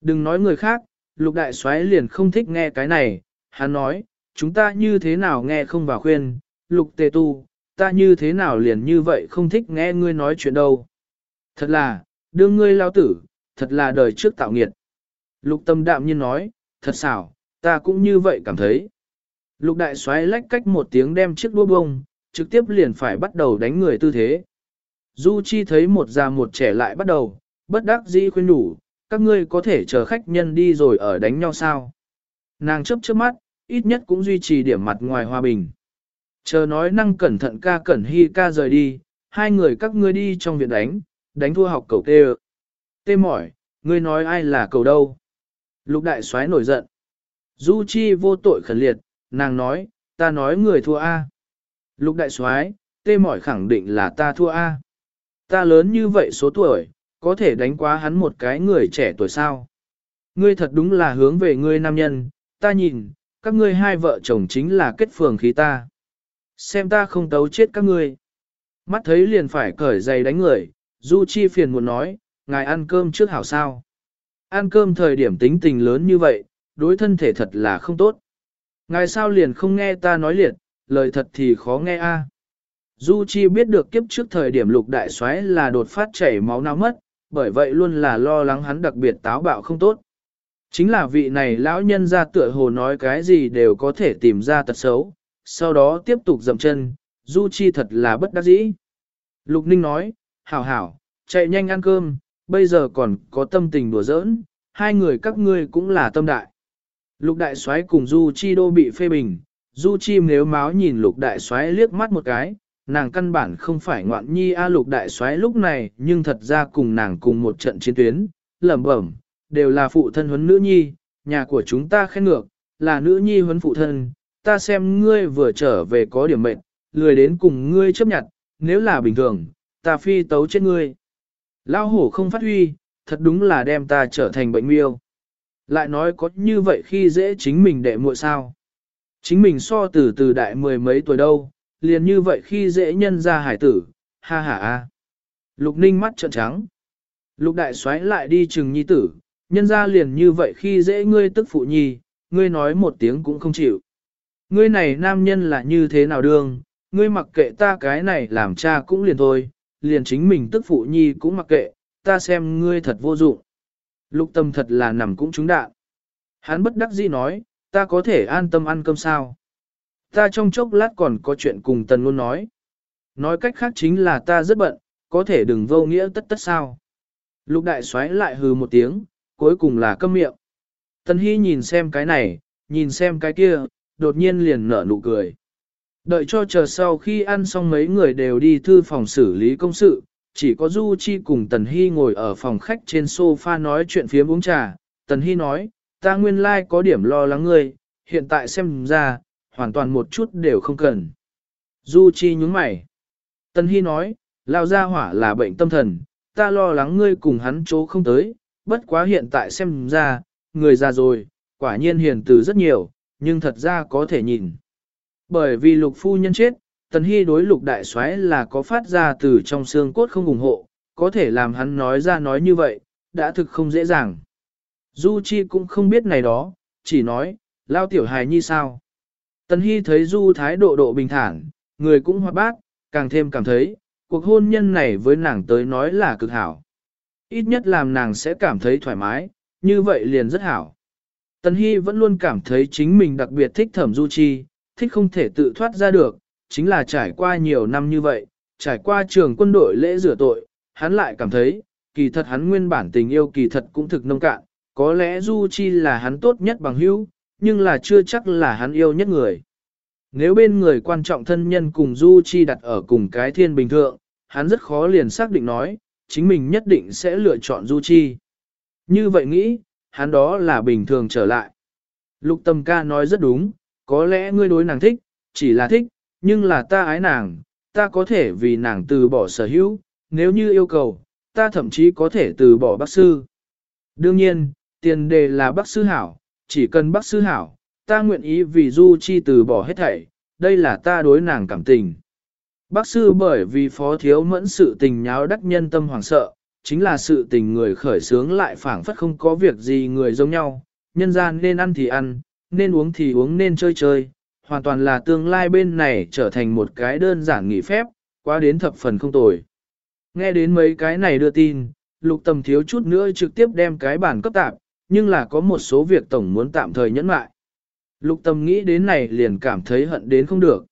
Đừng nói người khác, lục đại soái liền không thích nghe cái này, hắn nói, chúng ta như thế nào nghe không vào khuyên, lục tề tu, ta như thế nào liền như vậy không thích nghe ngươi nói chuyện đâu. Thật là, đương ngươi lao tử, thật là đời trước tạo nghiệt. Lục tâm đạm nhiên nói, thật xảo, ta cũng như vậy cảm thấy. Lục đại xoáy lách cách một tiếng đem chiếc đũa bông, trực tiếp liền phải bắt đầu đánh người tư thế. Du Chi thấy một già một trẻ lại bắt đầu, bất đắc dĩ khuyên nhủ, các ngươi có thể chờ khách nhân đi rồi ở đánh nhau sao. Nàng chớp chớp mắt, ít nhất cũng duy trì điểm mặt ngoài hòa bình. Chờ nói năng cẩn thận ca cẩn hy ca rời đi, hai người các ngươi đi trong viện đánh, đánh thua học cầu tê Tê mỏi, ngươi nói ai là cầu đâu. Lục đại soái nổi giận. Du Chi vô tội khẩn liệt, nàng nói, ta nói người thua A. Lục đại soái, tê mỏi khẳng định là ta thua A. Ta lớn như vậy số tuổi, có thể đánh quá hắn một cái người trẻ tuổi sao. Ngươi thật đúng là hướng về ngươi nam nhân, ta nhìn, các ngươi hai vợ chồng chính là kết phường khí ta. Xem ta không tấu chết các ngươi. Mắt thấy liền phải cởi giày đánh người, Du Chi phiền muốn nói, ngài ăn cơm trước hảo sao. Ăn cơm thời điểm tính tình lớn như vậy, đối thân thể thật là không tốt. Ngài sao liền không nghe ta nói liệt, lời thật thì khó nghe a. Du Chi biết được kiếp trước thời điểm lục đại soái là đột phát chảy máu não mất, bởi vậy luôn là lo lắng hắn đặc biệt táo bạo không tốt. Chính là vị này lão nhân ra tựa hồ nói cái gì đều có thể tìm ra tật xấu, sau đó tiếp tục dậm chân, Du Chi thật là bất đắc dĩ. Lục Ninh nói, hảo hảo, chạy nhanh ăn cơm, bây giờ còn có tâm tình đùa giỡn, hai người các ngươi cũng là tâm đại. Lục đại soái cùng Du Chi đô bị phê bình, Du Chi nếu máu nhìn lục đại soái liếc mắt một cái, nàng căn bản không phải ngoạn nhi A lục đại soái lúc này nhưng thật ra cùng nàng cùng một trận chiến tuyến, lẩm bẩm, đều là phụ thân huấn nữ nhi, nhà của chúng ta khen ngược, là nữ nhi huấn phụ thân, ta xem ngươi vừa trở về có điểm mệnh, lười đến cùng ngươi chấp nhận, nếu là bình thường, ta phi tấu chết ngươi. Lao hổ không phát huy, thật đúng là đem ta trở thành bệnh miêu. Lại nói có như vậy khi dễ chính mình đệ muội sao. Chính mình so từ từ đại mười mấy tuổi đâu, liền như vậy khi dễ nhân ra hải tử, ha ha a. Lục ninh mắt trợn trắng. Lục đại xoáy lại đi chừng nhi tử, nhân ra liền như vậy khi dễ ngươi tức phụ nhi, ngươi nói một tiếng cũng không chịu. Ngươi này nam nhân là như thế nào đương, ngươi mặc kệ ta cái này làm cha cũng liền thôi, liền chính mình tức phụ nhi cũng mặc kệ, ta xem ngươi thật vô dụng. Lục tâm thật là nằm cũng trúng đạn. Hắn bất đắc dĩ nói, ta có thể an tâm ăn cơm sao. Ta trong chốc lát còn có chuyện cùng tần luôn nói. Nói cách khác chính là ta rất bận, có thể đừng vô nghĩa tất tất sao. Lục đại xoáy lại hừ một tiếng, cuối cùng là câm miệng. Tần Hy nhìn xem cái này, nhìn xem cái kia, đột nhiên liền nở nụ cười. Đợi cho chờ sau khi ăn xong mấy người đều đi thư phòng xử lý công sự, chỉ có Du Chi cùng Tần Hy ngồi ở phòng khách trên sofa nói chuyện phía uống trà. Tần Hy nói, ta nguyên lai like có điểm lo lắng ngươi, hiện tại xem ra, hoàn toàn một chút đều không cần. Du Chi nhúng mày. Tần Hy nói, lao ra hỏa là bệnh tâm thần, ta lo lắng ngươi cùng hắn chỗ không tới, bất quá hiện tại xem ra, người già rồi, quả nhiên hiền từ rất nhiều, nhưng thật ra có thể nhìn. Bởi vì lục phu nhân chết, Tần Hy đối lục đại soái là có phát ra từ trong xương cốt không ủng hộ, có thể làm hắn nói ra nói như vậy, đã thực không dễ dàng. Du Chi cũng không biết này đó, chỉ nói, lao tiểu hài nhi sao. Tần Hy thấy Du thái độ độ bình thản, người cũng hoạt bát, càng thêm cảm thấy, cuộc hôn nhân này với nàng tới nói là cực hảo. Ít nhất làm nàng sẽ cảm thấy thoải mái, như vậy liền rất hảo. Tần Hy vẫn luôn cảm thấy chính mình đặc biệt thích thẩm Du Chi, thích không thể tự thoát ra được, chính là trải qua nhiều năm như vậy, trải qua trường quân đội lễ rửa tội, hắn lại cảm thấy, kỳ thật hắn nguyên bản tình yêu kỳ thật cũng thực nông cạn, có lẽ Du Chi là hắn tốt nhất bằng hữu, nhưng là chưa chắc là hắn yêu nhất người. Nếu bên người quan trọng thân nhân cùng Du Chi đặt ở cùng cái thiên bình thượng, hắn rất khó liền xác định nói, chính mình nhất định sẽ lựa chọn Du Chi. Như vậy nghĩ, hắn đó là bình thường trở lại. Lục tâm ca nói rất đúng, có lẽ ngươi đối nàng thích, chỉ là thích, nhưng là ta ái nàng, ta có thể vì nàng từ bỏ sở hữu, nếu như yêu cầu, ta thậm chí có thể từ bỏ bác sư. Đương nhiên, tiền đề là bác sư hảo, chỉ cần bác sư hảo, ta nguyện ý vì Du Chi từ bỏ hết thảy, đây là ta đối nàng cảm tình. Bác sư bởi vì phó thiếu mẫn sự tình nháo đắc nhân tâm hoảng sợ, chính là sự tình người khởi sướng lại phảng phất không có việc gì người giống nhau, nhân gian nên ăn thì ăn, nên uống thì uống nên chơi chơi, hoàn toàn là tương lai bên này trở thành một cái đơn giản nghỉ phép, qua đến thập phần không tồi. Nghe đến mấy cái này đưa tin, lục tầm thiếu chút nữa trực tiếp đem cái bản cấp tạp, nhưng là có một số việc tổng muốn tạm thời nhẫn lại. Lục tầm nghĩ đến này liền cảm thấy hận đến không được.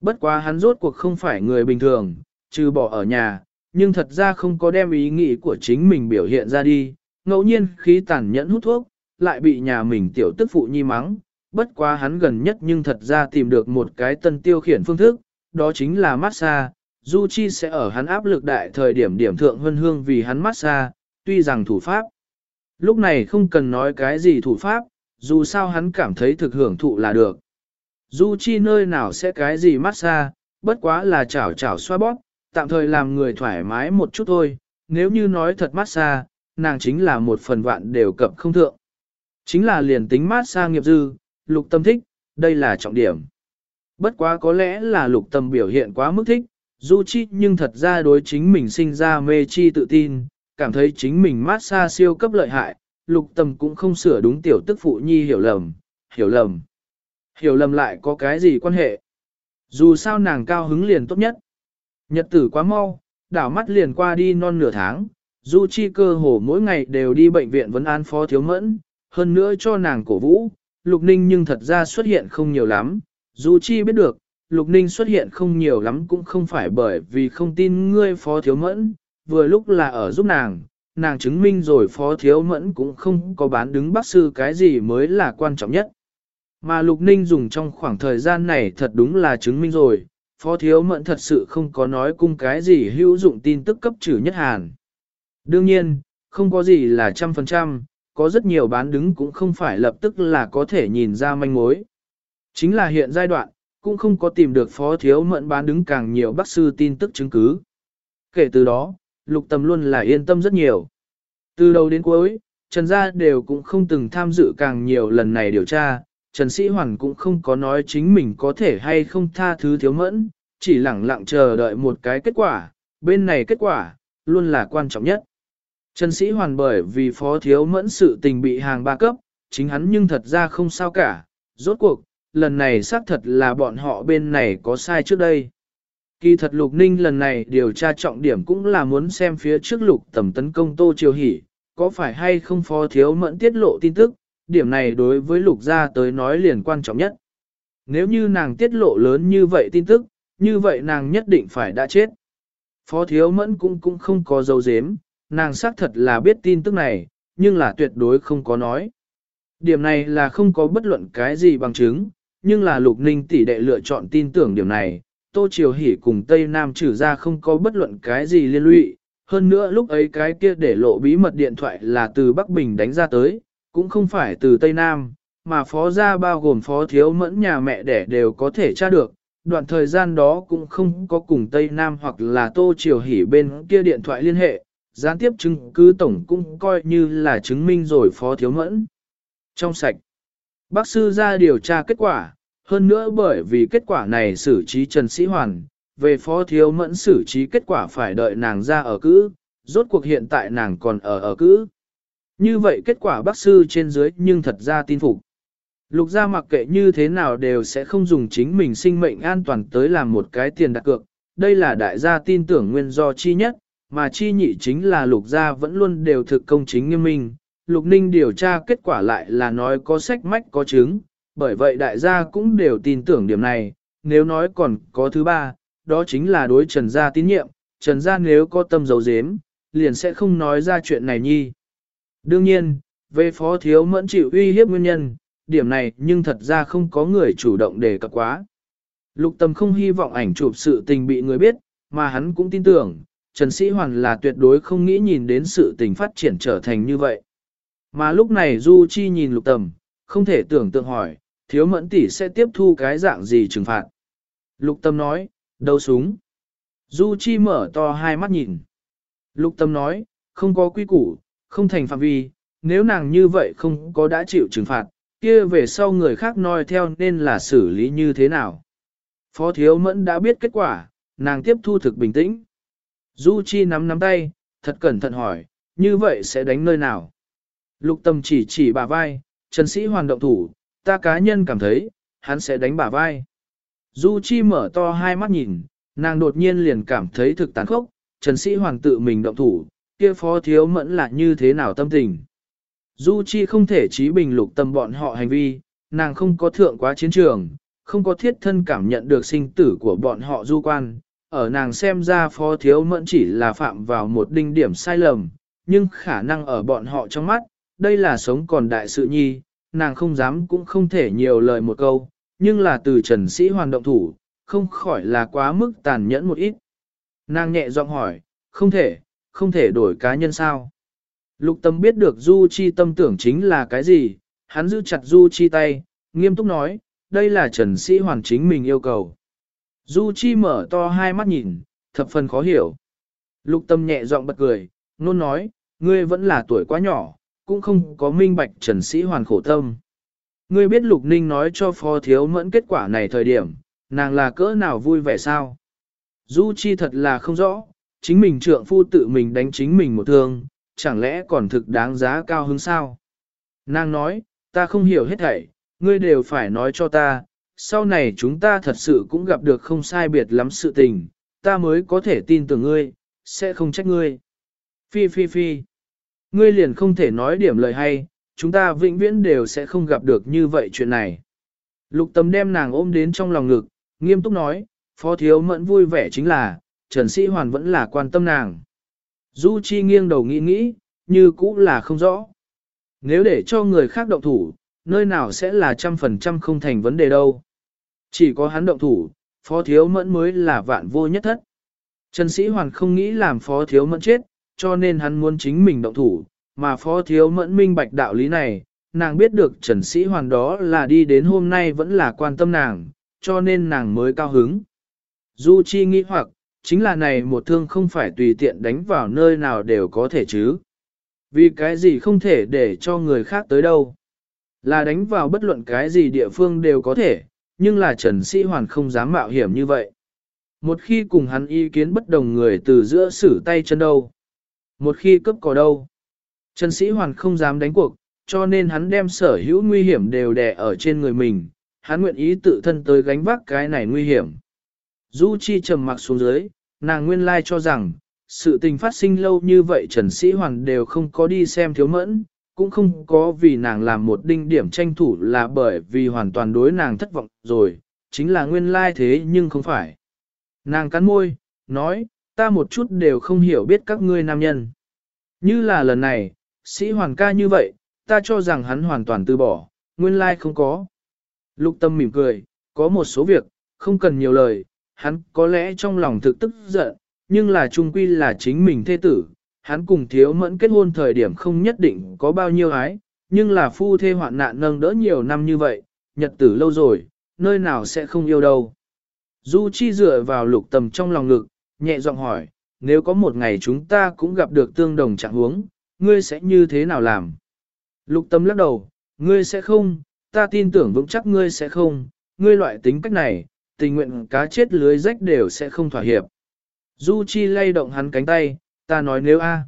Bất quá hắn rốt cuộc không phải người bình thường, trừ bỏ ở nhà, nhưng thật ra không có đem ý nghĩ của chính mình biểu hiện ra đi, ngẫu nhiên khí tàn nhẫn hút thuốc, lại bị nhà mình tiểu tức phụ nhi mắng, bất quá hắn gần nhất nhưng thật ra tìm được một cái tân tiêu khiển phương thức, đó chính là massage. Du Chi sẽ ở hắn áp lực đại thời điểm điểm thượng hân hương vì hắn massage, tuy rằng thủ pháp. Lúc này không cần nói cái gì thủ pháp, dù sao hắn cảm thấy thực hưởng thụ là được. Du Chi nơi nào sẽ cái gì massage, bất quá là chảo chảo xoa bóp, tạm thời làm người thoải mái một chút thôi, nếu như nói thật massage, nàng chính là một phần vạn đều cập không thượng. Chính là liền tính massage nghiệp dư, lục tâm thích, đây là trọng điểm. Bất quá có lẽ là lục tâm biểu hiện quá mức thích, du chi nhưng thật ra đối chính mình sinh ra mê chi tự tin, cảm thấy chính mình mát xa siêu cấp lợi hại, lục tâm cũng không sửa đúng tiểu tức phụ nhi hiểu lầm, hiểu lầm. Hiểu lầm lại có cái gì quan hệ? Dù sao nàng cao hứng liền tốt nhất. Nhật tử quá mau, đảo mắt liền qua đi non nửa tháng, Du Chi cơ hồ mỗi ngày đều đi bệnh viện vấn an phó thiếu mẫn, hơn nữa cho nàng cổ vũ, Lục Ninh nhưng thật ra xuất hiện không nhiều lắm. Dù Chi biết được, Lục Ninh xuất hiện không nhiều lắm cũng không phải bởi vì không tin ngươi phó thiếu mẫn, vừa lúc là ở giúp nàng, nàng chứng minh rồi phó thiếu mẫn cũng không có bán đứng bác sư cái gì mới là quan trọng nhất. Mà Lục Ninh dùng trong khoảng thời gian này thật đúng là chứng minh rồi, phó thiếu mẫn thật sự không có nói cung cái gì hữu dụng tin tức cấp trừ nhất hàn. Đương nhiên, không có gì là trăm phần trăm, có rất nhiều bán đứng cũng không phải lập tức là có thể nhìn ra manh mối. Chính là hiện giai đoạn, cũng không có tìm được phó thiếu mẫn bán đứng càng nhiều bác sư tin tức chứng cứ. Kể từ đó, lục tâm luôn là yên tâm rất nhiều. Từ đầu đến cuối, Trần Gia đều cũng không từng tham dự càng nhiều lần này điều tra, Trần Sĩ Hoàn cũng không có nói chính mình có thể hay không tha thứ thiếu mẫn, chỉ lặng lặng chờ đợi một cái kết quả, bên này kết quả, luôn là quan trọng nhất. Trần Sĩ Hoàn bởi vì phó thiếu mẫn sự tình bị hàng ba cấp, chính hắn nhưng thật ra không sao cả, rốt cuộc, lần này xác thật là bọn họ bên này có sai trước đây. Kỳ thật Lục Ninh lần này điều tra trọng điểm cũng là muốn xem phía trước Lục tầm tấn công Tô Triều Hỷ, có phải hay không phó thiếu mẫn tiết lộ tin tức, điểm này đối với Lục gia tới nói liền quan trọng nhất. Nếu như nàng tiết lộ lớn như vậy tin tức, như vậy nàng nhất định phải đã chết. Phó thiếu mẫn cũng cũng không có dấu dếm, nàng xác thật là biết tin tức này, nhưng là tuyệt đối không có nói. Điểm này là không có bất luận cái gì bằng chứng, nhưng là lục ninh tỷ đệ lựa chọn tin tưởng điểm này, Tô Triều Hỷ cùng Tây Nam trừ ra không có bất luận cái gì liên lụy, hơn nữa lúc ấy cái kia để lộ bí mật điện thoại là từ Bắc Bình đánh ra tới, cũng không phải từ Tây Nam, mà phó gia bao gồm phó thiếu mẫn nhà mẹ đẻ đều có thể tra được, đoạn thời gian đó cũng không có cùng Tây Nam hoặc là Tô Triều Hỷ bên kia điện thoại liên hệ, gián tiếp chứng cứ tổng cũng coi như là chứng minh rồi phó thiếu mẫn. Trong sạch, bác sư ra điều tra kết quả, hơn nữa bởi vì kết quả này xử trí Trần Sĩ Hoàn, về phó thiếu mẫn xử trí kết quả phải đợi nàng ra ở cữ, rốt cuộc hiện tại nàng còn ở ở cữ. Như vậy kết quả bác sư trên dưới nhưng thật ra tin phục. Lục gia mặc kệ như thế nào đều sẽ không dùng chính mình sinh mệnh an toàn tới làm một cái tiền đặt cược. Đây là đại gia tin tưởng nguyên do chi nhất, mà chi nhị chính là lục gia vẫn luôn đều thực công chính nghiêm minh. Lục ninh điều tra kết quả lại là nói có sách mách có chứng, bởi vậy đại gia cũng đều tin tưởng điểm này. Nếu nói còn có thứ ba, đó chính là đối trần gia tín nhiệm, trần gia nếu có tâm dấu dếm, liền sẽ không nói ra chuyện này nhi. Đương nhiên, về phó thiếu mẫn chịu uy hiếp nguyên nhân, điểm này nhưng thật ra không có người chủ động đề cập quá. Lục tâm không hy vọng ảnh chụp sự tình bị người biết, mà hắn cũng tin tưởng, Trần Sĩ Hoàn là tuyệt đối không nghĩ nhìn đến sự tình phát triển trở thành như vậy. Mà lúc này Du Chi nhìn lục Tâm, không thể tưởng tượng hỏi, thiếu mẫn tỷ sẽ tiếp thu cái dạng gì trừng phạt. Lục tâm nói, đâu súng. Du Chi mở to hai mắt nhìn. Lục tâm nói, không có quy củ, không thành phạm vi, nếu nàng như vậy không có đã chịu trừng phạt, kia về sau người khác noi theo nên là xử lý như thế nào. Phó thiếu mẫn đã biết kết quả, nàng tiếp thu thực bình tĩnh. Du Chi nắm nắm tay, thật cẩn thận hỏi, như vậy sẽ đánh nơi nào? Lục tâm chỉ chỉ bả vai, Trần Sĩ Hoàn động thủ, ta cá nhân cảm thấy, hắn sẽ đánh bả vai. Du Chi mở to hai mắt nhìn, nàng đột nhiên liền cảm thấy thực tàn khốc, Trần Sĩ Hoàn tự mình động thủ, kia phó thiếu mẫn là như thế nào tâm tình. Du Chi không thể trí bình lục tâm bọn họ hành vi, nàng không có thượng quá chiến trường, không có thiết thân cảm nhận được sinh tử của bọn họ du quan. Ở nàng xem ra phó thiếu mẫn chỉ là phạm vào một đinh điểm sai lầm, nhưng khả năng ở bọn họ trong mắt, đây là sống còn đại sự nhi, nàng không dám cũng không thể nhiều lời một câu, nhưng là từ trần sĩ hoàn động thủ, không khỏi là quá mức tàn nhẫn một ít. Nàng nhẹ giọng hỏi, không thể, không thể đổi cá nhân sao? Lục tâm biết được Du Chi tâm tưởng chính là cái gì, hắn giữ chặt Du Chi tay, nghiêm túc nói, đây là Trần Sĩ Hoàn chính mình yêu cầu. Du Chi mở to hai mắt nhìn, thập phần khó hiểu. Lục tâm nhẹ giọng bật cười, Nôn nói, ngươi vẫn là tuổi quá nhỏ, cũng không có minh bạch trần sĩ hoàn khổ tâm. Ngươi biết Lục Ninh nói cho phó thiếu mẫn kết quả này thời điểm, nàng là cỡ nào vui vẻ sao? Du Chi thật là không rõ, chính mình trượng phu tự mình đánh chính mình một thương, chẳng lẽ còn thực đáng giá cao hứng sao? Nàng nói, ta không hiểu hết thảy, ngươi đều phải nói cho ta, sau này chúng ta thật sự cũng gặp được không sai biệt lắm sự tình, ta mới có thể tin tưởng ngươi, sẽ không trách ngươi. Phi phi phi, ngươi liền không thể nói điểm lời hay, chúng ta vĩnh viễn đều sẽ không gặp được như vậy chuyện này. Lục tâm đem nàng ôm đến trong lòng ngực, nghiêm túc nói, phó thiếu mẫn vui vẻ chính là, Trần Sĩ Hoàn vẫn là quan tâm nàng. Du Chi nghiêng đầu nghĩ nghĩ, như cũ là không rõ. Nếu để cho người khác động thủ, nơi nào sẽ là trăm phần trăm không thành vấn đề đâu. Chỉ có hắn động thủ, phó thiếu mẫn mới là vạn vô nhất thất. Trần Sĩ Hoàn không nghĩ làm phó thiếu mẫn chết, cho nên hắn muốn chính mình động thủ, mà phó thiếu mẫn minh bạch đạo lý này, nàng biết được Trần Sĩ Hoàn đó là đi đến hôm nay vẫn là quan tâm nàng, cho nên nàng mới cao hứng. Du Chi nghĩ hoặc, chính là này một thương không phải tùy tiện đánh vào nơi nào đều có thể chứ. Vì cái gì không thể để cho người khác tới đâu. Là đánh vào bất luận cái gì địa phương đều có thể, nhưng là Trần Sĩ Hoàn không dám mạo hiểm như vậy. Một khi cùng hắn ý kiến bất đồng người từ giữa xử tay chân đâu. Một khi cấp cỏ đâu. Trần Sĩ Hoàn không dám đánh cuộc, cho nên hắn đem sở hữu nguy hiểm đều đè ở trên người mình. Hắn nguyện ý tự thân tới gánh vác cái này nguy hiểm. Du Chi trầm mặc xuống dưới, nàng nguyên lai cho rằng, sự tình phát sinh lâu như vậy Trần Sĩ Hoàn đều không có đi xem thiếu mẫn, cũng không có vì nàng làm một đinh điểm tranh thủ là bởi vì hoàn toàn đối nàng thất vọng rồi, chính là nguyên lai thế nhưng không phải. Nàng cắn môi, nói, ta một chút đều không hiểu biết các ngươi nam nhân. Như là lần này, sĩ hoàng ca như vậy, ta cho rằng hắn hoàn toàn từ bỏ, nguyên lai không có. Lục tâm mỉm cười, có một số việc, không cần nhiều lời, hắn có lẽ trong lòng thực tức giận, nhưng là trung quy là chính mình thê tử, hắn cùng thiếu mẫn kết hôn thời điểm không nhất định có bao nhiêu ái, nhưng là phu thê hoạn nạn nâng đỡ nhiều năm như vậy, nhật tử lâu rồi, nơi nào sẽ không yêu đâu. Du Chi dựa vào lục tầm trong lòng ngực, nhẹ giọng hỏi, nếu có một ngày chúng ta cũng gặp được tương đồng trạng huống, ngươi sẽ như thế nào làm? Lục tâm lắc đầu, ngươi sẽ không, ta tin tưởng vững chắc ngươi sẽ không, ngươi loại tính cách này, tình nguyện cá chết lưới rách đều sẽ không thỏa hiệp. Du Chi lay động hắn cánh tay, ta nói nếu a,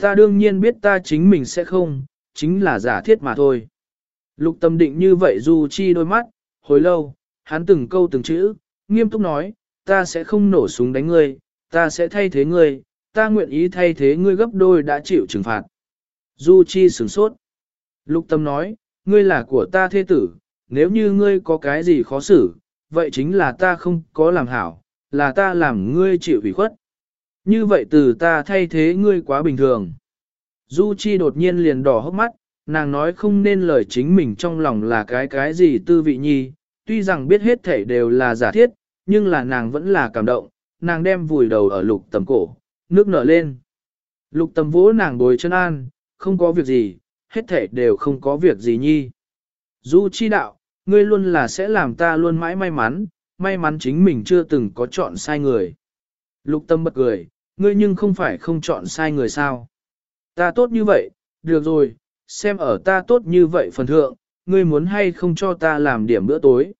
ta đương nhiên biết ta chính mình sẽ không, chính là giả thiết mà thôi. Lục tâm định như vậy Du Chi đôi mắt, hồi lâu, hắn từng câu từng chữ, nghiêm túc nói, ta sẽ không nổ súng đánh ngươi, ta sẽ thay thế ngươi, ta nguyện ý thay thế ngươi gấp đôi đã chịu trừng phạt. Du Chi sửng sốt. Lục tâm nói, ngươi là của ta thế tử, nếu như ngươi có cái gì khó xử, vậy chính là ta không có làm hảo, là ta làm ngươi chịu ủy khuất. Như vậy từ ta thay thế ngươi quá bình thường. Du Chi đột nhiên liền đỏ hốc mắt, nàng nói không nên lời chính mình trong lòng là cái cái gì tư vị nhi, tuy rằng biết hết thảy đều là giả thiết, nhưng là nàng vẫn là cảm động, nàng đem vùi đầu ở lục tầm cổ, nước nở lên. Lục tầm vỗ nàng bồi chân an, không có việc gì, hết thảy đều không có việc gì nhi. Du Chi đạo, ngươi luôn là sẽ làm ta luôn mãi may mắn, may mắn chính mình chưa từng có chọn sai người. Lục tâm bật cười, ngươi nhưng không phải không chọn sai người sao. Ta tốt như vậy, được rồi, xem ở ta tốt như vậy phần thượng, ngươi muốn hay không cho ta làm điểm bữa tối.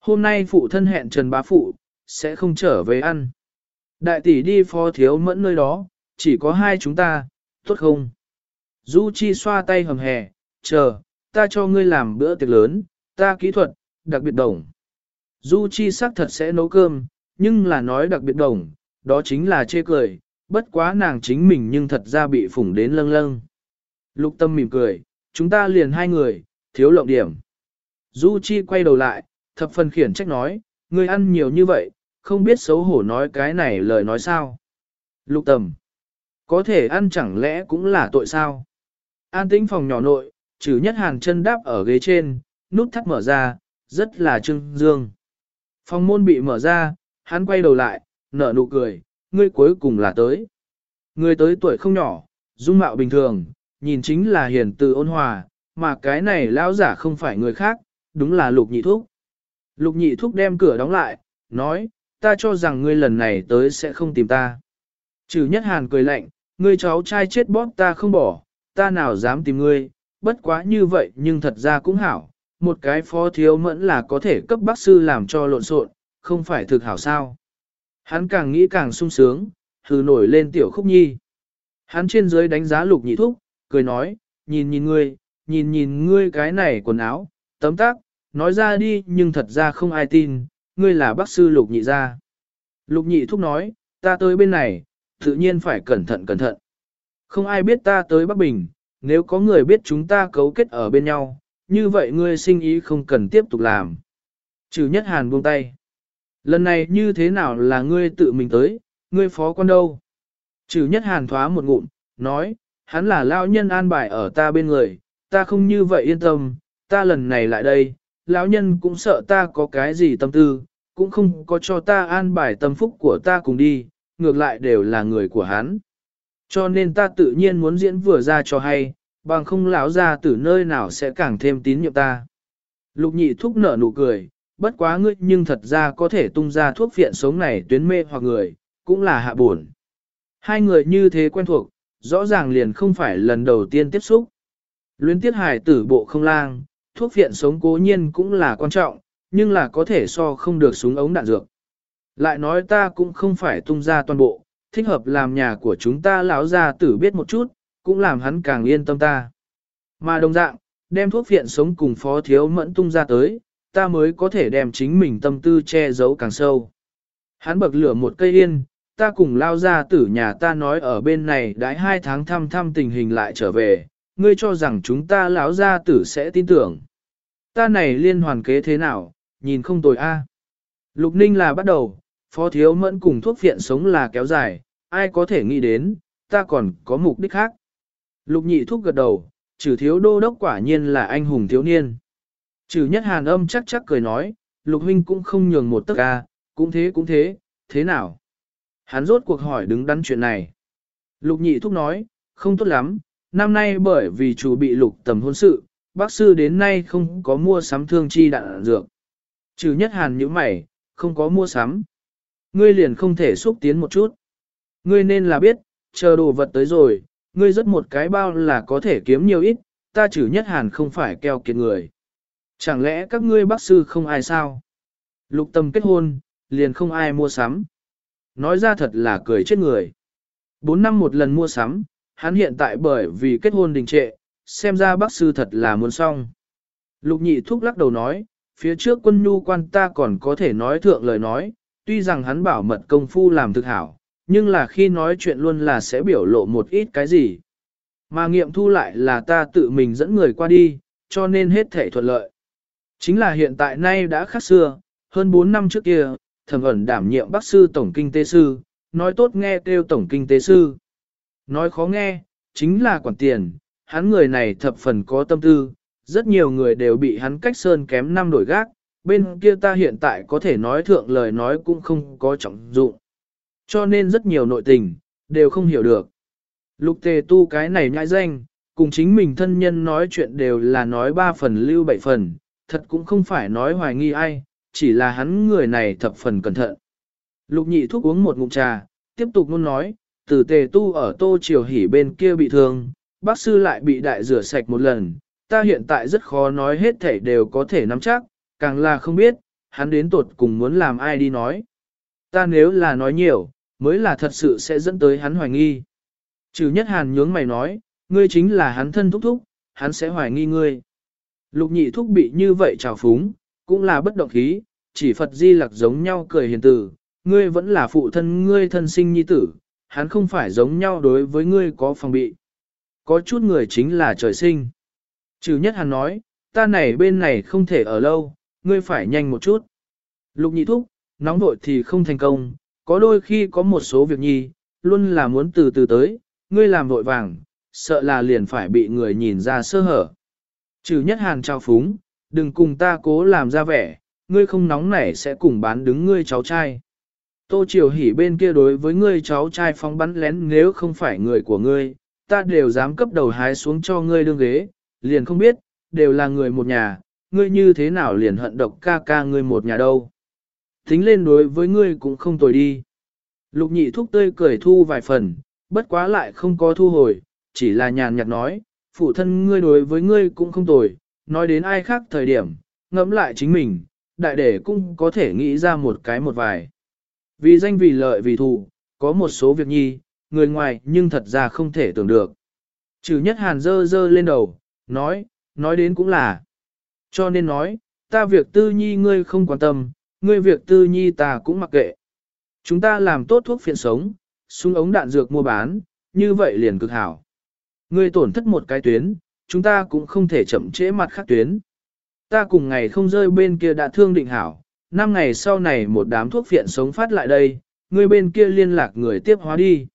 Hôm nay phụ thân hẹn Trần Bá Phụ, sẽ không trở về ăn. Đại tỷ đi phó thiếu mẫn nơi đó, chỉ có hai chúng ta, tốt không? Du Chi xoa tay hầm hè, chờ, ta cho ngươi làm bữa tiệc lớn, ta kỹ thuật, đặc biệt đồng. Du Chi xác thật sẽ nấu cơm, nhưng là nói đặc biệt đồng, đó chính là chê cười, bất quá nàng chính mình nhưng thật ra bị phủng đến lâng lâng. Lục tâm mỉm cười, chúng ta liền hai người, thiếu lộng điểm. Du Chi quay đầu lại, thập phần khiển trách nói, ngươi ăn nhiều như vậy, không biết xấu hổ nói cái này lời nói sao. Lục Tâm, có thể ăn chẳng lẽ cũng là tội sao. An tĩnh phòng nhỏ nội, trừ nhất hàng chân đáp ở ghế trên, nút thắt mở ra, rất là trưng dương. Phòng môn bị mở ra, hắn quay đầu lại, nở nụ cười, ngươi cuối cùng là tới. ngươi tới tuổi không nhỏ, dung mạo bình thường, nhìn chính là hiền từ ôn hòa, mà cái này lão giả không phải người khác, đúng là lục nhị thúc. Lục nhị thúc đem cửa đóng lại, nói, ta cho rằng ngươi lần này tới sẽ không tìm ta. Trừ nhất hàn cười lạnh, ngươi cháu trai chết bóp ta không bỏ, ta nào dám tìm ngươi, bất quá như vậy nhưng thật ra cũng hảo, một cái phó thiếu mẫn là có thể cấp bác sư làm cho lộn xộn, không phải thực hảo sao. Hắn càng nghĩ càng sung sướng, hừ nổi lên tiểu khúc nhi. Hắn trên dưới đánh giá lục nhị thúc, cười nói, nhìn nhìn ngươi, nhìn nhìn ngươi cái này quần áo, tấm tác, nói ra đi nhưng thật ra không ai tin, ngươi là bác sư lục nhị gia. Lục nhị thúc nói, ta tới bên này, tự nhiên phải cẩn thận cẩn thận. Không ai biết ta tới Bắc Bình, nếu có người biết chúng ta cấu kết ở bên nhau, như vậy ngươi sinh ý không cần tiếp tục làm. Trừ nhất hàn buông tay. Lần này như thế nào là ngươi tự mình tới, ngươi phó quan đâu? Trừ nhất hàn thoá một ngụm, nói, hắn là lão nhân an bài ở ta bên người, ta không như vậy yên tâm, ta lần này lại đây, lão nhân cũng sợ ta có cái gì tâm tư, cũng không có cho ta an bài tâm phúc của ta cùng đi, ngược lại đều là người của hắn. Cho nên ta tự nhiên muốn diễn vừa ra cho hay, bằng không lão ra từ nơi nào sẽ càng thêm tín nhiệm ta. Lục nhị thúc nở nụ cười, bất quá ngươi nhưng thật ra có thể tung ra thuốc viện sống này tuyến mê hoặc người, cũng là hạ buồn. Hai người như thế quen thuộc, rõ ràng liền không phải lần đầu tiên tiếp xúc. Luyến tiết hải tử bộ không lang, thuốc viện sống cố nhiên cũng là quan trọng, nhưng là có thể so không được súng ống đạn dược. Lại nói ta cũng không phải tung ra toàn bộ, thích hợp làm nhà của chúng ta lão gia tử biết một chút, cũng làm hắn càng yên tâm ta. Mà đồng dạng, đem thuốc viện sống cùng phó thiếu mẫn tung ra tới, ta mới có thể đem chính mình tâm tư che giấu càng sâu. Hắn bậc lửa một cây yên, ta cùng lao ra tử nhà ta nói ở bên này đãi hai tháng thăm thăm tình hình lại trở về, ngươi cho rằng chúng ta lão gia tử sẽ tin tưởng. Ta này liên hoàn kế thế nào, nhìn không tồi a. Lục ninh là bắt đầu, phó thiếu mẫn cùng thuốc viện sống là kéo dài, ai có thể nghĩ đến, ta còn có mục đích khác. Lục nhị thuốc gật đầu, trừ thiếu đô đốc quả nhiên là anh hùng thiếu niên. Trừ nhất hàn âm chắc chắc cười nói, lục huynh cũng không nhường một tấc ca, cũng thế cũng thế, thế nào? Hắn rốt cuộc hỏi đứng đắn chuyện này. Lục nhị thúc nói, không tốt lắm, năm nay bởi vì chủ bị lục tầm hôn sự, bác sư đến nay không có mua sắm thương chi đạn dược. Trừ nhất hàn như mày, không có mua sắm. Ngươi liền không thể xúc tiến một chút. Ngươi nên là biết, chờ đồ vật tới rồi, ngươi rất một cái bao là có thể kiếm nhiều ít, ta trừ nhất hàn không phải keo kiệt người. Chẳng lẽ các ngươi bác sư không ai sao? Lục tâm kết hôn, liền không ai mua sắm. Nói ra thật là cười chết người. Bốn năm một lần mua sắm, hắn hiện tại bởi vì kết hôn đình trệ, xem ra bác sư thật là muốn xong. Lục nhị thúc lắc đầu nói, phía trước quân nhu quan ta còn có thể nói thượng lời nói, tuy rằng hắn bảo mật công phu làm thực hảo, nhưng là khi nói chuyện luôn là sẽ biểu lộ một ít cái gì. Mà nghiệm thu lại là ta tự mình dẫn người qua đi, cho nên hết thể thuận lợi. Chính là hiện tại nay đã khác xưa, hơn 4 năm trước kia, thẩm ẩn đảm nhiệm bác sư tổng kinh tế sư, nói tốt nghe kêu tổng kinh tế sư. Nói khó nghe, chính là quản tiền, hắn người này thập phần có tâm tư, rất nhiều người đều bị hắn cách sơn kém năm đổi gác, bên kia ta hiện tại có thể nói thượng lời nói cũng không có trọng dụng. Cho nên rất nhiều nội tình, đều không hiểu được. Lục tề tu cái này nhãi danh, cùng chính mình thân nhân nói chuyện đều là nói ba phần lưu bảy phần, thật cũng không phải nói hoài nghi ai, chỉ là hắn người này thập phần cẩn thận. Lục nhị thuốc uống một ngụm trà, tiếp tục luôn nói, từ tề tu ở tô triều hỉ bên kia bị thương, bác sư lại bị đại rửa sạch một lần, ta hiện tại rất khó nói hết thể đều có thể nắm chắc, càng là không biết, hắn đến tột cùng muốn làm ai đi nói. Ta nếu là nói nhiều, mới là thật sự sẽ dẫn tới hắn hoài nghi. Trừ nhất hàn nhướng mày nói, ngươi chính là hắn thân thúc thúc, hắn sẽ hoài nghi ngươi. Lục nhị thúc bị như vậy trào phúng, cũng là bất động khí, chỉ Phật di lặc giống nhau cười hiền tử, ngươi vẫn là phụ thân ngươi thân sinh nhi tử, hắn không phải giống nhau đối với ngươi có phòng bị. Có chút người chính là trời sinh. Trừ nhất hắn nói, ta này bên này không thể ở lâu, ngươi phải nhanh một chút. Lục nhị thúc, nóng vội thì không thành công, có đôi khi có một số việc nhi, luôn là muốn từ từ tới, ngươi làm vội vàng, sợ là liền phải bị người nhìn ra sơ hở. Trừ nhất hàn trao phúng, đừng cùng ta cố làm ra vẻ, ngươi không nóng nảy sẽ cùng bán đứng ngươi cháu trai. Tô Triều hỉ bên kia đối với ngươi cháu trai phóng bắn lén nếu không phải người của ngươi, ta đều dám cấp đầu hái xuống cho ngươi đương ghế, liền không biết, đều là người một nhà, ngươi như thế nào liền hận độc ca ca ngươi một nhà đâu. Tính lên đối với ngươi cũng không tồi đi. Lục nhị thúc tươi cười thu vài phần, bất quá lại không có thu hồi, chỉ là nhàn nhạt nói, phụ thân ngươi đối với ngươi cũng không tồi, nói đến ai khác thời điểm, ngẫm lại chính mình, đại đệ cũng có thể nghĩ ra một cái một vài. Vì danh vì lợi vì thù, có một số việc nhi, người ngoài nhưng thật ra không thể tưởng được. Trừ nhất hàn dơ dơ lên đầu, nói, nói đến cũng là. Cho nên nói, ta việc tư nhi ngươi không quan tâm, ngươi việc tư nhi ta cũng mặc kệ. Chúng ta làm tốt thuốc phiện sống, súng ống đạn dược mua bán, như vậy liền cực hảo. Ngươi tổn thất một cái tuyến, chúng ta cũng không thể chậm trễ mặt khác tuyến. Ta cùng ngày không rơi bên kia đã thương định hảo, năm ngày sau này một đám thuốc phiện sống phát lại đây, ngươi bên kia liên lạc người tiếp hóa đi.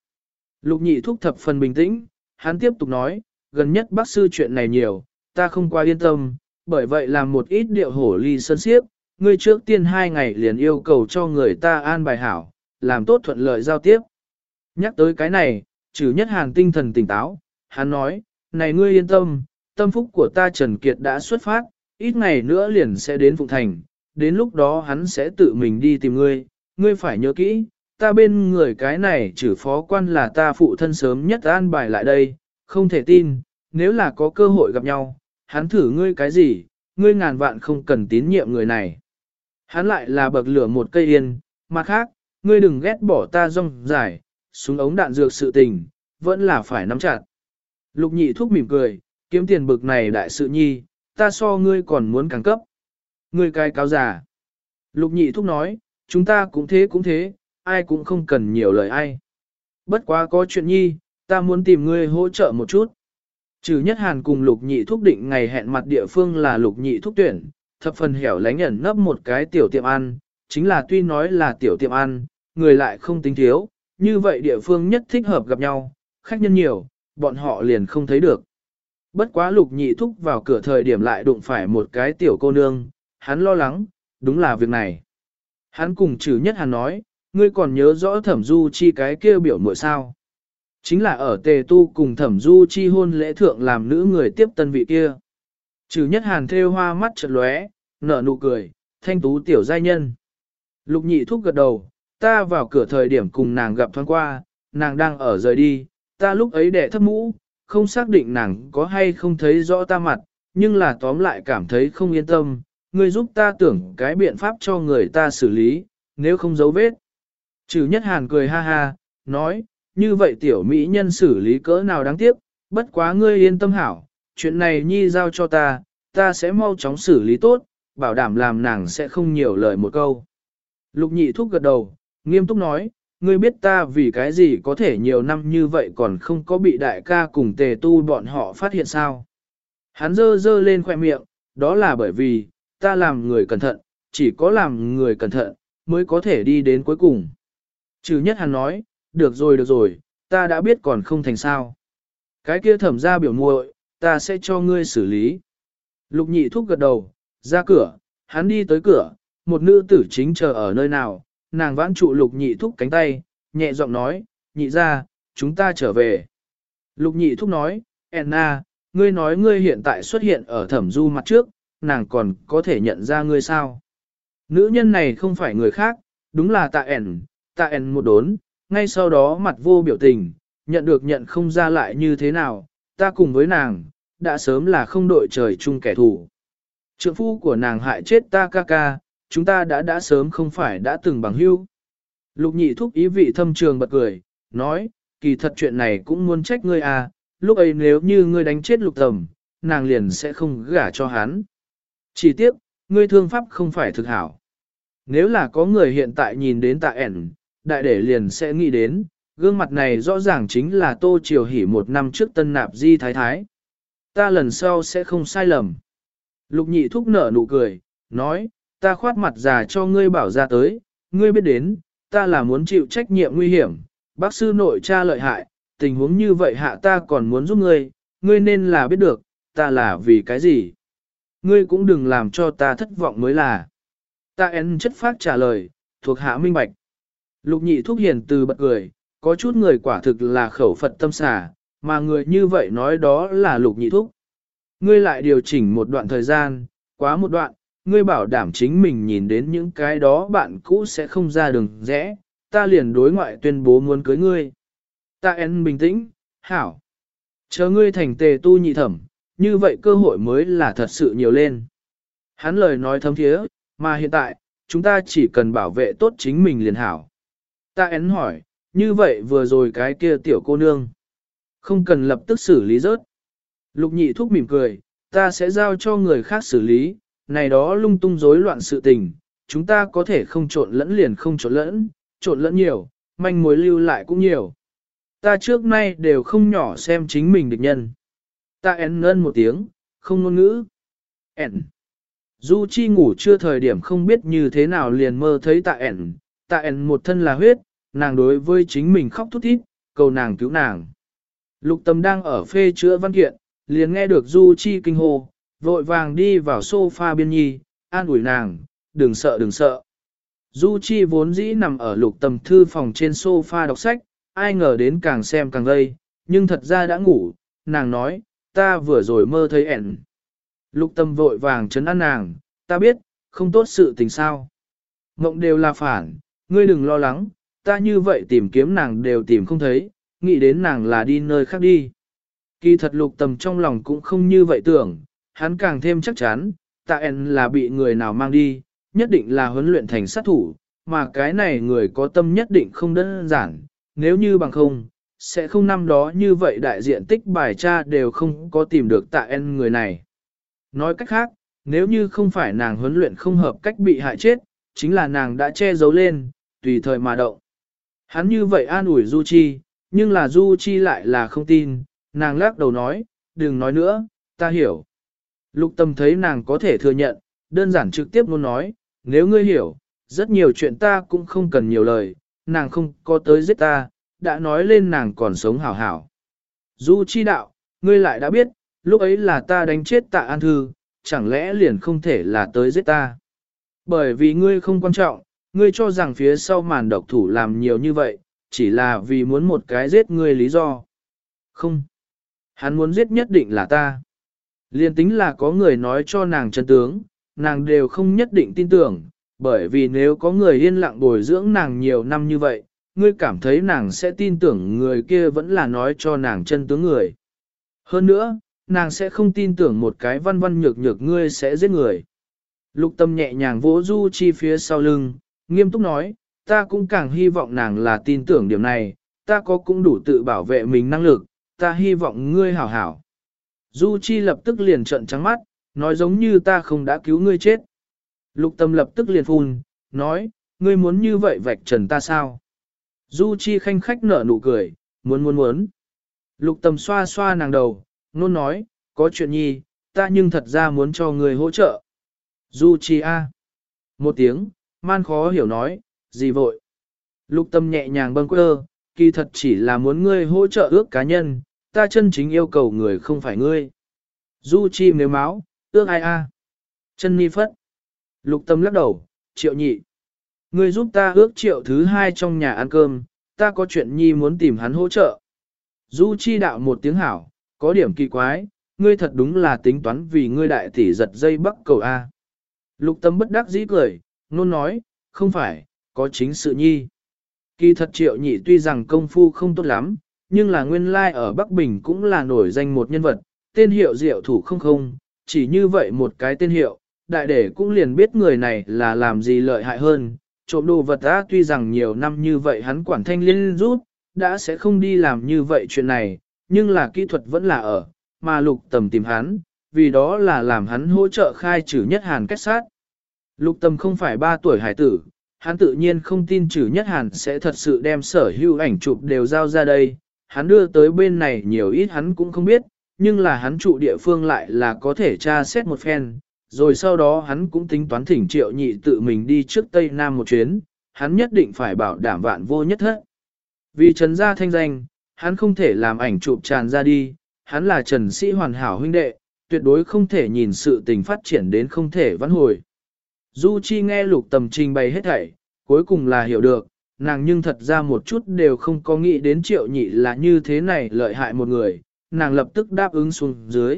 Lục nhị thúc thập phần bình tĩnh, hắn tiếp tục nói, gần nhất bác sư chuyện này nhiều, ta không quá yên tâm, bởi vậy làm một ít điệu hổ ly sân siếp, ngươi trước tiên hai ngày liền yêu cầu cho người ta an bài hảo, làm tốt thuận lợi giao tiếp. Nhắc tới cái này, trừ nhất hàng tinh thần tỉnh táo, hắn nói, này ngươi yên tâm, tâm phúc của ta Trần Kiệt đã xuất phát, ít ngày nữa liền sẽ đến Phụng Thành, đến lúc đó hắn sẽ tự mình đi tìm ngươi, ngươi phải nhớ kỹ, ta bên người cái này trừ phó quan là ta phụ thân sớm nhất an bài lại đây, không thể tin, nếu là có cơ hội gặp nhau, hắn thử ngươi cái gì, ngươi ngàn vạn không cần tín nhiệm người này. Hắn lại là bậc lửa một cây yên, mặt khác, ngươi đừng ghét bỏ ta rong dài, súng ống đạn dược sự tình, vẫn là phải nắm chặt. Lục nhị thúc mỉm cười, kiếm tiền bực này đại sự nhi, ta so ngươi còn muốn càng cấp. Ngươi cai cáo giả. Lục nhị thúc nói, chúng ta cũng thế cũng thế, ai cũng không cần nhiều lời ai. Bất quá có chuyện nhi, ta muốn tìm ngươi hỗ trợ một chút. Trừ nhất hàn cùng lục nhị thúc định ngày hẹn mặt địa phương là lục nhị thúc tuyển, thập phần hẻo lánh ẩn nấp một cái tiểu tiệm ăn, chính là tuy nói là tiểu tiệm ăn, người lại không tính thiếu, như vậy địa phương nhất thích hợp gặp nhau, khách nhân nhiều, bọn họ liền không thấy được. Bất quá lục nhị thúc vào cửa thời điểm lại đụng phải một cái tiểu cô nương, hắn lo lắng, đúng là việc này. Hắn cùng trừ nhất hàn nói, ngươi còn nhớ rõ thẩm du chi cái kia biểu muội sao. Chính là ở tề tu cùng thẩm du chi hôn lễ thượng làm nữ người tiếp tân vị kia. Trừ nhất hàn thêu hoa mắt chợt lóe, nở nụ cười, thanh tú tiểu giai nhân. Lục nhị thúc gật đầu, ta vào cửa thời điểm cùng nàng gặp thoáng qua, nàng đang ở rời đi, ta lúc ấy đẻ thấp mũ, không xác định nàng có hay không thấy rõ ta mặt, nhưng là tóm lại cảm thấy không yên tâm, ngươi giúp ta tưởng cái biện pháp cho người ta xử lý, nếu không giấu vết. Trừ nhất hàn cười ha ha, nói, như vậy tiểu mỹ nhân xử lý cỡ nào đáng tiếc, bất quá ngươi yên tâm hảo, chuyện này nhi giao cho ta, ta sẽ mau chóng xử lý tốt, bảo đảm làm nàng sẽ không nhiều lời một câu. Lục nhị thúc gật đầu, nghiêm túc nói, ngươi biết ta vì cái gì có thể nhiều năm như vậy còn không có bị đại ca cùng tề tu bọn họ phát hiện sao. Hắn dơ dơ lên khoe miệng, đó là bởi vì, ta làm người cẩn thận, chỉ có làm người cẩn thận, mới có thể đi đến cuối cùng. Trừ nhất hắn nói, được rồi được rồi, ta đã biết còn không thành sao. Cái kia thẩm ra biểu muội, ta sẽ cho ngươi xử lý. Lục nhị thúc gật đầu, ra cửa, hắn đi tới cửa, một nữ tử chính chờ ở nơi nào, nàng vãn trụ lục nhị thúc cánh tay, nhẹ giọng nói, nhị ra, chúng ta trở về. Lục nhị thúc nói, Anna, ngươi nói ngươi hiện tại xuất hiện ở thẩm du mặt trước, nàng còn có thể nhận ra ngươi sao. Nữ nhân này không phải người khác, đúng là tạ ẻn, tạ ẻn một đốn, ngay sau đó mặt vô biểu tình, nhận được nhận không ra lại như thế nào, ta cùng với nàng, đã sớm là không đội trời chung kẻ thù. Trượng phu của nàng hại chết ta ca ca, chúng ta đã đã sớm không phải đã từng bằng hữu. Lục nhị thúc ý vị thâm trường bật cười, nói, kỳ thật chuyện này cũng muốn trách ngươi à, lúc ấy nếu như ngươi đánh chết lục tầm, nàng liền sẽ không gả cho hắn. Chỉ tiếc, ngươi thương pháp không phải thực hảo. Nếu là có người hiện tại nhìn đến tạ ẻn, đại để liền sẽ nghĩ đến, gương mặt này rõ ràng chính là tô triều hỉ một năm trước tân nạp di thái thái. Ta lần sau sẽ không sai lầm. Lục nhị thúc nở nụ cười, nói, ta khoát mặt già cho ngươi bảo ra tới, ngươi biết đến, ta là muốn chịu trách nhiệm nguy hiểm, bác sư nội cha lợi hại, tình huống như vậy hạ ta còn muốn giúp ngươi, ngươi nên là biết được, ta là vì cái gì. Ngươi cũng đừng làm cho ta thất vọng mới là. Ta en chất phát trả lời, thuộc hạ minh bạch. Lục nhị thúc hiền từ bật cười, có chút người quả thực là khẩu Phật tâm xà, mà người như vậy nói đó là lục nhị thúc. Ngươi lại điều chỉnh một đoạn thời gian, quá một đoạn, ngươi bảo đảm chính mình nhìn đến những cái đó bạn cũ sẽ không ra đường rẽ, ta liền đối ngoại tuyên bố muốn cưới ngươi. Ta En bình tĩnh, hảo. Chờ ngươi thành tề tu nhị thẩm, như vậy cơ hội mới là thật sự nhiều lên. Hắn lời nói thấm thiế, mà hiện tại, chúng ta chỉ cần bảo vệ tốt chính mình liền hảo. Ta En hỏi, như vậy vừa rồi cái kia tiểu cô nương. Không cần lập tức xử lý rớt. Lục nhị thúc mỉm cười, ta sẽ giao cho người khác xử lý, này đó lung tung rối loạn sự tình, chúng ta có thể không trộn lẫn liền không trộn lẫn, trộn lẫn nhiều, manh mối lưu lại cũng nhiều. Ta trước nay đều không nhỏ xem chính mình địch nhân. Ta ẻn ngân một tiếng, không ngôn ngữ. Ẻn. Du Chi ngủ chưa thời điểm không biết như thế nào liền mơ thấy tạ ẻn, tạ ẻn một thân là huyết, nàng đối với chính mình khóc thút thít, cầu nàng cứu nàng. Lục tâm đang ở phê chữa văn kiện, liền nghe được Du Chi kinh hô, vội vàng đi vào sofa biên nhi, an ủi nàng, đừng sợ đừng sợ. Du Chi vốn dĩ nằm ở lục tầm thư phòng trên sofa đọc sách, ai ngờ đến càng xem càng gây, nhưng thật ra đã ngủ, nàng nói, ta vừa rồi mơ thấy ẻn. Lục tâm vội vàng chấn an nàng, ta biết, không tốt sự tình sao. Mộng đều là phản, ngươi đừng lo lắng, ta như vậy tìm kiếm nàng đều tìm không thấy, nghĩ đến nàng là đi nơi khác đi. Kỳ thật lục tầm trong lòng cũng không như vậy tưởng, hắn càng thêm chắc chắn, tạ ẻn là bị người nào mang đi, nhất định là huấn luyện thành sát thủ, mà cái này người có tâm nhất định không đơn giản, nếu như bằng không, sẽ không năm đó như vậy đại diện tích bài tra đều không có tìm được tạ en người này. Nói cách khác, nếu như không phải nàng huấn luyện không hợp cách bị hại chết, chính là nàng đã che giấu lên, tùy thời mà động. Hắn như vậy an ủi Du Chi, nhưng là Du Chi lại là không tin, nàng lắc đầu nói, đừng nói nữa, ta hiểu. Lục tâm thấy nàng có thể thừa nhận, đơn giản trực tiếp luôn nói, nếu ngươi hiểu, rất nhiều chuyện ta cũng không cần nhiều lời, nàng không có tới giết ta, đã nói lên nàng còn sống hảo hảo. Du chi đạo, ngươi lại đã biết, lúc ấy là ta đánh chết tạ an thư, chẳng lẽ liền không thể là tới giết ta. Bởi vì ngươi không quan trọng, ngươi cho rằng phía sau màn độc thủ làm nhiều như vậy, chỉ là vì muốn một cái giết ngươi lý do. Không. Hắn muốn giết nhất định là ta. Liên tính là có người nói cho nàng chân tướng, nàng đều không nhất định tin tưởng, bởi vì nếu có người yên lặng bồi dưỡng nàng nhiều năm như vậy, ngươi cảm thấy nàng sẽ tin tưởng người kia vẫn là nói cho nàng chân tướng người. Hơn nữa, nàng sẽ không tin tưởng một cái văn văn nhược nhược ngươi sẽ giết người. Lục tâm nhẹ nhàng vỗ Du Chi phía sau lưng, nghiêm túc nói, ta cũng càng hy vọng nàng là tin tưởng điểm này, ta có cũng đủ tự bảo vệ mình năng lực, ta hy vọng ngươi hảo hảo. Du Chi lập tức liền trợn trắng mắt, nói giống như ta không đã cứu ngươi chết. Lục tâm lập tức liền phun, nói, ngươi muốn như vậy vạch trần ta sao? Du Chi khanh khách nở nụ cười, muốn muốn muốn. Lục tâm xoa xoa nàng đầu, nôn nói, có chuyện nhi, ta nhưng thật ra muốn cho ngươi hỗ trợ. Du Chi A. Một tiếng, man khó hiểu nói, gì vội. Lục tâm nhẹ nhàng bâng quơ, kỳ thật chỉ là muốn ngươi hỗ trợ ước cá nhân, ta chân chính yêu cầu người không phải ngươi. Du Chi nếu máu, ước ai a? Chân ni phất. Lục tâm lắc đầu, triệu nhị. Ngươi giúp ta ước triệu thứ hai trong nhà ăn cơm, ta có chuyện nhi muốn tìm hắn hỗ trợ. Du chi đạo một tiếng hảo, có điểm kỳ quái, ngươi thật đúng là tính toán vì ngươi đại tỷ giật dây bắc cầu A. Lục tâm bất đắc dĩ cười, nôn nói, không phải, có chính sự nhi. Kỳ thật triệu nhị tuy rằng công phu không tốt lắm, nhưng là nguyên lai ở Bắc Bình cũng là nổi danh một nhân vật, tên hiệu diệu thủ không không, chỉ như vậy một cái tên hiệu, đại đệ cũng liền biết người này là làm gì lợi hại hơn, trộm đồ vật á tuy rằng nhiều năm như vậy hắn quản thanh liên rút, đã sẽ không đi làm như vậy chuyện này, nhưng là kỹ thuật vẫn là ở, mà lục tầm tìm hắn, vì đó là làm hắn hỗ trợ khai trừ nhất hàn kết sát. Lục tầm không phải 3 tuổi hải tử, hắn tự nhiên không tin trừ nhất hàn sẽ thật sự đem sở hữu ảnh chụp đều giao ra đây, hắn đưa tới bên này nhiều ít hắn cũng không biết, nhưng là hắn trụ địa phương lại là có thể tra xét một phen, rồi sau đó hắn cũng tính toán thỉnh triệu nhị tự mình đi trước Tây Nam một chuyến, hắn nhất định phải bảo đảm vạn vô nhất thất. Vì trần gia thanh danh, hắn không thể làm ảnh chụp tràn ra đi, hắn là trần sĩ hoàn hảo huynh đệ, tuyệt đối không thể nhìn sự tình phát triển đến không thể vãn hồi. Du Chi nghe lục tầm trình bày hết thảy, cuối cùng là hiểu được, nàng nhưng thật ra một chút đều không có nghĩ đến triệu nhị là như thế này lợi hại một người, nàng lập tức đáp ứng xuống dưới.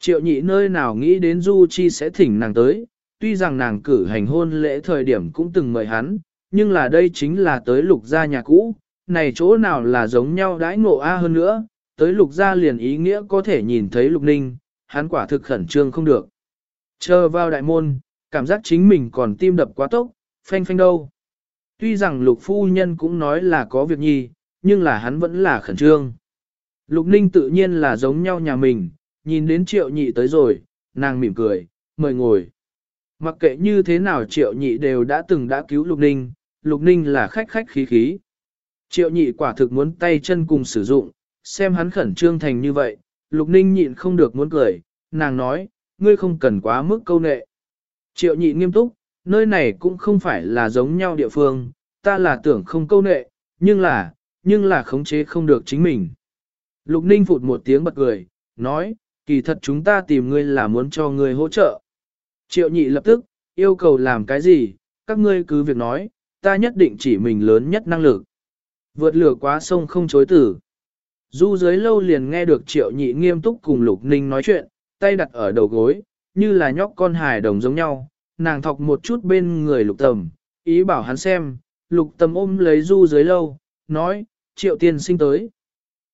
Triệu nhị nơi nào nghĩ đến Du Chi sẽ thỉnh nàng tới, tuy rằng nàng cử hành hôn lễ thời điểm cũng từng mời hắn, nhưng là đây chính là tới lục gia nhà cũ, này chỗ nào là giống nhau đãi ngộ A hơn nữa, tới lục gia liền ý nghĩa có thể nhìn thấy lục ninh, hắn quả thực khẩn trương không được. Chờ vào đại môn, cảm giác chính mình còn tim đập quá tốc, phanh phanh đâu. Tuy rằng lục phu nhân cũng nói là có việc nhi, nhưng là hắn vẫn là khẩn trương. Lục ninh tự nhiên là giống nhau nhà mình, nhìn đến triệu nhị tới rồi, nàng mỉm cười, mời ngồi. Mặc kệ như thế nào triệu nhị đều đã từng đã cứu lục ninh, lục ninh là khách khách khí khí. Triệu nhị quả thực muốn tay chân cùng sử dụng, xem hắn khẩn trương thành như vậy, lục ninh nhịn không được muốn cười, nàng nói, ngươi không cần quá mức câu nệ. Triệu nhị nghiêm túc, nơi này cũng không phải là giống nhau địa phương, ta là tưởng không câu nệ, nhưng là, nhưng là khống chế không được chính mình. Lục ninh phụt một tiếng bật cười, nói, kỳ thật chúng ta tìm ngươi là muốn cho ngươi hỗ trợ. Triệu nhị lập tức, yêu cầu làm cái gì, các ngươi cứ việc nói, ta nhất định chỉ mình lớn nhất năng lực. Vượt lửa quá sông không chối tử. Du dưới lâu liền nghe được triệu nhị nghiêm túc cùng lục ninh nói chuyện, tay đặt ở đầu gối, như là nhóc con hài đồng giống nhau, nàng thọc một chút bên người lục tầm, ý bảo hắn xem, lục tầm ôm lấy du dưới lâu, nói, triệu tiên sinh tới.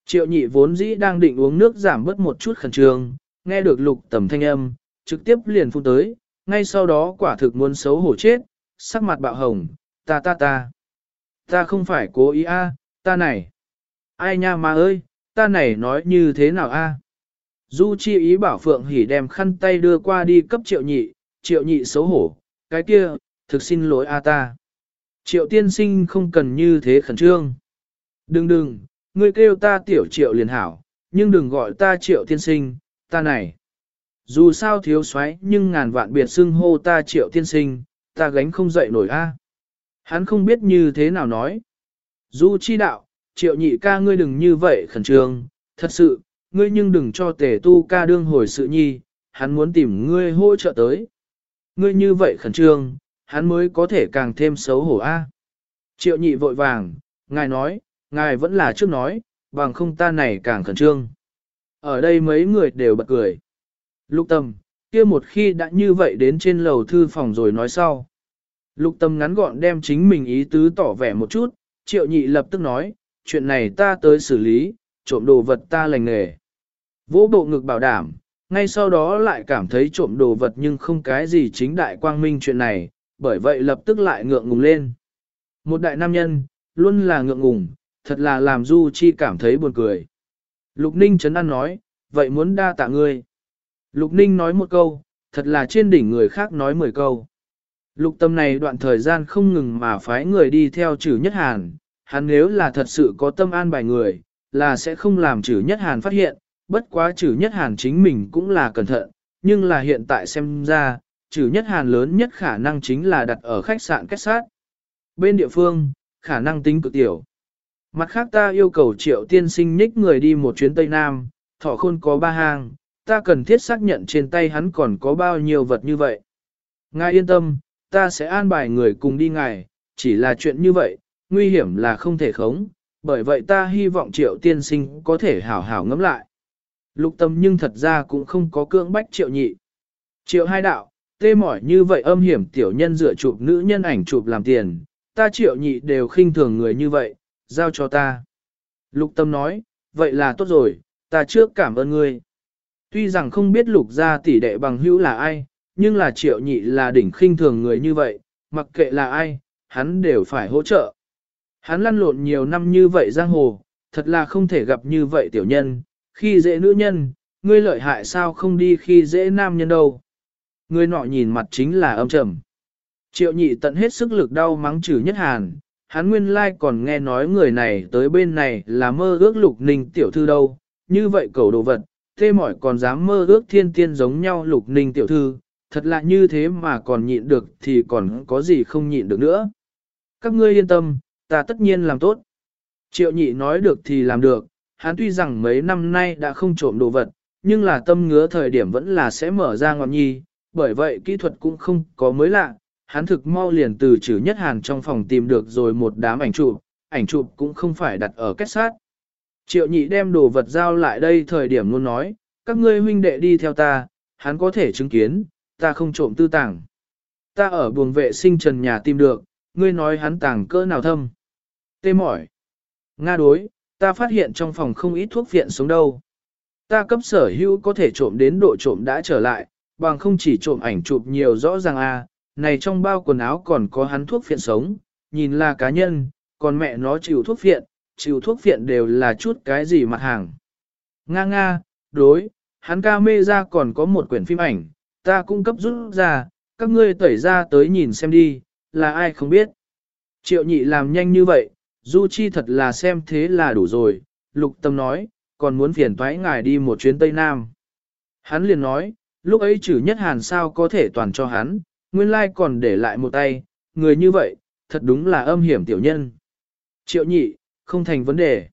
Triệu nhị vốn dĩ đang định uống nước giảm bớt một chút khẩn trương, nghe được lục tầm thanh âm, trực tiếp liền phun tới, ngay sau đó quả thực muốn xấu hổ chết, sắc mặt bạo hồng, ta ta ta. Ta không phải cố ý a, ta này. Ai nha mà ơi, ta này nói như thế nào a? Du chi ý bảo Phượng Hỷ đem khăn tay đưa qua đi cấp triệu nhị, triệu nhị xấu hổ, cái kia, thực xin lỗi a ta. Triệu tiên sinh không cần như thế khẩn trương. Đừng đừng, ngươi kêu ta tiểu triệu liền hảo, nhưng đừng gọi ta triệu tiên sinh, ta này. Dù sao thiếu xoáy nhưng ngàn vạn biệt xưng hô ta triệu tiên sinh, ta gánh không dậy nổi a. Hắn không biết như thế nào nói. Du chi đạo, triệu nhị ca ngươi đừng như vậy khẩn trương, thật sự, ngươi nhưng đừng cho tề tu ca đương hồi sự nhi, hắn muốn tìm ngươi hỗ trợ tới. Ngươi như vậy khẩn trương, hắn mới có thể càng thêm xấu hổ a. Triệu nhị vội vàng, ngài nói, ngài vẫn là trước nói, bằng không ta này càng khẩn trương. Ở đây mấy người đều bật cười. Lục tâm, kia một khi đã như vậy đến trên lầu thư phòng rồi nói sau. Lục tâm ngắn gọn đem chính mình ý tứ tỏ vẻ một chút, triệu nhị lập tức nói, chuyện này ta tới xử lý, trộm đồ vật ta lành nghề. Vỗ bộ ngực bảo đảm, ngay sau đó lại cảm thấy trộm đồ vật nhưng không cái gì chính đại quang minh chuyện này, bởi vậy lập tức lại ngượng ngùng lên. Một đại nam nhân, luôn là ngượng ngùng, thật là làm Du Chi cảm thấy buồn cười. Lục Ninh chấn an nói, vậy muốn đa tạ ngươi. Lục Ninh nói một câu, thật là trên đỉnh người khác nói mười câu. Lục tâm này đoạn thời gian không ngừng mà phái người đi theo trừ nhất hàn, hắn nếu là thật sự có tâm an bài người, là sẽ không làm trừ nhất hàn phát hiện, bất quá trừ nhất hàn chính mình cũng là cẩn thận, nhưng là hiện tại xem ra, trừ nhất hàn lớn nhất khả năng chính là đặt ở khách sạn kết sát. Bên địa phương, khả năng tính cực tiểu. Mặt khác ta yêu cầu triệu tiên sinh nhích người đi một chuyến Tây Nam, thọ khôn có ba hang, ta cần thiết xác nhận trên tay hắn còn có bao nhiêu vật như vậy. Ngài yên tâm, ta sẽ an bài người cùng đi ngài, chỉ là chuyện như vậy, nguy hiểm là không thể khống, bởi vậy ta hy vọng triệu tiên sinh có thể hảo hảo ngẫm lại. Lục tâm nhưng thật ra cũng không có cưỡng bách triệu nhị. Triệu hai đạo, tê mỏi như vậy âm hiểm tiểu nhân dựa chụp nữ nhân ảnh chụp làm tiền, ta triệu nhị đều khinh thường người như vậy, giao cho ta. Lục tâm nói, vậy là tốt rồi, ta trước cảm ơn ngươi. Tuy rằng không biết lục gia tỷ đệ bằng hữu là ai, nhưng là triệu nhị là đỉnh khinh thường người như vậy, mặc kệ là ai, hắn đều phải hỗ trợ. Hắn lăn lộn nhiều năm như vậy giang hồ, thật là không thể gặp như vậy tiểu nhân, khi dễ nữ nhân, ngươi lợi hại sao không đi khi dễ nam nhân đâu. Ngươi nọ nhìn mặt chính là âm trầm. Triệu nhị tận hết sức lực đau mắng trừ nhất hàn, hắn nguyên lai còn nghe nói người này tới bên này là mơ ước lục ninh tiểu thư đâu, như vậy cầu đồ vật, tê mỏi còn dám mơ ước thiên tiên giống nhau lục ninh tiểu thư, thật là như thế mà còn nhịn được thì còn có gì không nhịn được nữa. Các ngươi yên tâm, ta tất nhiên làm tốt. Triệu nhị nói được thì làm được, hắn tuy rằng mấy năm nay đã không trộm đồ vật, nhưng là tâm ngứa thời điểm vẫn là sẽ mở ra ngọn nhi, bởi vậy kỹ thuật cũng không có mới lạ. Hắn thực mau liền từ trừ nhất hàn trong phòng tìm được rồi một đám ảnh chụp, ảnh chụp cũng không phải đặt ở kết sát. Triệu nhị đem đồ vật giao lại đây thời điểm luôn nói, các ngươi huynh đệ đi theo ta, hắn có thể chứng kiến, ta không trộm tư tàng. Ta ở buồng vệ sinh trần nhà tìm được, ngươi nói hắn tàng cỡ nào thâm. Tê mỏi. Nga đối, ta phát hiện trong phòng không ít thuốc viện sống đâu. Ta cấp sở hữu có thể trộm đến độ trộm đã trở lại, bằng không chỉ trộm ảnh chụp nhiều rõ ràng a, à, này trong bao quần áo còn có hắn thuốc viện sống, nhìn là cá nhân, còn mẹ nó chịu thuốc viện, chịu thuốc viện đều là chút cái gì mặt hàng. Nga nga, đối, hắn ca mê ra còn có một quyển phim ảnh, ta cung cấp rút ra, các ngươi tẩy ra tới nhìn xem đi, là ai không biết. Triệu nhị làm nhanh như vậy, Du Chi thật là xem thế là đủ rồi, lục tâm nói, còn muốn phiền toái ngài đi một chuyến Tây Nam. Hắn liền nói, lúc ấy trừ nhất hàn sao có thể toàn cho hắn, nguyên lai còn để lại một tay, người như vậy, thật đúng là âm hiểm tiểu nhân. Triệu nhị, không thành vấn đề.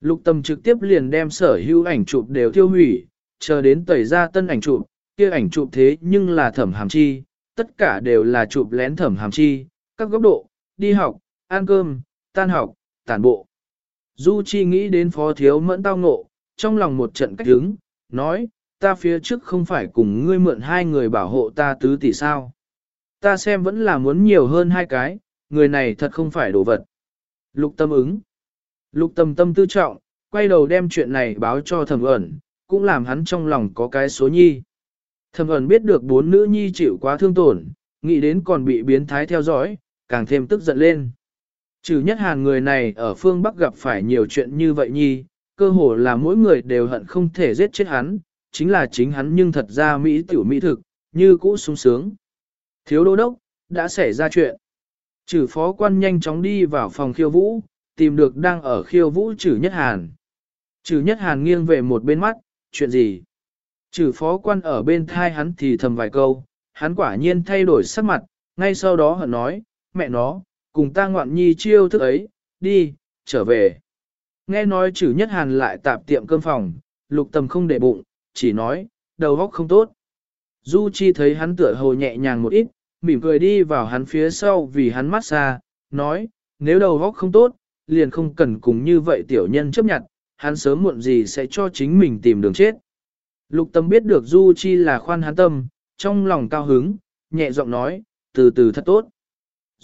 Lục tâm trực tiếp liền đem sở hữu ảnh chụp đều tiêu hủy, chờ đến tẩy ra tân ảnh chụp, kia ảnh chụp thế nhưng là thẩm hàm chi, tất cả đều là chụp lén thẩm hàm chi, các góc độ, đi học, ăn cơm, tan học, tản bộ. Du Chi nghĩ đến phó thiếu mẫn tao ngộ, trong lòng một trận cách hứng, nói, ta phía trước không phải cùng ngươi mượn hai người bảo hộ ta tứ tỷ sao. Ta xem vẫn là muốn nhiều hơn hai cái, người này thật không phải đồ vật. Lục tâm ứng. Lục tâm tâm tư trọng, quay đầu đem chuyện này báo cho thẩm ẩn, cũng làm hắn trong lòng có cái số nhi. Thẩm ẩn biết được bốn nữ nhi chịu quá thương tổn, nghĩ đến còn bị biến thái theo dõi, càng thêm tức giận lên. Trừ nhất hàn người này ở phương Bắc gặp phải nhiều chuyện như vậy nhi, cơ hồ là mỗi người đều hận không thể giết chết hắn, chính là chính hắn nhưng thật ra Mỹ tiểu Mỹ thực, như cũ sung sướng. Thiếu đô đốc, đã xảy ra chuyện. Trừ phó quan nhanh chóng đi vào phòng khiêu vũ, tìm được đang ở khiêu vũ trừ nhất hàn. Trừ nhất hàn nghiêng về một bên mắt, chuyện gì? Trừ phó quan ở bên thai hắn thì thầm vài câu, hắn quả nhiên thay đổi sắc mặt, ngay sau đó hận nói, mẹ nó, cùng ta ngoạn nhi chiêu thức ấy, đi, trở về. Nghe nói trừ nhất hàn lại tạp tiệm cơm phòng, lục tầm không để bụng, chỉ nói, đầu óc không tốt. Du Chi thấy hắn tựa hồ nhẹ nhàng một ít, mỉm cười đi vào hắn phía sau vì hắn mát xa, nói, nếu đầu óc không tốt, liền không cần cùng như vậy tiểu nhân chấp nhận, hắn sớm muộn gì sẽ cho chính mình tìm đường chết. Lục tâm biết được Du Chi là khoan hắn tâm, trong lòng cao hứng, nhẹ giọng nói, từ từ thật tốt.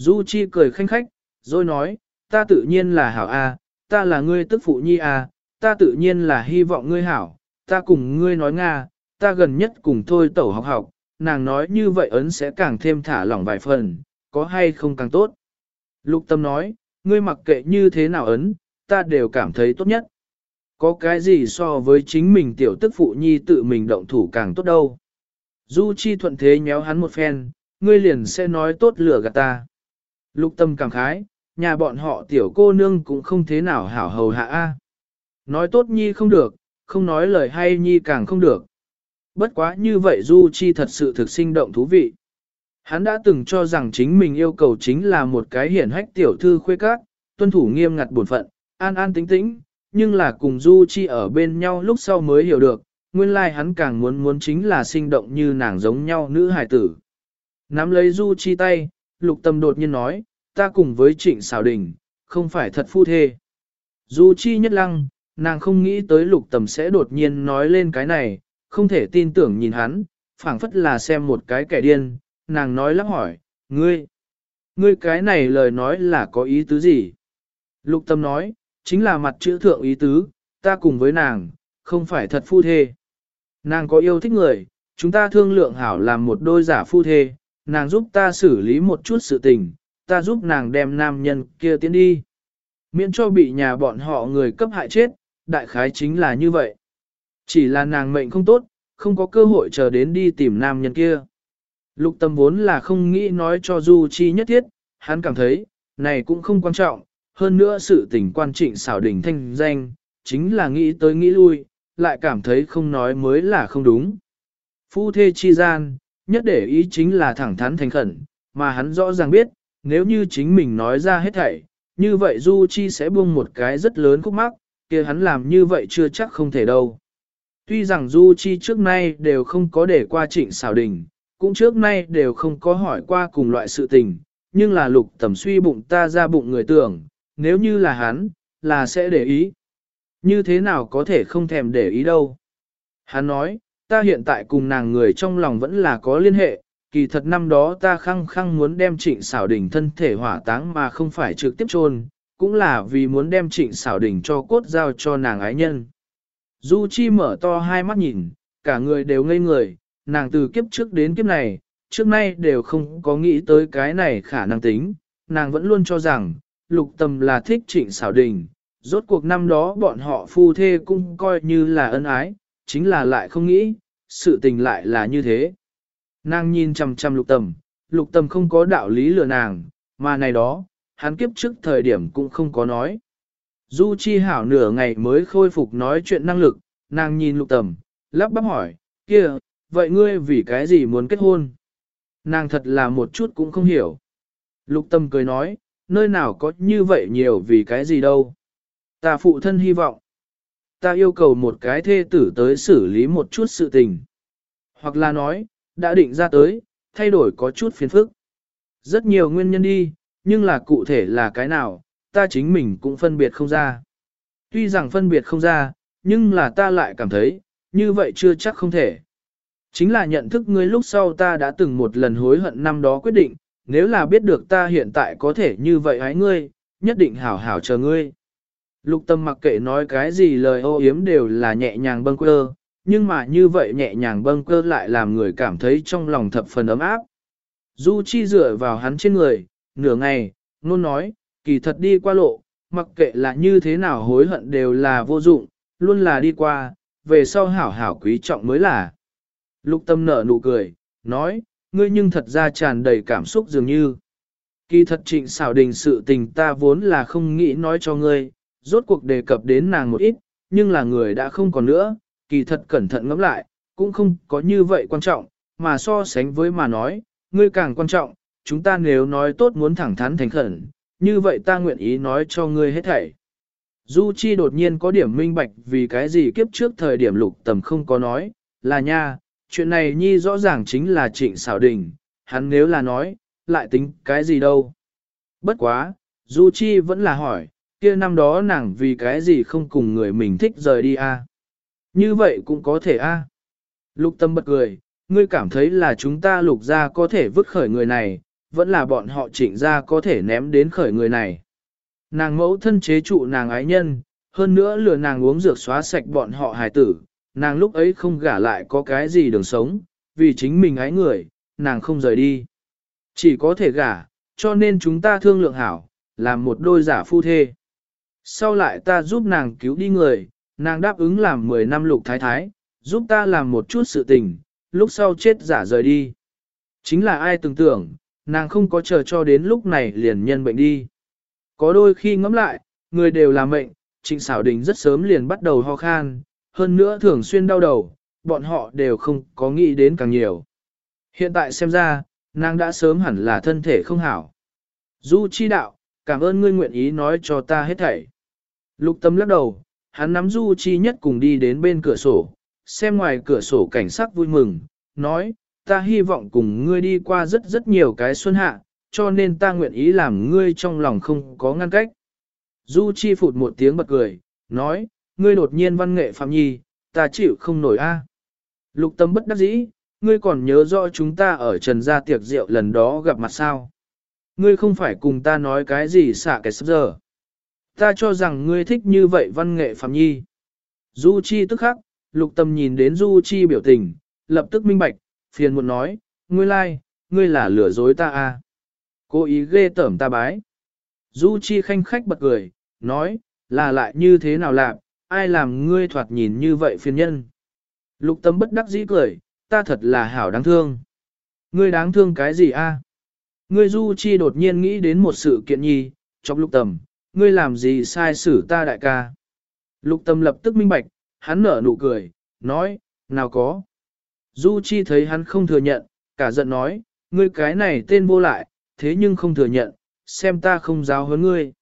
Du Chi cười khanh khách, rồi nói, ta tự nhiên là hảo A, ta là ngươi tức phụ nhi A, ta tự nhiên là hy vọng ngươi hảo, ta cùng ngươi nói Nga, ta gần nhất cùng thôi tẩu học học, nàng nói như vậy ấn sẽ càng thêm thả lỏng vài phần, có hay không càng tốt. Lục tâm nói, ngươi mặc kệ như thế nào ấn, ta đều cảm thấy tốt nhất. Có cái gì so với chính mình tiểu tức phụ nhi tự mình động thủ càng tốt đâu. Du Chi thuận thế nhéo hắn một phen, ngươi liền sẽ nói tốt lửa gạt ta. Lục tâm cảm khái, nhà bọn họ tiểu cô nương cũng không thế nào hảo hầu hạ a. Nói tốt nhi không được, không nói lời hay nhi càng không được. Bất quá như vậy Du Chi thật sự thực sinh động thú vị. Hắn đã từng cho rằng chính mình yêu cầu chính là một cái hiển hách tiểu thư khuê các, tuân thủ nghiêm ngặt bổn phận, an an tĩnh tĩnh, nhưng là cùng Du Chi ở bên nhau lúc sau mới hiểu được, nguyên lai hắn càng muốn muốn chính là sinh động như nàng giống nhau nữ hài tử. Nắm lấy Du Chi tay, lục tâm đột nhiên nói, ta cùng với trịnh xào đình, không phải thật phu thê. Du chi nhất lăng, nàng không nghĩ tới lục tâm sẽ đột nhiên nói lên cái này, không thể tin tưởng nhìn hắn, phảng phất là xem một cái kẻ điên, nàng nói lắp hỏi, ngươi, ngươi cái này lời nói là có ý tứ gì? Lục tâm nói, chính là mặt chữ thượng ý tứ, ta cùng với nàng, không phải thật phu thê. Nàng có yêu thích người, chúng ta thương lượng hảo làm một đôi giả phu thê, nàng giúp ta xử lý một chút sự tình, ta giúp nàng đem nam nhân kia tiến đi. Miễn cho bị nhà bọn họ người cấp hại chết, đại khái chính là như vậy. Chỉ là nàng mệnh không tốt, không có cơ hội chờ đến đi tìm nam nhân kia. Lục tâm vốn là không nghĩ nói cho Du Chi nhất thiết, hắn cảm thấy, này cũng không quan trọng, hơn nữa sự tình quan trịnh xảo đỉnh thanh danh, chính là nghĩ tới nghĩ lui, lại cảm thấy không nói mới là không đúng. Phu thê chi gian, nhất để ý chính là thẳng thắn thành khẩn, mà hắn rõ ràng biết, nếu như chính mình nói ra hết thảy, như vậy Du Chi sẽ buông một cái rất lớn khúc mắc, kia hắn làm như vậy chưa chắc không thể đâu. Tuy rằng Du Chi trước nay đều không có để qua trịnh xảo đình, cũng trước nay đều không có hỏi qua cùng loại sự tình, nhưng là lục tầm suy bụng ta ra bụng người tưởng, nếu như là hắn, là sẽ để ý. Như thế nào có thể không thèm để ý đâu. Hắn nói, ta hiện tại cùng nàng người trong lòng vẫn là có liên hệ, kỳ thật năm đó ta khăng khăng muốn đem trịnh xảo đỉnh thân thể hỏa táng mà không phải trực tiếp chôn cũng là vì muốn đem trịnh xảo đình cho cốt giao cho nàng ái nhân. Du Chi mở to hai mắt nhìn, cả người đều ngây người, nàng từ kiếp trước đến kiếp này, trước nay đều không có nghĩ tới cái này khả năng tính, nàng vẫn luôn cho rằng, lục tâm là thích trịnh xảo đình, rốt cuộc năm đó bọn họ phu thê cũng coi như là ân ái, chính là lại không nghĩ, sự tình lại là như thế. Nàng nhìn chằm chằm lục tâm, lục tâm không có đạo lý lừa nàng, mà này đó, hắn kiếp trước thời điểm cũng không có nói. Du Chi hảo nửa ngày mới khôi phục nói chuyện năng lực, nàng nhìn lục tầm, lắp bắp hỏi, kia, vậy ngươi vì cái gì muốn kết hôn? Nàng thật là một chút cũng không hiểu. Lục tâm cười nói, nơi nào có như vậy nhiều vì cái gì đâu. Ta phụ thân hy vọng. Ta yêu cầu một cái thê tử tới xử lý một chút sự tình. Hoặc là nói, đã định ra tới, thay đổi có chút phiền phức. Rất nhiều nguyên nhân đi, nhưng là cụ thể là cái nào, ta chính mình cũng phân biệt không ra. Tuy rằng phân biệt không ra, nhưng là ta lại cảm thấy, như vậy chưa chắc không thể. Chính là nhận thức ngươi lúc sau ta đã từng một lần hối hận năm đó quyết định, nếu là biết được ta hiện tại có thể như vậy hái ngươi, nhất định hảo hảo chờ ngươi. Lục tâm mặc kệ nói cái gì lời ô yếm đều là nhẹ nhàng bâng quơ, nhưng mà như vậy nhẹ nhàng bâng cơ lại làm người cảm thấy trong lòng thập phần ấm áp. Du Chi dựa vào hắn trên người, nửa ngày, nôn nói, kỳ thật đi qua lộ, mặc kệ là như thế nào hối hận đều là vô dụng, luôn là đi qua, về sau hảo hảo quý trọng mới là. Lục tâm nở nụ cười, nói, ngươi nhưng thật ra tràn đầy cảm xúc dường như. Kỳ thật trịnh xảo đình sự tình ta vốn là không nghĩ nói cho ngươi, rốt cuộc đề cập đến nàng một ít, nhưng là người đã không còn nữa, kỳ thật cẩn thận ngẫm lại, cũng không có như vậy quan trọng, mà so sánh với mà nói, ngươi càng quan trọng, chúng ta nếu nói tốt muốn thẳng thắn thành khẩn, như vậy ta nguyện ý nói cho ngươi hết thảy. Du Chi đột nhiên có điểm minh bạch vì cái gì kiếp trước thời điểm lục tầm không có nói, là nha, chuyện này nhi rõ ràng chính là trịnh xảo đình, hắn nếu là nói, lại tính cái gì đâu. Bất quá, Du Chi vẫn là hỏi, kia năm đó nàng vì cái gì không cùng người mình thích rời đi a? Như vậy cũng có thể a. À. Lục tâm bật cười, ngươi cảm thấy là chúng ta lục ra có thể vứt khởi người này, vẫn là bọn họ trịnh ra có thể ném đến khởi người này. Nàng mẫu thân chế trụ nàng ái nhân, hơn nữa lừa nàng uống dược xóa sạch bọn họ hài tử, nàng lúc ấy không gả lại có cái gì đường sống, vì chính mình ái người, nàng không rời đi. Chỉ có thể gả, cho nên chúng ta thương lượng hảo, làm một đôi giả phu thê. Sau lại ta giúp nàng cứu đi người, nàng đáp ứng làm 10 năm lục thái thái, giúp ta làm một chút sự tình, lúc sau chết giả rời đi. Chính là ai tưởng tưởng, nàng không có chờ cho đến lúc này liền nhân bệnh đi. Có đôi khi ngẫm lại, người đều là mệnh, trịnh xảo đình rất sớm liền bắt đầu ho khan, hơn nữa thường xuyên đau đầu, bọn họ đều không có nghĩ đến càng nhiều. Hiện tại xem ra, nàng đã sớm hẳn là thân thể không hảo. Du chi đạo, cảm ơn ngươi nguyện ý nói cho ta hết thảy. Lục tâm lắc đầu, hắn nắm Du chi nhất cùng đi đến bên cửa sổ, xem ngoài cửa sổ cảnh sắc vui mừng, nói, ta hy vọng cùng ngươi đi qua rất rất nhiều cái xuân hạ, cho nên ta nguyện ý làm ngươi trong lòng không có ngăn cách. Du Chi phụt một tiếng bật cười, nói, ngươi đột nhiên văn nghệ phạm nhi, ta chịu không nổi a. Lục tâm bất đắc dĩ, ngươi còn nhớ rõ chúng ta ở trần gia tiệc rượu lần đó gặp mặt sao. Ngươi không phải cùng ta nói cái gì xả cái sắp giờ. Ta cho rằng ngươi thích như vậy văn nghệ phạm nhi. Du Chi tức khắc, lục tâm nhìn đến Du Chi biểu tình, lập tức minh bạch, phiền muộn nói, ngươi lai, like, ngươi là lừa dối ta a. Cố ý ghê tởm ta bái. Du Chi khanh khách bật cười, nói, là lại như thế nào làm, ai làm ngươi thoạt nhìn như vậy phiền nhân. Lục tâm bất đắc dĩ cười, ta thật là hảo đáng thương. Ngươi đáng thương cái gì a? Ngươi Du Chi đột nhiên nghĩ đến một sự kiện nhi, trong lục tâm, ngươi làm gì sai xử ta đại ca. Lục tâm lập tức minh bạch, hắn nở nụ cười, nói, nào có. Du Chi thấy hắn không thừa nhận, cả giận nói, ngươi cái này tên vô lại, thế nhưng không thừa nhận, xem ta không giáo huấn ngươi.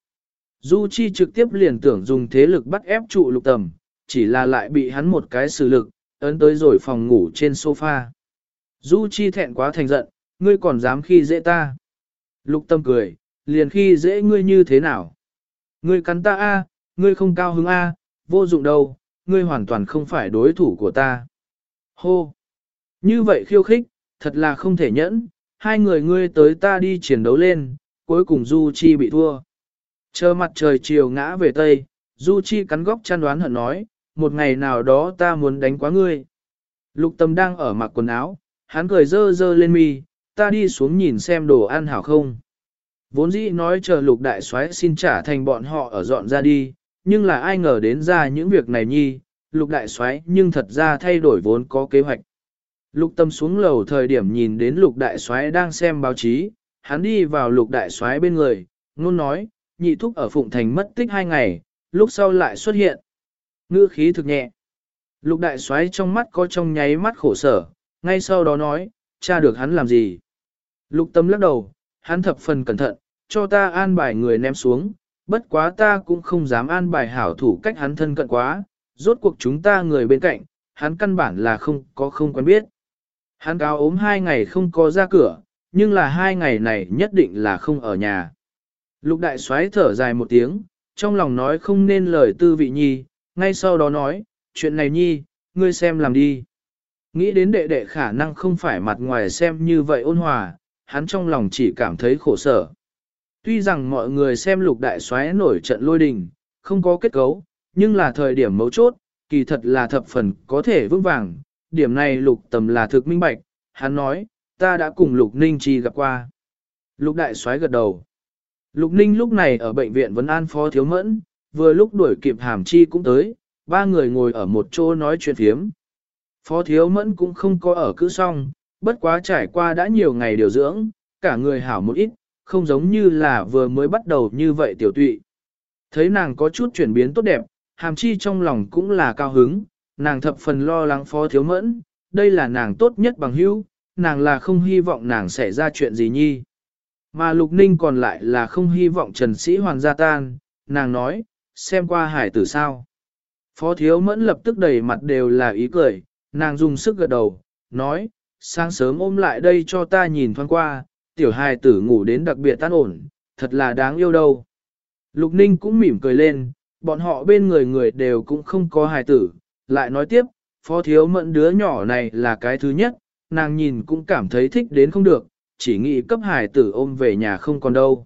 Du Chi trực tiếp liền tưởng dùng thế lực bắt ép trụ lục tầm, chỉ là lại bị hắn một cái xử lực, ấn tới rồi phòng ngủ trên sofa. Du Chi thẹn quá thành giận, ngươi còn dám khi dễ ta. Lục tâm cười, liền khi dễ ngươi như thế nào. Ngươi cắn ta a, ngươi không cao hứng a, vô dụng đâu, ngươi hoàn toàn không phải đối thủ của ta. Hô! Như vậy khiêu khích, thật là không thể nhẫn, hai người ngươi tới ta đi chiến đấu lên, cuối cùng Du Chi bị thua. Chờ mặt trời chiều ngã về Tây, Du Chi cắn góc chăn đoán hận nói, một ngày nào đó ta muốn đánh quá ngươi. Lục tâm đang ở mặc quần áo, hắn cười dơ dơ lên mi, ta đi xuống nhìn xem đồ ăn hảo không. Vốn dĩ nói chờ lục đại soái xin trả thành bọn họ ở dọn ra đi, nhưng là ai ngờ đến ra những việc này nhi, lục đại soái nhưng thật ra thay đổi vốn có kế hoạch. Lục tâm xuống lầu thời điểm nhìn đến lục đại soái đang xem báo chí, hắn đi vào lục đại soái bên người, ngôn nói, nhị thúc ở Phụng Thành mất tích hai ngày, lúc sau lại xuất hiện. Ngữ khí thực nhẹ. Lục đại soái trong mắt có trong nháy mắt khổ sở, ngay sau đó nói, cha được hắn làm gì. Lục tâm lắc đầu, hắn thập phần cẩn thận, cho ta an bài người ném xuống, bất quá ta cũng không dám an bài hảo thủ cách hắn thân cận quá, rốt cuộc chúng ta người bên cạnh, hắn căn bản là không có không quen biết. Hắn cáo ốm hai ngày không có ra cửa, nhưng là hai ngày này nhất định là không ở nhà. Lục đại xoáy thở dài một tiếng, trong lòng nói không nên lời tư vị nhi, ngay sau đó nói, chuyện này nhi, ngươi xem làm đi. Nghĩ đến đệ đệ khả năng không phải mặt ngoài xem như vậy ôn hòa, hắn trong lòng chỉ cảm thấy khổ sở. Tuy rằng mọi người xem lục đại xoáy nổi trận lôi đình, không có kết cấu, nhưng là thời điểm mấu chốt, kỳ thật là thập phần có thể vững vàng. Điểm này lục tầm là thực minh bạch, hắn nói, ta đã cùng lục ninh chi gặp qua. Lục đại xoáy gật đầu. Lục ninh lúc này ở bệnh viện vẫn an phó thiếu mẫn, vừa lúc đuổi kịp hàm chi cũng tới, ba người ngồi ở một chỗ nói chuyện phiếm. Phó thiếu mẫn cũng không có ở cứ xong, bất quá trải qua đã nhiều ngày điều dưỡng, cả người hảo một ít, không giống như là vừa mới bắt đầu như vậy tiểu tụy. Thấy nàng có chút chuyển biến tốt đẹp, hàm chi trong lòng cũng là cao hứng, nàng thập phần lo lắng phó thiếu mẫn, đây là nàng tốt nhất bằng hữu, nàng là không hy vọng nàng sẽ ra chuyện gì nhi. Mà lục ninh còn lại là không hy vọng trần sĩ hoàn gia tan, nàng nói, xem qua hải tử sao. Phó thiếu mẫn lập tức đầy mặt đều là ý cười, nàng dùng sức gật đầu, nói, sáng sớm ôm lại đây cho ta nhìn thoáng qua, tiểu hài tử ngủ đến đặc biệt tan ổn, thật là đáng yêu đâu. Lục Ninh cũng mỉm cười lên, bọn họ bên người người đều cũng không có hài tử, lại nói tiếp, phó thiếu mẫn đứa nhỏ này là cái thứ nhất, nàng nhìn cũng cảm thấy thích đến không được, chỉ nghĩ cấp hài tử ôm về nhà không còn đâu.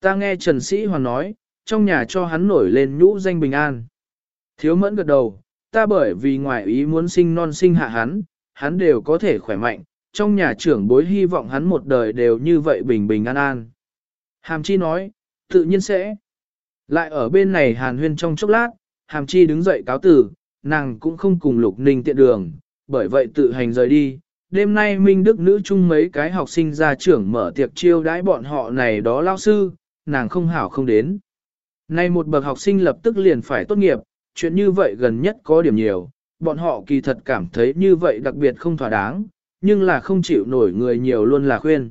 Ta nghe Trần Sĩ Hoàng nói, trong nhà cho hắn nổi lên nhũ danh bình an. Thiếu mẫn gật đầu, ta bởi vì ngoại ý muốn sinh non sinh hạ hắn, hắn đều có thể khỏe mạnh, trong nhà trưởng bối hy vọng hắn một đời đều như vậy bình bình an an. Hàm Chi nói, tự nhiên sẽ. Lại ở bên này hàn huyên trong chốc lát, Hàm Chi đứng dậy cáo tử, nàng cũng không cùng Lục Ninh tiện đường, bởi vậy tự hành rời đi. Đêm nay Minh Đức nữ chung mấy cái học sinh ra trưởng mở tiệc chiêu đãi bọn họ này đó lao sư, nàng không hảo không đến. Nay một bậc học sinh lập tức liền phải tốt nghiệp, chuyện như vậy gần nhất có điểm nhiều, bọn họ kỳ thật cảm thấy như vậy đặc biệt không thỏa đáng, nhưng là không chịu nổi người nhiều luôn là khuyên.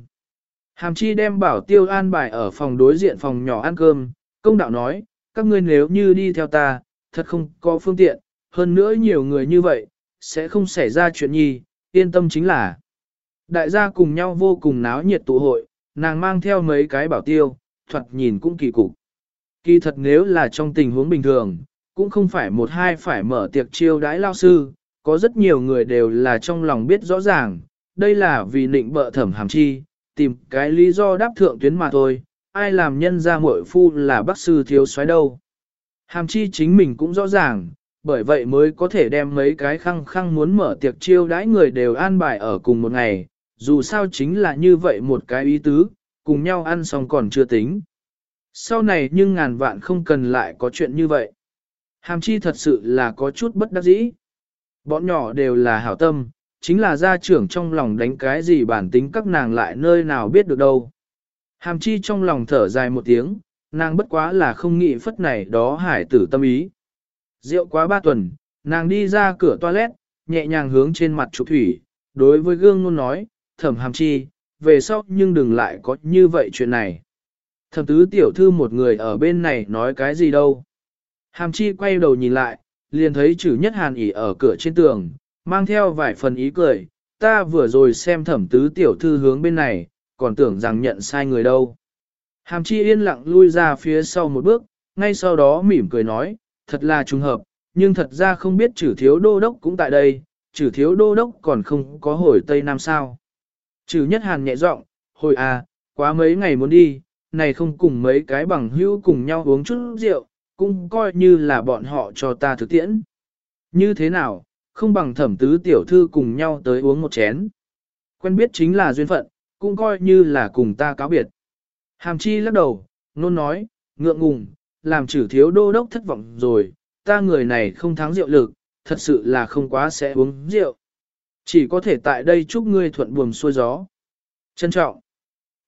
Hàm chi đem bảo tiêu an bài ở phòng đối diện phòng nhỏ ăn cơm, công đạo nói, các ngươi nếu như đi theo ta, thật không có phương tiện, hơn nữa nhiều người như vậy, sẽ không xảy ra chuyện nhi, yên tâm chính là. Đại gia cùng nhau vô cùng náo nhiệt tụ hội, nàng mang theo mấy cái bảo tiêu, thuật nhìn cũng kỳ cục. Kỳ thật nếu là trong tình huống bình thường, cũng không phải một hai phải mở tiệc chiêu đãi lao sư, có rất nhiều người đều là trong lòng biết rõ ràng, đây là vì nịnh bợ thẩm hàm chi, tìm cái lý do đáp thượng tuyến mà thôi, ai làm nhân ra muội phu là bác sư thiếu soái đâu. Hàm chi chính mình cũng rõ ràng, bởi vậy mới có thể đem mấy cái khăng khăng muốn mở tiệc chiêu đãi người đều an bài ở cùng một ngày, dù sao chính là như vậy một cái ý tứ, cùng nhau ăn xong còn chưa tính. Sau này nhưng ngàn vạn không cần lại có chuyện như vậy. Hàm chi thật sự là có chút bất đắc dĩ. Bọn nhỏ đều là hảo tâm, chính là gia trưởng trong lòng đánh cái gì bản tính các nàng lại nơi nào biết được đâu. Hàm chi trong lòng thở dài một tiếng, nàng bất quá là không nghĩ phất này đó hải tử tâm ý. Rượu quá ba tuần, nàng đi ra cửa toilet, nhẹ nhàng hướng trên mặt trục thủy, đối với gương luôn nói, thẩm hàm chi, về sau nhưng đừng lại có như vậy chuyện này. Thẩm tứ tiểu thư một người ở bên này nói cái gì đâu. Hàm chi quay đầu nhìn lại, liền thấy chữ nhất hàn ỉ ở cửa trên tường, mang theo vài phần ý cười, ta vừa rồi xem thẩm tứ tiểu thư hướng bên này, còn tưởng rằng nhận sai người đâu. Hàm chi yên lặng lui ra phía sau một bước, ngay sau đó mỉm cười nói, thật là trùng hợp, nhưng thật ra không biết chữ thiếu đô đốc cũng tại đây, chữ thiếu đô đốc còn không có hồi Tây Nam sao. Chữ nhất hàn nhẹ giọng, hồi à, quá mấy ngày muốn đi, này không cùng mấy cái bằng hữu cùng nhau uống chút rượu, cũng coi như là bọn họ cho ta thực tiễn. Như thế nào, không bằng thẩm tứ tiểu thư cùng nhau tới uống một chén. Quen biết chính là duyên phận, cũng coi như là cùng ta cáo biệt. Hàm chi lắc đầu, nôn nói, ngượng ngùng, làm chử thiếu đô đốc thất vọng rồi, ta người này không thắng rượu lực, thật sự là không quá sẽ uống rượu. Chỉ có thể tại đây chúc ngươi thuận buồm xuôi gió. Trân trọng.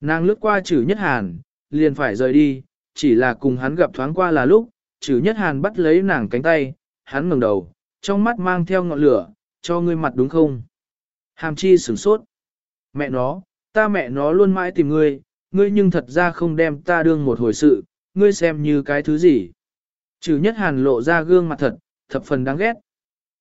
Nàng lướt qua chử nhất hàn, liền phải rời đi, chỉ là cùng hắn gặp thoáng qua là lúc, trừ nhất hàn bắt lấy nàng cánh tay, hắn ngẩng đầu, trong mắt mang theo ngọn lửa, cho ngươi mặt đúng không? Hàm chi sửng sốt. Mẹ nó, ta mẹ nó luôn mãi tìm ngươi, ngươi nhưng thật ra không đem ta đương một hồi sự, ngươi xem như cái thứ gì. Trừ nhất hàn lộ ra gương mặt thật, thập phần đáng ghét.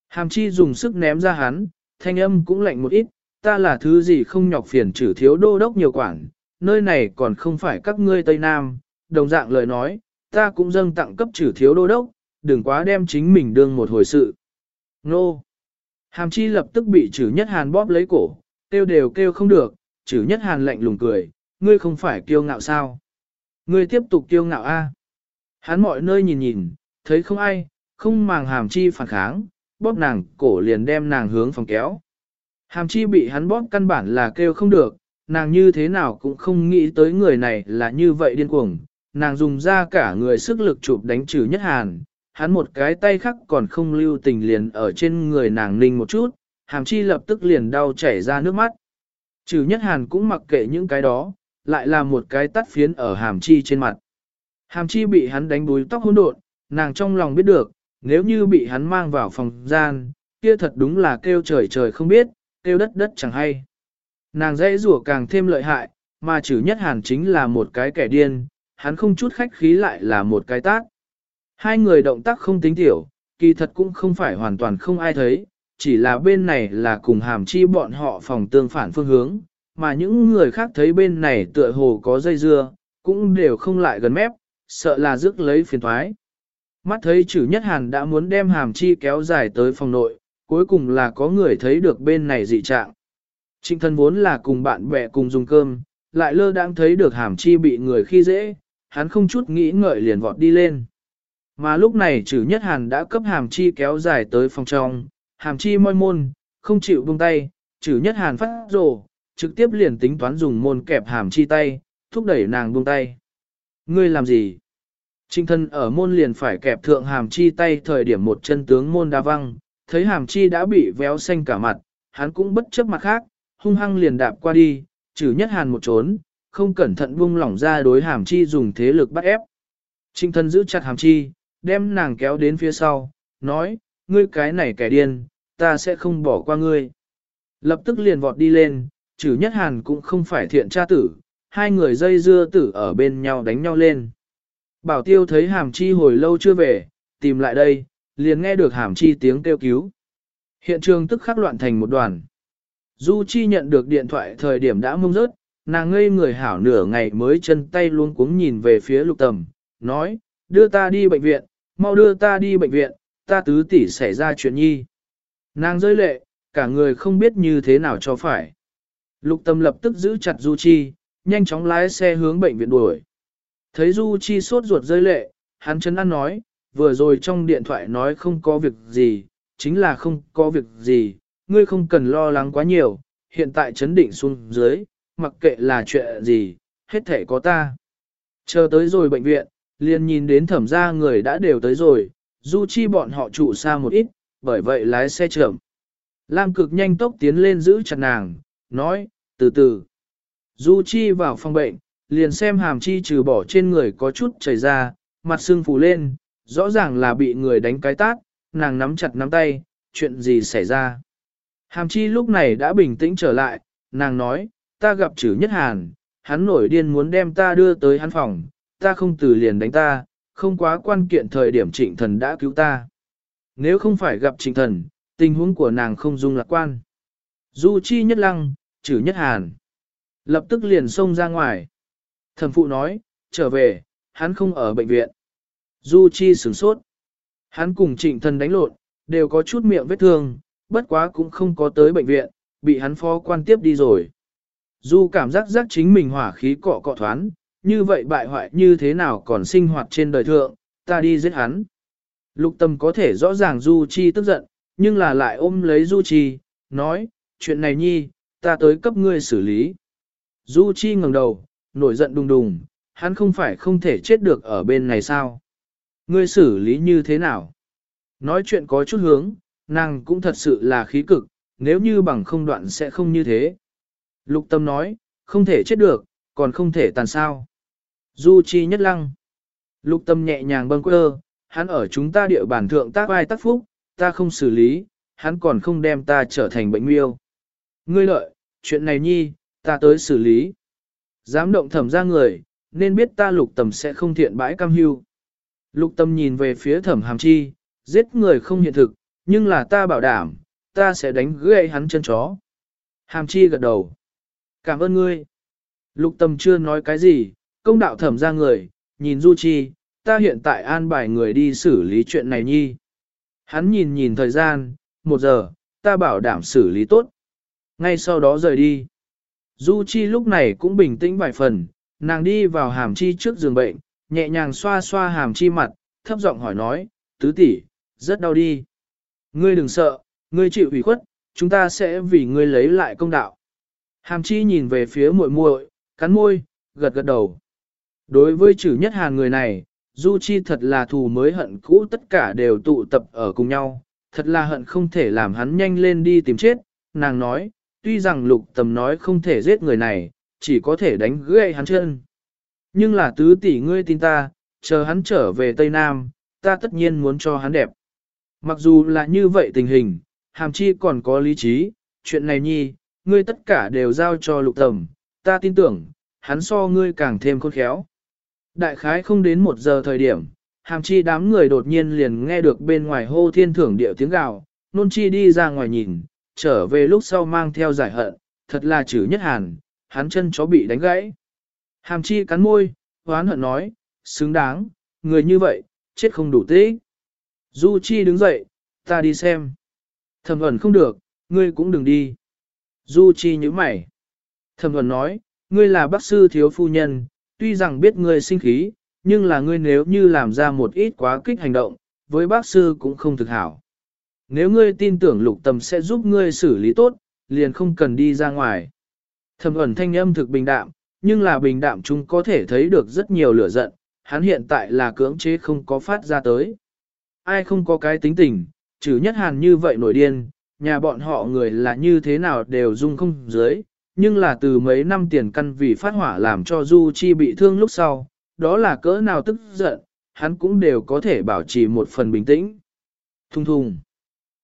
Hàm chi dùng sức ném ra hắn, thanh âm cũng lạnh một ít, ta là thứ gì không nhọc phiền trừ thiếu đô đốc nhiều quản, nơi này còn không phải các ngươi Tây Nam, đồng dạng lời nói, ta cũng dâng tặng cấp trừ thiếu đô đốc, đừng quá đem chính mình đương một hồi sự. Nô! Hàm chi lập tức bị trừ nhất hàn bóp lấy cổ, kêu đều kêu không được, trừ nhất hàn lạnh lùng cười, ngươi không phải kiêu ngạo sao? Ngươi tiếp tục kiêu ngạo a? Hắn mọi nơi nhìn nhìn, thấy không ai, không màng hàm chi phản kháng, bóp nàng cổ liền đem nàng hướng phòng kéo. Hàm chi bị hắn bóp căn bản là kêu không được, nàng như thế nào cũng không nghĩ tới người này là như vậy điên cuồng. Nàng dùng ra cả người sức lực chụp đánh trừ nhất hàn, hắn một cái tay khác còn không lưu tình liền ở trên người nàng ninh một chút, hàm chi lập tức liền đau chảy ra nước mắt. Trừ nhất hàn cũng mặc kệ những cái đó, lại là một cái tắt phiến ở hàm chi trên mặt. Hàm chi bị hắn đánh búi tóc hỗn độn, nàng trong lòng biết được, nếu như bị hắn mang vào phòng gian, kia thật đúng là kêu trời trời không biết, kêu đất đất chẳng hay. Nàng dãy rủa càng thêm lợi hại, mà trừ nhất hàn chính là một cái kẻ điên, hắn không chút khách khí lại là một cái tác. Hai người động tác không tính tiểu, kỳ thật cũng không phải hoàn toàn không ai thấy, chỉ là bên này là cùng hàm chi bọn họ phòng tương phản phương hướng, mà những người khác thấy bên này tựa hồ có dây dưa, cũng đều không lại gần mép, sợ là rước lấy phiền thoái. Mắt thấy chữ nhất hàn đã muốn đem hàm chi kéo dài tới phòng nội, cuối cùng là có người thấy được bên này dị trạng. Trịnh thân vốn là cùng bạn bè cùng dùng cơm, lại lơ đang thấy được hàm chi bị người khi dễ, hắn không chút nghĩ ngợi liền vọt đi lên. Mà lúc này trừ nhất hàn đã cấp hàm chi kéo dài tới phòng trong, hàm chi môi môn, không chịu buông tay, trừ nhất hàn phát rồ, trực tiếp liền tính toán dùng môn kẹp hàm chi tay, thúc đẩy nàng buông tay. Ngươi làm gì? Trinh thân ở môn liền phải kẹp thượng hàm chi tay thời điểm một chân tướng môn đa văng, thấy hàm chi đã bị véo xanh cả mặt, hắn cũng bất chấp mặt khác, hung hăng liền đạp qua đi, trừ nhất hàn một trốn, không cẩn thận buông lỏng ra đối hàm chi dùng thế lực bắt ép. Trinh thân giữ chặt hàm chi, đem nàng kéo đến phía sau, nói, ngươi cái này kẻ điên, ta sẽ không bỏ qua ngươi. Lập tức liền vọt đi lên, trừ nhất hàn cũng không phải thiện tra tử, hai người dây dưa tử ở bên nhau đánh nhau lên. Bảo tiêu thấy hàm chi hồi lâu chưa về, tìm lại đây, liền nghe được hàm chi tiếng kêu cứu. Hiện trường tức khắc loạn thành một đoàn. Du Chi nhận được điện thoại thời điểm đã mông rớt, nàng ngây người hảo nửa ngày mới chân tay luôn cuống nhìn về phía lục tầm, nói, đưa ta đi bệnh viện, mau đưa ta đi bệnh viện, ta tứ tỷ xảy ra chuyện nhi. Nàng rơi lệ, cả người không biết như thế nào cho phải. Lục tâm lập tức giữ chặt Du Chi, nhanh chóng lái xe hướng bệnh viện đuổi. Thấy Du Chi sốt ruột rơi lệ, hắn chấn an nói, vừa rồi trong điện thoại nói không có việc gì, chính là không có việc gì, ngươi không cần lo lắng quá nhiều, hiện tại chấn định xuống dưới, mặc kệ là chuyện gì, hết thể có ta. Chờ tới rồi bệnh viện, liền nhìn đến thẩm gia người đã đều tới rồi, Du Chi bọn họ trụ xa một ít, bởi vậy lái xe chậm. Lam cực nhanh tốc tiến lên giữ chặt nàng, nói, từ từ. Du Chi vào phòng bệnh, liền xem hàm chi trừ bỏ trên người có chút chảy ra, mặt sưng phù lên, rõ ràng là bị người đánh cái tát, nàng nắm chặt nắm tay, chuyện gì xảy ra. Hàm chi lúc này đã bình tĩnh trở lại, nàng nói, ta gặp chử nhất hàn, hắn nổi điên muốn đem ta đưa tới hắn phòng, ta không từ liền đánh ta, không quá quan kiện thời điểm trịnh thần đã cứu ta. Nếu không phải gặp trịnh thần, tình huống của nàng không dung lạc quan. Du chi nhất lăng, chử nhất hàn. Lập tức liền xông ra ngoài. Thẩm phụ nói, trở về, hắn không ở bệnh viện. Du Chi sửng sốt. Hắn cùng trịnh thần đánh lộn, đều có chút miệng vết thương, bất quá cũng không có tới bệnh viện, bị hắn phó quan tiếp đi rồi. Dù cảm giác giác chính mình hỏa khí cọ cọ thoán, như vậy bại hoại như thế nào còn sinh hoạt trên đời thượng, ta đi giết hắn. Lục tâm có thể rõ ràng Du Chi tức giận, nhưng là lại ôm lấy Du Chi, nói, chuyện này nhi, ta tới cấp ngươi xử lý. Du Chi ngẩng đầu, nổi giận đùng đùng, hắn không phải không thể chết được ở bên này sao? Ngươi xử lý như thế nào? Nói chuyện có chút hướng, nàng cũng thật sự là khí cực, nếu như bằng không đoạn sẽ không như thế. Lục tâm nói, không thể chết được, còn không thể tàn sao. Du Chi nhất lăng. Lục tâm nhẹ nhàng bâng quơ, hắn ở chúng ta địa bàn thượng tác ai tác phúc, ta không xử lý, hắn còn không đem ta trở thành bệnh miêu. Ngươi lợi, chuyện này nhi, ta tới xử lý. Dám động thẩm ra người, nên biết ta lục tầm sẽ không thiện bãi cam hưu. Lục tâm nhìn về phía thẩm hàm chi, giết người không hiện thực, nhưng là ta bảo đảm, ta sẽ đánh gãy hắn chân chó. Hàm chi gật đầu. Cảm ơn ngươi. Lục tâm chưa nói cái gì, công đạo thẩm ra người, nhìn Du Chi, ta hiện tại an bài người đi xử lý chuyện này nhi. Hắn nhìn nhìn thời gian, một giờ, ta bảo đảm xử lý tốt. Ngay sau đó rời đi. Du Chi lúc này cũng bình tĩnh vài phần, nàng đi vào hàm chi trước giường bệnh, nhẹ nhàng xoa xoa hàm chi mặt, thấp giọng hỏi nói, tứ tỷ, rất đau đi. Ngươi đừng sợ, ngươi chịu ủy khuất, chúng ta sẽ vì ngươi lấy lại công đạo. Hàm chi nhìn về phía muội muội, cắn môi, gật gật đầu. Đối với chử nhất hàn người này, Du Chi thật là thù mới hận cũ tất cả đều tụ tập ở cùng nhau, thật là hận không thể làm hắn nhanh lên đi tìm chết, nàng nói, tuy rằng lục tầm nói không thể giết người này, chỉ có thể đánh gãy hắn chân. Nhưng là tứ tỷ ngươi tin ta, chờ hắn trở về Tây Nam, ta tất nhiên muốn cho hắn đẹp. Mặc dù là như vậy tình hình, hàm chi còn có lý trí, chuyện này nhi, ngươi tất cả đều giao cho lục tầm, ta tin tưởng, hắn so ngươi càng thêm khôn khéo. Đại khái không đến một giờ thời điểm, hàm chi đám người đột nhiên liền nghe được bên ngoài hô thiên thưởng điệu tiếng gào, nôn chi đi ra ngoài nhìn, trở về lúc sau mang theo giải hận, thật là chữ nhất hàn, hắn chân chó bị đánh gãy. Hàm chi cắn môi, hoán hận nói, xứng đáng, người như vậy, chết không đủ tế. Du chi đứng dậy, ta đi xem. Thẩm ẩn không được, ngươi cũng đừng đi. Du chi như mày. Thẩm ẩn nói, ngươi là bác sư thiếu phu nhân, tuy rằng biết ngươi sinh khí, nhưng là ngươi nếu như làm ra một ít quá kích hành động, với bác sư cũng không thực hảo. Nếu ngươi tin tưởng lục tầm sẽ giúp ngươi xử lý tốt, liền không cần đi ra ngoài. Thẩm ẩn thanh âm thực bình đạm, nhưng là bình đạm chúng có thể thấy được rất nhiều lửa giận, hắn hiện tại là cưỡng chế không có phát ra tới. Ai không có cái tính tình, trừ nhất hàn như vậy nổi điên, nhà bọn họ người là như thế nào đều dung không dưới, nhưng là từ mấy năm tiền căn vì phát hỏa làm cho Du Chi bị thương lúc sau, đó là cỡ nào tức giận, hắn cũng đều có thể bảo trì một phần bình tĩnh. Thung thùng.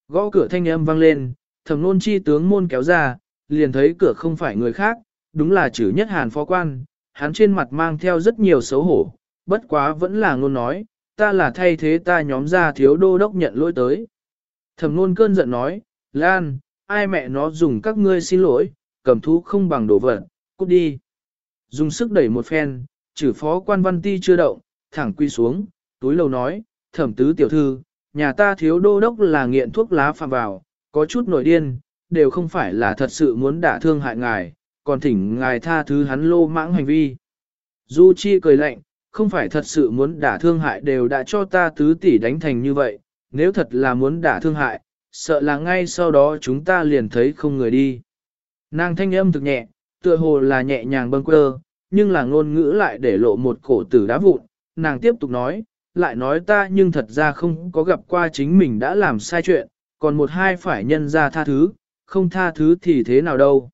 Gõ cửa thanh âm vang lên, thẩm nôn chi tướng môn kéo ra, liền thấy cửa không phải người khác, đúng là chữ nhất hàn phó quan, hắn trên mặt mang theo rất nhiều xấu hổ, bất quá vẫn là ngôn nói, ta là thay thế ta nhóm ra thiếu đô đốc nhận lỗi tới. Thẩm nôn cơn giận nói, Lan, ai mẹ nó dùng các ngươi xin lỗi, cầm thú không bằng đồ vật, cút đi. Dùng sức đẩy một phen, trừ phó quan văn ti chưa động, thẳng quy xuống, túi lầu nói, thẩm tứ tiểu thư, nhà ta thiếu đô đốc là nghiện thuốc lá phạm vào, có chút nổi điên, đều không phải là thật sự muốn đả thương hại ngài, còn thỉnh ngài tha thứ hắn lô mãng hành vi. Du Chi cười lạnh, không phải thật sự muốn đả thương hại đều đã cho ta tứ tỷ đánh thành như vậy, nếu thật là muốn đả thương hại, sợ là ngay sau đó chúng ta liền thấy không người đi. Nàng thanh âm thực nhẹ, tựa hồ là nhẹ nhàng bâng quơ, nhưng là ngôn ngữ lại để lộ một cổ tử đá vụn, nàng tiếp tục nói, lại nói ta nhưng thật ra không có gặp qua chính mình đã làm sai chuyện, còn một hai phải nhân ra tha thứ, không tha thứ thì thế nào đâu.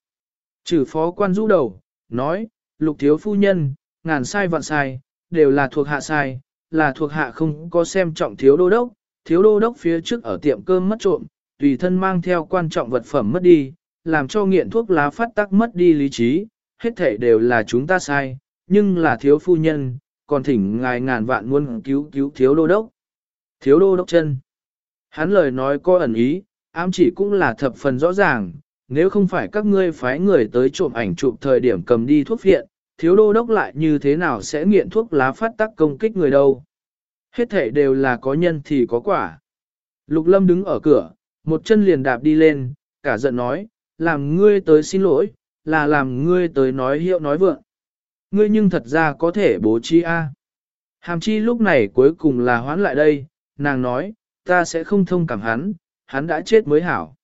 Trừ phó quan rũ đầu, nói, lục thiếu phu nhân, ngàn sai vạn sai, đều là thuộc hạ sai, là thuộc hạ không có xem trọng thiếu đô đốc, thiếu đô đốc phía trước ở tiệm cơm mất trộm, tùy thân mang theo quan trọng vật phẩm mất đi, làm cho nghiện thuốc lá phát tắc mất đi lý trí, hết thể đều là chúng ta sai, nhưng là thiếu phu nhân, còn thỉnh ngài ngàn vạn muốn cứu cứu thiếu đô đốc. Thiếu đô đốc chân. Hắn lời nói có ẩn ý, ám chỉ cũng là thập phần rõ ràng, nếu không phải các ngươi phái người tới trộm ảnh chụp thời điểm cầm đi thuốc viện, thiếu đô đốc lại như thế nào sẽ nghiện thuốc lá phát tắc công kích người đâu. Hết thể đều là có nhân thì có quả. Lục lâm đứng ở cửa, một chân liền đạp đi lên, cả giận nói, làm ngươi tới xin lỗi, là làm ngươi tới nói hiệu nói vượng. Ngươi nhưng thật ra có thể bố trí A. Hàm chi lúc này cuối cùng là hoán lại đây, nàng nói, ta sẽ không thông cảm hắn, hắn đã chết mới hảo.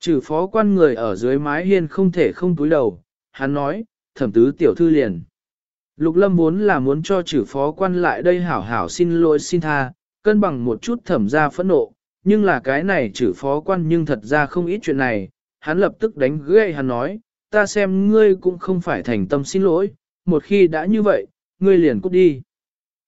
Trừ phó quan người ở dưới mái hiên không thể không túi đầu, hắn nói, thẩm tứ tiểu thư liền. Lục lâm muốn là muốn cho trừ phó quan lại đây hảo hảo xin lỗi xin tha, cân bằng một chút thẩm ra phẫn nộ, nhưng là cái này trừ phó quan nhưng thật ra không ít chuyện này, hắn lập tức đánh ghê hắn nói, ta xem ngươi cũng không phải thành tâm xin lỗi, một khi đã như vậy, ngươi liền cút đi.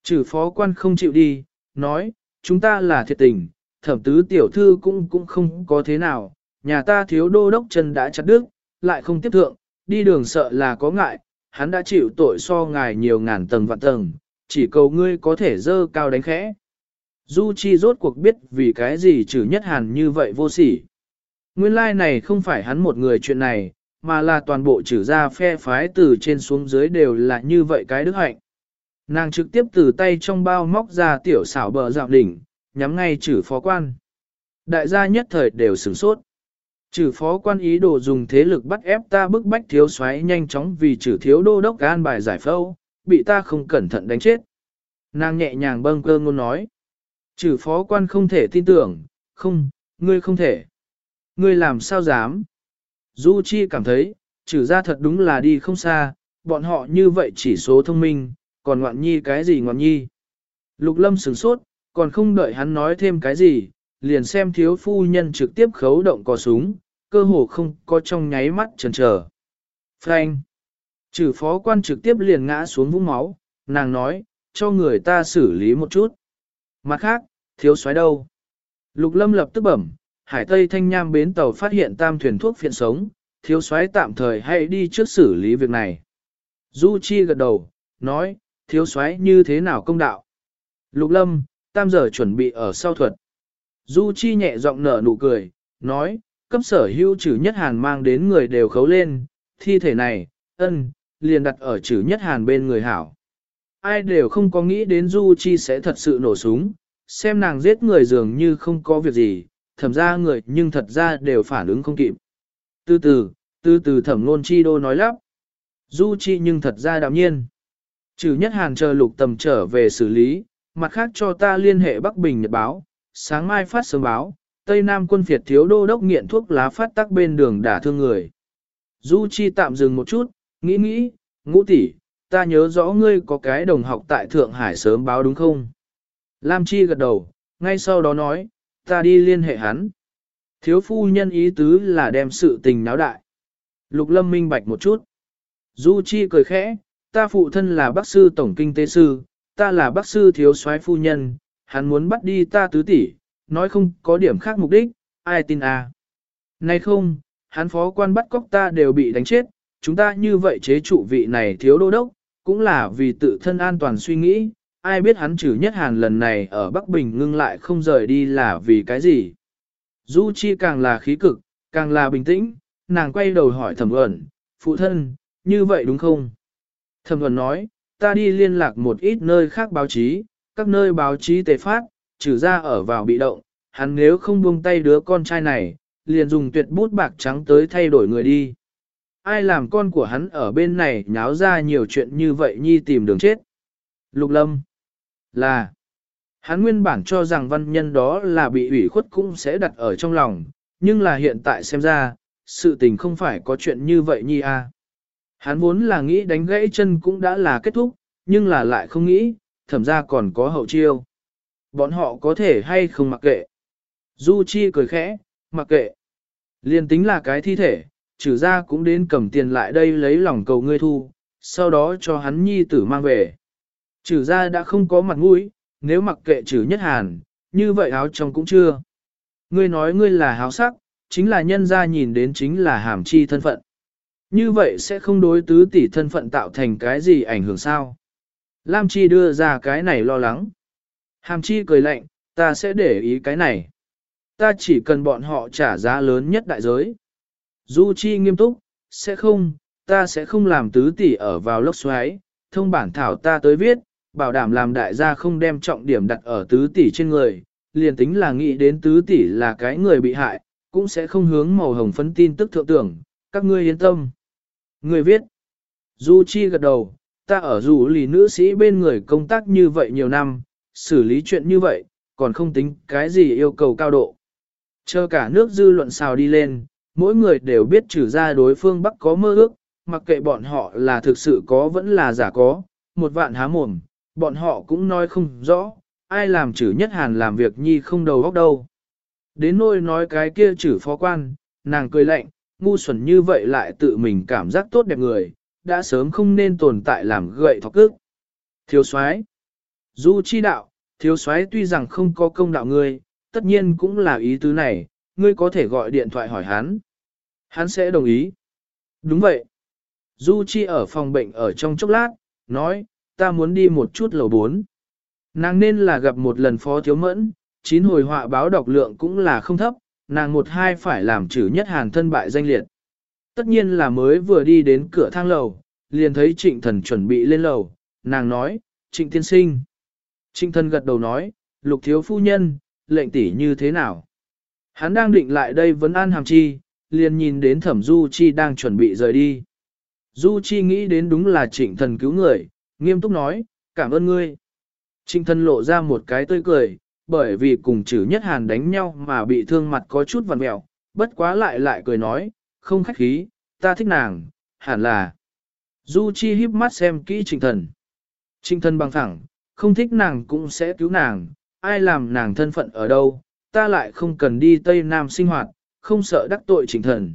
Trừ phó quan không chịu đi, nói, chúng ta là thiệt tình, thẩm tứ tiểu thư cũng cũng không có thế nào, nhà ta thiếu đô đốc chân đã chặt đứt, lại không tiếp thượng, đi đường sợ là có ngại, hắn đã chịu tội so ngài nhiều ngàn tầng vạn tầng, chỉ cầu ngươi có thể dơ cao đánh khẽ. Du Chi rốt cuộc biết vì cái gì trừ nhất hàn như vậy vô sỉ. Nguyên lai này không phải hắn một người chuyện này, mà là toàn bộ trừ ra phe phái từ trên xuống dưới đều là như vậy cái đức hạnh. Nàng trực tiếp từ tay trong bao móc ra tiểu xảo bờ dạo đỉnh, nhắm ngay trừ phó quan. Đại gia nhất thời đều sửng sốt. Trừ phó quan ý đồ dùng thế lực bắt ép ta bức bách thiếu xoáy nhanh chóng vì trừ thiếu đô đốc gan bài giải phẫu, bị ta không cẩn thận đánh chết. Nàng nhẹ nhàng bâng cơ ngôn nói. Trừ phó quan không thể tin tưởng, không, ngươi không thể. Ngươi làm sao dám? Du Chi cảm thấy, trừ ra thật đúng là đi không xa, bọn họ như vậy chỉ số thông minh, còn ngoạn nhi cái gì ngoạn nhi. Lục lâm sửng sốt, còn không đợi hắn nói thêm cái gì, liền xem thiếu phu nhân trực tiếp khấu động cò súng, cơ hồ không có trong nháy mắt chần chờ. Frank! Trừ phó quan trực tiếp liền ngã xuống vũng máu, nàng nói, cho người ta xử lý một chút. Mặt khác, thiếu soái đâu? Lục lâm lập tức bẩm, hải tây thanh nham bến tàu phát hiện tam thuyền thuốc phiện sống, thiếu soái tạm thời hãy đi trước xử lý việc này. Du Chi gật đầu, nói, thiếu soái như thế nào công đạo? Lục lâm, tam giờ chuẩn bị ở sau thuật. Du Chi nhẹ giọng nở nụ cười, nói, cấp sở hữu trừ nhất hàn mang đến người đều khấu lên, thi thể này, ân, liền đặt ở trừ nhất hàn bên người hảo. Ai đều không có nghĩ đến Du Chi sẽ thật sự nổ súng, xem nàng giết người dường như không có việc gì, thẩm ra người nhưng thật ra đều phản ứng không kịp. Từ từ, từ từ thẩm nôn chi đô nói lắp. Du Chi nhưng thật ra đạm nhiên. Trừ nhất hàn chờ lục tầm trở về xử lý, mặt khác cho ta liên hệ Bắc Bình Nhật Báo, sáng mai phát sớm báo, Tây Nam quân phiệt thiếu đô đốc nghiện thuốc lá phát tắc bên đường đả thương người. Du Chi tạm dừng một chút, nghĩ nghĩ, ngũ tỷ, ta nhớ rõ ngươi có cái đồng học tại Thượng Hải sớm báo đúng không? Lam Chi gật đầu, ngay sau đó nói, ta đi liên hệ hắn. Thiếu phu nhân ý tứ là đem sự tình náo đại. Lục Lâm minh bạch một chút. Du Chi cười khẽ, ta phụ thân là bác sư tổng kinh tế sư, ta là bác sư thiếu soái phu nhân, hắn muốn bắt đi ta tứ tỷ, nói không có điểm khác mục đích, ai tin à. Này không, hắn phó quan bắt cóc ta đều bị đánh chết, chúng ta như vậy chế trụ vị này thiếu đô đốc, cũng là vì tự thân an toàn suy nghĩ, ai biết hắn trừ nhất hàn lần này ở Bắc Bình ngưng lại không rời đi là vì cái gì. Du Chi càng là khí cực, càng là bình tĩnh, nàng quay đầu hỏi thẩm ẩn, phụ thân, như vậy đúng không? Thẩm ẩn nói, ta đi liên lạc một ít nơi khác báo chí, các nơi báo chí tề phát, trừ ra ở vào bị động, hắn nếu không buông tay đứa con trai này, liền dùng tuyệt bút bạc trắng tới thay đổi người đi. Ai làm con của hắn ở bên này nháo ra nhiều chuyện như vậy nhi tìm đường chết. Lục lâm là hắn nguyên bản cho rằng văn nhân đó là bị ủy khuất cũng sẽ đặt ở trong lòng, nhưng là hiện tại xem ra, sự tình không phải có chuyện như vậy nhi a. Hắn vốn là nghĩ đánh gãy chân cũng đã là kết thúc, nhưng là lại không nghĩ, thẩm ra còn có hậu chiêu. Bọn họ có thể hay không mặc kệ. Du Chi cười khẽ, mặc kệ. Liên tính là cái thi thể, trừ ra cũng đến cầm tiền lại đây lấy lòng cầu ngươi thu, sau đó cho hắn nhi tử mang về. Trừ ra đã không có mặt mũi, nếu mặc kệ trừ nhất hàn, như vậy áo trong cũng chưa. Ngươi nói ngươi là háo sắc, chính là nhân gia nhìn đến chính là hàm chi thân phận. Như vậy sẽ không đối tứ tỷ thân phận tạo thành cái gì ảnh hưởng sao? Lam Chi đưa ra cái này lo lắng. Hàm Chi cười lạnh, ta sẽ để ý cái này. Ta chỉ cần bọn họ trả giá lớn nhất đại giới. Du Chi nghiêm túc, sẽ không, ta sẽ không làm tứ tỷ ở vào lốc xoáy, thông bản thảo ta tới viết, bảo đảm làm đại gia không đem trọng điểm đặt ở tứ tỷ trên người, liền tính là nghĩ đến tứ tỷ là cái người bị hại, cũng sẽ không hướng màu hồng phấn tin tức thượng tưởng, các ngươi yên tâm. Người viết, Du Chi gật đầu, ta ở dù lì nữ sĩ bên người công tác như vậy nhiều năm, xử lý chuyện như vậy, còn không tính cái gì yêu cầu cao độ. Chờ cả nước dư luận xào đi lên, mỗi người đều biết trừ ra đối phương Bắc có mơ ước, mặc kệ bọn họ là thực sự có vẫn là giả có, một vạn há mồm, bọn họ cũng nói không rõ, ai làm chử nhất hàn làm việc nhi không đầu góc đâu. Đến nôi nói cái kia chử phó quan, nàng cười lạnh, ngu xuẩn như vậy lại tự mình cảm giác tốt đẹp người, đã sớm không nên tồn tại làm gậy thọc cước. Thiếu soái Du chi đạo, thiếu soái tuy rằng không có công đạo ngươi, tất nhiên cũng là ý tứ này, ngươi có thể gọi điện thoại hỏi hắn. Hắn sẽ đồng ý. Đúng vậy. Du Chi ở phòng bệnh ở trong chốc lát, nói, ta muốn đi một chút lầu 4. Nàng nên là gặp một lần phó thiếu mẫn, chín hồi họa báo đọc lượng cũng là không thấp, nàng một hai phải làm chữ nhất hàn thân bại danh liệt. Tất nhiên là mới vừa đi đến cửa thang lầu, liền thấy trịnh thần chuẩn bị lên lầu, nàng nói, trịnh tiên sinh. Trịnh thần gật đầu nói, lục thiếu phu nhân, lệnh tỷ như thế nào? Hắn đang định lại đây vấn an hàm chi, liền nhìn đến thẩm du chi đang chuẩn bị rời đi. Du chi nghĩ đến đúng là trịnh thần cứu người, nghiêm túc nói, cảm ơn ngươi. Trịnh thần lộ ra một cái tươi cười, bởi vì cùng chử nhất hàn đánh nhau mà bị thương mặt có chút vằn mẹo, bất quá lại lại cười nói, không khách khí, ta thích nàng, hẳn là. Du Chi híp mắt xem kỹ trình thần. trình thần bằng thẳng, không thích nàng cũng sẽ cứu nàng, ai làm nàng thân phận ở đâu, ta lại không cần đi Tây Nam sinh hoạt, không sợ đắc tội trình thần.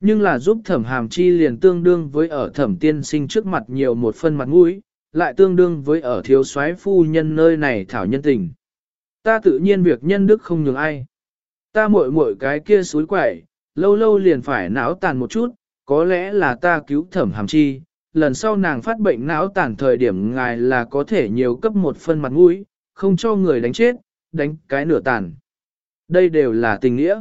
Nhưng là giúp thẩm hàm chi liền tương đương với ở thẩm tiên sinh trước mặt nhiều một phân mặt mũi, lại tương đương với ở thiếu soái phu nhân nơi này thảo nhân tình. Ta tự nhiên việc nhân đức không nhường ai. Ta muội muội cái kia suối quẩy, lâu lâu liền phải não tàn một chút, có lẽ là ta cứu thẩm hàm chi, lần sau nàng phát bệnh não tàn thời điểm ngài là có thể nhiều cấp một phân mặt mũi, không cho người đánh chết, đánh cái nửa tàn. Đây đều là tình nghĩa.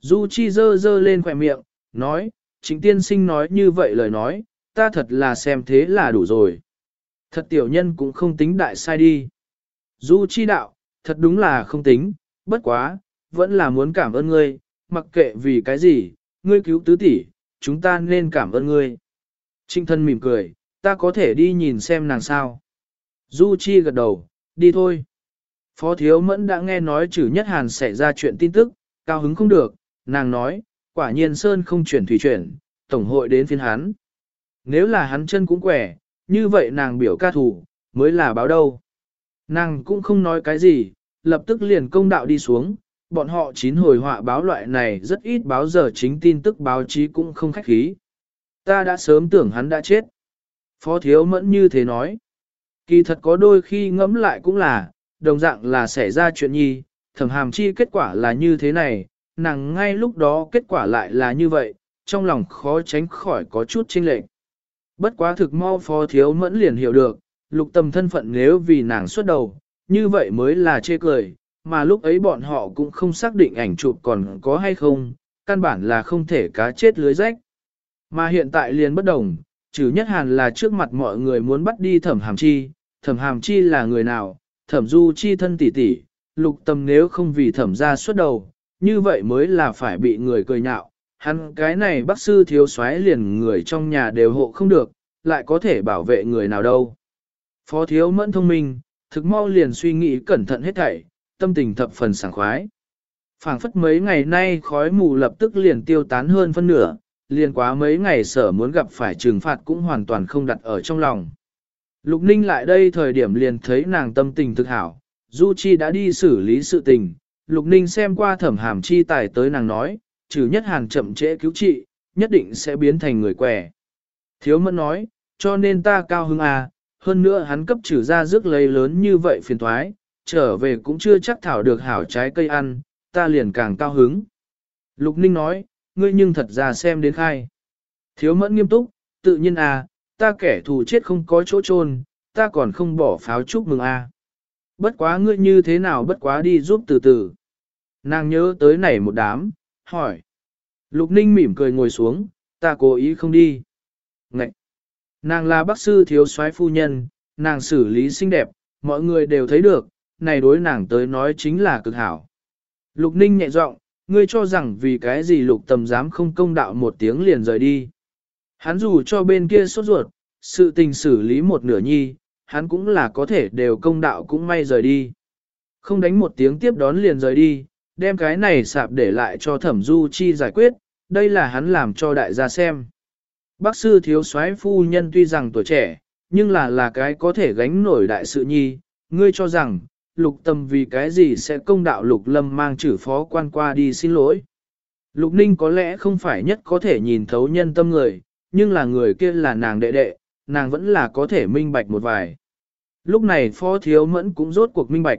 Du Chi dơ dơ lên khỏe miệng, nói, chính tiên sinh nói như vậy lời nói, ta thật là xem thế là đủ rồi. Thật tiểu nhân cũng không tính đại sai đi. Du Chi đạo, thật đúng là không tính, bất quá, vẫn là muốn cảm ơn ngươi, mặc kệ vì cái gì, ngươi cứu tứ tỷ, chúng ta nên cảm ơn ngươi. Trinh thân mỉm cười, ta có thể đi nhìn xem nàng sao. Du Chi gật đầu, đi thôi. Phó Thiếu Mẫn đã nghe nói chử nhất hàn xảy ra chuyện tin tức, cao hứng không được, nàng nói, quả nhiên Sơn không chuyển thủy chuyển, tổng hội đến phiên hắn. Nếu là hắn chân cũng quẻ, như vậy nàng biểu ca thủ, mới là báo đâu. Nàng cũng không nói cái gì, lập tức liền công đạo đi xuống, bọn họ chín hồi họa báo loại này rất ít báo giờ chính tin tức báo chí cũng không khách khí. Ta đã sớm tưởng hắn đã chết. Phó thiếu mẫn như thế nói. Kỳ thật có đôi khi ngẫm lại cũng là, đồng dạng là xảy ra chuyện nhi, thẩm hàm chi kết quả là như thế này, nàng ngay lúc đó kết quả lại là như vậy, trong lòng khó tránh khỏi có chút chênh lệch. Bất quá thực mau phó thiếu mẫn liền hiểu được, lục tầm thân phận nếu vì nàng xuất đầu, như vậy mới là chê cười, mà lúc ấy bọn họ cũng không xác định ảnh chụp còn có hay không, căn bản là không thể cá chết lưới rách. Mà hiện tại liền bất đồng, trừ nhất hàn là trước mặt mọi người muốn bắt đi thẩm hàm chi, thẩm hàm chi là người nào, thẩm du chi thân tỷ tỷ, lục tâm nếu không vì thẩm ra xuất đầu, như vậy mới là phải bị người cười nhạo. Hắn cái này bác sư thiếu soái liền người trong nhà đều hộ không được, lại có thể bảo vệ người nào đâu. Phó thiếu mẫn thông minh, thực mau liền suy nghĩ cẩn thận hết thảy, tâm tình thập phần sảng khoái. phảng phất mấy ngày nay khói mù lập tức liền tiêu tán hơn phân nửa, liền quá mấy ngày sở muốn gặp phải trừng phạt cũng hoàn toàn không đặt ở trong lòng. Lục Ninh lại đây thời điểm liền thấy nàng tâm tình thực hảo, Du Chi đã đi xử lý sự tình, Lục Ninh xem qua thẩm hàm chi tài tới nàng nói, trừ nhất hàng chậm trễ cứu trị, nhất định sẽ biến thành người quẻ. Thiếu mẫn nói, cho nên ta cao hứng à, hơn nữa hắn cấp trừ ra rước lấy lớn như vậy phiền toái trở về cũng chưa chắc thảo được hảo trái cây ăn, ta liền càng cao hứng. Lục Ninh nói, ngươi nhưng thật ra xem đến khai. Thiếu mẫn nghiêm túc, tự nhiên à, ta kẻ thù chết không có chỗ chôn, ta còn không bỏ pháo chúc mừng à. Bất quá ngươi như thế nào bất quá đi giúp từ từ. Nàng nhớ tới này một đám, hỏi. Lục Ninh mỉm cười ngồi xuống, ta cố ý không đi. Ngậy! Nàng là bác sư thiếu soái phu nhân, nàng xử lý xinh đẹp, mọi người đều thấy được, này đối nàng tới nói chính là cực hảo. Lục Ninh nhẹ giọng, ngươi cho rằng vì cái gì lục tầm dám không công đạo một tiếng liền rời đi. Hắn dù cho bên kia sốt ruột, sự tình xử lý một nửa nhi, hắn cũng là có thể đều công đạo cũng may rời đi. Không đánh một tiếng tiếp đón liền rời đi, đem cái này sạp để lại cho thẩm du chi giải quyết, đây là hắn làm cho đại gia xem. Bác sư thiếu soái phu nhân tuy rằng tuổi trẻ, nhưng là là cái có thể gánh nổi đại sự nhi, ngươi cho rằng, lục tâm vì cái gì sẽ công đạo lục lâm mang chử phó quan qua đi xin lỗi. Lục ninh có lẽ không phải nhất có thể nhìn thấu nhân tâm người, nhưng là người kia là nàng đệ đệ, nàng vẫn là có thể minh bạch một vài. Lúc này phó thiếu mẫn cũng rốt cuộc minh bạch.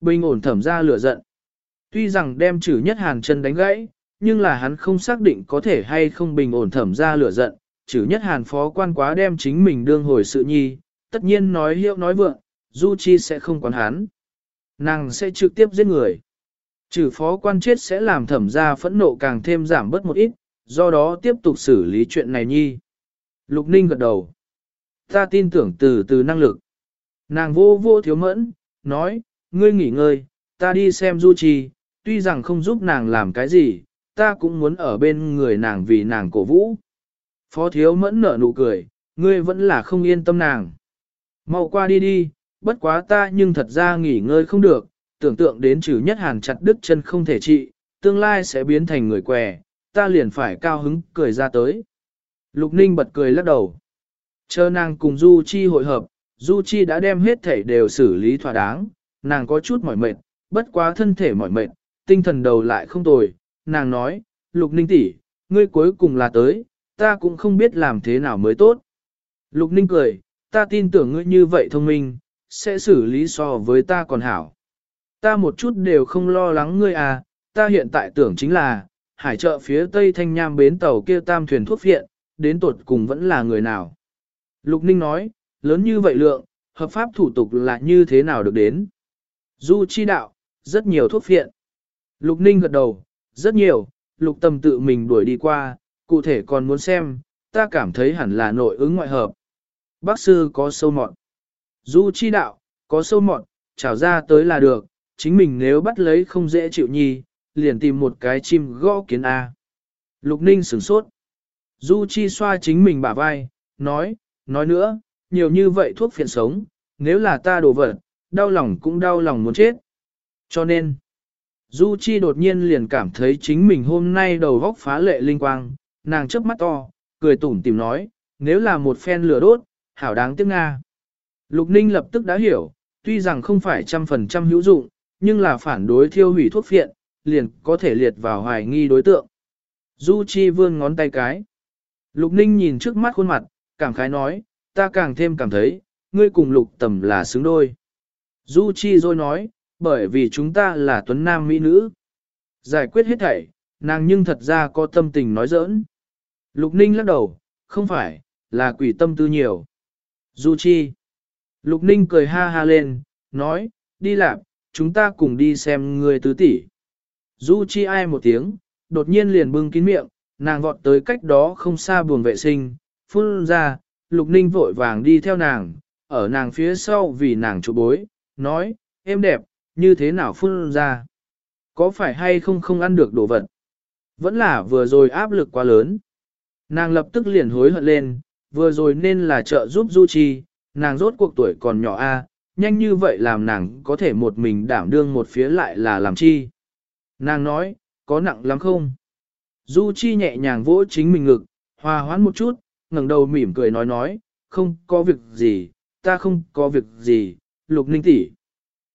Bình ổn thẩm ra lửa giận. Tuy rằng đem chử nhất hàn chân đánh gãy, nhưng là hắn không xác định có thể hay không bình ổn thẩm ra lửa giận. chử nhất hàn phó quan quá đem chính mình đương hồi sự nhi, tất nhiên nói hiệu nói vượng, Du Chi sẽ không quản hắn. Nàng sẽ trực tiếp giết người. Trừ phó quan chết sẽ làm thẩm ra phẫn nộ càng thêm giảm bớt một ít, do đó tiếp tục xử lý chuyện này nhi. Lục Ninh gật đầu. Ta tin tưởng từ từ năng lực. Nàng vô vô thiếu mẫn, nói, ngươi nghỉ ngơi, ta đi xem Du Chi, tuy rằng không giúp nàng làm cái gì, ta cũng muốn ở bên người nàng vì nàng cổ vũ. Phó thiếu mẫn nở nụ cười, ngươi vẫn là không yên tâm nàng. Mau qua đi đi, bất quá ta nhưng thật ra nghỉ ngơi không được, tưởng tượng đến trừ nhất hàn chặt đứt chân không thể trị, tương lai sẽ biến thành người què, ta liền phải cao hứng cười ra tới. Lục Ninh bật cười lắc đầu. Chờ nàng cùng Du Chi hội hợp, Du Chi đã đem hết thể đều xử lý thỏa đáng, nàng có chút mỏi mệt, bất quá thân thể mỏi mệt, tinh thần đầu lại không tồi, nàng nói, Lục Ninh tỷ, ngươi cuối cùng là tới, ta cũng không biết làm thế nào mới tốt. Lục Ninh cười, ta tin tưởng ngươi như vậy thông minh, sẽ xử lý so với ta còn hảo. Ta một chút đều không lo lắng ngươi à, ta hiện tại tưởng chính là, hải chợ phía tây thanh nham bến tàu kia tam thuyền thuốc viện, đến tột cùng vẫn là người nào. Lục Ninh nói, lớn như vậy lượng, hợp pháp thủ tục là như thế nào được đến. Du chi đạo, rất nhiều thuốc viện. Lục Ninh gật đầu, rất nhiều, lục tâm tự mình đuổi đi qua, cụ thể còn muốn xem, ta cảm thấy hẳn là nội ứng ngoại hợp. Bác sư có sâu mọn. Du chi đạo, có sâu mọt, trảo ra tới là được, chính mình nếu bắt lấy không dễ chịu nhi, liền tìm một cái chim gõ kiến A. Lục Ninh sửng sốt. Du chi xoa chính mình bả vai, nói, nói nữa, nhiều như vậy thuốc phiện sống, nếu là ta đổ vật, đau lòng cũng đau lòng muốn chết. Cho nên, Du Chi đột nhiên liền cảm thấy chính mình hôm nay đầu góc phá lệ linh quang, nàng chớp mắt to, cười tủm tỉm nói, nếu là một phen lửa đốt, hảo đáng tiếc Nga. Lục Ninh lập tức đã hiểu, tuy rằng không phải trăm phần trăm hữu dụng, nhưng là phản đối thiêu hủy thuốc phiện, liền có thể liệt vào hoài nghi đối tượng. Du Chi vươn ngón tay cái. Lục Ninh nhìn trước mắt khuôn mặt, cảm khái nói, ta càng thêm cảm thấy, ngươi cùng lục tầm là xứng đôi. Du Chi rồi nói, bởi vì chúng ta là tuấn nam mỹ nữ. Giải quyết hết thảy, nàng nhưng thật ra có tâm tình nói giỡn. Lục Ninh lắc đầu, không phải, là quỷ tâm tư nhiều. Du Chi. Lục Ninh cười ha ha lên, nói, đi làm, chúng ta cùng đi xem người tứ tỷ. Du Chi ai một tiếng, đột nhiên liền bưng kín miệng, nàng vọt tới cách đó không xa buồng vệ sinh, phun ra, Lục Ninh vội vàng đi theo nàng, ở nàng phía sau vì nàng trụ bối, nói, em đẹp, như thế nào phun ra? Có phải hay không không ăn được đồ vật? Vẫn là vừa rồi áp lực quá lớn. Nàng lập tức liền hối hận lên, vừa rồi nên là trợ giúp Du Chi, nàng rốt cuộc tuổi còn nhỏ a, nhanh như vậy làm nàng có thể một mình đảm đương một phía lại là làm chi. Nàng nói, có nặng lắm không? Du Chi nhẹ nhàng vỗ chính mình ngực, hòa hoãn một chút, ngẩng đầu mỉm cười nói nói, không có việc gì, ta không có việc gì, Lục Ninh tỷ.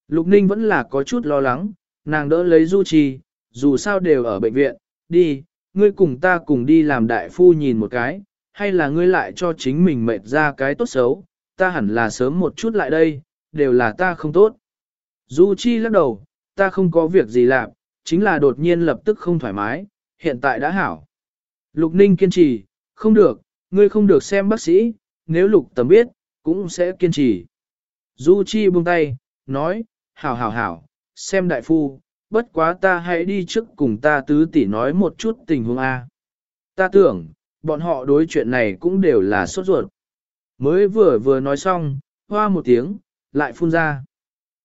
Lục Ninh vẫn là có chút lo lắng, nàng đỡ lấy Du Chi, dù sao đều ở bệnh viện, đi, ngươi cùng ta cùng đi làm đại phu nhìn một cái, hay là ngươi lại cho chính mình mệt ra cái tốt xấu, ta hẳn là sớm một chút lại đây, đều là ta không tốt. Du Chi lắc đầu, ta không có việc gì làm, chính là đột nhiên lập tức không thoải mái, hiện tại đã hảo. Lục Ninh kiên trì, không được, ngươi không được xem bác sĩ, nếu Lục Tầm biết, cũng sẽ kiên trì. Du Chi buông tay, nói, hảo hảo hảo, xem đại phu, bất quá ta hãy đi trước cùng ta tứ tỷ nói một chút tình huống A. Ta tưởng, bọn họ đối chuyện này cũng đều là sốt ruột. Mới vừa vừa nói xong, hoa một tiếng, lại phun ra.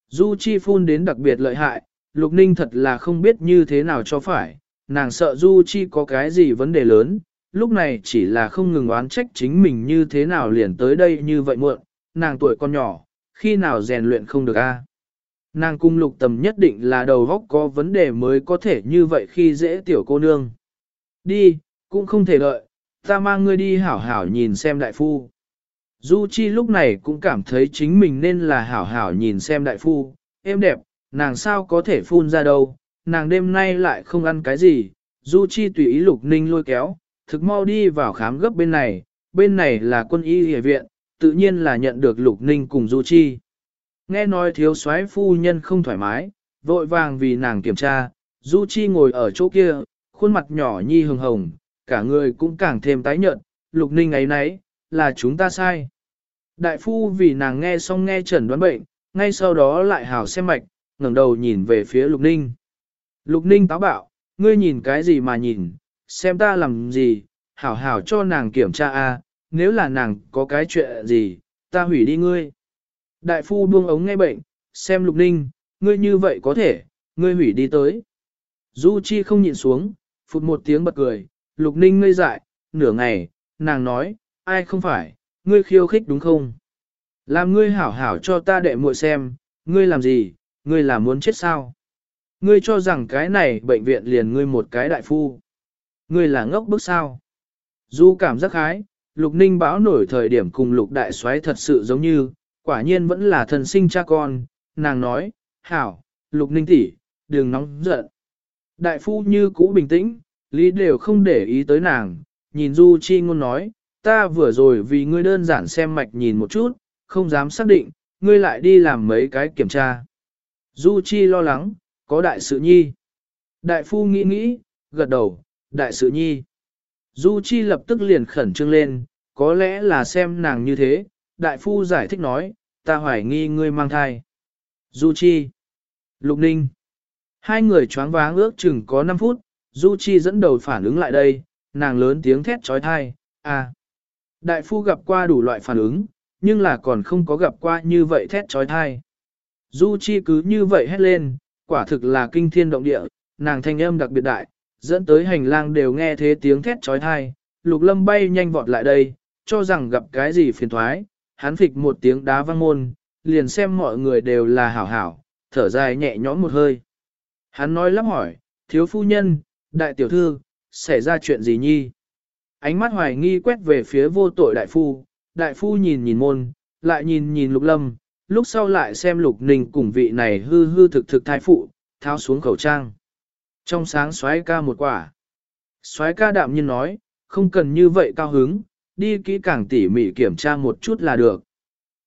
Du Chi phun đến đặc biệt lợi hại, Lục Ninh thật là không biết như thế nào cho phải, nàng sợ Du Chi có cái gì vấn đề lớn, lúc này chỉ là không ngừng oán trách chính mình như thế nào liền tới đây như vậy muộn, nàng tuổi con nhỏ, khi nào rèn luyện không được a? Nàng cung lục tầm nhất định là đầu góc có vấn đề mới có thể như vậy khi dễ tiểu cô nương. Đi, cũng không thể đợi, ta mang ngươi đi hảo hảo nhìn xem đại phu. Du Chi lúc này cũng cảm thấy chính mình nên là hảo hảo nhìn xem đại phu, em đẹp, nàng sao có thể phun ra đâu, nàng đêm nay lại không ăn cái gì, Du Chi tùy ý lục ninh lôi kéo, thực mau đi vào khám gấp bên này, bên này là quân y y viện, tự nhiên là nhận được lục ninh cùng Du Chi. Nghe nói thiếu soái phu nhân không thoải mái, vội vàng vì nàng kiểm tra, Du Chi ngồi ở chỗ kia, khuôn mặt nhỏ nhi hồng hồng, cả người cũng càng thêm tái nhợt, lục ninh ấy nấy, là chúng ta sai. Đại phu vì nàng nghe xong nghe chẩn đoán bệnh, ngay sau đó lại hào xem mạch, ngẩng đầu nhìn về phía lục ninh. Lục ninh táo bạo, ngươi nhìn cái gì mà nhìn, xem ta làm gì, hảo hảo cho nàng kiểm tra a, nếu là nàng có cái chuyện gì, ta hủy đi ngươi. Đại phu buông ống nghe bệnh, xem lục ninh, ngươi như vậy có thể, ngươi hủy đi tới. Du Chi không nhịn xuống, phụt một tiếng bật cười, lục ninh ngây dại, nửa ngày, nàng nói, ai không phải, ngươi khiêu khích đúng không? Làm ngươi hảo hảo cho ta đệ muội xem, ngươi làm gì, ngươi là muốn chết sao? Ngươi cho rằng cái này bệnh viện liền ngươi một cái đại phu. Ngươi là ngốc bức sao? Du cảm giác khái, lục ninh báo nổi thời điểm cùng lục đại xoáy thật sự giống như, quả nhiên vẫn là thần sinh cha con, nàng nói, hảo, lục ninh tỷ, đừng nóng giận. Đại phu như cũ bình tĩnh, lý đều không để ý tới nàng, nhìn Du Chi ngôn nói, ta vừa rồi vì ngươi đơn giản xem mạch nhìn một chút, không dám xác định, ngươi lại đi làm mấy cái kiểm tra. Du Chi lo lắng, có đại sự nhi. Đại phu nghĩ nghĩ, gật đầu, đại sự nhi. Du Chi lập tức liền khẩn trương lên, có lẽ là xem nàng như thế, đại phu giải thích nói, ta hoài nghi ngươi mang thai. Du Chi, Lục Ninh, hai người choáng váng ước chừng có 5 phút, Du Chi dẫn đầu phản ứng lại đây, nàng lớn tiếng thét chói tai, à. Đại phu gặp qua đủ loại phản ứng, nhưng là còn không có gặp qua như vậy thét trói thai. Du Chi cứ như vậy hét lên, quả thực là kinh thiên động địa, nàng thanh âm đặc biệt đại, dẫn tới hành lang đều nghe thế tiếng thét trói thai. Lục lâm bay nhanh vọt lại đây, cho rằng gặp cái gì phiền thoái, hắn phịch một tiếng đá văng môn, liền xem mọi người đều là hảo hảo, thở dài nhẹ nhõm một hơi. Hắn nói lắp hỏi, thiếu phu nhân, đại tiểu thư, xảy ra chuyện gì nhi? Ánh mắt hoài nghi quét về phía vô tội đại phu, đại phu nhìn nhìn môn, lại nhìn nhìn lục lâm, lúc sau lại xem lục ninh cùng vị này hư hư thực thực thai phụ, tháo xuống khẩu trang. Trong sáng xoáy ca một quả. Xoáy ca đạm nhiên nói, không cần như vậy cao hứng, đi kỹ càng tỉ mỉ kiểm tra một chút là được.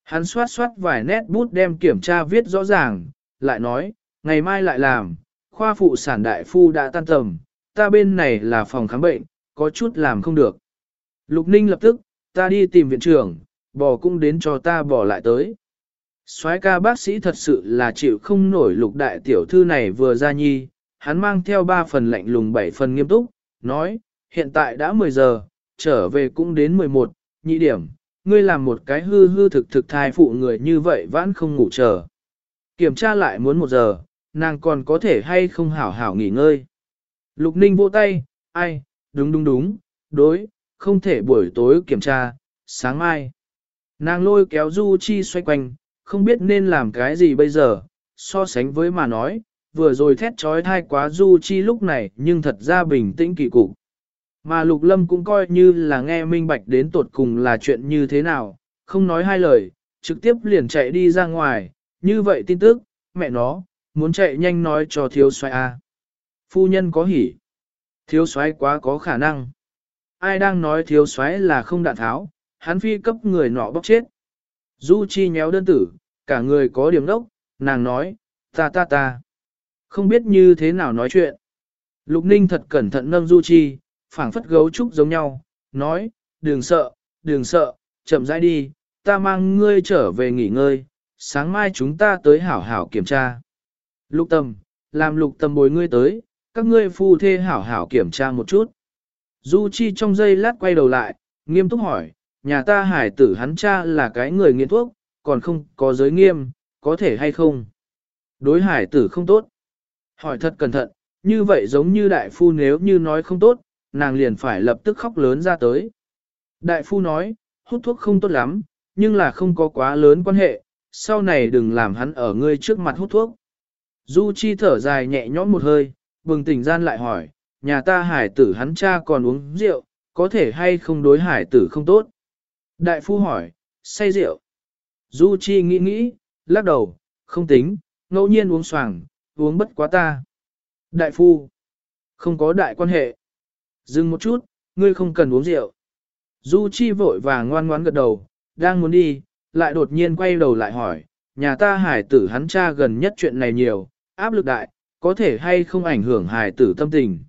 Hắn xoát xoát vài nét bút đem kiểm tra viết rõ ràng, lại nói, ngày mai lại làm, khoa phụ sản đại phu đã tan tầm, ta bên này là phòng khám bệnh, có chút làm không được. Lục Ninh lập tức, ta đi tìm viện trưởng, bỏ cũng đến cho ta bỏ lại tới. soái ca bác sĩ thật sự là chịu không nổi lục đại tiểu thư này vừa ra nhi, hắn mang theo ba phần lạnh lùng bảy phần nghiêm túc, nói, hiện tại đã 10 giờ, trở về cũng đến 11, nhị điểm, ngươi làm một cái hư hư thực thực thai phụ người như vậy vẫn không ngủ chờ. Kiểm tra lại muốn một giờ, nàng còn có thể hay không hảo hảo nghỉ ngơi. Lục ninh vỗ tay, ai, đúng đúng đúng, đối, không thể buổi tối kiểm tra, sáng mai. Nàng lôi kéo Du Chi xoay quanh, không biết nên làm cái gì bây giờ, so sánh với mà nói, vừa rồi thét trói thai quá Du Chi lúc này nhưng thật ra bình tĩnh kỳ cục. Mà Lục Lâm cũng coi như là nghe minh bạch đến tột cùng là chuyện như thế nào, không nói hai lời, trực tiếp liền chạy đi ra ngoài, như vậy tin tức, mẹ nó, muốn chạy nhanh nói cho thiếu xoay A. Phu nhân có hỉ. Thiếu soái quá có khả năng. Ai đang nói thiếu soái là không đạn tháo, hắn phi cấp người nọ bóc chết. Du Chi nhéo đơn tử, cả người có điểm đốc, nàng nói, ta ta ta. Không biết như thế nào nói chuyện. Lục Ninh thật cẩn thận nâng Du Chi, phảng phất gấu trúc giống nhau, nói, đừng sợ, đừng sợ, chậm rãi đi, ta mang ngươi trở về nghỉ ngơi, sáng mai chúng ta tới hảo hảo kiểm tra. Lục tâm, làm lục tâm bồi ngươi tới, các ngươi phu thê hảo hảo kiểm tra một chút. Du Chi trong giây lát quay đầu lại, nghiêm túc hỏi, nhà ta hải tử hắn cha là cái người nghiện thuốc, còn không có giới nghiêm, có thể hay không? Đối hải tử không tốt. Hỏi thật cẩn thận, như vậy giống như đại phu nếu như nói không tốt, nàng liền phải lập tức khóc lớn ra tới. Đại phu nói, hút thuốc không tốt lắm, nhưng là không có quá lớn quan hệ, sau này đừng làm hắn ở ngươi trước mặt hút thuốc. Du Chi thở dài nhẹ nhõm một hơi, bừng tỉnh gian lại hỏi, nhà ta hải tử hắn cha còn uống rượu, có thể hay không đối hải tử không tốt? Đại phu hỏi, say rượu. Du Chi nghĩ nghĩ, lắc đầu, không tính, ngẫu nhiên uống xoàng, uống bất quá ta. Đại phu, không có đại quan hệ. Dừng một chút, ngươi không cần uống rượu. Du Chi vội vàng ngoan ngoãn gật đầu, đang muốn đi, lại đột nhiên quay đầu lại hỏi, nhà ta hải tử hắn cha gần nhất chuyện này nhiều, áp lực đại, có thể hay không ảnh hưởng hài tử tâm tình.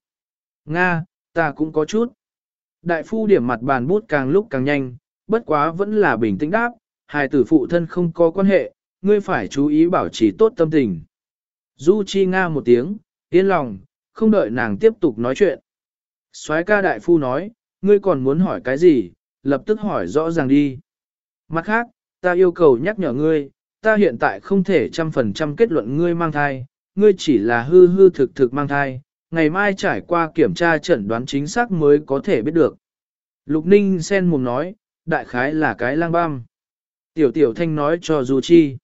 Nga, ta cũng có chút. Đại phu điểm mặt bàn bút càng lúc càng nhanh, bất quá vẫn là bình tĩnh đáp, Hài tử phụ thân không có quan hệ, ngươi phải chú ý bảo trì tốt tâm tình. Du Chi Nga một tiếng, yên lòng, không đợi nàng tiếp tục nói chuyện. soái ca đại phu nói, ngươi còn muốn hỏi cái gì, lập tức hỏi rõ ràng đi. Mặt khác, ta yêu cầu nhắc nhở ngươi, ta hiện tại không thể trăm phần trăm kết luận ngươi mang thai, ngươi chỉ là hư hư thực thực mang thai, ngày mai trải qua kiểm tra chẩn đoán chính xác mới có thể biết được. Lục Ninh sen mồm nói, đại khái là cái lang băm. Tiểu tiểu thanh nói cho Du Chi.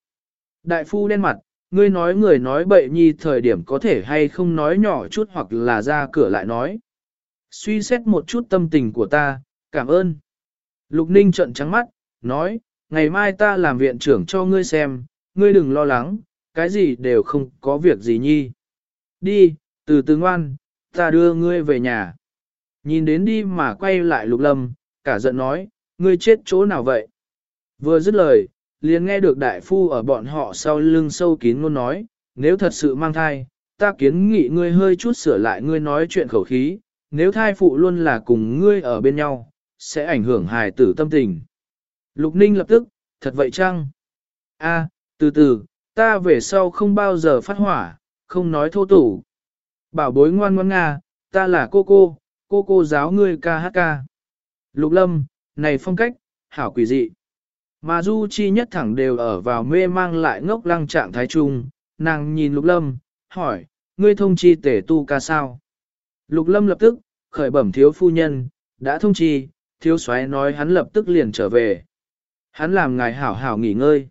Đại phu đen mặt, ngươi nói người nói bậy nhi thời điểm có thể hay không nói nhỏ chút hoặc là ra cửa lại nói. Suy xét một chút tâm tình của ta, cảm ơn. Lục Ninh trợn trắng mắt, nói, ngày mai ta làm viện trưởng cho ngươi xem, ngươi đừng lo lắng, cái gì đều không có việc gì nhi. Đi, từ từ ngoan, ta đưa ngươi về nhà. Nhìn đến đi mà quay lại lục lâm, cả giận nói, ngươi chết chỗ nào vậy? Vừa dứt lời, liền nghe được đại phu ở bọn họ sau lưng sâu kín ngôn nói, nếu thật sự mang thai, ta kiến nghị ngươi hơi chút sửa lại ngươi nói chuyện khẩu khí, nếu thai phụ luôn là cùng ngươi ở bên nhau, sẽ ảnh hưởng hài tử tâm tình. Lục Ninh lập tức, thật vậy chăng? A, từ từ, ta về sau không bao giờ phát hỏa, không nói thô tủ. Bảo bối ngoan ngoan Nga, ta là cô cô, cô cô giáo ngươi ca hát ca. Lục Lâm, này phong cách, hảo quỷ dị. Mà Du Chi nhất thẳng đều ở vào mê mang lại ngốc lăng trạng thái trung, nàng nhìn Lục Lâm, hỏi, ngươi thông chi tể tu ca sao? Lục Lâm lập tức, khởi bẩm thiếu phu nhân, đã thông chi, thiếu soái nói hắn lập tức liền trở về. Hắn làm ngài hảo hảo nghỉ ngơi.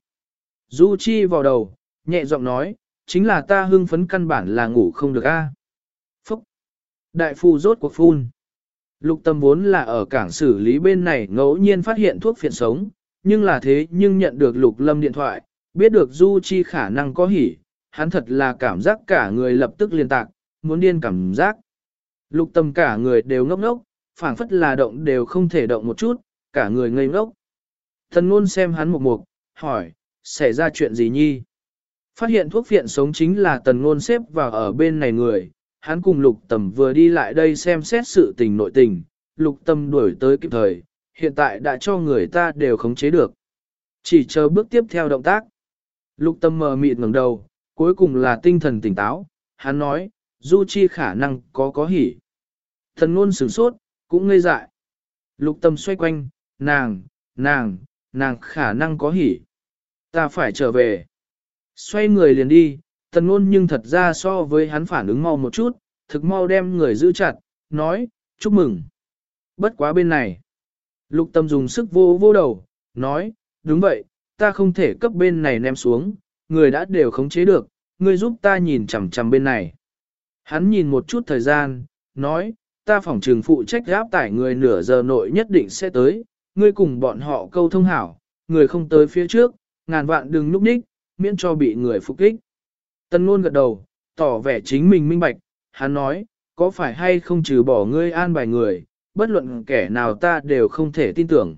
Du Chi vào đầu, nhẹ giọng nói, chính là ta hưng phấn căn bản là ngủ không được a. Phúc! Đại phu rốt cuộc phun. Lục tâm vốn là ở cảng xử lý bên này ngẫu nhiên phát hiện thuốc phiện sống, nhưng là thế nhưng nhận được lục lâm điện thoại, biết được Du Chi khả năng có hỉ, hắn thật là cảm giác cả người lập tức liên tạc, muốn điên cảm giác. Lục tâm cả người đều ngốc ngốc, phảng phất là động đều không thể động một chút, cả người ngây ngốc. Thần ngôn xem hắn một mục, hỏi, xảy ra chuyện gì nhi? Phát hiện thuốc phiện sống chính là tần ngôn xếp vào ở bên này người, hắn cùng lục tầm vừa đi lại đây xem xét sự tình nội tình, lục tâm đuổi tới kịp thời, hiện tại đã cho người ta đều khống chế được. Chỉ chờ bước tiếp theo động tác. Lục tâm mờ mịt ngẩng đầu, cuối cùng là tinh thần tỉnh táo, hắn nói, Du Chi khả năng có có hỉ. Thần ngôn sửng sốt, cũng ngây dại. Lục tâm xoay quanh, nàng, nàng, nàng khả năng có hỉ. Ta phải trở về. Xoay người liền đi, tần ngôn nhưng thật ra so với hắn phản ứng mau một chút, thực mau đem người giữ chặt, nói, chúc mừng. Bất quá bên này. Lục tâm dùng sức vô vô đầu, nói, đúng vậy, ta không thể cấp bên này ném xuống, người đã đều khống chế được, ngươi giúp ta nhìn chằm chằm bên này. Hắn nhìn một chút thời gian, nói, ta phỏng trường phụ trách gáp tải người nửa giờ nội nhất định sẽ tới, ngươi cùng bọn họ câu thông hảo, người không tới phía trước, ngàn vạn đừng núp ních, miễn cho bị người phục kích. Tân ngôn gật đầu, tỏ vẻ chính mình minh bạch, hắn nói, có phải hay không trừ bỏ ngươi an bài người, bất luận kẻ nào ta đều không thể tin tưởng.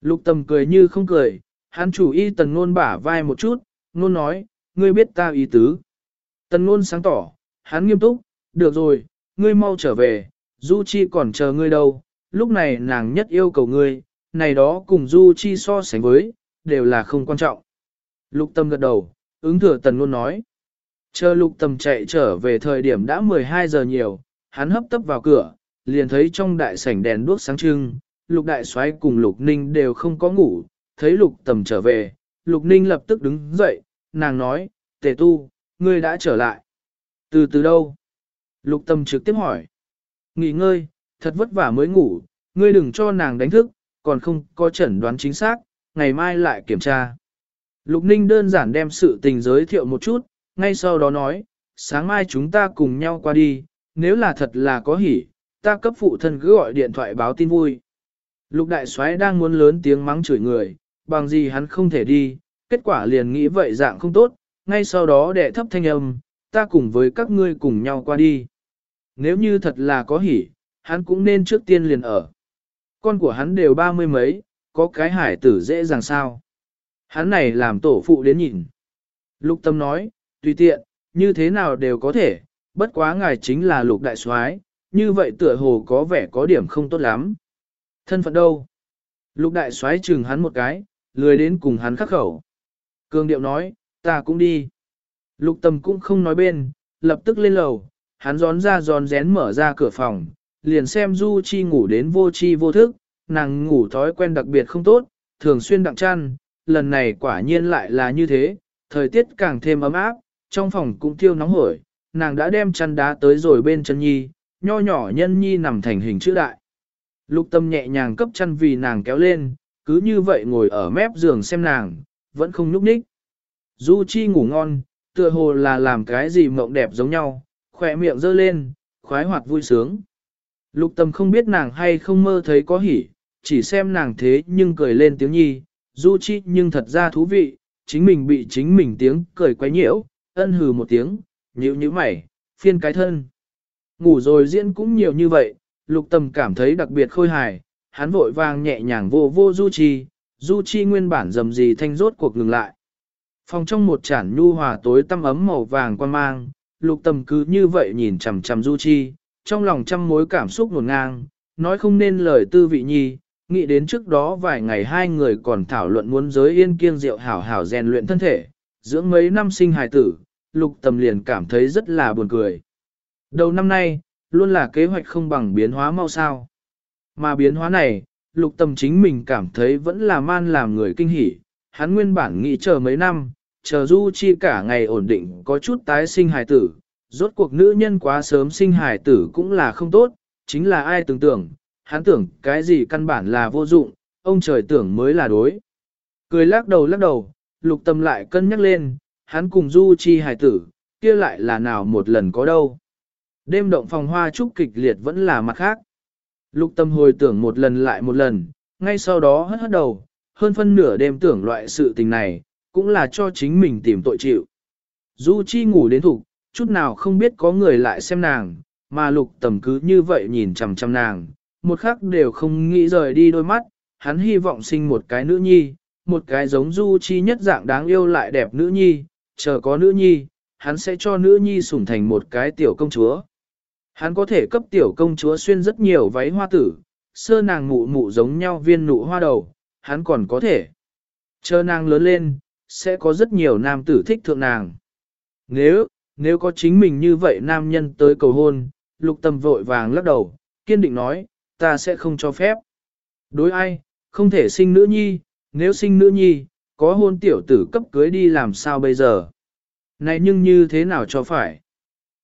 Lục Tầm cười như không cười, hắn chủ y tần ngôn bả vai một chút, ngôn nói, ngươi biết ta ý tứ. Tần ngôn sáng tỏ, hắn nghiêm túc, được rồi, ngươi mau trở về, Du Chi còn chờ ngươi đâu, lúc này nàng nhất yêu cầu ngươi, này đó cùng Du Chi so sánh với, đều là không quan trọng. Lục tâm gật đầu, ứng thừa tần luôn nói. Chờ lục tâm chạy trở về thời điểm đã 12 giờ nhiều, hắn hấp tấp vào cửa, liền thấy trong đại sảnh đèn đuốc sáng trưng, lục đại soái cùng lục ninh đều không có ngủ, thấy lục tầm trở về, lục ninh lập tức đứng dậy, nàng nói, tề tu, ngươi đã trở lại. Từ từ đâu? Lục tâm trực tiếp hỏi. Nghỉ ngơi, thật vất vả mới ngủ, ngươi đừng cho nàng đánh thức, còn không có chẩn đoán chính xác, ngày mai lại kiểm tra. Lục Ninh đơn giản đem sự tình giới thiệu một chút, ngay sau đó nói, sáng mai chúng ta cùng nhau qua đi, nếu là thật là có hỉ, ta cấp phụ thân cứ gọi điện thoại báo tin vui. Lục đại soái đang muốn lớn tiếng mắng chửi người, bằng gì hắn không thể đi, kết quả liền nghĩ vậy dạng không tốt, ngay sau đó đệ thấp thanh âm, ta cùng với các ngươi cùng nhau qua đi. Nếu như thật là có hỉ, hắn cũng nên trước tiên liền ở. Con của hắn đều ba mươi mấy, có cái hải tử dễ dàng sao. Hắn này làm tổ phụ đến nhìn. Lục tâm nói, tùy tiện, như thế nào đều có thể, bất quá ngài chính là lục đại soái, như vậy tựa hồ có vẻ có điểm không tốt lắm. Thân phận đâu? Lục đại soái chừng hắn một cái, lười đến cùng hắn khắc khẩu. Cương điệu nói, ta cũng đi. Lục tâm cũng không nói bên, lập tức lên lầu, hắn gión ra giòn rén mở ra cửa phòng, liền xem Du Chi ngủ đến vô chi vô thức, nàng ngủ thói quen đặc biệt không tốt, thường xuyên đặng chăn, lần này quả nhiên lại là như thế, thời tiết càng thêm ấm áp, trong phòng cũng thiêu nóng hổi, nàng đã đem chăn đá tới rồi bên chân nhi, nho nhỏ nhân nhi nằm thành hình chữ đại. Lục tâm nhẹ nhàng cấp chăn vì nàng kéo lên, cứ như vậy ngồi ở mép giường xem nàng, vẫn không nhúc nhích. Du Chi ngủ ngon, tựa hồ là làm cái gì mộng đẹp giống nhau, khỏe miệng dơ lên, khoái hoạt vui sướng. Lục tâm không biết nàng hay không mơ thấy có hỉ, chỉ xem nàng thế nhưng cười lên tiếng nhi, Du Chi nhưng thật ra thú vị, chính mình bị chính mình tiếng cười quấy nhiễu, ân hừ một tiếng, nhíu nhíu mày, phiên cái thân. Ngủ rồi diễn cũng nhiều như vậy, lục tâm cảm thấy đặc biệt khôi hài, hắn vội vàng nhẹ nhàng vô vô Du Chi, Du Chi nguyên bản dầm gì thanh rốt cuộc ngừng lại. Phòng trong một chản nhu hòa tối tăm ấm màu vàng quan mang, lục tâm cứ như vậy nhìn chằm chằm Du Chi, trong lòng trăm mối cảm xúc nổn ngang, nói không nên lời tư vị nhi, nghĩ đến trước đó vài ngày hai người còn thảo luận muốn giới yên kiêng rượu hảo hảo rèn luyện thân thể, dưỡng mấy năm sinh hài tử, lục tâm liền cảm thấy rất là buồn cười. Đầu năm nay, luôn là kế hoạch không bằng biến hóa mau sao. Mà biến hóa này, lục tâm chính mình cảm thấy vẫn là man làm người kinh hỉ, hắn nguyên bản nghĩ chờ mấy năm, chờ du chi cả ngày ổn định có chút tái sinh hài tử, rốt cuộc nữ nhân quá sớm sinh hài tử cũng là không tốt, chính là ai tưởng tưởng, hắn tưởng cái gì căn bản là vô dụng, ông trời tưởng mới là đối. Cười lắc đầu lắc đầu, lục tâm lại cân nhắc lên, hắn cùng du chi hài tử, kia lại là nào một lần có đâu. Đêm động phòng hoa trúc kịch liệt vẫn là mặt khác. Lục tâm hồi tưởng một lần lại một lần, ngay sau đó hất hất đầu, hơn phân nửa đêm tưởng loại sự tình này, cũng là cho chính mình tìm tội chịu. Du Chi ngủ đến thục, chút nào không biết có người lại xem nàng, mà lục tầm cứ như vậy nhìn chằm chằm nàng, một khắc đều không nghĩ rời đi đôi mắt, hắn hy vọng sinh một cái nữ nhi, một cái giống Du Chi nhất dạng đáng yêu lại đẹp nữ nhi, chờ có nữ nhi, hắn sẽ cho nữ nhi sủng thành một cái tiểu công chúa. Hắn có thể cấp tiểu công chúa xuyên rất nhiều váy hoa tử, sơ nàng mụ mụ giống nhau viên nụ hoa đầu, hắn còn có thể. Chờ nàng lớn lên, sẽ có rất nhiều nam tử thích thượng nàng. Nếu, nếu có chính mình như vậy nam nhân tới cầu hôn, lục tâm vội vàng lắc đầu, kiên định nói, ta sẽ không cho phép. Đối ai, không thể sinh nữ nhi, nếu sinh nữ nhi, có hôn tiểu tử cấp cưới đi làm sao bây giờ? Này nhưng như thế nào cho phải?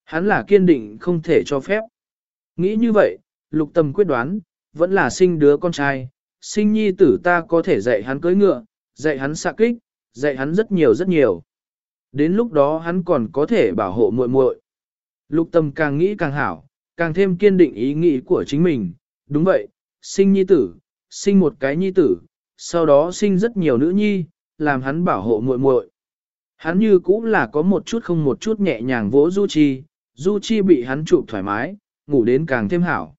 Hắn là kiên định không thể cho phép. Nghĩ như vậy, lục tâm quyết đoán, vẫn là sinh đứa con trai, sinh nhi tử ta có thể dạy hắn cưới ngựa, dạy hắn xạ kích, dạy hắn rất nhiều rất nhiều. Đến lúc đó hắn còn có thể bảo hộ muội muội. Lục tâm càng nghĩ càng hảo, càng thêm kiên định ý nghĩ của chính mình. Đúng vậy, sinh nhi tử, sinh một cái nhi tử, sau đó sinh rất nhiều nữ nhi, làm hắn bảo hộ muội muội. Hắn như cũng là có một chút không một chút nhẹ nhàng vỗ Du Chi, Du Chi bị hắn chụp thoải mái, ngủ đến càng thêm hảo.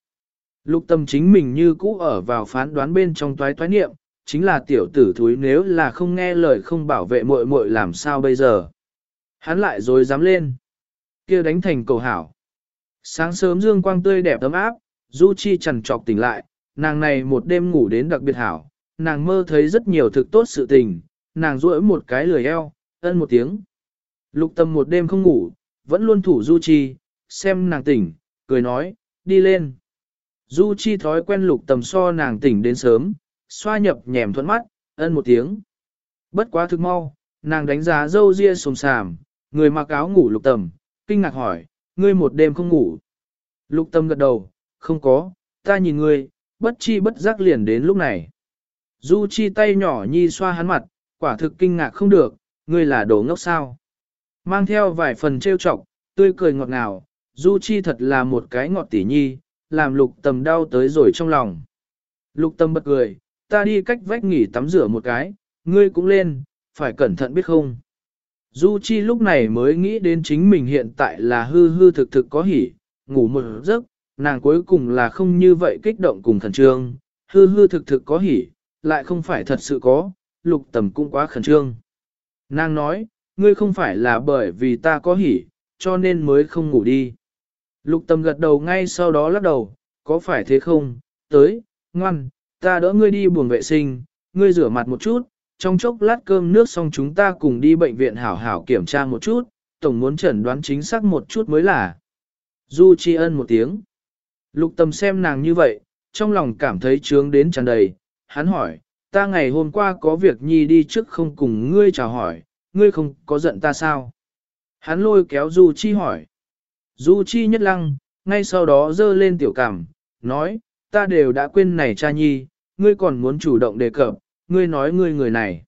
Lục tâm chính mình như cũ ở vào phán đoán bên trong toái toái niệm, chính là tiểu tử thúi nếu là không nghe lời không bảo vệ muội muội làm sao bây giờ. Hắn lại rồi dám lên. kia đánh thành cầu hảo. Sáng sớm dương quang tươi đẹp ấm áp, Du Chi chằn trọc tỉnh lại, nàng này một đêm ngủ đến đặc biệt hảo, nàng mơ thấy rất nhiều thực tốt sự tình, nàng duỗi một cái lười eo, ân một tiếng. Lục tâm một đêm không ngủ, vẫn luôn thủ Du Chi, xem nàng tỉnh, cười nói, đi lên. Du Chi thói quen lục tầm so nàng tỉnh đến sớm, xoa nhập nhèm thuận mắt, ân một tiếng. Bất quá thực mau, nàng đánh giá dâu ria sồm sàm, người mặc áo ngủ lục tầm, kinh ngạc hỏi, ngươi một đêm không ngủ. Lục tâm gật đầu, không có, ta nhìn ngươi, bất chi bất giác liền đến lúc này. Du Chi tay nhỏ nhi xoa hắn mặt, quả thực kinh ngạc không được, ngươi là đồ ngốc sao. Mang theo vài phần trêu chọc, tươi cười ngọt ngào, Du Chi thật là một cái ngọt tỉ nhi, làm lục tầm đau tới rồi trong lòng. Lục tâm bật cười, ta đi cách vách nghỉ tắm rửa một cái, ngươi cũng lên, phải cẩn thận biết không. Du Chi lúc này mới nghĩ đến chính mình hiện tại là hư hư thực thực có hỉ, ngủ một giấc, nàng cuối cùng là không như vậy kích động cùng khẩn trương, hư hư thực thực có hỉ, lại không phải thật sự có, lục tầm cũng quá khẩn trương. Nàng nói, ngươi không phải là bởi vì ta có hỉ, cho nên mới không ngủ đi. Lục tầm gật đầu ngay sau đó lắc đầu, có phải thế không, tới, ngoan, ta đỡ ngươi đi buồng vệ sinh, ngươi rửa mặt một chút, trong chốc lát cơm nước xong chúng ta cùng đi bệnh viện hảo hảo kiểm tra một chút, tổng muốn chẩn đoán chính xác một chút mới là. Du tri ân một tiếng. Lục Tầm xem nàng như vậy, trong lòng cảm thấy trướng đến tràn đầy, hắn hỏi, ta ngày hôm qua có việc nhi đi trước không cùng ngươi chào hỏi, ngươi không có giận ta sao? Hắn lôi kéo Du Chi hỏi. Du Chi nhất lăng, ngay sau đó dơ lên tiểu cảm, nói, ta đều đã quên này cha nhi, ngươi còn muốn chủ động đề cập, ngươi nói ngươi người này.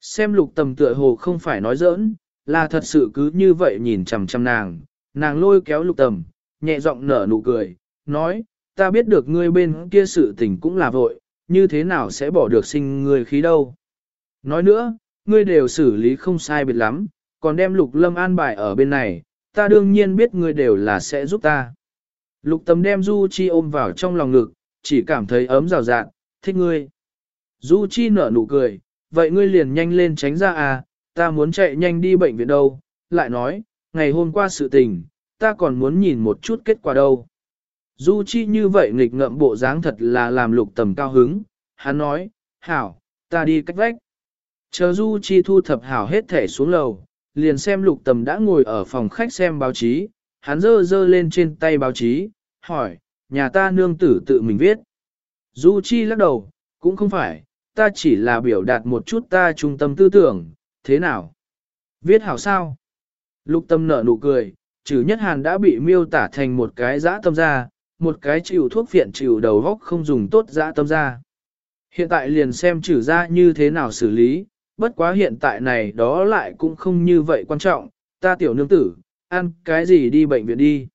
Xem lục tầm tựa hồ không phải nói giỡn, là thật sự cứ như vậy nhìn chằm chằm nàng, nàng lôi kéo lục tầm, nhẹ giọng nở nụ cười, nói, ta biết được ngươi bên kia sự tình cũng là vội, như thế nào sẽ bỏ được sinh ngươi khí đâu. Nói nữa, ngươi đều xử lý không sai biệt lắm, còn đem lục lâm an bài ở bên này, ta đương nhiên biết ngươi đều là sẽ giúp ta. Lục tầm đem Du Chi ôm vào trong lòng ngực, chỉ cảm thấy ấm rào rạng, thích ngươi. Du Chi nở nụ cười, vậy ngươi liền nhanh lên tránh ra à, ta muốn chạy nhanh đi bệnh viện đâu, lại nói, ngày hôm qua sự tình, ta còn muốn nhìn một chút kết quả đâu. Du Chi như vậy nghịch ngợm bộ dáng thật là làm lục tầm cao hứng, hắn nói, hảo, ta đi cách vách. Chờ Du Chi thu thập hảo hết thể xuống lầu, liền xem lục tầm đã ngồi ở phòng khách xem báo chí, hắn dơ dơ lên trên tay báo chí, hỏi, nhà ta nương tử tự mình viết. Du Chi lắc đầu, cũng không phải, ta chỉ là biểu đạt một chút ta trung tâm tư tưởng, thế nào? Viết hảo sao? Lục tâm nở nụ cười, trừ nhất hàn đã bị miêu tả thành một cái dã tâm gia một cái chịu thuốc phiện chịu đầu góc không dùng tốt dã tâm ra. Hiện tại liền xem trừ ra như thế nào xử lý, bất quá hiện tại này đó lại cũng không như vậy quan trọng, ta tiểu nương tử, ăn cái gì đi bệnh viện đi.